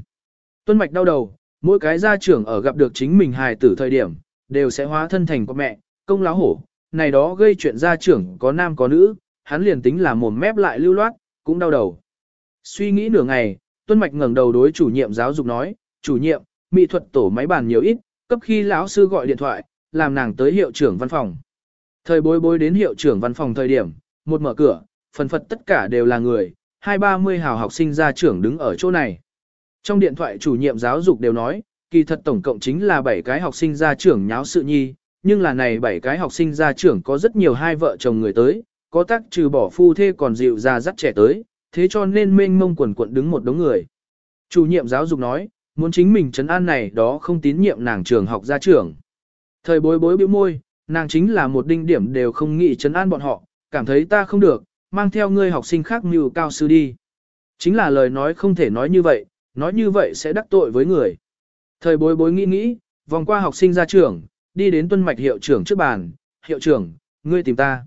Tuân mạch đau đầu, mỗi cái gia trưởng ở gặp được chính mình hài tử thời điểm, đều sẽ hóa thân thành con mẹ, công láo hổ, này đó gây chuyện gia trưởng có nam có nữ, hắn liền tính là mồm mép lại lưu loát, cũng đau đầu. Suy nghĩ nửa ngày, Tuân Mạch ngẩng đầu đối chủ nhiệm giáo dục nói, chủ nhiệm, mỹ thuật tổ máy bàn nhiều ít, cấp khi lão sư gọi điện thoại, làm nàng tới hiệu trưởng văn phòng. Thời bối bối đến hiệu trưởng văn phòng thời điểm, một mở cửa, phần phật tất cả đều là người, hai ba mươi hào học sinh gia trưởng đứng ở chỗ này. Trong điện thoại chủ nhiệm giáo dục đều nói, kỳ thật tổng cộng chính là 7 cái học sinh gia trưởng nháo sự nhi, nhưng là này 7 cái học sinh gia trưởng có rất nhiều hai vợ chồng người tới, có tác trừ bỏ phu thê còn dịu ra dắt trẻ tới, thế cho nên mênh mông quần quận đứng một đống người. Chủ nhiệm giáo dục nói, muốn chính mình trấn an này đó không tín nhiệm nàng trường học gia trưởng. Thời bối bối bĩu môi, nàng chính là một đinh điểm đều không nghĩ trấn an bọn họ, cảm thấy ta không được, mang theo ngươi học sinh khác mưu cao sư đi. Chính là lời nói không thể nói như vậy, nói như vậy sẽ đắc tội với người. Thời bối bối nghĩ nghĩ, vòng qua học sinh ra trưởng đi đến tuân mạch hiệu trưởng trước bàn, hiệu trưởng, ngươi tìm ta.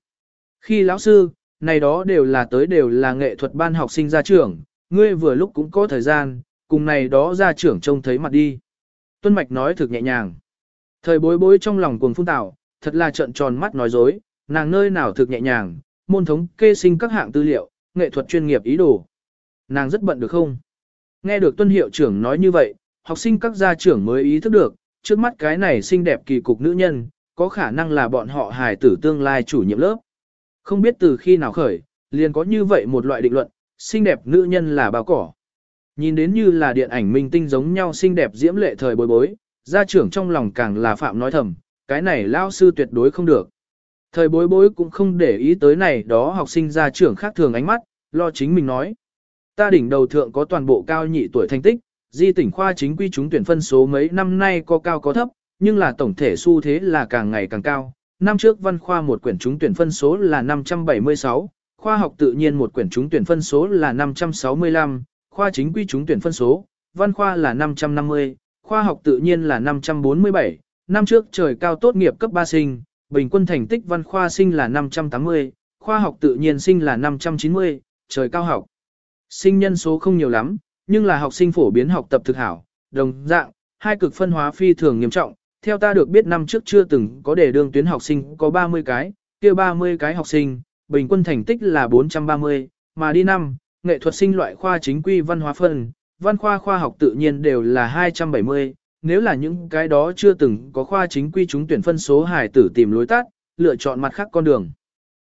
Khi lão sư, này đó đều là tới đều là nghệ thuật ban học sinh ra trưởng ngươi vừa lúc cũng có thời gian, cùng này đó ra trưởng trông thấy mặt đi. Tuân mạch nói thực nhẹ nhàng. Thời bối bối trong lòng cuồng phun tạo, thật là trợn tròn mắt nói dối, nàng nơi nào thực nhẹ nhàng, môn thống kê sinh các hạng tư liệu, nghệ thuật chuyên nghiệp ý đồ. Nàng rất bận được không? Nghe được tuân hiệu trưởng nói như vậy, học sinh các gia trưởng mới ý thức được, trước mắt cái này xinh đẹp kỳ cục nữ nhân, có khả năng là bọn họ hài tử tương lai chủ nhiệm lớp. Không biết từ khi nào khởi, liền có như vậy một loại định luận, xinh đẹp nữ nhân là bao cỏ. Nhìn đến như là điện ảnh minh tinh giống nhau xinh đẹp diễm lệ thời bối bối, gia trưởng trong lòng càng là phạm nói thầm, cái này lao sư tuyệt đối không được. Thời bối bối cũng không để ý tới này đó học sinh gia trưởng khác thường ánh mắt, lo chính mình nói. Ta đỉnh đầu thượng có toàn bộ cao nhị tuổi thành tích, di tỉnh khoa chính quy chúng tuyển phân số mấy năm nay có cao có thấp, nhưng là tổng thể xu thế là càng ngày càng cao. Năm trước văn khoa một quyển chúng tuyển phân số là 576, khoa học tự nhiên một quyển chúng tuyển phân số là 565, khoa chính quy chúng tuyển phân số, văn khoa là 550, khoa học tự nhiên là 547, năm trước trời cao tốt nghiệp cấp 3 sinh, bình quân thành tích văn khoa sinh là 580, khoa học tự nhiên sinh là 590, trời cao học. Sinh nhân số không nhiều lắm, nhưng là học sinh phổ biến học tập thực hảo, đồng dạng, hai cực phân hóa phi thường nghiêm trọng, theo ta được biết năm trước chưa từng có đề đương tuyến học sinh có 30 cái, kia 30 cái học sinh, bình quân thành tích là 430, mà đi năm, nghệ thuật sinh loại khoa chính quy văn hóa phân, văn khoa khoa học tự nhiên đều là 270, nếu là những cái đó chưa từng có khoa chính quy chúng tuyển phân số hải tử tìm lối tắt, lựa chọn mặt khác con đường.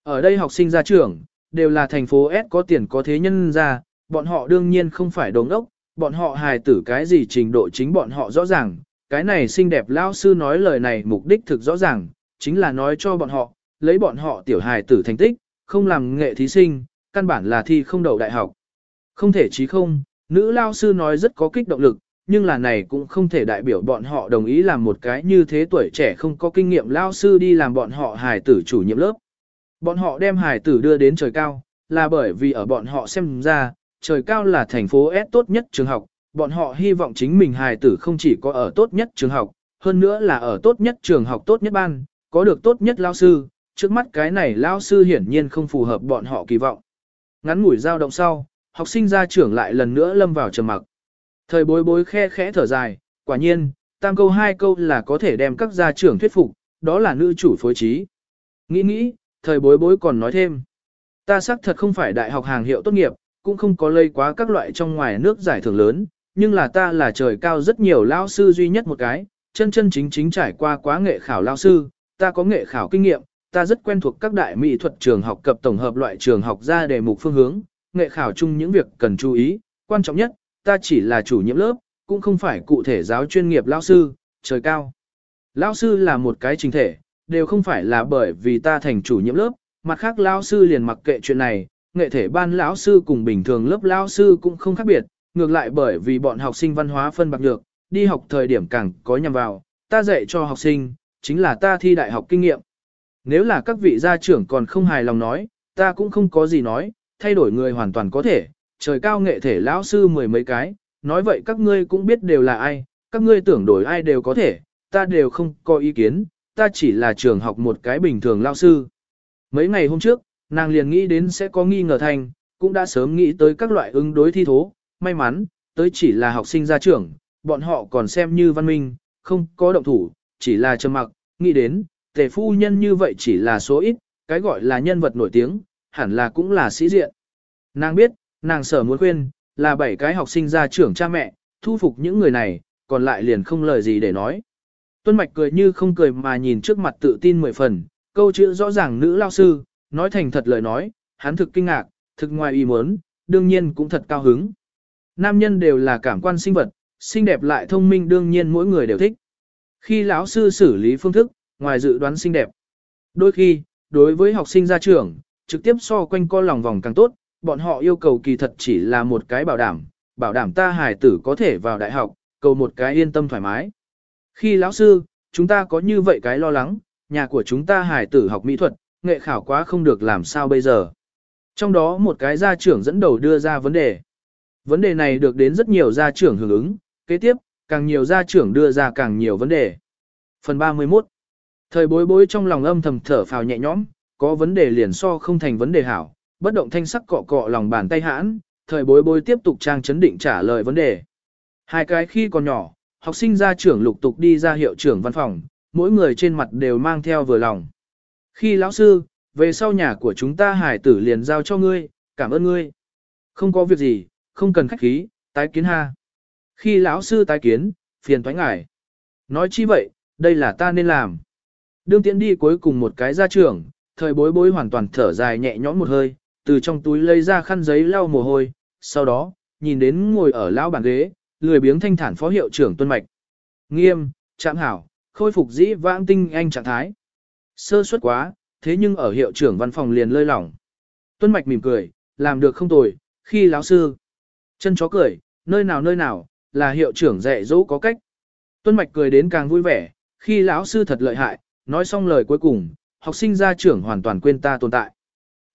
Ở đây học sinh ra trường, đều là thành phố S có tiền có thế nhân ra, bọn họ đương nhiên không phải đồng ốc, bọn họ hài tử cái gì trình độ chính bọn họ rõ ràng, cái này xinh đẹp lao sư nói lời này mục đích thực rõ ràng, chính là nói cho bọn họ, lấy bọn họ tiểu hài tử thành tích, không làm nghệ thí sinh, căn bản là thi không đậu đại học. Không thể chí không, nữ lao sư nói rất có kích động lực, nhưng là này cũng không thể đại biểu bọn họ đồng ý làm một cái như thế tuổi trẻ không có kinh nghiệm lao sư đi làm bọn họ hài tử chủ nhiệm lớp. Bọn họ đem hài tử đưa đến trời cao, là bởi vì ở bọn họ xem ra, trời cao là thành phố S tốt nhất trường học, bọn họ hy vọng chính mình hài tử không chỉ có ở tốt nhất trường học, hơn nữa là ở tốt nhất trường học tốt nhất ban, có được tốt nhất lao sư, trước mắt cái này lao sư hiển nhiên không phù hợp bọn họ kỳ vọng. Ngắn ngủi dao động sau, học sinh gia trưởng lại lần nữa lâm vào trầm mặc. Thời bối bối khe khẽ thở dài, quả nhiên, tam câu hai câu là có thể đem các gia trưởng thuyết phục, đó là nữ chủ phối trí. Nghĩ nghĩ, thời bối bối còn nói thêm. Ta xác thật không phải đại học hàng hiệu tốt nghiệp, cũng không có lây quá các loại trong ngoài nước giải thưởng lớn, nhưng là ta là trời cao rất nhiều lao sư duy nhất một cái, chân chân chính chính trải qua quá nghệ khảo lao sư, ta có nghệ khảo kinh nghiệm, ta rất quen thuộc các đại mỹ thuật trường học cập tổng hợp loại trường học ra đề mục phương hướng, nghệ khảo chung những việc cần chú ý, quan trọng nhất, ta chỉ là chủ nhiệm lớp, cũng không phải cụ thể giáo chuyên nghiệp lao sư, trời cao. Lao sư là một cái trình thể, đều không phải là bởi vì ta thành chủ nhiệm lớp, mặt khác lao sư liền mặc kệ chuyện này, nghệ thể ban lão sư cùng bình thường lớp lao sư cũng không khác biệt, ngược lại bởi vì bọn học sinh văn hóa phân bạc được, đi học thời điểm càng có nhằm vào, ta dạy cho học sinh, chính là ta thi đại học kinh nghiệm. Nếu là các vị gia trưởng còn không hài lòng nói, ta cũng không có gì nói, thay đổi người hoàn toàn có thể, trời cao nghệ thể lão sư mười mấy cái, nói vậy các ngươi cũng biết đều là ai, các ngươi tưởng đổi ai đều có thể, ta đều không có ý kiến, ta chỉ là trường học một cái bình thường lao sư. Mấy ngày hôm trước, nàng liền nghĩ đến sẽ có nghi ngờ thành, cũng đã sớm nghĩ tới các loại ứng đối thi thố, may mắn, tới chỉ là học sinh gia trưởng, bọn họ còn xem như văn minh, không có động thủ, chỉ là trầm mặc, nghĩ đến, tề phu nhân như vậy chỉ là số ít, cái gọi là nhân vật nổi tiếng, hẳn là cũng là sĩ diện. Nàng biết, nàng sở muốn khuyên, là bảy cái học sinh gia trưởng cha mẹ, thu phục những người này, còn lại liền không lời gì để nói. Tuân Mạch cười như không cười mà nhìn trước mặt tự tin mười phần, câu chữ rõ ràng nữ lao sư, nói thành thật lời nói, hắn thực kinh ngạc, thực ngoài ý muốn, đương nhiên cũng thật cao hứng. Nam nhân đều là cảm quan sinh vật, xinh đẹp lại thông minh đương nhiên mỗi người đều thích. Khi lão sư xử lý phương thức, ngoài dự đoán xinh đẹp. Đôi khi, đối với học sinh gia trưởng, trực tiếp so quanh co lòng vòng càng tốt, bọn họ yêu cầu kỳ thật chỉ là một cái bảo đảm, bảo đảm ta hài tử có thể vào đại học, cầu một cái yên tâm thoải mái. Khi lão sư, chúng ta có như vậy cái lo lắng, nhà của chúng ta hài tử học mỹ thuật, nghệ khảo quá không được làm sao bây giờ. Trong đó một cái gia trưởng dẫn đầu đưa ra vấn đề. Vấn đề này được đến rất nhiều gia trưởng hưởng ứng, kế tiếp, càng nhiều gia trưởng đưa ra càng nhiều vấn đề. Phần 31 Thời bối bối trong lòng âm thầm thở phào nhẹ nhõm, có vấn đề liền so không thành vấn đề hảo, bất động thanh sắc cọ cọ lòng bàn tay hãn, thời bối bối tiếp tục trang chấn định trả lời vấn đề. Hai cái khi còn nhỏ, học sinh gia trưởng lục tục đi ra hiệu trưởng văn phòng, mỗi người trên mặt đều mang theo vừa lòng. Khi lão sư, về sau nhà của chúng ta hải tử liền giao cho ngươi, cảm ơn ngươi. Không có việc gì, không cần khách khí, tái kiến ha. Khi lão sư tái kiến, phiền thoái ngại. Nói chi vậy, đây là ta nên làm. Đương tiễn đi cuối cùng một cái ra trưởng, thời bối bối hoàn toàn thở dài nhẹ nhõm một hơi, từ trong túi lấy ra khăn giấy lau mồ hôi, sau đó, nhìn đến ngồi ở lão bàn ghế, lười biếng thanh thản phó hiệu trưởng tuân mạch. Nghiêm, chạm hảo, khôi phục dĩ vãng tinh anh trạng thái. Sơ suất quá, thế nhưng ở hiệu trưởng văn phòng liền lơi lỏng. Tuân mạch mỉm cười, làm được không tồi, khi lão sư. Chân chó cười, nơi nào nơi nào, là hiệu trưởng dạy dỗ có cách. Tuân mạch cười đến càng vui vẻ, khi lão sư thật lợi hại, nói xong lời cuối cùng, học sinh gia trưởng hoàn toàn quên ta tồn tại.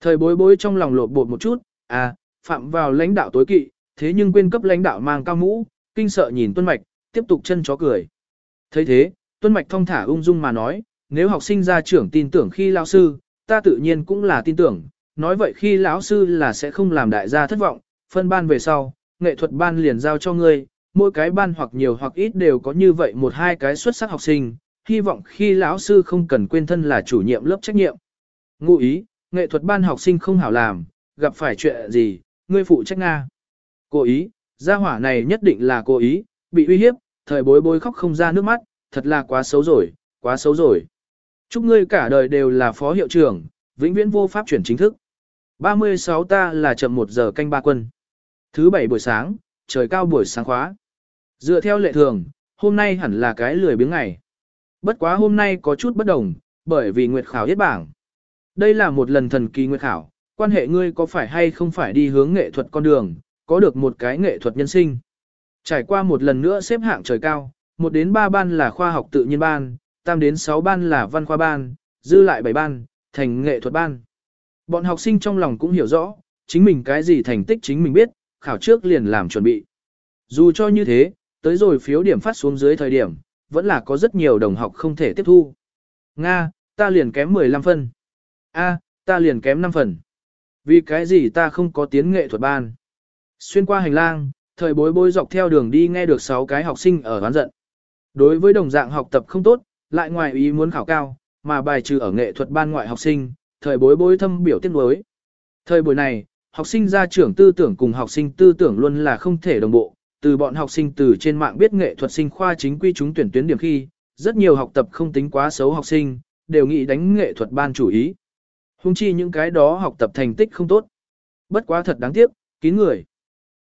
Thời bối bối trong lòng lột bột một chút, à, phạm vào lãnh đạo tối kỵ, thế nhưng quên cấp lãnh đạo mang cao mũ, kinh sợ nhìn tuân mạch, tiếp tục chân chó cười. thấy thế, tuân mạch thong thả ung dung mà nói, nếu học sinh gia trưởng tin tưởng khi lão sư, ta tự nhiên cũng là tin tưởng, nói vậy khi lão sư là sẽ không làm đại gia thất vọng, phân ban về sau, nghệ thuật ban liền giao cho ngươi, mỗi cái ban hoặc nhiều hoặc ít đều có như vậy một hai cái xuất sắc học sinh, hy vọng khi lão sư không cần quên thân là chủ nhiệm lớp trách nhiệm. Ngụ ý, nghệ thuật ban học sinh không hảo làm, gặp phải chuyện gì, ngươi phụ trách Nga. Cố ý, gia hỏa này nhất định là cố ý, bị uy hiếp, thời bối bối khóc không ra nước mắt, thật là quá xấu rồi, quá xấu rồi. Chúc ngươi cả đời đều là phó hiệu trưởng, vĩnh viễn vô pháp chuyển chính thức. 36 ta là chậm một giờ canh ba quân. Thứ bảy buổi sáng, trời cao buổi sáng khóa. Dựa theo lệ thường, hôm nay hẳn là cái lười biếng ngày. Bất quá hôm nay có chút bất đồng, bởi vì nguyệt khảo yết bảng. Đây là một lần thần kỳ nguyệt khảo, quan hệ ngươi có phải hay không phải đi hướng nghệ thuật con đường, có được một cái nghệ thuật nhân sinh. Trải qua một lần nữa xếp hạng trời cao, một đến ba ban là khoa học tự nhiên ban, tam đến sáu ban là văn khoa ban, dư lại bảy ban, thành nghệ thuật ban. Bọn học sinh trong lòng cũng hiểu rõ, chính mình cái gì thành tích chính mình biết, khảo trước liền làm chuẩn bị. Dù cho như thế, tới rồi phiếu điểm phát xuống dưới thời điểm, vẫn là có rất nhiều đồng học không thể tiếp thu. Nga, ta liền kém 15 phân. A, ta liền kém 5 phần. Vì cái gì ta không có tiến nghệ thuật ban? Xuyên qua hành lang, thời bối bối dọc theo đường đi nghe được 6 cái học sinh ở oán giận. Đối với đồng dạng học tập không tốt, lại ngoài ý muốn khảo cao, mà bài trừ ở nghệ thuật ban ngoại học sinh, thời bối bối thâm biểu tiết đối. Thời buổi này, học sinh ra trưởng tư tưởng cùng học sinh tư tưởng luôn là không thể đồng bộ, từ bọn học sinh từ trên mạng biết nghệ thuật sinh khoa chính quy chúng tuyển tuyến điểm khi, rất nhiều học tập không tính quá xấu học sinh, đều nghĩ đánh nghệ thuật ban chủ ý. Hung chi những cái đó học tập thành tích không tốt. Bất quá thật đáng tiếc, kín người.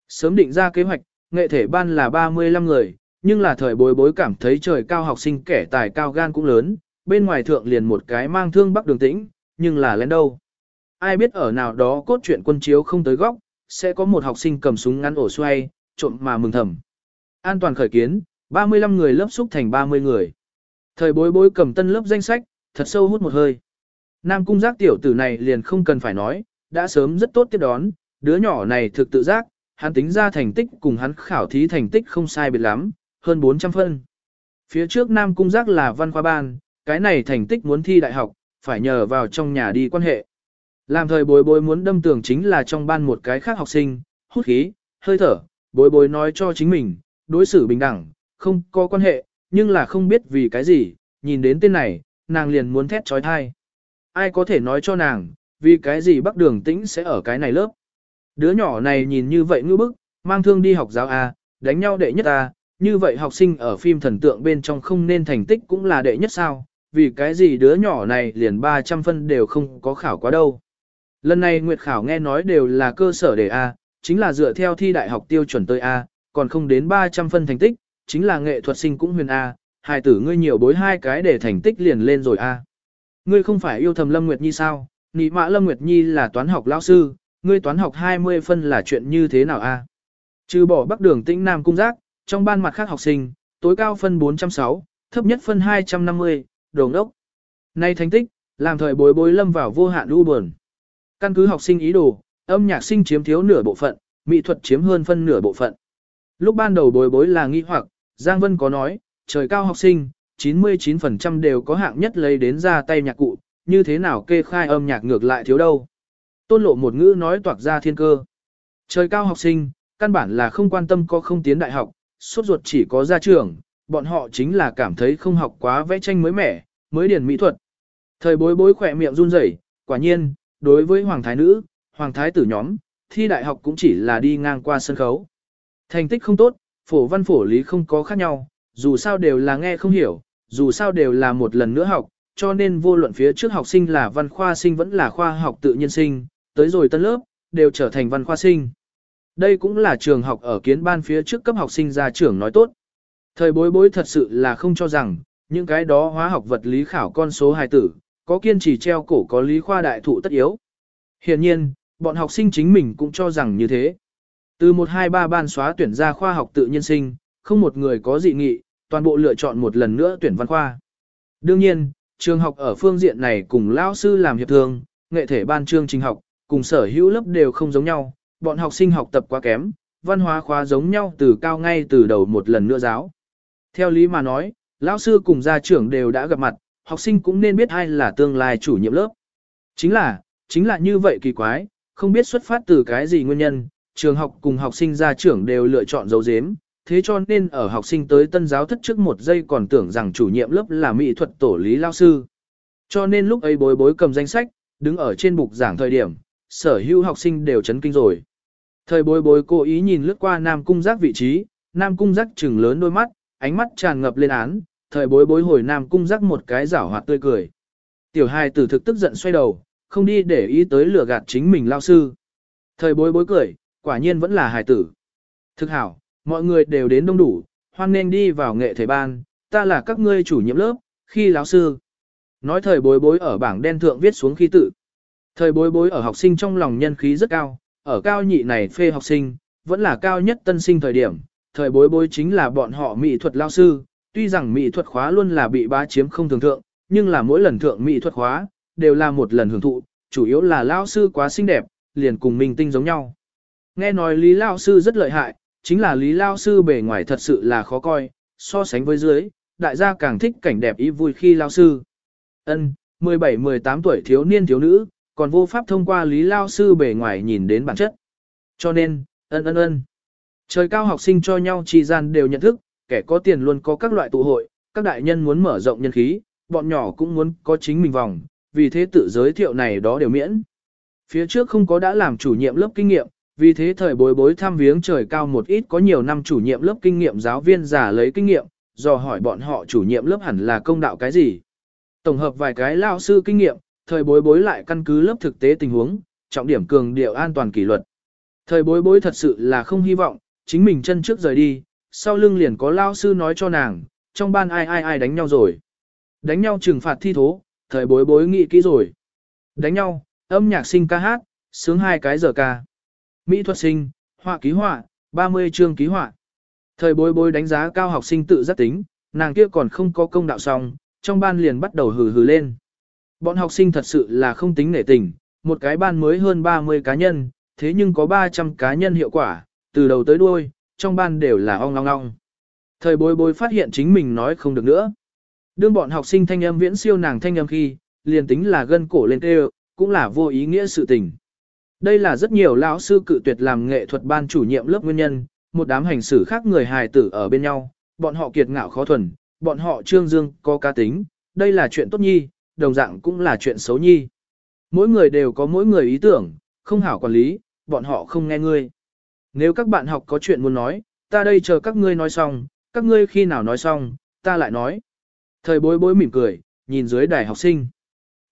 Sớm định ra kế hoạch, nghệ thể ban là 35 người, nhưng là thời bối bối cảm thấy trời cao học sinh kẻ tài cao gan cũng lớn, bên ngoài thượng liền một cái mang thương bắc đường tĩnh, nhưng là lén đâu. Ai biết ở nào đó cốt truyện quân chiếu không tới góc, sẽ có một học sinh cầm súng ngắn ổ xoay, trộm mà mừng thầm. An toàn khởi kiến, 35 người lớp xúc thành 30 người. Thời bối bối cầm tân lớp danh sách, thật sâu hút một hơi. Nam cung giác tiểu tử này liền không cần phải nói, đã sớm rất tốt tiếp đón, đứa nhỏ này thực tự giác, hắn tính ra thành tích cùng hắn khảo thí thành tích không sai biệt lắm, hơn 400 phân. Phía trước Nam cung giác là văn khoa ban, cái này thành tích muốn thi đại học, phải nhờ vào trong nhà đi quan hệ. Làm thời bối bối muốn đâm tường chính là trong ban một cái khác học sinh, hút khí, hơi thở, bối bối nói cho chính mình, đối xử bình đẳng, không có quan hệ, nhưng là không biết vì cái gì, nhìn đến tên này, nàng liền muốn thét trói thai. Ai có thể nói cho nàng, vì cái gì bắc đường tĩnh sẽ ở cái này lớp. Đứa nhỏ này nhìn như vậy ngư bức, mang thương đi học giáo A, đánh nhau đệ nhất A, như vậy học sinh ở phim thần tượng bên trong không nên thành tích cũng là đệ nhất sao, vì cái gì đứa nhỏ này liền 300 phân đều không có khảo quá đâu. Lần này Nguyệt Khảo nghe nói đều là cơ sở để A, chính là dựa theo thi đại học tiêu chuẩn tới A, còn không đến 300 phân thành tích, chính là nghệ thuật sinh cũng huyền A, hài tử ngươi nhiều bối hai cái để thành tích liền lên rồi A. Ngươi không phải yêu thầm Lâm Nguyệt Nhi sao, nị mã Lâm Nguyệt Nhi là toán học lão sư, ngươi toán học 20 phân là chuyện như thế nào A. Trừ bỏ bắc đường tĩnh Nam Cung Giác, trong ban mặt khác học sinh, tối cao phân 406, thấp nhất phân 250, đồng đốc. Nay thành tích, làm thời bối bối lâm vào vô hạn u buồn. Căn cứ học sinh ý đồ, âm nhạc sinh chiếm thiếu nửa bộ phận, mỹ thuật chiếm hơn phân nửa bộ phận. Lúc ban đầu bối bối là nghi hoặc, Giang Vân có nói, trời cao học sinh, 99% đều có hạng nhất lấy đến ra tay nhạc cụ, như thế nào kê khai âm nhạc ngược lại thiếu đâu. Tôn lộ một ngữ nói toạc ra thiên cơ. Trời cao học sinh, căn bản là không quan tâm có không tiến đại học, suốt ruột chỉ có ra trường, bọn họ chính là cảm thấy không học quá vẽ tranh mới mẻ, mới điển mỹ thuật. Thời bối bối khỏe miệng run rẩy, quả nhiên, đối với hoàng thái nữ, hoàng thái tử nhóm, thi đại học cũng chỉ là đi ngang qua sân khấu. Thành tích không tốt, phổ văn phổ lý không có khác nhau, dù sao đều là nghe không hiểu, dù sao đều là một lần nữa học, cho nên vô luận phía trước học sinh là văn khoa sinh vẫn là khoa học tự nhiên sinh, tới rồi tân lớp, đều trở thành văn khoa sinh. Đây cũng là trường học ở kiến ban phía trước cấp học sinh ra trưởng nói tốt. Thời bối bối thật sự là không cho rằng, những cái đó hóa học vật lý khảo con số hài tử, có kiên trì treo cổ có lý khoa đại thụ tất yếu. Hiện nhiên, bọn học sinh chính mình cũng cho rằng như thế. Từ 1-2-3 ban xóa tuyển ra khoa học tự nhiên sinh, không một người có dị nghị, toàn bộ lựa chọn một lần nữa tuyển văn khoa. Đương nhiên, trường học ở phương diện này cùng lao sư làm hiệp thương, nghệ thể ban chương trình học, cùng sở hữu lớp đều không giống nhau, bọn học sinh học tập quá kém, văn hóa khóa giống nhau từ cao ngay từ đầu một lần nữa giáo. Theo lý mà nói, lão sư cùng gia trưởng đều đã gặp mặt, học sinh cũng nên biết ai là tương lai chủ nhiệm lớp. Chính là, chính là như vậy kỳ quái, không biết xuất phát từ cái gì nguyên nhân, trường học cùng học sinh gia trưởng đều lựa chọn dấu dếm, thế cho nên ở học sinh tới tân giáo thất trước một giây còn tưởng rằng chủ nhiệm lớp là mỹ thuật tổ lý lao sư. Cho nên lúc ấy bối bối cầm danh sách, đứng ở trên bục giảng thời điểm, sở hữu học sinh đều chấn kinh rồi. Thời bối bối cố ý nhìn lướt qua Nam Cung Giác vị trí, Nam Cung Giác trừng lớn đôi mắt, ánh mắt tràn ngập lên án, thời bối bối hồi Nam Cung Giác một cái giảo hoạt tươi cười. Tiểu hài tử thực tức giận xoay đầu, không đi để ý tới lừa gạt chính mình lao sư. Thời bối bối cười, quả nhiên vẫn là hài tử. Thực hảo, mọi người đều đến đông đủ, hoan nên đi vào nghệ thể ban, ta là các ngươi chủ nhiệm lớp, khi lão sư. Nói thời bối bối ở bảng đen thượng viết xuống khi tự. Thời bối bối ở học sinh trong lòng nhân khí rất cao, ở cao nhị này phê học sinh, vẫn là cao nhất tân sinh thời điểm. Thời bối bối chính là bọn họ mỹ thuật lao sư, tuy rằng mỹ thuật khóa luôn là bị bá chiếm không thường thượng, nhưng là mỗi lần thượng mỹ thuật khóa, đều là một lần hưởng thụ, chủ yếu là lão sư quá xinh đẹp, liền cùng mình tinh giống nhau. Nghe nói Lý lão Sư rất lợi hại, chính là Lý lão Sư bề ngoài thật sự là khó coi, so sánh với dưới, đại gia càng thích cảnh đẹp ý vui khi lão Sư. Ân, 17-18 tuổi thiếu niên thiếu nữ, còn vô pháp thông qua Lý lão Sư bề ngoài nhìn đến bản chất. Cho nên, ân ân ân. Trời cao học sinh cho nhau trì gian đều nhận thức, kẻ có tiền luôn có các loại tụ hội, các đại nhân muốn mở rộng nhân khí, bọn nhỏ cũng muốn có chính mình vòng, vì thế tự giới thiệu này đó đều miễn. Phía trước không có đã làm chủ nhiệm lớp kinh nghiệm, vì thế thời bối bối thăm viếng trời cao một ít có nhiều năm chủ nhiệm lớp kinh nghiệm giáo viên giả lấy kinh nghiệm, do hỏi bọn họ chủ nhiệm lớp hẳn là công đạo cái gì. Tổng hợp vài cái lao sư kinh nghiệm, thời bối bối lại căn cứ lớp thực tế tình huống, trọng điểm cường điệu an toàn kỷ luật. Thời bối bối thật sự là không hy vọng, chính mình chân trước rời đi, sau lưng liền có lao sư nói cho nàng, trong ban ai ai ai đánh nhau rồi. Đánh nhau trừng phạt thi thố, thời bối bối nghĩ kỹ rồi. Đánh nhau, âm nhạc sinh ca hát, sướng hai cái giờ ca. Mỹ thuật sinh, họa ký họa, 30 chương ký họa. Thời bối bối đánh giá cao học sinh tự giác tính, nàng kia còn không có công đạo xong, trong ban liền bắt đầu hừ hừ lên. Bọn học sinh thật sự là không tính nể tình, một cái ban mới hơn 30 cá nhân, thế nhưng có 300 cá nhân hiệu quả, từ đầu tới đuôi, trong ban đều là ong ong ong. Thời bối bối phát hiện chính mình nói không được nữa. Đương bọn học sinh thanh âm viễn siêu nàng thanh âm khi, liền tính là gân cổ lên kêu, cũng là vô ý nghĩa sự tình. Đây là rất nhiều lão sư cự tuyệt làm nghệ thuật ban chủ nhiệm lớp nguyên nhân, một đám hành xử khác người hài tử ở bên nhau, bọn họ kiệt ngạo khó thuần, bọn họ trương dương có cá tính, đây là chuyện tốt nhi, đồng dạng cũng là chuyện xấu nhi. Mỗi người đều có mỗi người ý tưởng, không hảo quản lý, bọn họ không nghe ngươi. Nếu các bạn học có chuyện muốn nói, ta đây chờ các ngươi nói xong, các ngươi khi nào nói xong, ta lại nói. Thời bối bối mỉm cười, nhìn dưới đài học sinh.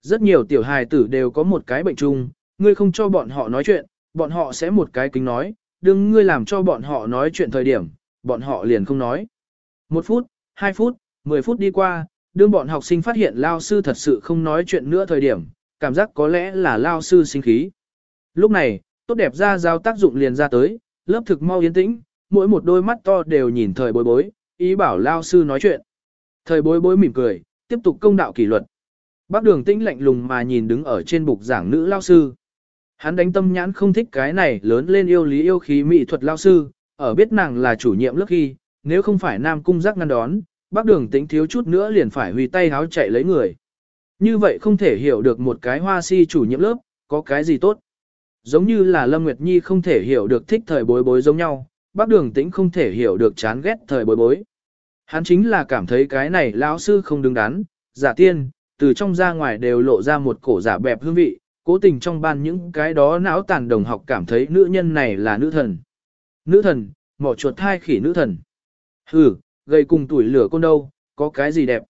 Rất nhiều tiểu hài tử đều có một cái bệnh chung, ngươi không cho bọn họ nói chuyện, bọn họ sẽ một cái kính nói, đừng ngươi làm cho bọn họ nói chuyện thời điểm, bọn họ liền không nói. Một phút, hai phút, mười phút đi qua, đương bọn học sinh phát hiện lao sư thật sự không nói chuyện nữa thời điểm, cảm giác có lẽ là lao sư sinh khí. Lúc này, tốt đẹp ra giao tác dụng liền ra tới, lớp thực mau yên tĩnh, mỗi một đôi mắt to đều nhìn thời bối bối, ý bảo lao sư nói chuyện. Thời bối bối mỉm cười, tiếp tục công đạo kỷ luật. Bác đường tĩnh lạnh lùng mà nhìn đứng ở trên bục giảng nữ lao sư. Hắn đánh tâm nhãn không thích cái này lớn lên yêu lý yêu khí mỹ thuật lao sư, ở biết nàng là chủ nhiệm lớp khi, nếu không phải nam cung giác ngăn đón, bác đường tĩnh thiếu chút nữa liền phải huy tay háo chạy lấy người. Như vậy không thể hiểu được một cái hoa si chủ nhiệm lớp, có cái gì tốt. Giống như là Lâm Nguyệt Nhi không thể hiểu được thích thời bối bối giống nhau, bác đường tĩnh không thể hiểu được chán ghét thời bối bối. Hắn chính là cảm thấy cái này lão sư không đứng đắn, giả tiên, từ trong ra ngoài đều lộ ra một cổ giả bẹp hương vị, cố tình trong ban những cái đó não tàn đồng học cảm thấy nữ nhân này là nữ thần. Nữ thần, mỏ chuột thai khỉ nữ thần. Hừ, gây cùng tuổi lửa con đâu, có cái gì đẹp.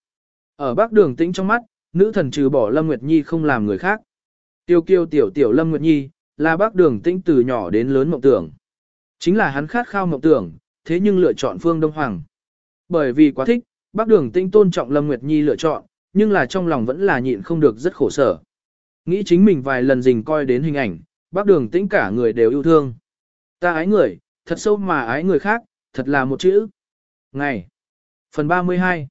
Ở bác đường tĩnh trong mắt, nữ thần trừ bỏ Lâm Nguyệt Nhi không làm người khác. Tiêu kiêu tiểu tiểu Lâm Nguyệt Nhi, là bác đường tĩnh từ nhỏ đến lớn mộng tưởng. Chính là hắn khát khao mộng tưởng, thế nhưng lựa chọn Phương Đông Hoàng. Bởi vì quá thích, bác đường tinh tôn trọng Lâm Nguyệt Nhi lựa chọn, nhưng là trong lòng vẫn là nhịn không được rất khổ sở. Nghĩ chính mình vài lần dình coi đến hình ảnh, bác đường tĩnh cả người đều yêu thương. Ta ái người, thật sâu mà ái người khác, thật là một chữ. Ngày. Phần 32.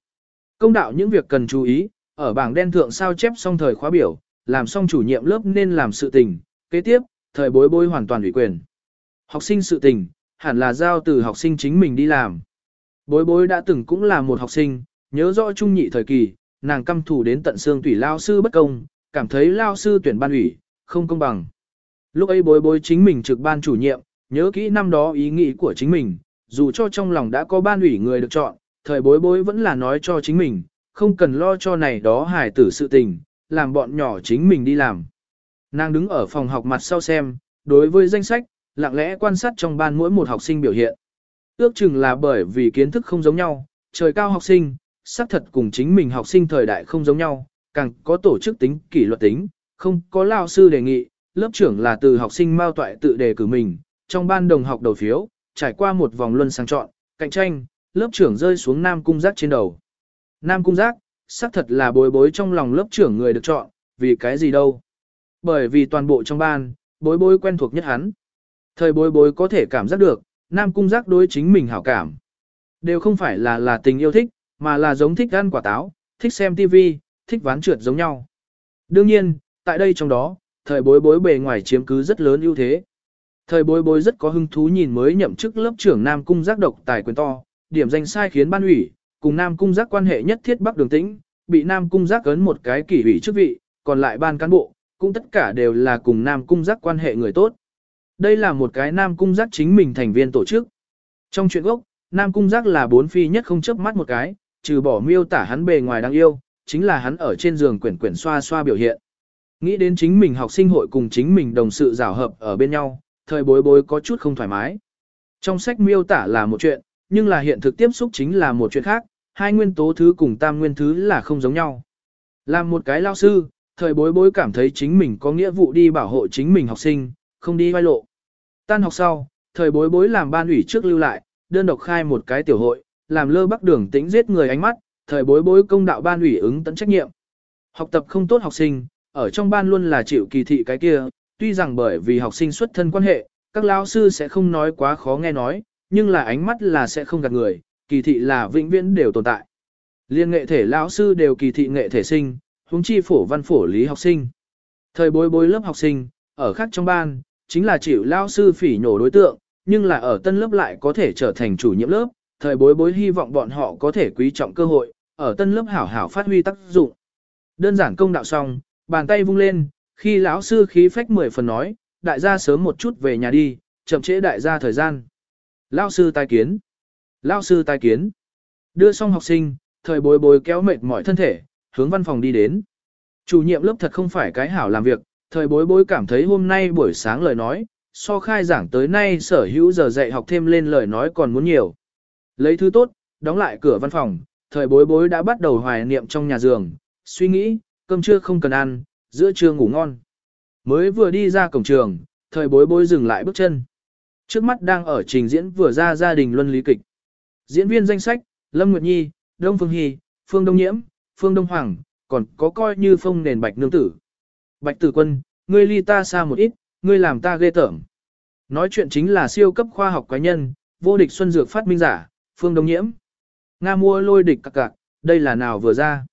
Công đạo những việc cần chú ý, ở bảng đen thượng sao chép xong thời khóa biểu, làm xong chủ nhiệm lớp nên làm sự tình, kế tiếp, thời bối bối hoàn toàn ủy quyền. Học sinh sự tình, hẳn là giao từ học sinh chính mình đi làm. Bối bối đã từng cũng là một học sinh, nhớ rõ trung nhị thời kỳ, nàng căm thù đến tận xương tủy lao sư bất công, cảm thấy lao sư tuyển ban ủy, không công bằng. Lúc ấy bối bối chính mình trực ban chủ nhiệm, nhớ kỹ năm đó ý nghĩ của chính mình, dù cho trong lòng đã có ban ủy người được chọn, thời bối bối vẫn là nói cho chính mình, không cần lo cho này đó hài tử sự tình, làm bọn nhỏ chính mình đi làm. Nàng đứng ở phòng học mặt sau xem, đối với danh sách, lặng lẽ quan sát trong ban mỗi một học sinh biểu hiện. Ước chừng là bởi vì kiến thức không giống nhau, trời cao học sinh, xác thật cùng chính mình học sinh thời đại không giống nhau, càng có tổ chức tính, kỷ luật tính, không có lao sư đề nghị, lớp trưởng là từ học sinh mao toại tự đề cử mình, trong ban đồng học đầu phiếu, trải qua một vòng luân sang chọn, cạnh tranh, lớp trưởng rơi xuống Nam Cung Giác trên đầu. Nam Cung Giác, xác thật là bối bối trong lòng lớp trưởng người được chọn, vì cái gì đâu. Bởi vì toàn bộ trong ban, bối bối quen thuộc nhất hắn. Thời bối bối có thể cảm giác được, Nam Cung Giác đối chính mình hảo cảm. Đều không phải là là tình yêu thích, mà là giống thích ăn quả táo, thích xem TV, thích ván trượt giống nhau. Đương nhiên, tại đây trong đó, thời bối bối bề ngoài chiếm cứ rất lớn ưu thế. Thời bối bối rất có hứng thú nhìn mới nhậm chức lớp trưởng Nam Cung giác độc tài quyền to, điểm danh sai khiến ban ủy, cùng Nam Cung giác quan hệ nhất thiết bắc đường tĩnh, bị Nam Cung giác ấn một cái kỷ ủy chức vị, còn lại ban cán bộ, cũng tất cả đều là cùng Nam Cung giác quan hệ người tốt. Đây là một cái Nam Cung giác chính mình thành viên tổ chức. Trong chuyện gốc, Nam Cung giác là bốn phi nhất không chớp mắt một cái, trừ bỏ miêu tả hắn bề ngoài đáng yêu, chính là hắn ở trên giường quyển quyển xoa xoa biểu hiện. Nghĩ đến chính mình học sinh hội cùng chính mình đồng sự rào hợp ở bên nhau, thời bối bối có chút không thoải mái. Trong sách miêu tả là một chuyện, nhưng là hiện thực tiếp xúc chính là một chuyện khác, hai nguyên tố thứ cùng tam nguyên thứ là không giống nhau. Làm một cái lao sư, thời bối bối cảm thấy chính mình có nghĩa vụ đi bảo hộ chính mình học sinh, không đi vai lộ. Tan học sau, thời bối bối làm ban ủy trước lưu lại, đơn độc khai một cái tiểu hội, làm lơ bắc đường tĩnh giết người ánh mắt, thời bối bối công đạo ban ủy ứng tận trách nhiệm. Học tập không tốt học sinh, ở trong ban luôn là chịu kỳ thị cái kia, tuy rằng bởi vì học sinh xuất thân quan hệ, các lao sư sẽ không nói quá khó nghe nói, nhưng là ánh mắt là sẽ không gạt người, kỳ thị là vĩnh viễn đều tồn tại. Liên nghệ thể lão sư đều kỳ thị nghệ thể sinh, huống chi phổ văn phổ lý học sinh. Thời bối bối lớp học sinh, ở khác trong ban, chính là chịu lao sư phỉ nhổ đối tượng, nhưng là ở tân lớp lại có thể trở thành chủ nhiệm lớp, thời bối bối hy vọng bọn họ có thể quý trọng cơ hội, ở tân lớp hảo hảo phát huy tác dụng. Đơn giản công đạo xong, bàn tay vung lên, khi lão sư khí phách mười phần nói, đại gia sớm một chút về nhà đi, chậm trễ đại gia thời gian. Lão sư tai kiến. Lão sư tai kiến. Đưa xong học sinh, thời bối bối kéo mệt mỏi thân thể, hướng văn phòng đi đến. Chủ nhiệm lớp thật không phải cái hảo làm việc, thời bối bối cảm thấy hôm nay buổi sáng lời nói, so khai giảng tới nay sở hữu giờ dạy học thêm lên lời nói còn muốn nhiều. Lấy thứ tốt, đóng lại cửa văn phòng, thời bối bối đã bắt đầu hoài niệm trong nhà giường, suy nghĩ, cơm trưa không cần ăn, giữa trưa ngủ ngon. Mới vừa đi ra cổng trường, thời bối bối dừng lại bước chân. Trước mắt đang ở trình diễn vừa ra gia đình luân lý kịch. Diễn viên danh sách, Lâm Nguyệt Nhi, Đông Phương Hy, Phương Đông Nhiễm, Phương Đông Hoàng, còn có coi như phong nền bạch nương tử. Bạch tử quân, ngươi ly ta xa một ít, ngươi làm ta ghê tởm. Nói chuyện chính là siêu cấp khoa học cá nhân, vô địch xuân dược phát minh giả, Phương Đông Nhiễm. Nga mua lôi địch cặc cặc, đây là nào vừa ra.